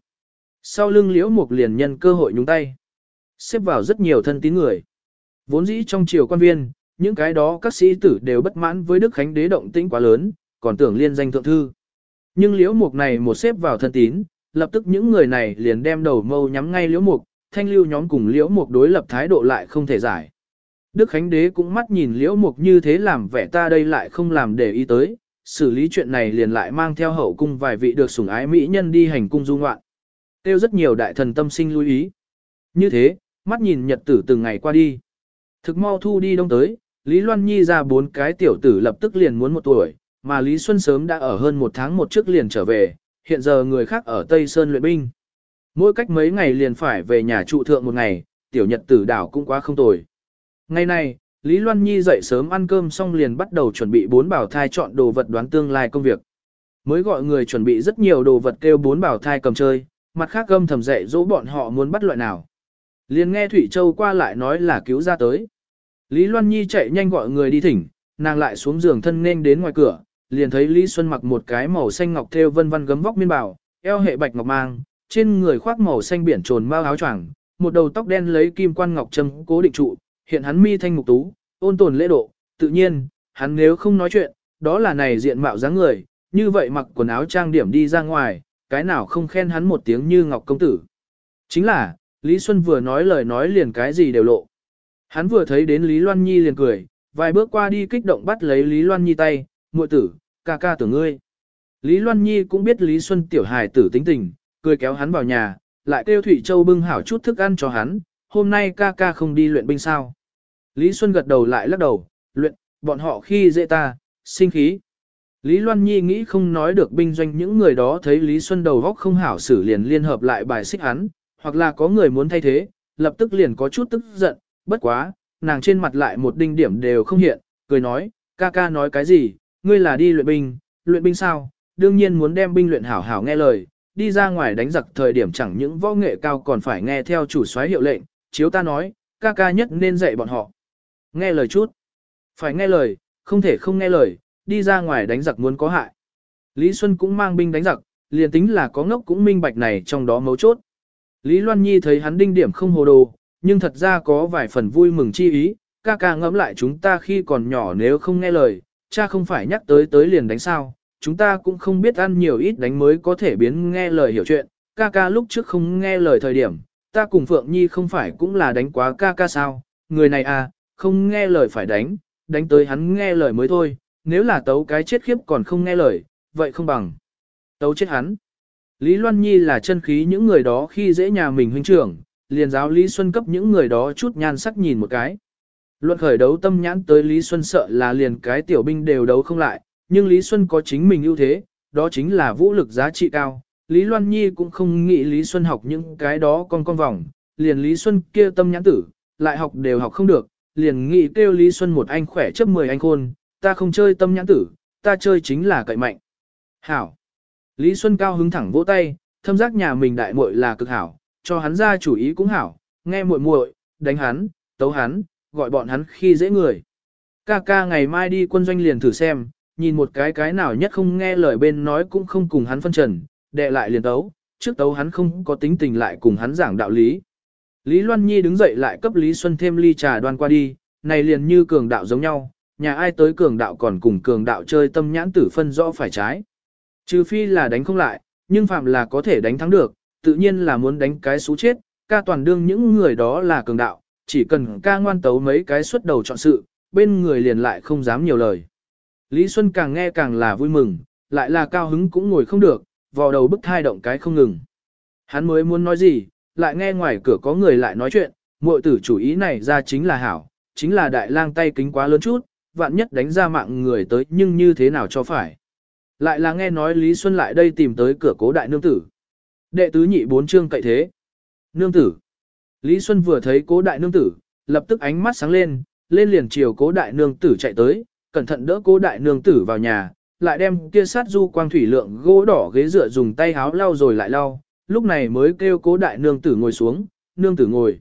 Sau lưng liễu mục liền nhân cơ hội nhúng tay. Xếp vào rất nhiều thân tín người. Vốn dĩ trong triều quan viên, những cái đó các sĩ tử đều bất mãn với Đức Khánh đế động tĩnh quá lớn, còn tưởng liên danh thượng thư. Nhưng liễu mục này một xếp vào thân tín, lập tức những người này liền đem đầu mâu nhắm ngay liễu mục, thanh lưu nhóm cùng liễu mục đối lập thái độ lại không thể giải. Đức Khánh Đế cũng mắt nhìn liễu mục như thế làm vẻ ta đây lại không làm để ý tới, xử lý chuyện này liền lại mang theo hậu cung vài vị được sủng ái mỹ nhân đi hành cung du ngoạn. Tiêu rất nhiều đại thần tâm sinh lưu ý. Như thế, mắt nhìn nhật tử từng ngày qua đi. Thực mau thu đi đông tới, Lý Loan Nhi ra bốn cái tiểu tử lập tức liền muốn một tuổi, mà Lý Xuân sớm đã ở hơn một tháng một trước liền trở về, hiện giờ người khác ở Tây Sơn luyện binh. Mỗi cách mấy ngày liền phải về nhà trụ thượng một ngày, tiểu nhật tử đảo cũng quá không tồi. Ngày nay Lý Loan Nhi dậy sớm ăn cơm xong liền bắt đầu chuẩn bị bốn bảo thai chọn đồ vật đoán tương lai công việc. Mới gọi người chuẩn bị rất nhiều đồ vật kêu bốn bảo thai cầm chơi, mặt khác gâm thầm dạy dỗ bọn họ muốn bắt loại nào. Liền nghe Thủy Châu qua lại nói là cứu ra tới. Lý Loan Nhi chạy nhanh gọi người đi thỉnh, nàng lại xuống giường thân nên đến ngoài cửa, liền thấy Lý Xuân mặc một cái màu xanh ngọc thêu vân vân gấm vóc miên bảo, eo hệ bạch ngọc mang, trên người khoác màu xanh biển trồn mao áo choàng, một đầu tóc đen lấy kim quan ngọc châm cố định trụ, hiện hắn mi thanh mục tú, ôn tồn lễ độ, tự nhiên, hắn nếu không nói chuyện, đó là này diện mạo dáng người, như vậy mặc quần áo trang điểm đi ra ngoài, cái nào không khen hắn một tiếng như ngọc công tử. Chính là, Lý Xuân vừa nói lời nói liền cái gì đều lộ. Hắn vừa thấy đến Lý Loan Nhi liền cười, vài bước qua đi kích động bắt lấy Lý Loan Nhi tay, muội tử, ca ca tưởng ngươi. Lý Loan Nhi cũng biết Lý Xuân tiểu hài tử tính tình, cười kéo hắn vào nhà, lại kêu Thủy Châu bưng hảo chút thức ăn cho hắn, hôm nay ca ca không đi luyện binh sao. Lý Xuân gật đầu lại lắc đầu, luyện, bọn họ khi dễ ta, sinh khí. Lý Loan Nhi nghĩ không nói được binh doanh những người đó thấy Lý Xuân đầu góc không hảo xử liền liên hợp lại bài xích hắn, hoặc là có người muốn thay thế, lập tức liền có chút tức giận, bất quá, nàng trên mặt lại một đinh điểm đều không hiện, cười nói, ca ca nói cái gì, ngươi là đi luyện binh, luyện binh sao, đương nhiên muốn đem binh luyện hảo hảo nghe lời, đi ra ngoài đánh giặc thời điểm chẳng những võ nghệ cao còn phải nghe theo chủ soái hiệu lệnh, chiếu ta nói, ca ca nhất nên dạy bọn họ. Nghe lời chút. Phải nghe lời, không thể không nghe lời, đi ra ngoài đánh giặc muốn có hại. Lý Xuân cũng mang binh đánh giặc, liền tính là có ngốc cũng minh bạch này trong đó mấu chốt. Lý Loan Nhi thấy hắn đinh điểm không hồ đồ, nhưng thật ra có vài phần vui mừng chi ý, ca ca ngẫm lại chúng ta khi còn nhỏ nếu không nghe lời, cha không phải nhắc tới tới liền đánh sao, chúng ta cũng không biết ăn nhiều ít đánh mới có thể biến nghe lời hiểu chuyện, ca ca lúc trước không nghe lời thời điểm, ta cùng Phượng Nhi không phải cũng là đánh quá ca ca sao, người này à, không nghe lời phải đánh, đánh tới hắn nghe lời mới thôi, nếu là tấu cái chết khiếp còn không nghe lời, vậy không bằng. Tấu chết hắn. Lý Loan Nhi là chân khí những người đó khi dễ nhà mình huynh trưởng, liền giáo Lý Xuân cấp những người đó chút nhan sắc nhìn một cái. Luận khởi đấu tâm nhãn tới Lý Xuân sợ là liền cái tiểu binh đều đấu không lại, nhưng Lý Xuân có chính mình ưu thế, đó chính là vũ lực giá trị cao. Lý Loan Nhi cũng không nghĩ Lý Xuân học những cái đó con con vòng, liền Lý Xuân kia tâm nhãn tử, lại học đều học không được, liền nghĩ kêu Lý Xuân một anh khỏe chấp 10 anh khôn, ta không chơi tâm nhãn tử, ta chơi chính là cậy mạnh. Hảo. Lý Xuân cao hứng thẳng vỗ tay, thâm giác nhà mình đại muội là cực hảo, cho hắn ra chủ ý cũng hảo, nghe muội muội, đánh hắn, tấu hắn, gọi bọn hắn khi dễ người. Ca ca ngày mai đi quân doanh liền thử xem, nhìn một cái cái nào nhất không nghe lời bên nói cũng không cùng hắn phân trần, đệ lại liền tấu, trước tấu hắn không có tính tình lại cùng hắn giảng đạo lý. Lý Loan Nhi đứng dậy lại cấp Lý Xuân thêm ly trà đoan qua đi, này liền như cường đạo giống nhau, nhà ai tới cường đạo còn cùng cường đạo chơi tâm nhãn tử phân rõ phải trái. Trừ phi là đánh không lại, nhưng phạm là có thể đánh thắng được, tự nhiên là muốn đánh cái số chết, ca toàn đương những người đó là cường đạo, chỉ cần ca ngoan tấu mấy cái xuất đầu chọn sự, bên người liền lại không dám nhiều lời. Lý Xuân càng nghe càng là vui mừng, lại là cao hứng cũng ngồi không được, vò đầu bức thai động cái không ngừng. Hắn mới muốn nói gì, lại nghe ngoài cửa có người lại nói chuyện, muội tử chủ ý này ra chính là hảo, chính là đại lang tay kính quá lớn chút, vạn nhất đánh ra mạng người tới nhưng như thế nào cho phải. Lại là nghe nói Lý Xuân lại đây tìm tới cửa cố đại nương tử. Đệ tứ nhị bốn chương cậy thế. Nương tử. Lý Xuân vừa thấy cố đại nương tử, lập tức ánh mắt sáng lên, lên liền chiều cố đại nương tử chạy tới, cẩn thận đỡ cố đại nương tử vào nhà, lại đem kia sát du quang thủy lượng gỗ đỏ ghế dựa dùng tay háo lau rồi lại lau, lúc này mới kêu cố đại nương tử ngồi xuống, nương tử ngồi.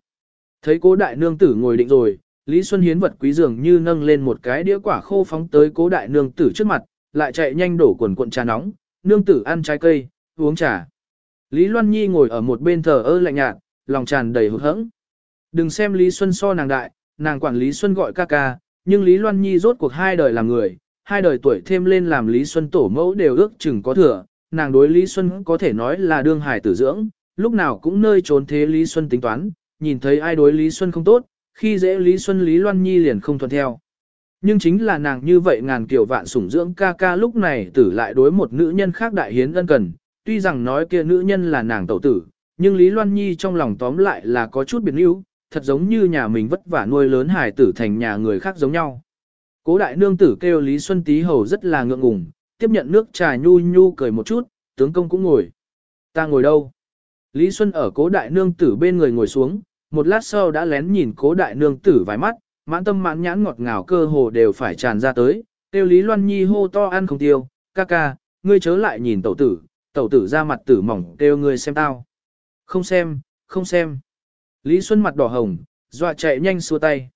Thấy cố đại nương tử ngồi định rồi, Lý Xuân Hiến vật quý dường như nâng lên một cái đĩa quả khô phóng tới cố đại nương tử trước mặt, lại chạy nhanh đổ quần cuộn trà nóng, nương tử ăn trái cây, uống trà. Lý Loan Nhi ngồi ở một bên thờ ơ lạnh nhạt, lòng tràn đầy hụt hẫng. Đừng xem Lý Xuân so nàng đại, nàng quản Lý Xuân gọi ca ca, nhưng Lý Loan Nhi rốt cuộc hai đời làm người, hai đời tuổi thêm lên làm Lý Xuân tổ mẫu đều ước chừng có thừa, nàng đối Lý Xuân có thể nói là đương hài tử dưỡng, lúc nào cũng nơi trốn thế Lý Xuân tính toán, nhìn thấy ai đối Lý Xuân không tốt, khi dễ Lý Xuân Lý Loan Nhi liền không thuận theo. Nhưng chính là nàng như vậy ngàn kiểu vạn sủng dưỡng ca ca lúc này tử lại đối một nữ nhân khác đại hiến ân cần, tuy rằng nói kia nữ nhân là nàng tẩu tử, nhưng Lý Loan Nhi trong lòng tóm lại là có chút biệt níu, thật giống như nhà mình vất vả nuôi lớn hài tử thành nhà người khác giống nhau. Cố đại nương tử kêu Lý Xuân Tý Hầu rất là ngượng ngùng, tiếp nhận nước trà nhu nhu cười một chút, tướng công cũng ngồi. Ta ngồi đâu? Lý Xuân ở cố đại nương tử bên người ngồi xuống, một lát sau đã lén nhìn cố đại nương tử vài mắt, mãn tâm mãn nhãn ngọt ngào cơ hồ đều phải tràn ra tới, tiêu Lý Loan Nhi hô to ăn không tiêu, ca ca, ngươi chớ lại nhìn tẩu tử, tẩu tử ra mặt tử mỏng kêu ngươi xem tao. Không xem, không xem. Lý Xuân mặt đỏ hồng, dọa chạy nhanh xua tay.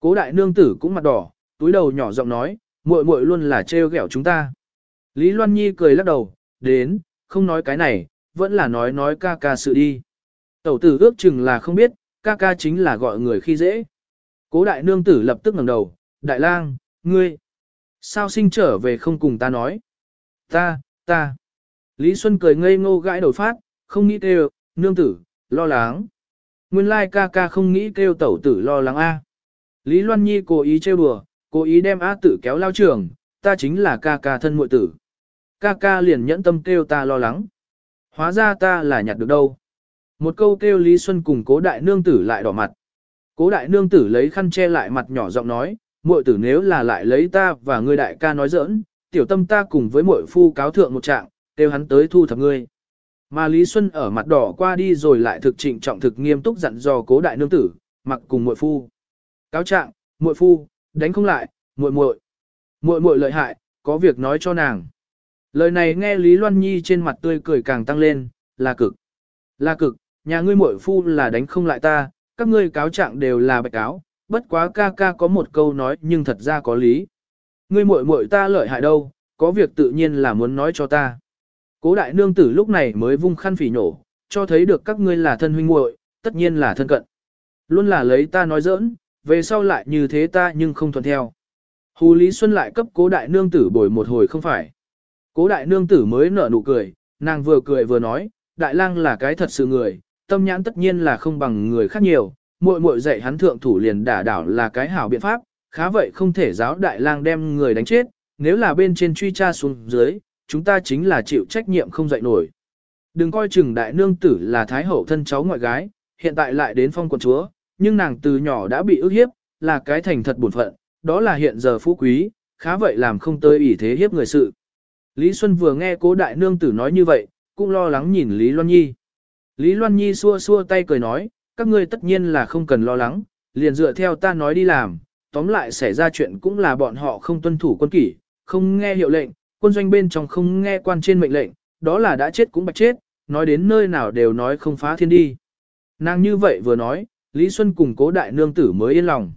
Cố đại nương tử cũng mặt đỏ, túi đầu nhỏ giọng nói, muội muội luôn là trêu ghẹo chúng ta. Lý Loan Nhi cười lắc đầu, đến, không nói cái này, vẫn là nói nói ca ca sự đi. Tẩu tử ước chừng là không biết, ca ca chính là gọi người khi dễ. Cố đại nương tử lập tức ngẩng đầu, đại lang, ngươi, sao sinh trở về không cùng ta nói? Ta, ta. Lý Xuân cười ngây ngô gãi đầu phát, không nghĩ kêu, nương tử, lo lắng. Nguyên lai ca ca không nghĩ kêu tẩu tử lo lắng a. Lý Loan Nhi cố ý trêu đùa, cố ý đem á tử kéo lao trường, ta chính là ca ca thân muội tử. Ca ca liền nhẫn tâm kêu ta lo lắng. Hóa ra ta là nhặt được đâu. Một câu kêu Lý Xuân cùng cố đại nương tử lại đỏ mặt. Cố đại nương tử lấy khăn che lại mặt nhỏ giọng nói, muội tử nếu là lại lấy ta và ngươi đại ca nói giỡn, tiểu tâm ta cùng với muội phu cáo thượng một trạng, kêu hắn tới thu thập ngươi. Mà Lý Xuân ở mặt đỏ qua đi rồi lại thực trịnh trọng thực nghiêm túc dặn dò cố đại nương tử, mặc cùng muội phu. Cáo trạng, muội phu, đánh không lại, muội muội. Muội muội lợi hại, có việc nói cho nàng. Lời này nghe Lý Loan Nhi trên mặt tươi cười càng tăng lên, là cực. Là cực, nhà ngươi muội phu là đánh không lại ta, các ngươi cáo trạng đều là bạch cáo, bất quá ca ca có một câu nói nhưng thật ra có lý. Ngươi muội muội ta lợi hại đâu, có việc tự nhiên là muốn nói cho ta. Cố đại nương tử lúc này mới vung khăn phỉ nhổ, cho thấy được các ngươi là thân huynh muội, tất nhiên là thân cận. Luôn là lấy ta nói giỡn, về sau lại như thế ta nhưng không thuận theo. Hù Lý Xuân lại cấp cố đại nương tử bồi một hồi không phải. Cố đại nương tử mới nở nụ cười, nàng vừa cười vừa nói, đại lang là cái thật sự người, tâm nhãn tất nhiên là không bằng người khác nhiều, muội muội dạy hắn thượng thủ liền đả đảo là cái hảo biện pháp, khá vậy không thể giáo đại lang đem người đánh chết, nếu là bên trên truy tra xuống dưới, chúng ta chính là chịu trách nhiệm không dạy nổi. Đừng coi chừng đại nương tử là thái hậu thân cháu ngoại gái, hiện tại lại đến phong quận chúa, nhưng nàng từ nhỏ đã bị ức hiếp, là cái thành thật buồn phận, đó là hiện giờ phú quý, khá vậy làm không tới ủy thế hiếp người sự. Lý Xuân vừa nghe cố đại nương tử nói như vậy, cũng lo lắng nhìn Lý Loan Nhi. Lý Loan Nhi xua xua tay cười nói, các ngươi tất nhiên là không cần lo lắng, liền dựa theo ta nói đi làm, tóm lại xảy ra chuyện cũng là bọn họ không tuân thủ quân kỷ, không nghe hiệu lệnh, quân doanh bên trong không nghe quan trên mệnh lệnh, đó là đã chết cũng bạch chết, nói đến nơi nào đều nói không phá thiên đi. Nàng như vậy vừa nói, Lý Xuân cùng cố đại nương tử mới yên lòng.